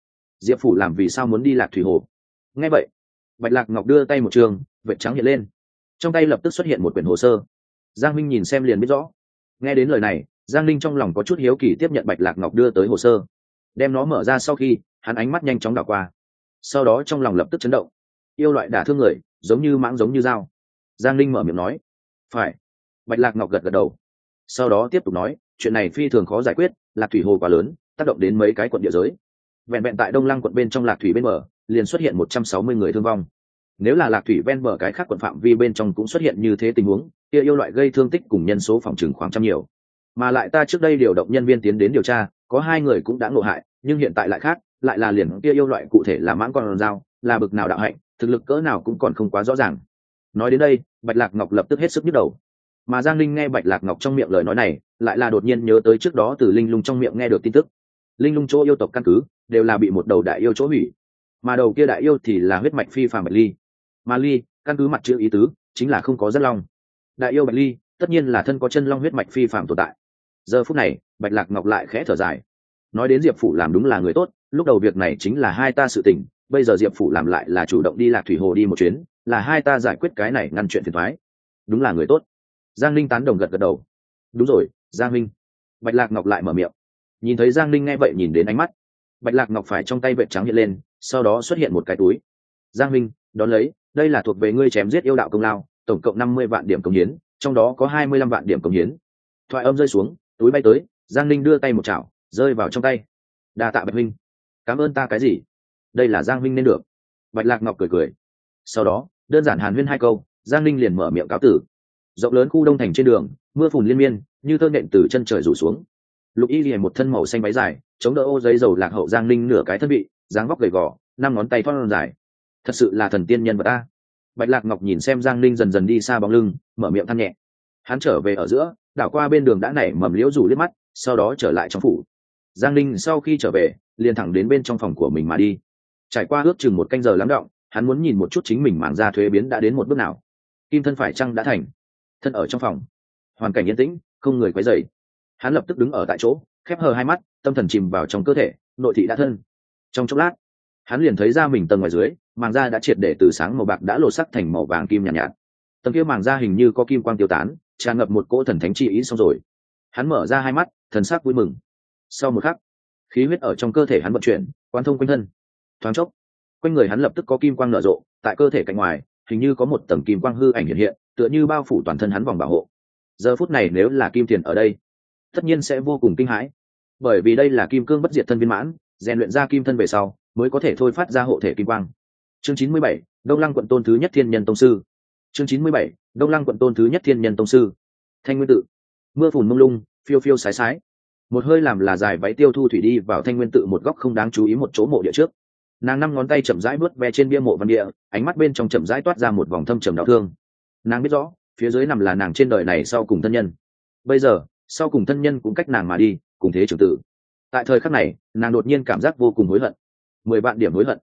Diệp phủ làm vì sao muốn đi lạc thủy hồ? Nghe vậy, bạch lạc ngọc đưa tay một trường, vệt trắng hiện lên. Trong tay lập tức xuất hiện một quyển hồ sơ. Giang minh nhìn xem liền biết rõ. Nghe đến lời này, giang linh trong lòng có chút hiếu kỳ tiếp nhận bạch lạc ngọc đưa tới hồ sơ đem nó mở ra sau khi, hắn ánh mắt nhanh chóng đảo qua. Sau đó trong lòng lập tức chấn động. Yêu loại đả thương người, giống như mãng giống như dao. Giang linh mở miệng nói. Phải. Bạch lạc ngọc gật gật đầu. Sau đó tiếp tục nói, chuyện này phi thường khó giải quyết, lạc thủy hồ quá lớn, tác động đến mấy cái quận địa giới. Vẹn vẹn tại đông lăng quận bên trong lạc thủy bên bờ, liền xuất hiện một trăm sáu mươi người thương vong. Nếu là lạc thủy ven bờ cái khác quận phạm vi bên trong cũng xuất hiện như thế tình huống, kia yêu loại gây thương tích cùng nhân số phòng trừng khoảng trăm nhiều. Mà lại ta trước đây điều động nhân viên tiến đến điều tra có hai người cũng đã ngộ hại, nhưng hiện tại lại khác, lại là liền kia yêu loại cụ thể là mãng con dao, là bực nào đạo hạnh, thực lực cỡ nào cũng còn không quá rõ ràng. Nói đến đây, bạch lạc ngọc lập tức hết sức nhức đầu. Mà giang linh nghe bạch lạc ngọc trong miệng lời nói này, lại là đột nhiên nhớ tới trước đó từ linh lung trong miệng nghe được tin tức. Linh lung chỗ yêu tộc căn cứ, đều là bị một đầu đại yêu chỗ hủy. Mà đầu kia đại yêu thì là huyết mạch phi phàm bạch ly. Mà ly, căn cứ mặt chữ ý tứ, chính là không có rất long. Đại yêu bạch ly, tất nhiên là thân có chân long huyết mạch phi phàm tồn tại giờ phút này, bạch lạc ngọc lại khẽ thở dài. Nói đến diệp phủ làm đúng là người tốt, lúc đầu việc này chính là hai ta sự tình, bây giờ diệp phủ làm lại là chủ động đi lạc thủy hồ đi một chuyến, là hai ta giải quyết cái này ngăn chuyện phiền thoái đúng là người tốt. Giang linh tán đồng gật gật đầu. Đúng rồi, giang minh bạch lạc ngọc lại mở miệng. Nhìn thấy giang linh nghe vậy nhìn đến ánh mắt. Bạch lạc ngọc phải trong tay vệ trắng hiện lên, sau đó xuất hiện một cái túi. Giang minh đón lấy, đây là thuộc về ngươi chém giết yêu đạo công lao, tổng cộng năm mươi vạn điểm công hiến, trong đó có hai mươi lăm vạn điểm công hiến. Thoại âm rơi xuống túi bay tới, giang linh đưa tay một chảo, rơi vào trong tay. Đa tạ bạch minh. Cảm ơn ta cái gì? Đây là giang minh nên được. Bạch lạc ngọc cười cười. Sau đó, đơn giản hàn huyên hai câu, giang linh liền mở miệng cáo tử. Rộng lớn khu đông thành trên đường, mưa phùn liên miên, như thơ nện từ chân trời rủ xuống. Lục y ghi một thân màu xanh váy dài, chống đỡ ô giấy dầu lạc hậu giang linh nửa cái thân vị dáng vóc gầy gò, năm ngón tay thon dài. Thật sự là thần tiên nhân vật ta. Bạch lạc ngọc nhìn xem giang linh dần dần đi xa bóng lưng, mở miệng than nhẹ hắn trở về ở giữa đảo qua bên đường đã nảy mầm liễu rủ liếc mắt sau đó trở lại trong phủ. Giang linh sau khi trở về liền thẳng đến bên trong phòng của mình mà đi. Trải qua ước chừng một canh giờ lắng động hắn muốn nhìn một chút chính mình mảng ra thuế biến đã đến một bước nào. Kim thân phải chăng đã thành. Thân ở trong phòng. Hoàn cảnh yên tĩnh không người quấy dày hắn lập tức đứng ở tại chỗ khép hờ hai mắt tâm thần chìm vào trong cơ thể nội thị đã thân. Trong chốc lát hắn liền thấy ra mình tầng ngoài dưới màng da đã triệt để từ sáng màu bạc đã lột sắc thành màu vàng kim nhạt, nhạt. Tầng kia màng da hình như có kim quang tiêu tán tràn ngập một cỗ thần thánh chi ý xong rồi. Hắn mở ra hai mắt, thần sắc vui mừng. Sau một khắc, khí huyết ở trong cơ thể hắn vận chuyển quan thông quanh thân. Thoáng chốc, quanh người hắn lập tức có kim quang nở rộ, tại cơ thể cạnh ngoài, hình như có một tầng kim quang hư ảnh hiện hiện, tựa như bao phủ toàn thân hắn vòng bảo hộ. Giờ phút này nếu là kim tiền ở đây, tất nhiên sẽ vô cùng kinh hãi. Bởi vì đây là kim cương bất diệt thân viên mãn, rèn luyện ra kim thân về sau, mới có thể thôi phát ra hộ thể kim quang. Chương chín mươi bảy, đông lăng quận tôn thứ nhất thiên nhân tông sư chương chín mươi bảy, đông lăng quận tôn thứ nhất thiên nhân tông sư. Thanh nguyên tự. Mưa phùn mông lung, phiêu phiêu sái sái. Một hơi làm là dài váy tiêu thu thủy đi vào thanh nguyên tự một góc không đáng chú ý một chỗ mộ địa trước. Nàng năm ngón tay chậm rãi bớt ve trên bia mộ văn địa, ánh mắt bên trong chậm rãi toát ra một vòng thâm trầm đau thương. Nàng biết rõ, phía dưới nằm là nàng trên đời này sau cùng thân nhân. Bây giờ, sau cùng thân nhân cũng cách nàng mà đi, cùng thế trưởng tử. Tại thời khắc này, nàng đột nhiên cảm giác vô cùng hối hận. Mười vạn điểm hối hận.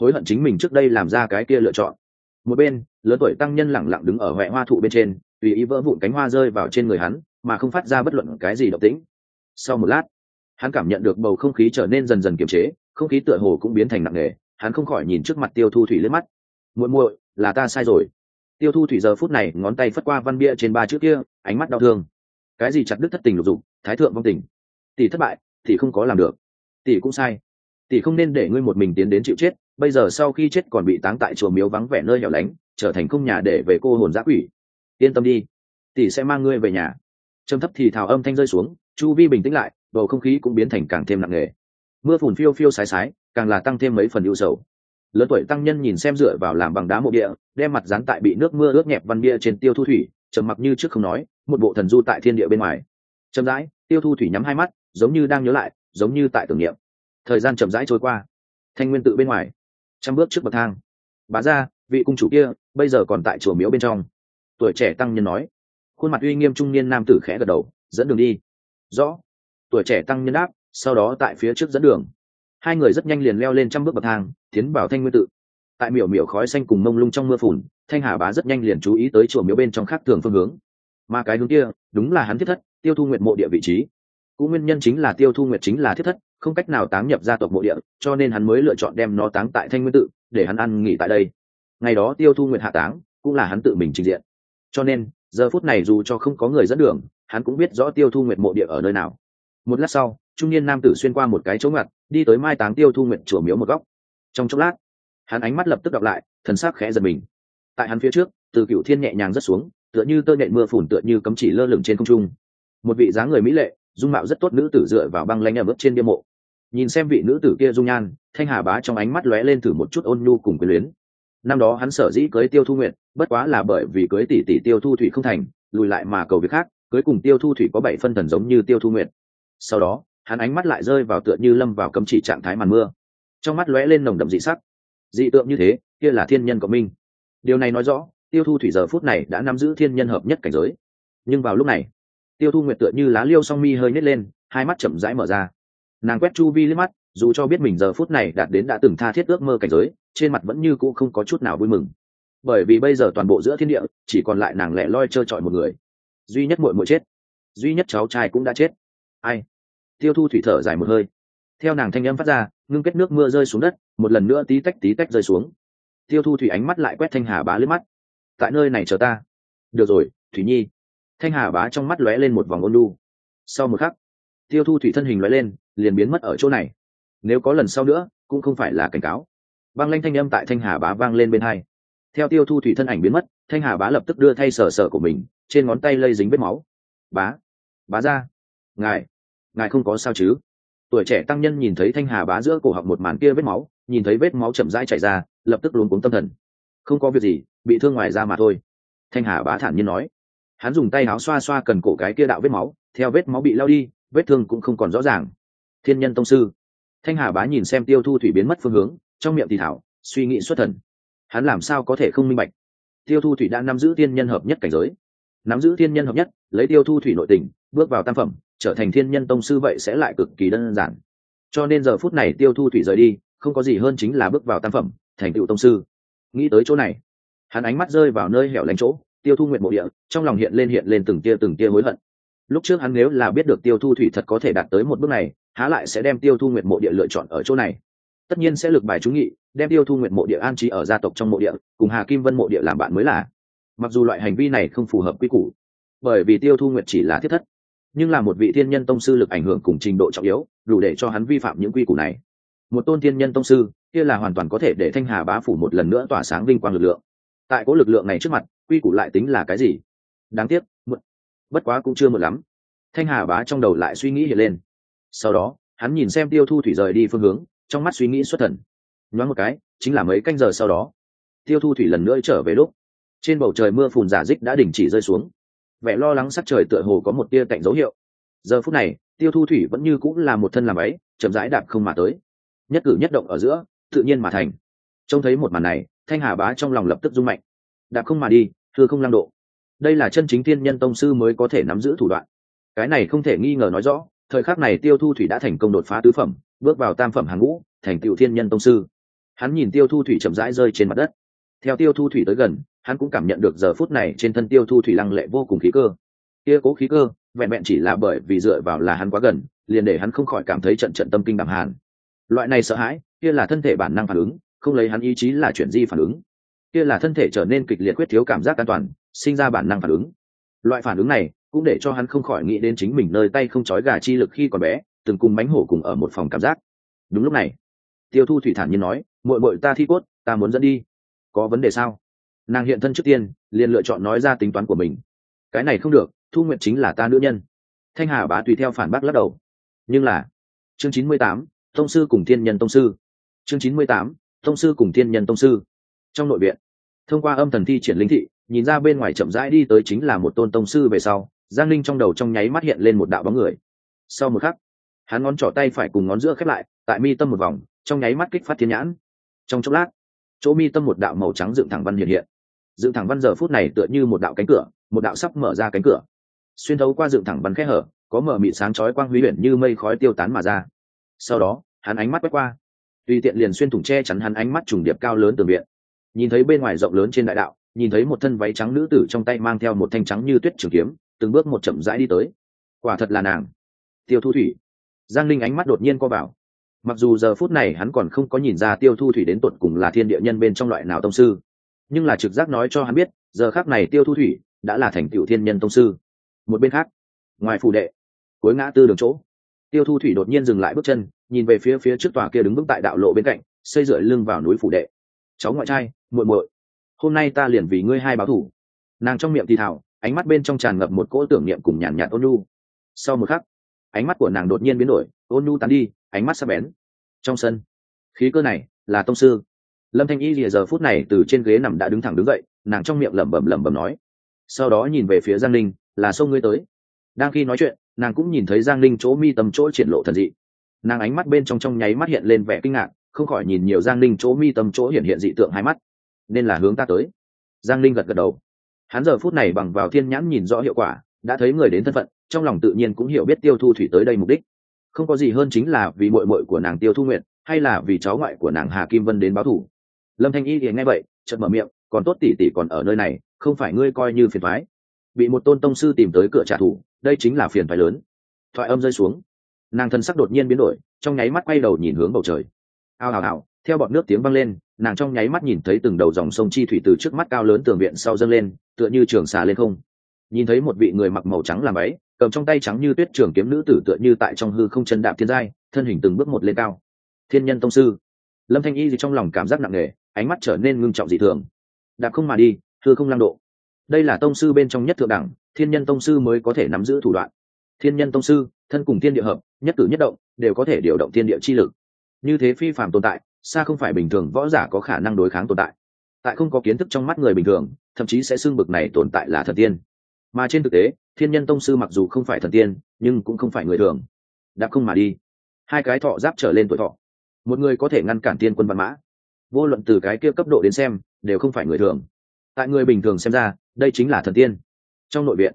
Hối hận chính mình trước đây làm ra cái kia lựa chọn một bên, lớn tuổi tăng nhân lẳng lặng đứng ở huệ hoa thụ bên trên, tùy ý vỡ vụn cánh hoa rơi vào trên người hắn, mà không phát ra bất luận cái gì động tĩnh. Sau một lát, hắn cảm nhận được bầu không khí trở nên dần dần kiềm chế, không khí tựa hồ cũng biến thành nặng nề, hắn không khỏi nhìn trước mặt tiêu thu thủy lên mắt. Muội muội, là ta sai rồi. Tiêu thu thủy giờ phút này ngón tay phất qua văn bia trên ba chữ kia, ánh mắt đau thương. Cái gì chặt đứt thất tình lục dụng thái thượng vong tình? Tỷ thất bại thì không có làm được. Tỷ cũng sai, tỷ không nên để ngươi một mình tiến đến chịu chết bây giờ sau khi chết còn bị táng tại chùa miếu vắng vẻ nơi hẻo lánh, trở thành không nhà để về cô hồn giã quỷ. Yên tâm đi, tỷ sẽ mang ngươi về nhà. Trầm thấp thì thào âm thanh rơi xuống, chu vi bình tĩnh lại, bầu không khí cũng biến thành càng thêm nặng nề. Mưa phùn phiêu phiêu sái sái, càng là tăng thêm mấy phần ưu sầu. Lớn tuổi tăng nhân nhìn xem dựa vào làm bằng đá mộ địa, đem mặt dán tại bị nước mưa ướt nhẹp văn bia trên tiêu thu thủy, trầm mặc như trước không nói, một bộ thần du tại thiên địa bên ngoài. Chậm rãi, tiêu thu thủy nhắm hai mắt, giống như đang nhớ lại, giống như tại tưởng niệm. Thời gian chậm rãi trôi qua. Thanh nguyên tự bên ngoài trăm bước trước bậc thang. Bá ra vị cung chủ kia, bây giờ còn tại chùa miếu bên trong. Tuổi trẻ tăng nhân nói. Khuôn mặt uy nghiêm trung niên nam tử khẽ gật đầu, dẫn đường đi. Rõ. Tuổi trẻ tăng nhân đáp, sau đó tại phía trước dẫn đường. Hai người rất nhanh liền leo lên trăm bước bậc thang, tiến vào thanh nguyên tự. Tại miểu miểu khói xanh cùng mông lung trong mưa phùn, thanh hà bá rất nhanh liền chú ý tới chùa miếu bên trong khác thường phương hướng. Mà cái hướng kia, đúng là hắn thiết thất, tiêu thu nguyện mộ địa vị trí. Cũng nguyên nhân chính là tiêu thu nguyệt chính là thiết thất không cách nào táng nhập gia tộc mộ địa, cho nên hắn mới lựa chọn đem nó táng tại thanh nguyên tự, để hắn ăn nghỉ tại đây. Ngày đó tiêu thu nguyệt hạ táng, cũng là hắn tự mình trình diện. Cho nên, giờ phút này dù cho không có người dẫn đường, hắn cũng biết rõ tiêu thu nguyệt mộ địa ở nơi nào. Một lát sau, trung niên nam tử xuyên qua một cái chỗ ngặt đi tới mai táng tiêu thu nguyệt chùa miếu một góc. Trong chốc lát, hắn ánh mắt lập tức đọc lại, thần sắc khẽ giật mình. Tại hắn phía trước, từ cựu thiên nhẹ nhàng rất xuống, tựa như tơ nhện mưa phủn tựa như cấm chỉ lơ lửng trên không trung. Một vị dáng người mỹ lệ, dung mạo rất tốt nữ tử dựa vào băng lanh ở bước trên bia mộ nhìn xem vị nữ tử kia dung nhan, thanh hà bá trong ánh mắt lóe lên thử một chút ôn nhu cùng quyền luyến. Năm đó hắn sở dĩ cưới tiêu thu nguyện bất quá là bởi vì cưới tỷ tỷ tiêu thu thủy không thành, lùi lại mà cầu việc khác, cưới cùng tiêu thu thủy có bảy phân thần giống như tiêu thu nguyện sau đó, hắn ánh mắt lại rơi vào tựa như lâm vào cấm chỉ trạng thái màn mưa. Trong mắt lóe lên nồng đậm dị sắc. Dị tượng như thế, kia là thiên nhân cộng minh. Điều này nói rõ, tiêu thu thủy giờ phút này đã nắm giữ thiên nhân hợp nhất cảnh giới. Nhưng vào lúc này, tiêu thu nguyệt tựa như lá liêu song mi hơi nhét lên, hai mắt chậm rãi mở ra nàng quét chu vi liếc mắt, dù cho biết mình giờ phút này đạt đến đã từng tha thiết ước mơ cảnh giới, trên mặt vẫn như cũ không có chút nào vui mừng. Bởi vì bây giờ toàn bộ giữa thiên địa, chỉ còn lại nàng lẻ loi trơ trọi một người. Duy nhất muội muội chết. Duy nhất cháu trai cũng đã chết. Ai? Tiêu thu thủy thở dài một hơi. Theo nàng thanh âm phát ra, ngưng kết nước mưa rơi xuống đất, một lần nữa tí tách tí tách rơi xuống. Tiêu thu thủy ánh mắt lại quét thanh hà bá lướt mắt. Tại nơi này chờ ta. Được rồi, thủy nhi. Thanh hà bá trong mắt lóe lên một vòng ôn lu sau một khắc, tiêu thu thủy thân hình lóe lên liền biến mất ở chỗ này. Nếu có lần sau nữa, cũng không phải là cảnh cáo. Băng lanh thanh âm tại thanh hà bá vang lên bên hai. Theo tiêu thu thủy thân ảnh biến mất, thanh hà bá lập tức đưa thay sở sở của mình, trên ngón tay lây dính vết máu. Bá bá ra. Ngài ngài không có sao chứ? Tuổi trẻ tăng nhân nhìn thấy thanh hà bá giữa cổ họng một màn kia vết máu, nhìn thấy vết máu chậm rãi chảy ra, lập tức luống cuống tâm thần. Không có việc gì, bị thương ngoài ra mà thôi. Thanh hà bá thản nhiên nói. Hắn dùng tay áo xoa xoa cần cổ cái kia đạo vết máu, theo vết máu bị lao đi, vết thương cũng không còn rõ ràng thiên nhân tông sư. Thanh hà bá nhìn xem tiêu thu thủy biến mất phương hướng, trong miệng thì thảo, suy nghĩ xuất thần. Hắn làm sao có thể không minh bạch? Tiêu thu thủy đã nắm giữ thiên nhân hợp nhất cảnh giới. Nắm giữ thiên nhân hợp nhất, lấy tiêu thu thủy nội tình, bước vào tam phẩm, trở thành thiên nhân tông sư vậy sẽ lại cực kỳ đơn giản. Cho nên giờ phút này tiêu thu thủy rời đi, không có gì hơn chính là bước vào tam phẩm, thành tựu tông sư. Nghĩ tới chỗ này, hắn ánh mắt rơi vào nơi hẻo lánh chỗ, tiêu thu nguyện mộ địa, trong lòng hiện lên hiện lên từng tia từng tia hối hận. Lúc trước hắn nếu là biết được tiêu thu thủy thật có thể đạt tới một bước này há lại sẽ đem tiêu thu nguyệt mộ địa lựa chọn ở chỗ này. Tất nhiên sẽ lực bài chú nghị, đem tiêu thu nguyệt mộ địa an trí ở gia tộc trong mộ địa, cùng hà kim vân mộ địa làm bạn mới là. Mặc dù loại hành vi này không phù hợp quy củ, bởi vì tiêu thu nguyệt chỉ là thiết thất, nhưng là một vị thiên nhân tông sư lực ảnh hưởng cùng trình độ trọng yếu, đủ để cho hắn vi phạm những quy củ này. Một tôn thiên nhân tông sư, kia là hoàn toàn có thể để thanh hà bá phủ một lần nữa tỏa sáng vinh quang lực lượng. Tại cố lực lượng này trước mặt, quy củ lại tính là cái gì? Đáng tiếc, muộn. Bất quá cũng chưa muộn lắm. Thanh hà bá trong đầu lại suy nghĩ hiện lên sau đó, hắn nhìn xem tiêu thu thủy rời đi phương hướng, trong mắt suy nghĩ xuất thần. Nhoáng một cái, chính là mấy canh giờ sau đó, tiêu thu thủy lần nữa trở về lúc, trên bầu trời mưa phùn giả dích đã đình chỉ rơi xuống. Vẻ lo lắng sắc trời tựa hồ có một tia cạnh dấu hiệu. Giờ phút này, tiêu thu thủy vẫn như cũng là một thân làm ấy, chậm rãi đạp không mà tới. Nhất cử nhất động ở giữa, tự nhiên mà thành. Trông thấy một màn này, thanh hà bá trong lòng lập tức rung mạnh. Đạp không mà đi, thưa không lăng độ. Đây là chân chính thiên nhân tông sư mới có thể nắm giữ thủ đoạn. Cái này không thể nghi ngờ nói rõ thời khắc này tiêu thu thủy đã thành công đột phá tứ phẩm, bước vào tam phẩm hàng ngũ, thành tựu thiên nhân tông sư. Hắn nhìn tiêu thu thủy chậm rãi rơi trên mặt đất. Theo tiêu thu thủy tới gần, hắn cũng cảm nhận được giờ phút này trên thân tiêu thu thủy lăng lệ vô cùng khí cơ. Kia cố khí cơ, vẹn vẹn chỉ là bởi vì dựa vào là hắn quá gần, liền để hắn không khỏi cảm thấy trận trận tâm kinh đẳng hàn. Loại này sợ hãi, kia là thân thể bản năng phản ứng, không lấy hắn ý chí là chuyển di phản ứng. Kia là thân thể trở nên kịch liệt quyết thiếu cảm giác an toàn, sinh ra bản năng phản ứng. Loại phản ứng này cũng để cho hắn không khỏi nghĩ đến chính mình nơi tay không trói gà chi lực khi còn bé, từng cùng bánh hổ cùng ở một phòng cảm giác. Đúng lúc này, tiêu thu thủy thản nhiên nói, muội muội ta thi cốt, ta muốn dẫn đi. Có vấn đề sao? Nàng hiện thân trước tiên, liền lựa chọn nói ra tính toán của mình. Cái này không được, thu nguyện chính là ta nữ nhân. Thanh hà bá tùy theo phản bác lắc đầu. Nhưng là, chương chín mươi tám, tông sư cùng thiên nhân tông sư. Chương chín mươi tám, tông sư cùng thiên nhân tông sư. Trong nội viện, thông qua âm thần thi triển linh thị, nhìn ra bên ngoài chậm rãi đi tới chính là một tôn tông sư về sau giang linh trong đầu trong nháy mắt hiện lên một đạo bóng người. Sau một khắc, hắn ngón trỏ tay phải cùng ngón giữa khép lại, tại mi tâm một vòng, trong nháy mắt kích phát thiên nhãn. Trong chốc lát, chỗ mi tâm một đạo màu trắng dựng thẳng văn hiện hiện. Dựng thẳng văn giờ phút này tựa như một đạo cánh cửa, một đạo sắp mở ra cánh cửa. Xuyên thấu qua dựng thẳng văn khẽ hở, có mở mịt sáng chói quang huy huyền như mây khói tiêu tán mà ra. Sau đó, hắn ánh mắt quét qua. Tùy tiện liền xuyên thủng che chắn hắn ánh mắt trùng điệp cao lớn từ viện. Nhìn thấy bên ngoài rộng lớn trên đại đạo, nhìn thấy một thân váy trắng nữ tử trong tay mang theo một thanh trắng như tuyết trường kiếm từng bước một chậm rãi đi tới. Quả thật là nàng. Tiêu thu thủy. Giang linh ánh mắt đột nhiên co vào. Mặc dù giờ phút này hắn còn không có nhìn ra tiêu thu thủy đến tột cùng là thiên địa nhân bên trong loại nào tông sư, nhưng là trực giác nói cho hắn biết, giờ khác này tiêu thu thủy đã là thành tựu thiên nhân tông sư. Một bên khác, ngoài phù đệ, cuối ngã tư đường chỗ, tiêu thu thủy đột nhiên dừng lại bước chân, nhìn về phía phía trước tòa kia đứng vững tại đạo lộ bên cạnh, xây rưỡi lưng vào núi phủ đệ. Cháu ngoại trai, muội muội, hôm nay ta liền vì ngươi hai báo thủ. Nàng trong miệng thì thảo ánh mắt bên trong tràn ngập một cỗ tưởng niệm cùng nhàn nhạt ôn nhu. Sau một khắc, ánh mắt của nàng đột nhiên biến đổi, ôn nhu tán đi, ánh mắt sắc bén. Trong sân, khí cơ này là tông sư. Lâm thanh y lìa giờ phút này từ trên ghế nằm đã đứng thẳng đứng dậy, nàng trong miệng lẩm bẩm lẩm bẩm nói. Sau đó nhìn về phía giang linh là sông ngươi tới. Đang khi nói chuyện, nàng cũng nhìn thấy giang linh chỗ mi tâm chỗ triển lộ thần dị. Nàng ánh mắt bên trong trong nháy mắt hiện lên vẻ kinh ngạc, không khỏi nhìn nhiều giang linh chỗ mi tâm chỗ hiện hiện dị tượng hai mắt. Nên là hướng ta tới. Giang linh gật gật đầu hắn giờ phút này bằng vào thiên nhãn nhìn rõ hiệu quả, đã thấy người đến thân phận, trong lòng tự nhiên cũng hiểu biết tiêu thu thủy tới đây mục đích. Không có gì hơn chính là vì mội mội của nàng tiêu thu nguyện hay là vì cháu ngoại của nàng hà kim vân đến báo thủ. Lâm thanh y thì nghe vậy, chợt mở miệng, còn tốt tỷ tỷ còn ở nơi này, không phải ngươi coi như phiền thoái bị một tôn tông sư tìm tới cửa trả thù, đây chính là phiền thoái lớn. Thoại âm rơi xuống. Nàng thân sắc đột nhiên biến đổi, trong nháy mắt quay đầu nhìn hướng bầu trời. Ao hào hào theo bọn nước tiếng vang lên nàng trong nháy mắt nhìn thấy từng đầu dòng sông chi thủy từ trước mắt cao lớn tường viện sau dâng lên, tựa như trường xà lên không. Nhìn thấy một vị người mặc màu trắng làm ấy, cầm trong tay trắng như tuyết trường kiếm nữ tử tựa như tại trong hư không chân đạp thiên giai, thân hình từng bước một lên cao. Thiên nhân tông sư. Lâm thanh y gì trong lòng cảm giác nặng nề, ánh mắt trở nên ngưng trọng dị thường. Đạp không mà đi, hư không lăng độ. Đây là tông sư bên trong nhất thượng đẳng, thiên nhân tông sư mới có thể nắm giữ thủ đoạn. Thiên nhân tông sư, thân cùng thiên địa hợp, nhất cử nhất động, đều có thể điều động thiên địa chi lực. Như thế phi phạm tồn tại xa không phải bình thường võ giả có khả năng đối kháng tồn tại. Tại không có kiến thức trong mắt người bình thường, thậm chí sẽ xưng bực này tồn tại là thần tiên. Mà trên thực tế, thiên nhân tông sư mặc dù không phải thần tiên, nhưng cũng không phải người thường. Đạp không mà đi. Hai cái thọ giáp trở lên tuổi thọ. Một người có thể ngăn cản tiên quân văn mã. Vô luận từ cái kia cấp độ đến xem, đều không phải người thường. Tại người bình thường xem ra, đây chính là thần tiên. Trong nội viện,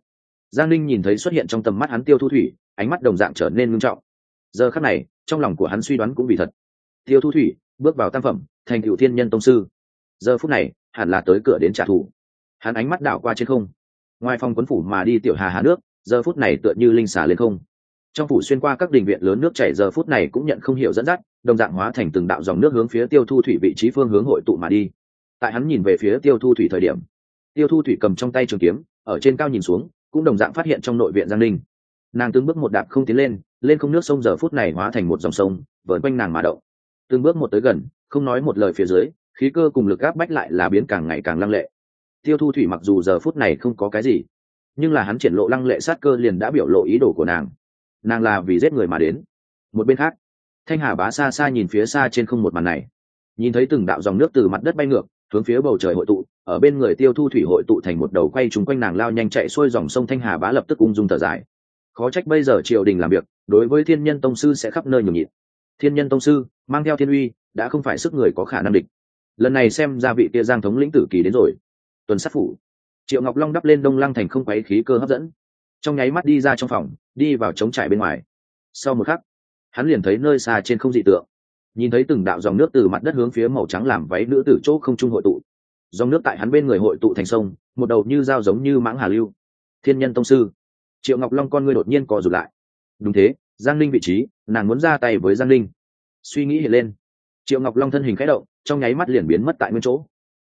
giang linh nhìn thấy xuất hiện trong tầm mắt hắn tiêu thu thủy, ánh mắt đồng dạng trở nên ngưng trọng. Giờ khắc này, trong lòng của hắn suy đoán cũng vì thật. Tiêu thu thủy bước vào tam phẩm, thành cựu thiên nhân tông sư. Giờ phút này, hẳn là tới cửa đến trả thù. Hắn ánh mắt đảo qua trên không. Ngoài phòng quấn phủ mà đi tiểu hà hà nước, giờ phút này tựa như linh xà lên không. Trong phủ xuyên qua các đình viện lớn nước chảy, giờ phút này cũng nhận không hiểu dẫn dắt, đồng dạng hóa thành từng đạo dòng nước hướng phía tiêu thu thủy vị trí phương hướng hội tụ mà đi. Tại hắn nhìn về phía tiêu thu thủy thời điểm, tiêu thu thủy cầm trong tay trường kiếm, ở trên cao nhìn xuống, cũng đồng dạng phát hiện trong nội viện giang linh nàng từng bước một đạp không tiến lên lên không nước sông giờ phút này hóa thành một dòng sông vớn quanh nàng mà động từng bước một tới gần, không nói một lời phía dưới, khí cơ cùng lực áp bách lại là biến càng ngày càng lăng lệ. Tiêu thu thủy mặc dù giờ phút này không có cái gì, nhưng là hắn triển lộ lăng lệ sát cơ liền đã biểu lộ ý đồ của nàng. Nàng là vì giết người mà đến. Một bên khác, thanh hà bá xa xa nhìn phía xa trên không một màn này. Nhìn thấy từng đạo dòng nước từ mặt đất bay ngược, hướng phía bầu trời hội tụ, ở bên người tiêu thu thủy hội tụ thành một đầu quay trúng quanh nàng lao nhanh chạy xuôi dòng sông thanh hà bá lập tức ung dung thở dài. Khó trách bây giờ triều đình làm việc, đối với thiên nhân tông sư sẽ khắp nơi nhường nhịn thiên nhân tông sư, mang theo thiên uy, đã không phải sức người có khả năng địch. Lần này xem ra vị kia giang thống lĩnh tử kỳ đến rồi. Tuần sát phủ. Triệu ngọc long đắp lên đông lăng thành không quấy khí cơ hấp dẫn. Trong nháy mắt đi ra trong phòng, đi vào trống trải bên ngoài. Sau một khắc, hắn liền thấy nơi xa trên không dị tượng. Nhìn thấy từng đạo dòng nước từ mặt đất hướng phía màu trắng làm váy nữ tử chỗ không trung hội tụ. Dòng nước tại hắn bên người hội tụ thành sông, một đầu như dao giống như mãng hà lưu. Thiên nhân tông sư. Triệu ngọc long con ngươi đột nhiên co rụt lại. Đúng thế giang linh vị trí, nàng muốn ra tay với giang linh suy nghĩ hiện lên. Triệu ngọc long thân hình khẽ động, trong nháy mắt liền biến mất tại nguyên chỗ.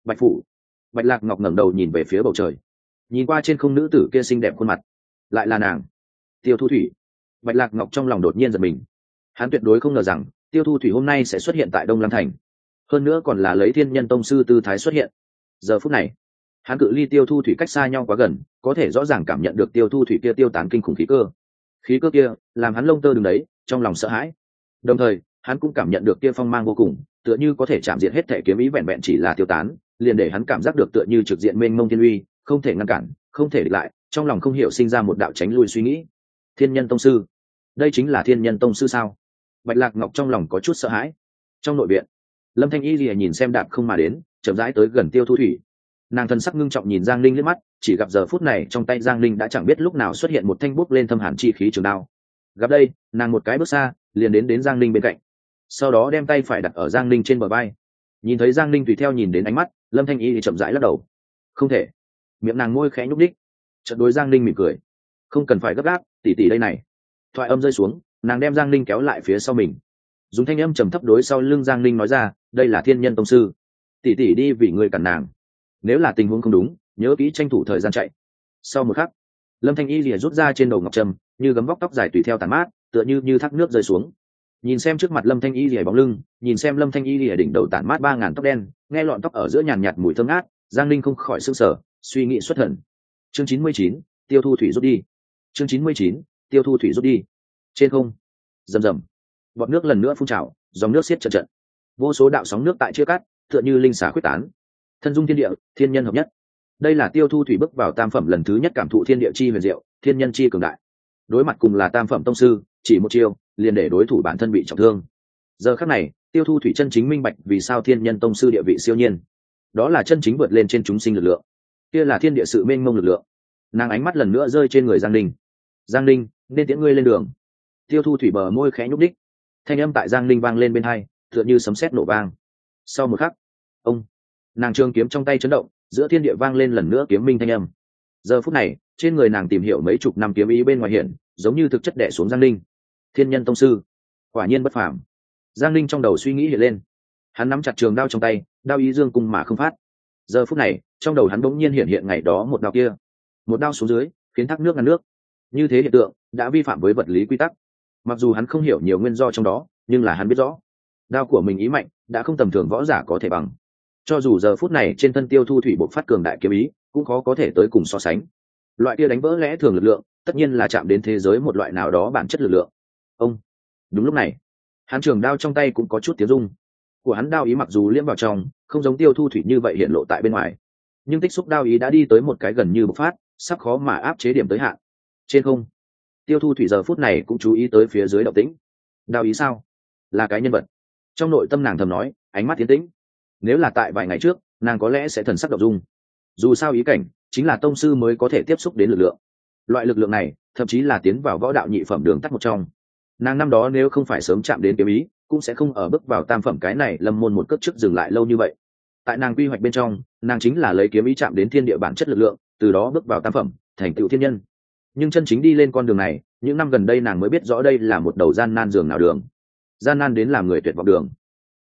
Bạch phủ. Bạch lạc ngọc ngẩng đầu nhìn về phía bầu trời. Nhìn qua trên không nữ tử kia xinh đẹp khuôn mặt, lại là nàng. Tiêu thu thủy. Bạch lạc ngọc trong lòng đột nhiên giật mình. Hắn tuyệt đối không ngờ rằng, tiêu thu thủy hôm nay sẽ xuất hiện tại đông lam thành. Hơn nữa còn là lấy thiên nhân tông sư tư thái xuất hiện. Giờ phút này, hắn cự ly tiêu thu thủy cách xa nhau quá gần, có thể rõ ràng cảm nhận được tiêu thu thủy kia tiêu tán kinh khủng khí cơ khí cơ kia, làm hắn lông tơ đứng đấy, trong lòng sợ hãi. Đồng thời, hắn cũng cảm nhận được kia phong mang vô cùng, tựa như có thể chạm diện hết thể kiếm ý vẹn vẹn chỉ là tiêu tán, liền để hắn cảm giác được tựa như trực diện mênh mông thiên uy, không thể ngăn cản, không thể địch lại, trong lòng không hiểu sinh ra một đạo tránh lui suy nghĩ. Thiên nhân tông sư. Đây chính là thiên nhân tông sư sao? Bạch lạc ngọc trong lòng có chút sợ hãi. Trong nội viện, lâm thanh y lìa nhìn xem đạp không mà đến, chậm rãi tới gần tiêu thu thủy. Nàng thân sắc ngưng trọng nhìn giang linh liếc mắt chỉ gặp giờ phút này trong tay giang linh đã chẳng biết lúc nào xuất hiện một thanh bút lên thâm hàn chi khí trường đao. Gặp đây, nàng một cái bước xa, liền đến đến giang linh bên cạnh. Sau đó đem tay phải đặt ở giang linh trên bờ bay nhìn thấy giang linh tùy theo nhìn đến ánh mắt, lâm thanh y thì chậm rãi lắc đầu. Không thể. Miệng nàng môi khẽ nhúc đích trận đối giang linh mỉm cười. Không cần phải gấp gáp, tỉ tỉ đây này. Thoại âm rơi xuống, nàng đem giang linh kéo lại phía sau mình. Dùng thanh âm trầm thấp đối sau lưng giang linh nói ra, đây là thiên nhân tông sư. Tỉ tỉ đi vì người cản nàng. Nếu là tình huống không đúng nhớ kỹ tranh thủ thời gian chạy. Sau một khắc, lâm thanh y lìa rút ra trên đầu ngọc trâm, như gấm vóc tóc dài tùy theo tàn mát, tựa như như thác nước rơi xuống. Nhìn xem trước mặt lâm thanh y lìa bóng lưng, nhìn xem lâm thanh y lìa đỉnh đầu tản mát ba ngàn tóc đen, nghe lọn tóc ở giữa nhàn nhạt mùi thơm ngát, giang linh không khỏi s ư n g sở suy nghĩ xuất thần. Chương chín mươi chín, tiêu thu thủy rút đi. Chương chín mươi chín, tiêu thu thủy rút đi. Trên không, rầm rầm. Bọt nước lần nữa phun trào, dòng nước xiết chật chật vô số đạo sóng nước tại chia cắt, tựa như linh xả quyết tán. Thân dung thiên địa, thiên nhân hợp nhất đây là tiêu thu thủy bước vào tam phẩm lần thứ nhất cảm thụ thiên địa chi huyền diệu, thiên nhân chi cường đại. Đối mặt cùng là tam phẩm tông sư, chỉ một chiêu, liền để đối thủ bản thân bị trọng thương. Giờ khắc này, tiêu thu thủy chân chính minh bạch vì sao thiên nhân tông sư địa vị siêu nhiên. Đó là chân chính vượt lên trên chúng sinh lực lượng. Kia là thiên địa sự mênh mông lực lượng. Nàng ánh mắt lần nữa rơi trên người giang ninh. Giang ninh, nên tiễn ngươi lên đường. Tiêu thu thủy bờ môi khẽ nhúc đích thanh âm tại giang ninh vang lên bên hai, tựa như sấm sét nổ vang. Sau một khắc, ông, nàng trương kiếm trong tay chấn động giữa thiên địa vang lên lần nữa kiếm minh thanh âm. Giờ phút này, trên người nàng tìm hiểu mấy chục năm kiếm ý bên ngoài hiển, giống như thực chất đẻ xuống giang ninh. Thiên nhân tông sư, quả nhiên bất phàm. Giang ninh trong đầu suy nghĩ hiện lên. Hắn nắm chặt trường đao trong tay, đao ý dương cung mà không phát. Giờ phút này, trong đầu hắn bỗng nhiên hiện hiện ngày đó một đao kia. Một đao xuống dưới, khiến thác nước ngăn nước. Như thế hiện tượng, đã vi phạm với vật lý quy tắc. Mặc dù hắn không hiểu nhiều nguyên do trong đó, nhưng là hắn biết rõ. Đao của mình ý mạnh, đã không tầm thường võ giả có thể bằng cho dù giờ phút này trên thân tiêu thu thủy bộ phát cường đại kiếm ý, cũng khó có thể tới cùng so sánh. Loại kia đánh vỡ lẽ thường lực lượng, tất nhiên là chạm đến thế giới một loại nào đó bản chất lực lượng. Ông, đúng lúc này hắn trường đao trong tay cũng có chút tiếng rung. Của hắn đao ý mặc dù liễm vào trong, không giống tiêu thu thủy như vậy hiện lộ tại bên ngoài. Nhưng tích xúc đao ý đã đi tới một cái gần như bộc phát, sắp khó mà áp chế điểm tới hạn. Trên không, tiêu thu thủy giờ phút này cũng chú ý tới phía dưới động tĩnh. Đao ý sao? Là cái nhân vật. Trong nội tâm nàng thầm nói, ánh mắt tiến tĩnh nếu là tại vài ngày trước, nàng có lẽ sẽ thần sắc đ ộ n g dung. Dù sao ý cảnh chính là tông sư mới có thể tiếp xúc đến lực lượng. Loại lực lượng này, thậm chí là tiến vào võ đạo nhị phẩm đường tắt một trong. Nàng năm đó nếu không phải sớm chạm đến kiếm ý, cũng sẽ không ở bước vào tam phẩm cái này lâm môn một cất chức dừng lại lâu như vậy. Tại nàng quy hoạch bên trong, nàng chính là lấy kiếm ý chạm đến thiên địa bản chất lực lượng, từ đó bước vào tam phẩm, thành tựu thiên nhân. Nhưng chân chính đi lên con đường này, những năm gần đây nàng mới biết rõ đây là một đầu gian nan giường nào đường. Gian nan đến làm người tuyệt vọng đường.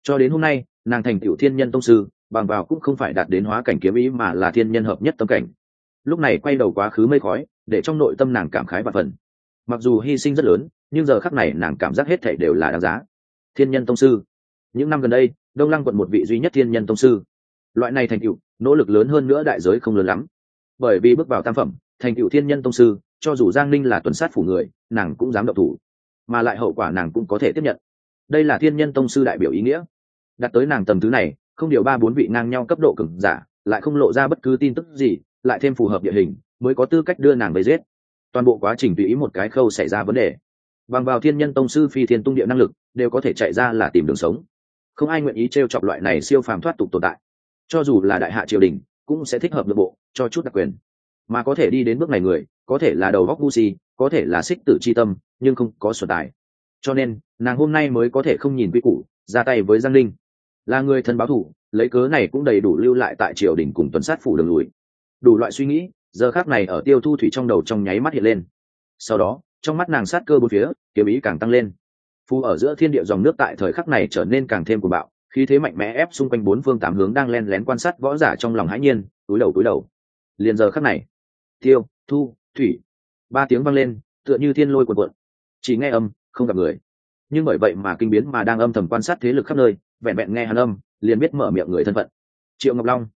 Cho đến hôm nay nàng thành tiểu thiên nhân tông sư, bằng vào cũng không phải đạt đến hóa cảnh kiếm ý mà là thiên nhân hợp nhất tâm cảnh. Lúc này quay đầu quá khứ mây khói, để trong nội tâm nàng cảm khái và phần. Mặc dù hy sinh rất lớn, nhưng giờ khắc này nàng cảm giác hết thể đều là đáng giá. Thiên nhân tông sư. Những năm gần đây, đông lăng quận một vị duy nhất thiên nhân tông sư. Loại này thành tựu, nỗ lực lớn hơn nữa đại giới không lớn lắm. Bởi vì bước vào tam phẩm, thành tựu thiên nhân tông sư, cho dù giang ninh là tuần sát phủ người, nàng cũng dám độc thủ. Mà lại hậu quả nàng cũng có thể tiếp nhận. Đây là thiên nhân tông sư đại biểu ý nghĩa đặt tới nàng tầm thứ này, không điều ba bốn vị ngang nhau cấp độ cứng giả, lại không lộ ra bất cứ tin tức gì, lại thêm phù hợp địa hình, mới có tư cách đưa nàng về giết. Toàn bộ quá trình tùy ý một cái khâu xảy ra vấn đề. Bằng vào thiên nhân tông sư phi thiên tung địa năng lực, đều có thể chạy ra là tìm đường sống. Không ai nguyện ý t r e o chọc loại này siêu phàm thoát tục tồn tại. Cho dù là đại hạ triều đình, cũng sẽ thích hợp nội bộ, cho chút đặc quyền. Mà có thể đi đến bước này người, có thể là đầu góc bu si, có thể là xích tử c h i tâm, nhưng không có sổ tài. Cho nên, nàng hôm nay mới có thể không nhìn quy củ, ra tay với giang linh là người thân báo thủ, lấy cớ này cũng đầy đủ lưu lại tại triều đình cùng tuần sát phủ đường lùi. Đủ loại suy nghĩ, giờ khác này ở tiêu thu thủy trong đầu trong nháy mắt hiện lên. Sau đó, trong mắt nàng sát cơ bốn phía, kiếm ý càng tăng lên. Phu ở giữa thiên địa dòng nước tại thời khắc này trở nên càng thêm cuồng bạo, khí thế mạnh mẽ ép xung quanh bốn phương tám hướng đang len lén quan sát võ giả trong lòng hãi nhiên, túi đầu túi đầu. Liền giờ khắc này, tiêu thu thủy, ba tiếng vang lên, tựa như thiên lôi cuộn cuộn. Chỉ nghe âm, không gặp người. Nhưng bởi vậy mà kinh biến mà đang âm thầm quan sát thế lực khắp nơi vẹn vẹn nghe hàn âm, liền biết mở miệng người thân phận. Triệu ngọc long,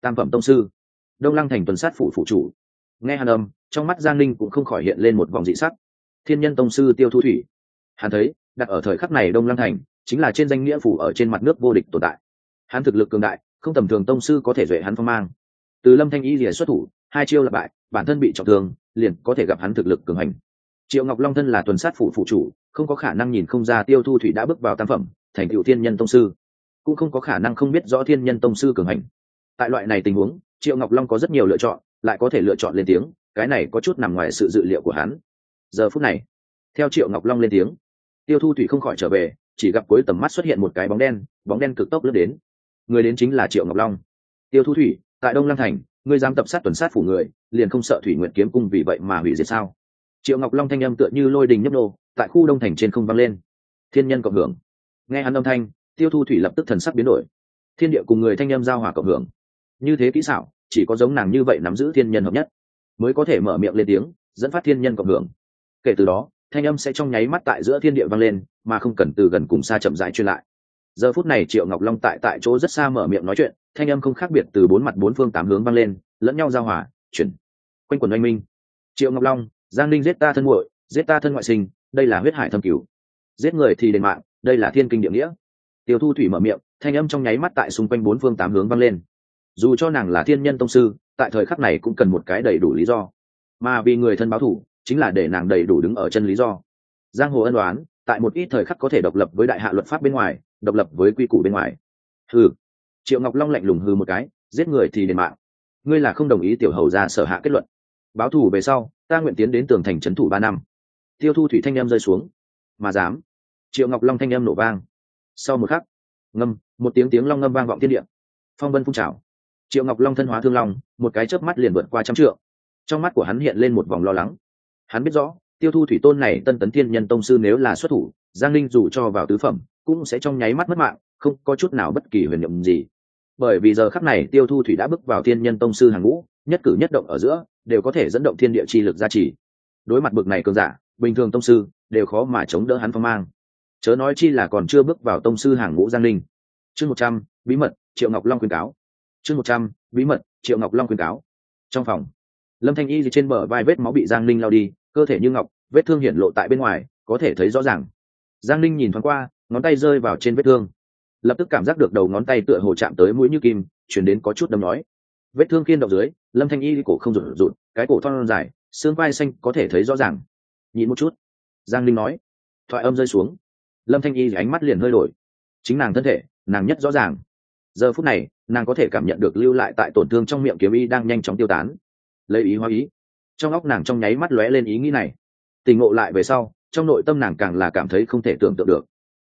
tam phẩm tông sư, đông lăng thành tuần sát phủ phụ chủ. Nghe hàn âm, trong mắt giang ninh cũng không khỏi hiện lên một vòng dị sắc. Thiên nhân tông sư tiêu thu thủy. Hắn thấy, đặt ở thời khắc này đông lăng thành, chính là trên danh nghĩa phủ ở trên mặt nước vô địch tồn tại. Hắn thực lực cường đại, không tầm thường tông sư có thể duệ hắn phong mang. Từ lâm thanh y rìa xuất thủ, hai chiêu lặp bại, bản thân bị trọng thương, liền có thể gặp hắn thực lực cường hành. Triệu ngọc long thân là tuần sát phủ phụ chủ, không có khả năng nhìn không ra tiêu thu thủy đã bước vào tam phẩm thành cựu thiên nhân tông sư. Cũng không có khả năng không biết rõ thiên nhân tông sư cường hành. Tại loại này tình huống, triệu ngọc long có rất nhiều lựa chọn, lại có thể lựa chọn lên tiếng, cái này có chút nằm ngoài sự dự liệu của hắn. Giờ phút này, theo triệu ngọc long lên tiếng, tiêu thu thủy không khỏi trở về, chỉ gặp cuối tầm mắt xuất hiện một cái bóng đen bóng đen cực tốc lướt đến. Người đến chính là triệu ngọc long. Tiêu thu thủy, tại đông lăng thành, ngươi dám tập sát tuần sát phủ người, liền không sợ thủy nguyện kiếm cung vì vậy mà hủy diệt sao? Triệu ngọc long thanh âm tựa như lôi đình nhấp nô, tại khu đông thành trên không vang lên. Thiên nhân cộng hưởng nghe hắn âm thanh, tiêu thu thủy lập tức thần sắc biến đổi. Thiên địa cùng người thanh âm giao hòa cộng hưởng. Như thế kỹ xảo, chỉ có giống nàng như vậy nắm giữ thiên nhân hợp nhất, mới có thể mở miệng lên tiếng, dẫn phát thiên nhân cộng hưởng. Kể từ đó, thanh âm sẽ trong nháy mắt tại giữa thiên địa vang lên, mà không cần từ gần cùng xa chậm rãi truyền lại. Giờ phút này triệu ngọc long tại tại chỗ rất xa mở miệng nói chuyện, thanh âm không khác biệt từ bốn mặt bốn phương tám hướng vang lên, lẫn nhau giao hòa, chuyển. Quanh quần oanh minh. Triệu ngọc long, giang ninh giết ta thân muội, giết ta thân ngoại sinh, đây là huyết hải thâm cứu giết người thì đền mạng đây là thiên kinh địa nghĩa. Tiêu thu thủy mở miệng, thanh âm trong nháy mắt tại xung quanh bốn phương tám hướng vang lên. Dù cho nàng là thiên nhân tông sư, tại thời khắc này cũng cần một cái đầy đủ lý do. Mà vì người thân báo thủ, chính là để nàng đầy đủ đứng ở chân lý do. Giang hồ ân đoán tại một ít thời khắc có thể độc lập với đại hạ luật pháp bên ngoài, độc lập với quy củ bên ngoài. Hừ. Triệu ngọc long lạnh lùng hư một cái, giết người thì đền mạng. Ngươi là không đồng ý tiểu hầu ra sở hạ kết luận. Báo thủ về sau, ta nguyện tiến đến tường thành trấn thủ ba năm. Tiêu thu thủy thanh em rơi xuống. Mà dám triệu ngọc long thanh em nổ vang. Sau một khắc, ngâm, một tiếng tiếng long ngâm vang vọng thiên địa. Phong vân phun trào. Triệu ngọc long thân hóa thương long, một cái chớp mắt liền vượt qua trăm trượng. Trong mắt của hắn hiện lên một vòng lo lắng. Hắn biết rõ, tiêu thu thủy tôn này tân tấn thiên nhân tông sư nếu là xuất thủ, giang linh dù cho vào tứ phẩm, cũng sẽ trong nháy mắt mất mạng, không có chút nào bất kỳ huyền nhiệm gì. Bởi vì giờ khắc này, tiêu thu thủy đã bước vào thiên nhân tông sư hàng ngũ, nhất cử nhất động ở giữa, đều có thể dẫn động thiên địa chi lực gia trì. Đối mặt bực này cường giả, bình thường tông sư, đều khó mà chống đỡ hắn phong mang chớ nói chi là còn chưa bước vào tông sư hàng ngũ giang linh. Chương một trăm, bí mật, triệu ngọc long khuyên cáo. Chương một trăm, bí mật, triệu ngọc long khuyên cáo. Trong phòng, lâm thanh y trên bờ vai vết máu bị giang linh lao đi, cơ thể như ngọc, vết thương hiển lộ tại bên ngoài, có thể thấy rõ ràng. Giang linh nhìn thoáng qua, ngón tay rơi vào trên vết thương. Lập tức cảm giác được đầu ngón tay tựa hồ chạm tới mũi như kim, chuyển đến có chút đâm nói. Vết thương kiên động dưới, lâm thanh y cổ không rụt rụt, cái cổ thon dài, xương vai xanh có thể thấy rõ ràng. Nhìn một chút, giang linh nói. Thoại âm rơi xuống lâm thanh y ánh mắt liền hơi đổi. Chính nàng thân thể, nàng nhất rõ ràng. Giờ phút này, nàng có thể cảm nhận được lưu lại tại tổn thương trong miệng kiếm y đang nhanh chóng tiêu tán. Lấy ý Hoa ý. Trong óc nàng trong nháy mắt lóe lên ý nghĩ này. Tình ngộ lại về sau, trong nội tâm nàng càng là cảm thấy không thể tưởng tượng được.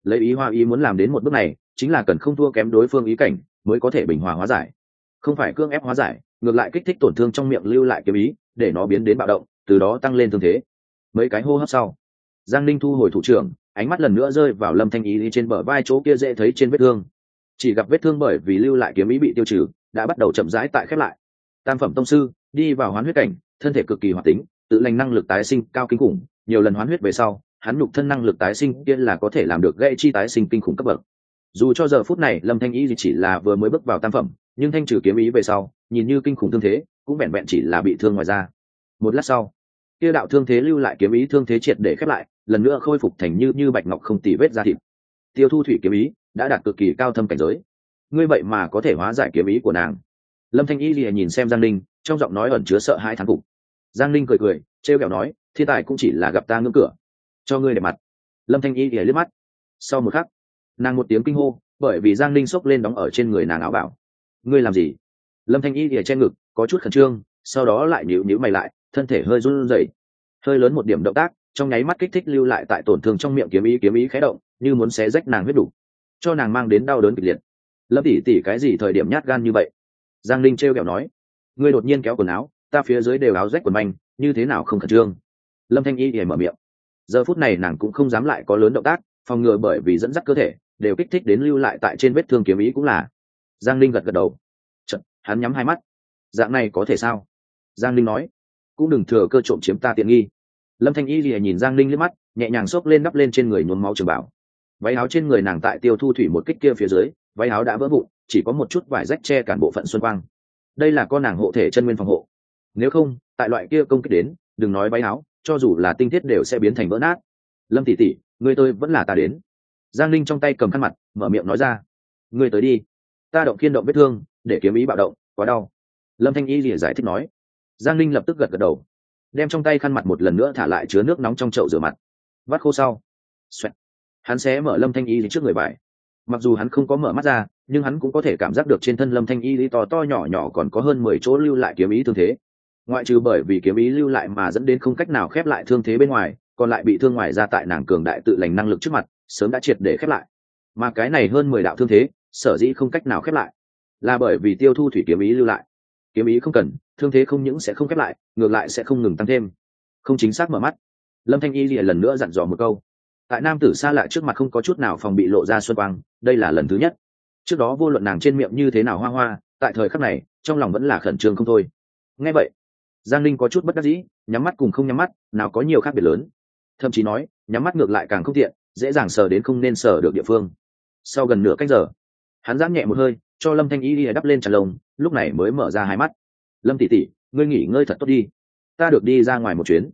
Lấy ý hoa ý muốn làm đến một bước này, chính là cần không thua kém đối phương ý cảnh, mới có thể bình hòa hóa giải. Không phải cưỡng ép hóa giải, ngược lại kích thích tổn thương trong miệng lưu lại kiếm ý, để nó biến đến bạo động, từ đó tăng lên thương thế. Mấy cái hô hấp sau, giang Ninh thu hồi thủ trưởng ánh mắt lần nữa rơi vào lâm thanh ý trên bờ vai chỗ kia dễ thấy trên vết thương. Chỉ gặp vết thương bởi vì lưu lại kiếm ý bị tiêu trừ, đã bắt đầu chậm rãi tại khép lại. Tam phẩm tông sư, đi vào hoán huyết cảnh, thân thể cực kỳ hoạt tính, tự lành năng lực tái sinh cao kinh khủng, nhiều lần hoán huyết về sau, hắn nhục thân năng lực tái sinh kia là có thể làm được gây chi tái sinh kinh khủng cấp bậc. Dù cho giờ phút này lâm thanh ý chỉ là vừa mới bước vào tam phẩm, nhưng thanh trừ kiếm ý về sau, nhìn như kinh khủng thương thế, cũng vẹn vẹn chỉ là bị thương ngoài ra một lát sau, kia đạo thương thế lưu lại kiếm ý thương thế triệt để khép lại lần nữa khôi phục thành như như bạch ngọc không tì vết ra thịt. Tiêu thu thủy kiếm ý đã đạt cực kỳ cao thâm cảnh giới. Ngươi vậy mà có thể hóa giải kiếm ý của nàng. Lâm thanh y lìa nhìn xem giang linh trong giọng nói ẩn chứa sợ hai thán phục. Giang linh cười cười, trêu kẹo nói, thiên tài cũng chỉ là gặp ta ngưỡng cửa. Cho ngươi để mặt. Lâm thanh y lìa liếc mắt. Sau một khắc, nàng một tiếng kinh hô, bởi vì giang linh xốc lên đóng ở trên người nàng áo bảo. Ngươi làm gì? Lâm thanh y lìa che ngực, có chút khẩn trương, sau đó lại nhịu nhịu mày lại, thân thể hơi run rẩy. Hơi lớn một điểm động tác trong nháy mắt kích thích lưu lại tại tổn thương trong miệng kiếm ý kiếm ý khẽ động như muốn xé rách nàng huyết đủ cho nàng mang đến đau đớn kịch liệt. Lâm tỉ tỉ cái gì thời điểm nhát gan như vậy? Giang linh trêu kẹo nói. Ngươi đột nhiên kéo quần áo ta phía dưới đều áo rách quần manh như thế nào không khẩn trương? Lâm thanh y thì mở miệng. Giờ phút này nàng cũng không dám lại có lớn động tác phòng ngừa bởi vì dẫn dắt cơ thể đều kích thích đến lưu lại tại trên vết thương kiếm ý cũng là. Giang linh gật gật đầu. Chật, hắn nhắm hai mắt. Dạng này có thể sao? Giang linh nói. Cũng đừng thừa cơ trộm chiếm ta tiện nghi lâm thanh y lìa nhìn giang linh liếc mắt, nhẹ nhàng xốc lên đắp lên trên người nhuốm máu trường bảo váy áo trên người nàng tại tiêu thu thủy một kích kia phía dưới, váy áo đã vỡ vụn, chỉ có một chút vải rách che cản bộ phận xuân quang. Đây là con nàng hộ thể chân nguyên phòng hộ. Nếu không, tại loại kia công kích đến, đừng nói váy áo, cho dù là tinh thiết đều sẽ biến thành vỡ nát. Lâm tỷ tỷ người tôi vẫn là ta đến. Giang linh trong tay cầm khăn mặt, mở miệng nói ra. Người tới đi. Ta động khiên động vết thương, để kiếm ý bạo động, quá đau. Lâm thanh y lìa giải thích nói. Giang linh lập tức gật gật đầu đem trong tay khăn mặt một lần nữa thả lại chứa nước nóng trong chậu rửa mặt. Vắt khô sau. Xoẹt. hắn sẽ mở lâm thanh y trước người bài. Mặc dù hắn không có mở mắt ra, nhưng hắn cũng có thể cảm giác được trên thân lâm thanh y to to nhỏ nhỏ còn có hơn mười chỗ lưu lại kiếm ý thương thế. Ngoại trừ bởi vì kiếm ý lưu lại mà dẫn đến không cách nào khép lại thương thế bên ngoài, còn lại bị thương ngoài ra tại nàng cường đại tự lành năng lực trước mặt, sớm đã triệt để khép lại. Mà cái này hơn mười đạo thương thế, sở dĩ không cách nào khép lại, là bởi vì tiêu thu thủy kiếm ý lưu lại. Kiếm ý không cần thương thế không những sẽ không khép lại, ngược lại sẽ không ngừng tăng thêm. Không chính xác mở mắt. Lâm thanh y lìa lần nữa dặn dò một câu. Tại nam tử xa lạ trước mặt không có chút nào phòng bị lộ ra xuân quang, đây là lần thứ nhất. Trước đó vô luận nàng trên miệng như thế nào hoa hoa, tại thời khắc này, trong lòng vẫn là khẩn trương không thôi. Nghe vậy, giang linh có chút bất đắc dĩ, nhắm mắt cùng không nhắm mắt, nào có nhiều khác biệt lớn. Thậm chí nói, nhắm mắt ngược lại càng không tiện, dễ dàng sờ đến không nên sờ được địa phương. Sau gần nửa cách giờ, hắn giãn nhẹ một hơi, cho lâm thanh y lìa đắp lên tràn lồng lúc này mới mở ra hai mắt lâm tỷ tỷ, ngươi nghỉ ngơi thật tốt đi. Ta được đi ra ngoài một chuyến.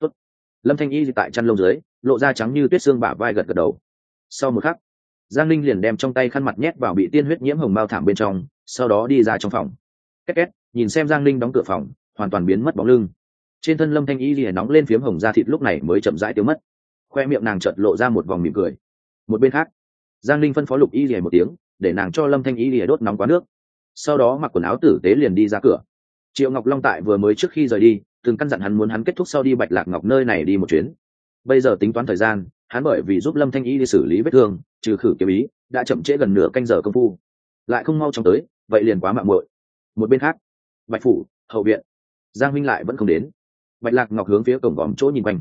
Tốt. Lâm thanh y tại chăn lông dưới, lộ ra trắng như tuyết xương bả vai gật gật đầu. Sau một khắc, giang linh liền đem trong tay khăn mặt nhét vào bị tiên huyết nhiễm hồng bao thảm bên trong, sau đó đi ra trong phòng. Két két, nhìn xem giang linh đóng cửa phòng, hoàn toàn biến mất bóng lưng. Trên thân lâm thanh y lìa nóng lên phiếm hồng da thịt lúc này mới chậm rãi tiêu mất. Khoe miệng nàng chợt lộ ra một vòng mỉm cười. Một bên khác, giang linh phân phó lục y lìa một tiếng, để nàng cho lâm thanh y lìa đốt nóng quá nước. Sau đó mặc quần áo tử tế liền đi ra cửa triệu ngọc long tại vừa mới trước khi rời đi, từng căn dặn hắn muốn hắn kết thúc sau đi bạch lạc ngọc nơi này đi một chuyến. Bây giờ tính toán thời gian, hắn bởi vì giúp lâm thanh y đi xử lý vết thương, trừ khử kiếm ý, đã chậm trễ gần nửa canh giờ công phu. Lại không mau chóng tới, vậy liền quá mạng muội. Một bên khác, bạch phủ, hậu viện, giang minh lại vẫn không đến. Bạch lạc ngọc hướng phía cổng góm chỗ nhìn quanh.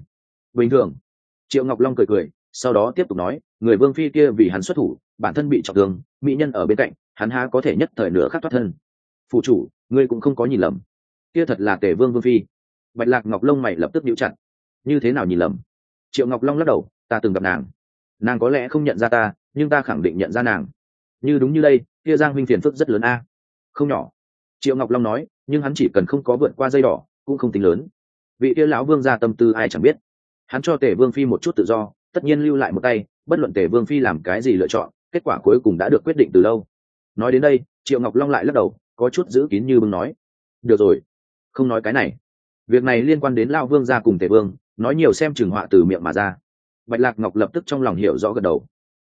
Bình thường, triệu ngọc long cười cười, sau đó tiếp tục nói, người vương phi kia vì hắn xuất thủ, bản thân bị trọng thương, mỹ nhân ở bên cạnh, hắn há có thể nhất thời nửa khắc thoát thân. Phụ chủ ngươi cũng không có nhìn lầm. Kia thật là tề vương vương phi. Bạch lạc ngọc lông mày lập tức nhíu chặt. Như thế nào nhìn lầm? Triệu ngọc long lắc đầu, ta từng gặp nàng. Nàng có lẽ không nhận ra ta, nhưng ta khẳng định nhận ra nàng. Như đúng như đây, kia giang huynh phiền phức rất lớn a. Không nhỏ. Triệu ngọc long nói, nhưng hắn chỉ cần không có vượt qua dây đỏ, cũng không tính lớn. Vị kia lão vương ra tâm tư ai chẳng biết. Hắn cho tề vương phi một chút tự do, tất nhiên lưu lại một tay, bất luận tề vương phi làm cái gì lựa chọn, kết quả cuối cùng đã được quyết định từ lâu. Nói đến đây, triệu ngọc long lại lắc đầu có chút giữ kín như bưng nói. Được rồi, không nói cái này. Việc này liên quan đến lao vương ra cùng tề vương, nói nhiều xem chừng họa từ miệng mà ra. Bạch lạc ngọc lập tức trong lòng hiểu rõ gật đầu.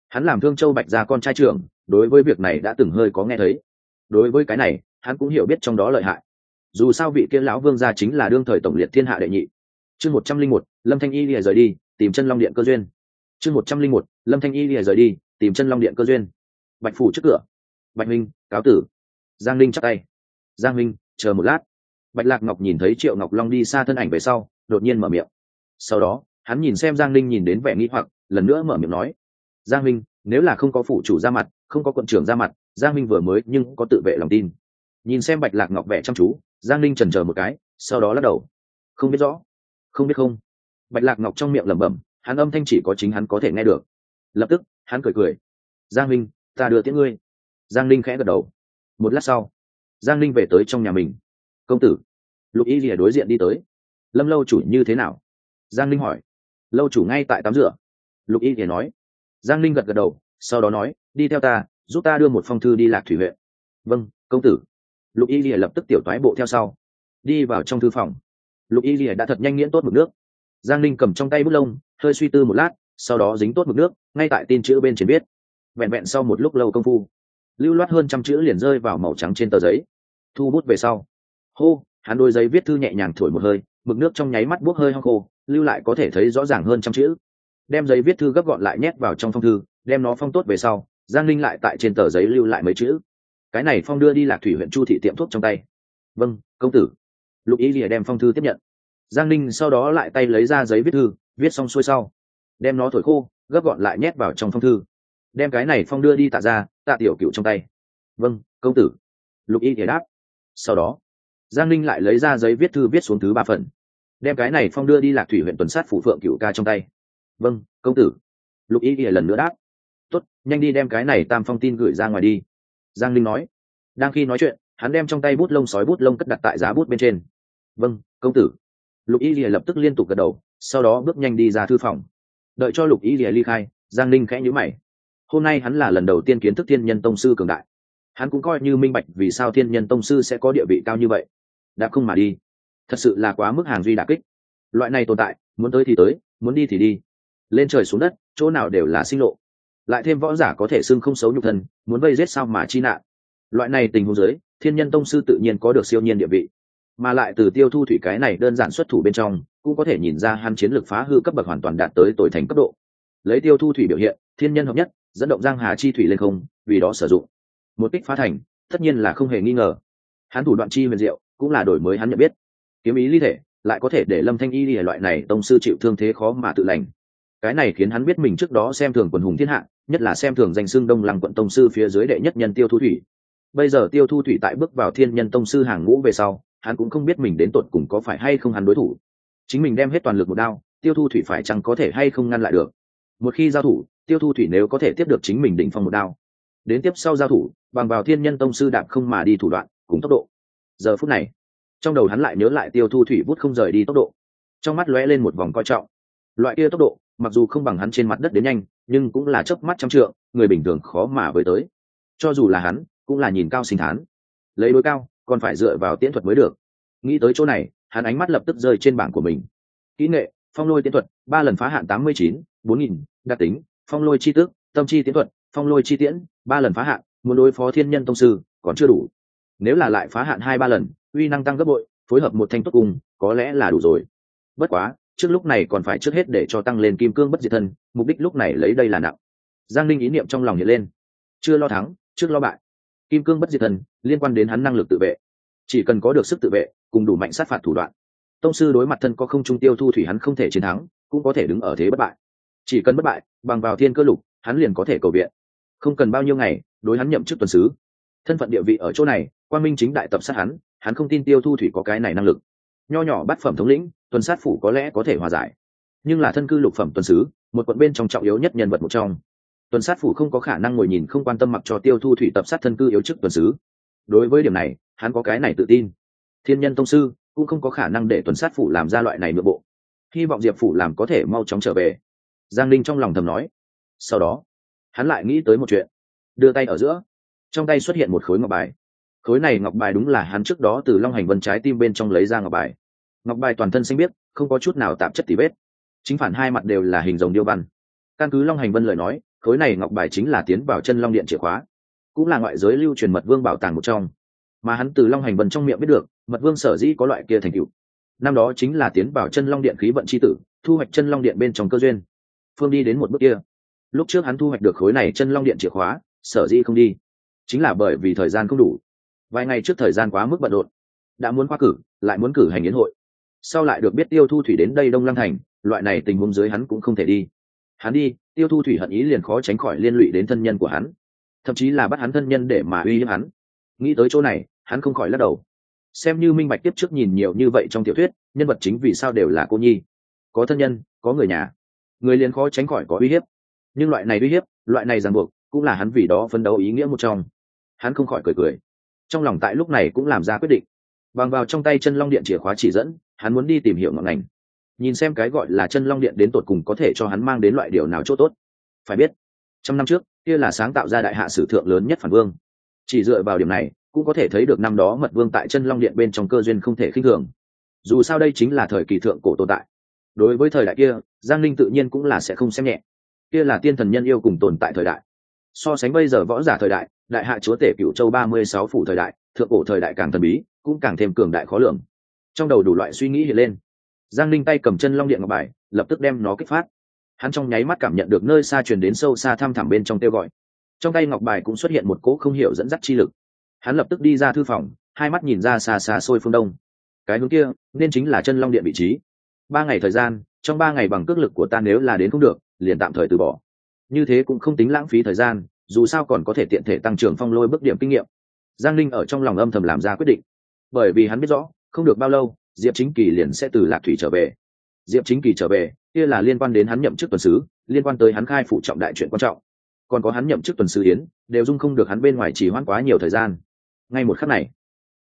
Hắn làm thương châu bạch ra con trai trưởng, đối với việc này đã từng hơi có nghe thấy. Đối với cái này, hắn cũng hiểu biết trong đó lợi hại. Dù sao vị kia lão vương gia chính là đương thời tổng liệt thiên hạ đệ nhị. Chương một trăm linh một, lâm thanh y lìa rời đi, tìm chân long điện cơ duyên. Chương một trăm linh một, lâm thanh y lìa rời đi, tìm chân long điện cơ duyên. Bạch phủ trước cửa. Bạch minh cáo tử giang linh chắc tay. Giang minh, chờ một lát. Bạch lạc ngọc nhìn thấy triệu ngọc long đi xa thân ảnh về sau, đột nhiên mở miệng. Sau đó, hắn nhìn xem giang linh nhìn đến vẻ nghĩ hoặc, lần nữa mở miệng nói. Giang minh, nếu là không có phủ chủ ra mặt, không có quận trưởng ra mặt, giang minh vừa mới nhưng có tự vệ lòng tin. Nhìn xem bạch lạc ngọc vẻ chăm chú, giang linh trần c một cái, sau đó lắc đầu. Không biết rõ. Không biết không? Bạch lạc ngọc trong miệng lẩm bẩm, hắn âm thanh chỉ có chính hắn có thể nghe được. Lập tức, hắn cười cười. Giang linh ta đưa tiễn ngươi. Giang linh khẽ gật đầu một lát sau, giang linh về tới trong nhà mình. Công tử. Lục y rìa đối diện đi tới. Lâm lâu chủ như thế nào? Giang linh hỏi. Lâu chủ ngay tại tắm rửa. Lục y rìa nói. Giang linh gật gật đầu, sau đó nói, đi theo ta, giúp ta đưa một phong thư đi lạc thủy huyện. Vâng công tử. Lục y lìa lập tức tiểu toái bộ theo sau. Đi vào trong thư phòng. Lục y lìa đã thật nhanh nghiễn tốt mực nước. Giang linh cầm trong tay bút lông, hơi suy tư một lát, sau đó dính tốt mực nước, ngay tại tin chữ bên trên viết. Vẹn vẹn sau một lúc lâu công phu lưu loát hơn trăm chữ liền rơi vào màu trắng trên tờ giấy. Thu bút về sau. Hô, hắn đôi giấy viết thư nhẹ nhàng thổi một hơi, mực nước trong nháy mắt buốc hơi hong khô, lưu lại có thể thấy rõ ràng hơn trăm chữ. Đem giấy viết thư gấp gọn lại nhét vào trong phong thư, đem nó phong tốt về sau, giang linh lại tại trên tờ giấy lưu lại mấy chữ. Cái này phong đưa đi lạc thủy huyện chu thị tiệm thuốc trong tay. Vâng công tử. Lục ý lìa đem phong thư tiếp nhận. Giang Linh sau đó lại tay lấy ra giấy viết thư, viết xong xuôi sau. Đem nó thổi khô, gấp gọn lại nhét vào trong phong thư đem cái này phong đưa đi tạ ra, tạ tiểu cựu trong tay. Vâng công tử. Lục y thể đáp. Sau đó, giang ninh lại lấy ra giấy viết thư viết xuống thứ ba phần. Đem cái này phong đưa đi lạc thủy huyện tuần sát phủ phượng cựu ca trong tay. Vâng công tử. Lục y ỉa lần nữa đáp. Tốt, nhanh đi đem cái này tam phong tin gửi ra ngoài đi. Giang linh nói. Đang khi nói chuyện, hắn đem trong tay bút lông sói bút lông cất đặt tại giá bút bên trên. Vâng công tử. Lục y lìa lập tức liên tục gật đầu, sau đó bước nhanh đi ra thư phòng. Đợi cho lục y lìa ly khai, giang linh khẽ nhữ mày hôm nay hắn là lần đầu tiên kiến thức thiên nhân tông sư cường đại. Hắn cũng coi như minh bạch vì sao thiên nhân tông sư sẽ có địa vị cao như vậy. Đã không mà đi. Thật sự là quá mức hàng duy đà kích. Loại này tồn tại, muốn tới thì tới, muốn đi thì đi. Lên trời xuống đất, chỗ nào đều là sinh lộ. Lại thêm võ giả có thể xưng không xấu nhục thân, muốn vây giết sao mà chi nạn. Loại này tình huống giới thiên nhân tông sư tự nhiên có được siêu nhiên địa vị. Mà lại từ tiêu thu thủy cái này đơn giản xuất thủ bên trong, cũng có thể nhìn ra hắn chiến lược phá hư cấp bậc hoàn toàn đạt tới tồi thành cấp độ. Lấy tiêu thu thủy biểu hiện, thiên nhân hợp nhất dẫn động giang hà chi thủy lên không, vì đó sử dụng. Một kích phá thành, tất nhiên là không hề nghi ngờ. Hắn thủ đoạn chi huyền diệu, cũng là đổi mới hắn nhận biết. Kiếm ý ly thể, lại có thể để lâm thanh y lìa loại này tông sư chịu thương thế khó mà tự lành. Cái này khiến hắn biết mình trước đó xem thường quần hùng thiên hạ, nhất là xem thường danh xưng đông lăng quận tông sư phía dưới đệ nhất nhân tiêu thu thủy. Bây giờ tiêu thu thủy tại bước vào thiên nhân tông sư hàng ngũ về sau, hắn cũng không biết mình đến tột cùng có phải hay không hắn đối thủ. Chính mình đem hết toàn lực một đao, tiêu thu thủy phải chăng có thể hay không ngăn lại được? Một khi giao thủ tiêu thu thủy nếu có thể tiếp được chính mình đỉnh phong một đao, đến tiếp sau giao thủ, bằng vào thiên nhân tông sư đạp không mà đi thủ đoạn, cùng tốc độ. Giờ phút này, trong đầu hắn lại nhớ lại tiêu thu thủy bút không rời đi tốc độ. Trong mắt lóe lên một vòng coi trọng. Loại kia tốc độ, mặc dù không bằng hắn trên mặt đất đến nhanh, nhưng cũng là chớp mắt trăm trượng, người bình thường khó mà với tới. Cho dù là hắn, cũng là nhìn cao sinh thán. Lấy đối cao, còn phải dựa vào tiễn thuật mới được. Nghĩ tới chỗ này, hắn ánh mắt lập tức rơi trên bảng của mình. Kỹ nghệ, phong lôi tiễn thuật, ba lần phá hạn tám mươi chín, bốn nghìn, đặc tính phong lôi chi tước, tâm chi tiến thuật, phong lôi chi tiễn, ba lần phá hạn, muốn đối phó thiên nhân tông sư, còn chưa đủ. Nếu là lại phá hạn hai ba lần, uy năng tăng gấp bội, phối hợp một thanh tốt cùng, có lẽ là đủ rồi. Bất quá, trước lúc này còn phải trước hết để cho tăng lên kim cương bất diệt thân, mục đích lúc này lấy đây là nặng. Giang linh ý niệm trong lòng hiện lên. Chưa lo thắng, trước lo bại. Kim cương bất diệt thân, liên quan đến hắn năng lực tự vệ. Chỉ cần có được sức tự vệ, cùng đủ mạnh sát phạt thủ đoạn. Tông sư đối mặt thân có không trung tiêu thu thủy hắn không thể chiến thắng, cũng có thể đứng ở thế bất bại chỉ cần bất bại, bằng vào thiên cơ lục, hắn liền có thể cầu viện. Không cần bao nhiêu ngày, đối hắn nhậm chức tuần sứ. Thân phận địa vị ở chỗ này quan minh chính đại tập sát hắn hắn không tin tiêu thu thủy có cái này năng lực. Nho nhỏ bát phẩm thống lĩnh, tuần sát phủ có lẽ có thể hòa giải. Nhưng là thân cư lục phẩm tuần sứ, một quận bên trong trọng yếu nhất nhân vật một trong. Tuần sát phủ không có khả năng ngồi nhìn không quan tâm mặc cho tiêu thu thủy tập sát thân cư yếu chức tuần sứ. Đối với điểm này, hắn có cái này tự tin. Thiên nhân tông sư cũng không có khả năng để tuần sát phủ làm ra loại này nội bộ. Hy vọng diệp phủ làm có thể mau chóng trở về giang linh trong lòng thầm nói. Sau đó, hắn lại nghĩ tới một chuyện. Đưa tay ở giữa, trong tay xuất hiện một khối ngọc bài. Khối này ngọc bài đúng là hắn trước đó từ long hành vân trái tim bên trong lấy ra ngọc bài. Ngọc bài toàn thân xanh biết không có chút nào tạp chất tỉ vết. Chính phản hai mặt đều là hình dòng điêu văn. Căn cứ long hành vân lời nói, khối này ngọc bài chính là tiến vào chân long điện chìa khóa, cũng là ngoại giới lưu truyền mật vương bảo tàng một trong. Mà hắn từ long hành vân trong miệng biết được, mật vương sở dĩ có loại kia thành cựu năm đó chính là tiến vào chân long điện khí vận c h i tử, thu hoạch chân long điện bên trong cơ duyên phương đi đến một bước kia. Lúc trước hắn thu hoạch được khối này chân long điện chìa khóa, sở dĩ không đi. Chính là bởi vì thời gian không đủ. Vài ngày trước thời gian quá mức bận rộn, đã muốn khoa cử, lại muốn cử hành yến hội. Sau lại được biết tiêu thu thủy đến đây đông lăng thành, loại này tình huống dưới hắn cũng không thể đi. Hắn đi, tiêu thu thủy hận ý liền khó tránh khỏi liên lụy đến thân nhân của hắn. Thậm chí là bắt hắn thân nhân để mà uy hiếp hắn. Nghĩ tới chỗ này, hắn không khỏi lắc đầu. Xem như minh bạch tiếp trước nhìn nhiều như vậy trong tiểu thuyết, nhân vật chính vì sao đều là cô nhi. Có thân nhân, có người nhà người liền khó tránh khỏi có uy hiếp. Nhưng loại này uy hiếp, loại này ràng buộc, cũng là hắn vì đó phấn đấu ý nghĩa một trong. Hắn không khỏi cười cười. Trong lòng tại lúc này cũng làm ra quyết định. Bằng vào trong tay chân long điện chìa khóa chỉ dẫn, hắn muốn đi tìm hiểu ngọn ngành. Nhìn xem cái gọi là chân long điện đến tột cùng có thể cho hắn mang đến loại điều nào c h ỗ t ố t phải biết, trăm năm trước, kia là sáng tạo ra đại hạ sử thượng lớn nhất phản vương. Chỉ dựa vào điểm này, cũng có thể thấy được năm đó mật vương tại chân long điện bên trong cơ duyên không thể khinh thường. Dù sao đây chính là thời kỳ thượng cổ tồn tại đối với thời đại kia, giang linh tự nhiên cũng là sẽ không xem nhẹ. Kia là tiên thần nhân yêu cùng tồn tại thời đại. So sánh bây giờ võ giả thời đại đại hạ chúa tể cựu châu ba mươi sáu phủ thời đại, thượng cổ thời đại càng thần bí, cũng càng thêm cường đại khó lường. Trong đầu đủ loại suy nghĩ hiện lên. Giang linh tay cầm chân long điện ngọc bài, lập tức đem nó kích phát. Hắn trong nháy mắt cảm nhận được nơi xa truyền đến sâu xa thăm thẳm bên trong kêu gọi. Trong tay ngọc bài cũng xuất hiện một cỗ không hiểu dẫn dắt chi lực. Hắn lập tức đi ra thư phòng, hai mắt nhìn ra xa xa xôi phương đông. Cái hướng kia, nên chính là chân long điện vị trí ba ngày thời gian, trong ba ngày bằng cước lực của ta nếu là đến không được, liền tạm thời từ bỏ. Như thế cũng không tính lãng phí thời gian, dù sao còn có thể tiện thể tăng trưởng phong lôi bước điểm kinh nghiệm. Giang linh ở trong lòng âm thầm làm ra quyết định. Bởi vì hắn biết rõ, không được bao lâu, diệp chính kỳ liền sẽ từ lạc thủy trở về. Diệp chính kỳ trở về, kia là liên quan đến hắn nhậm chức tuần sứ, liên quan tới hắn khai phụ trọng đại chuyện quan trọng. Còn có hắn nhậm chức tuần sứ yến, đều dung không được hắn bên ngoài chỉ hoãn quá nhiều thời gian. Ngay một khắc này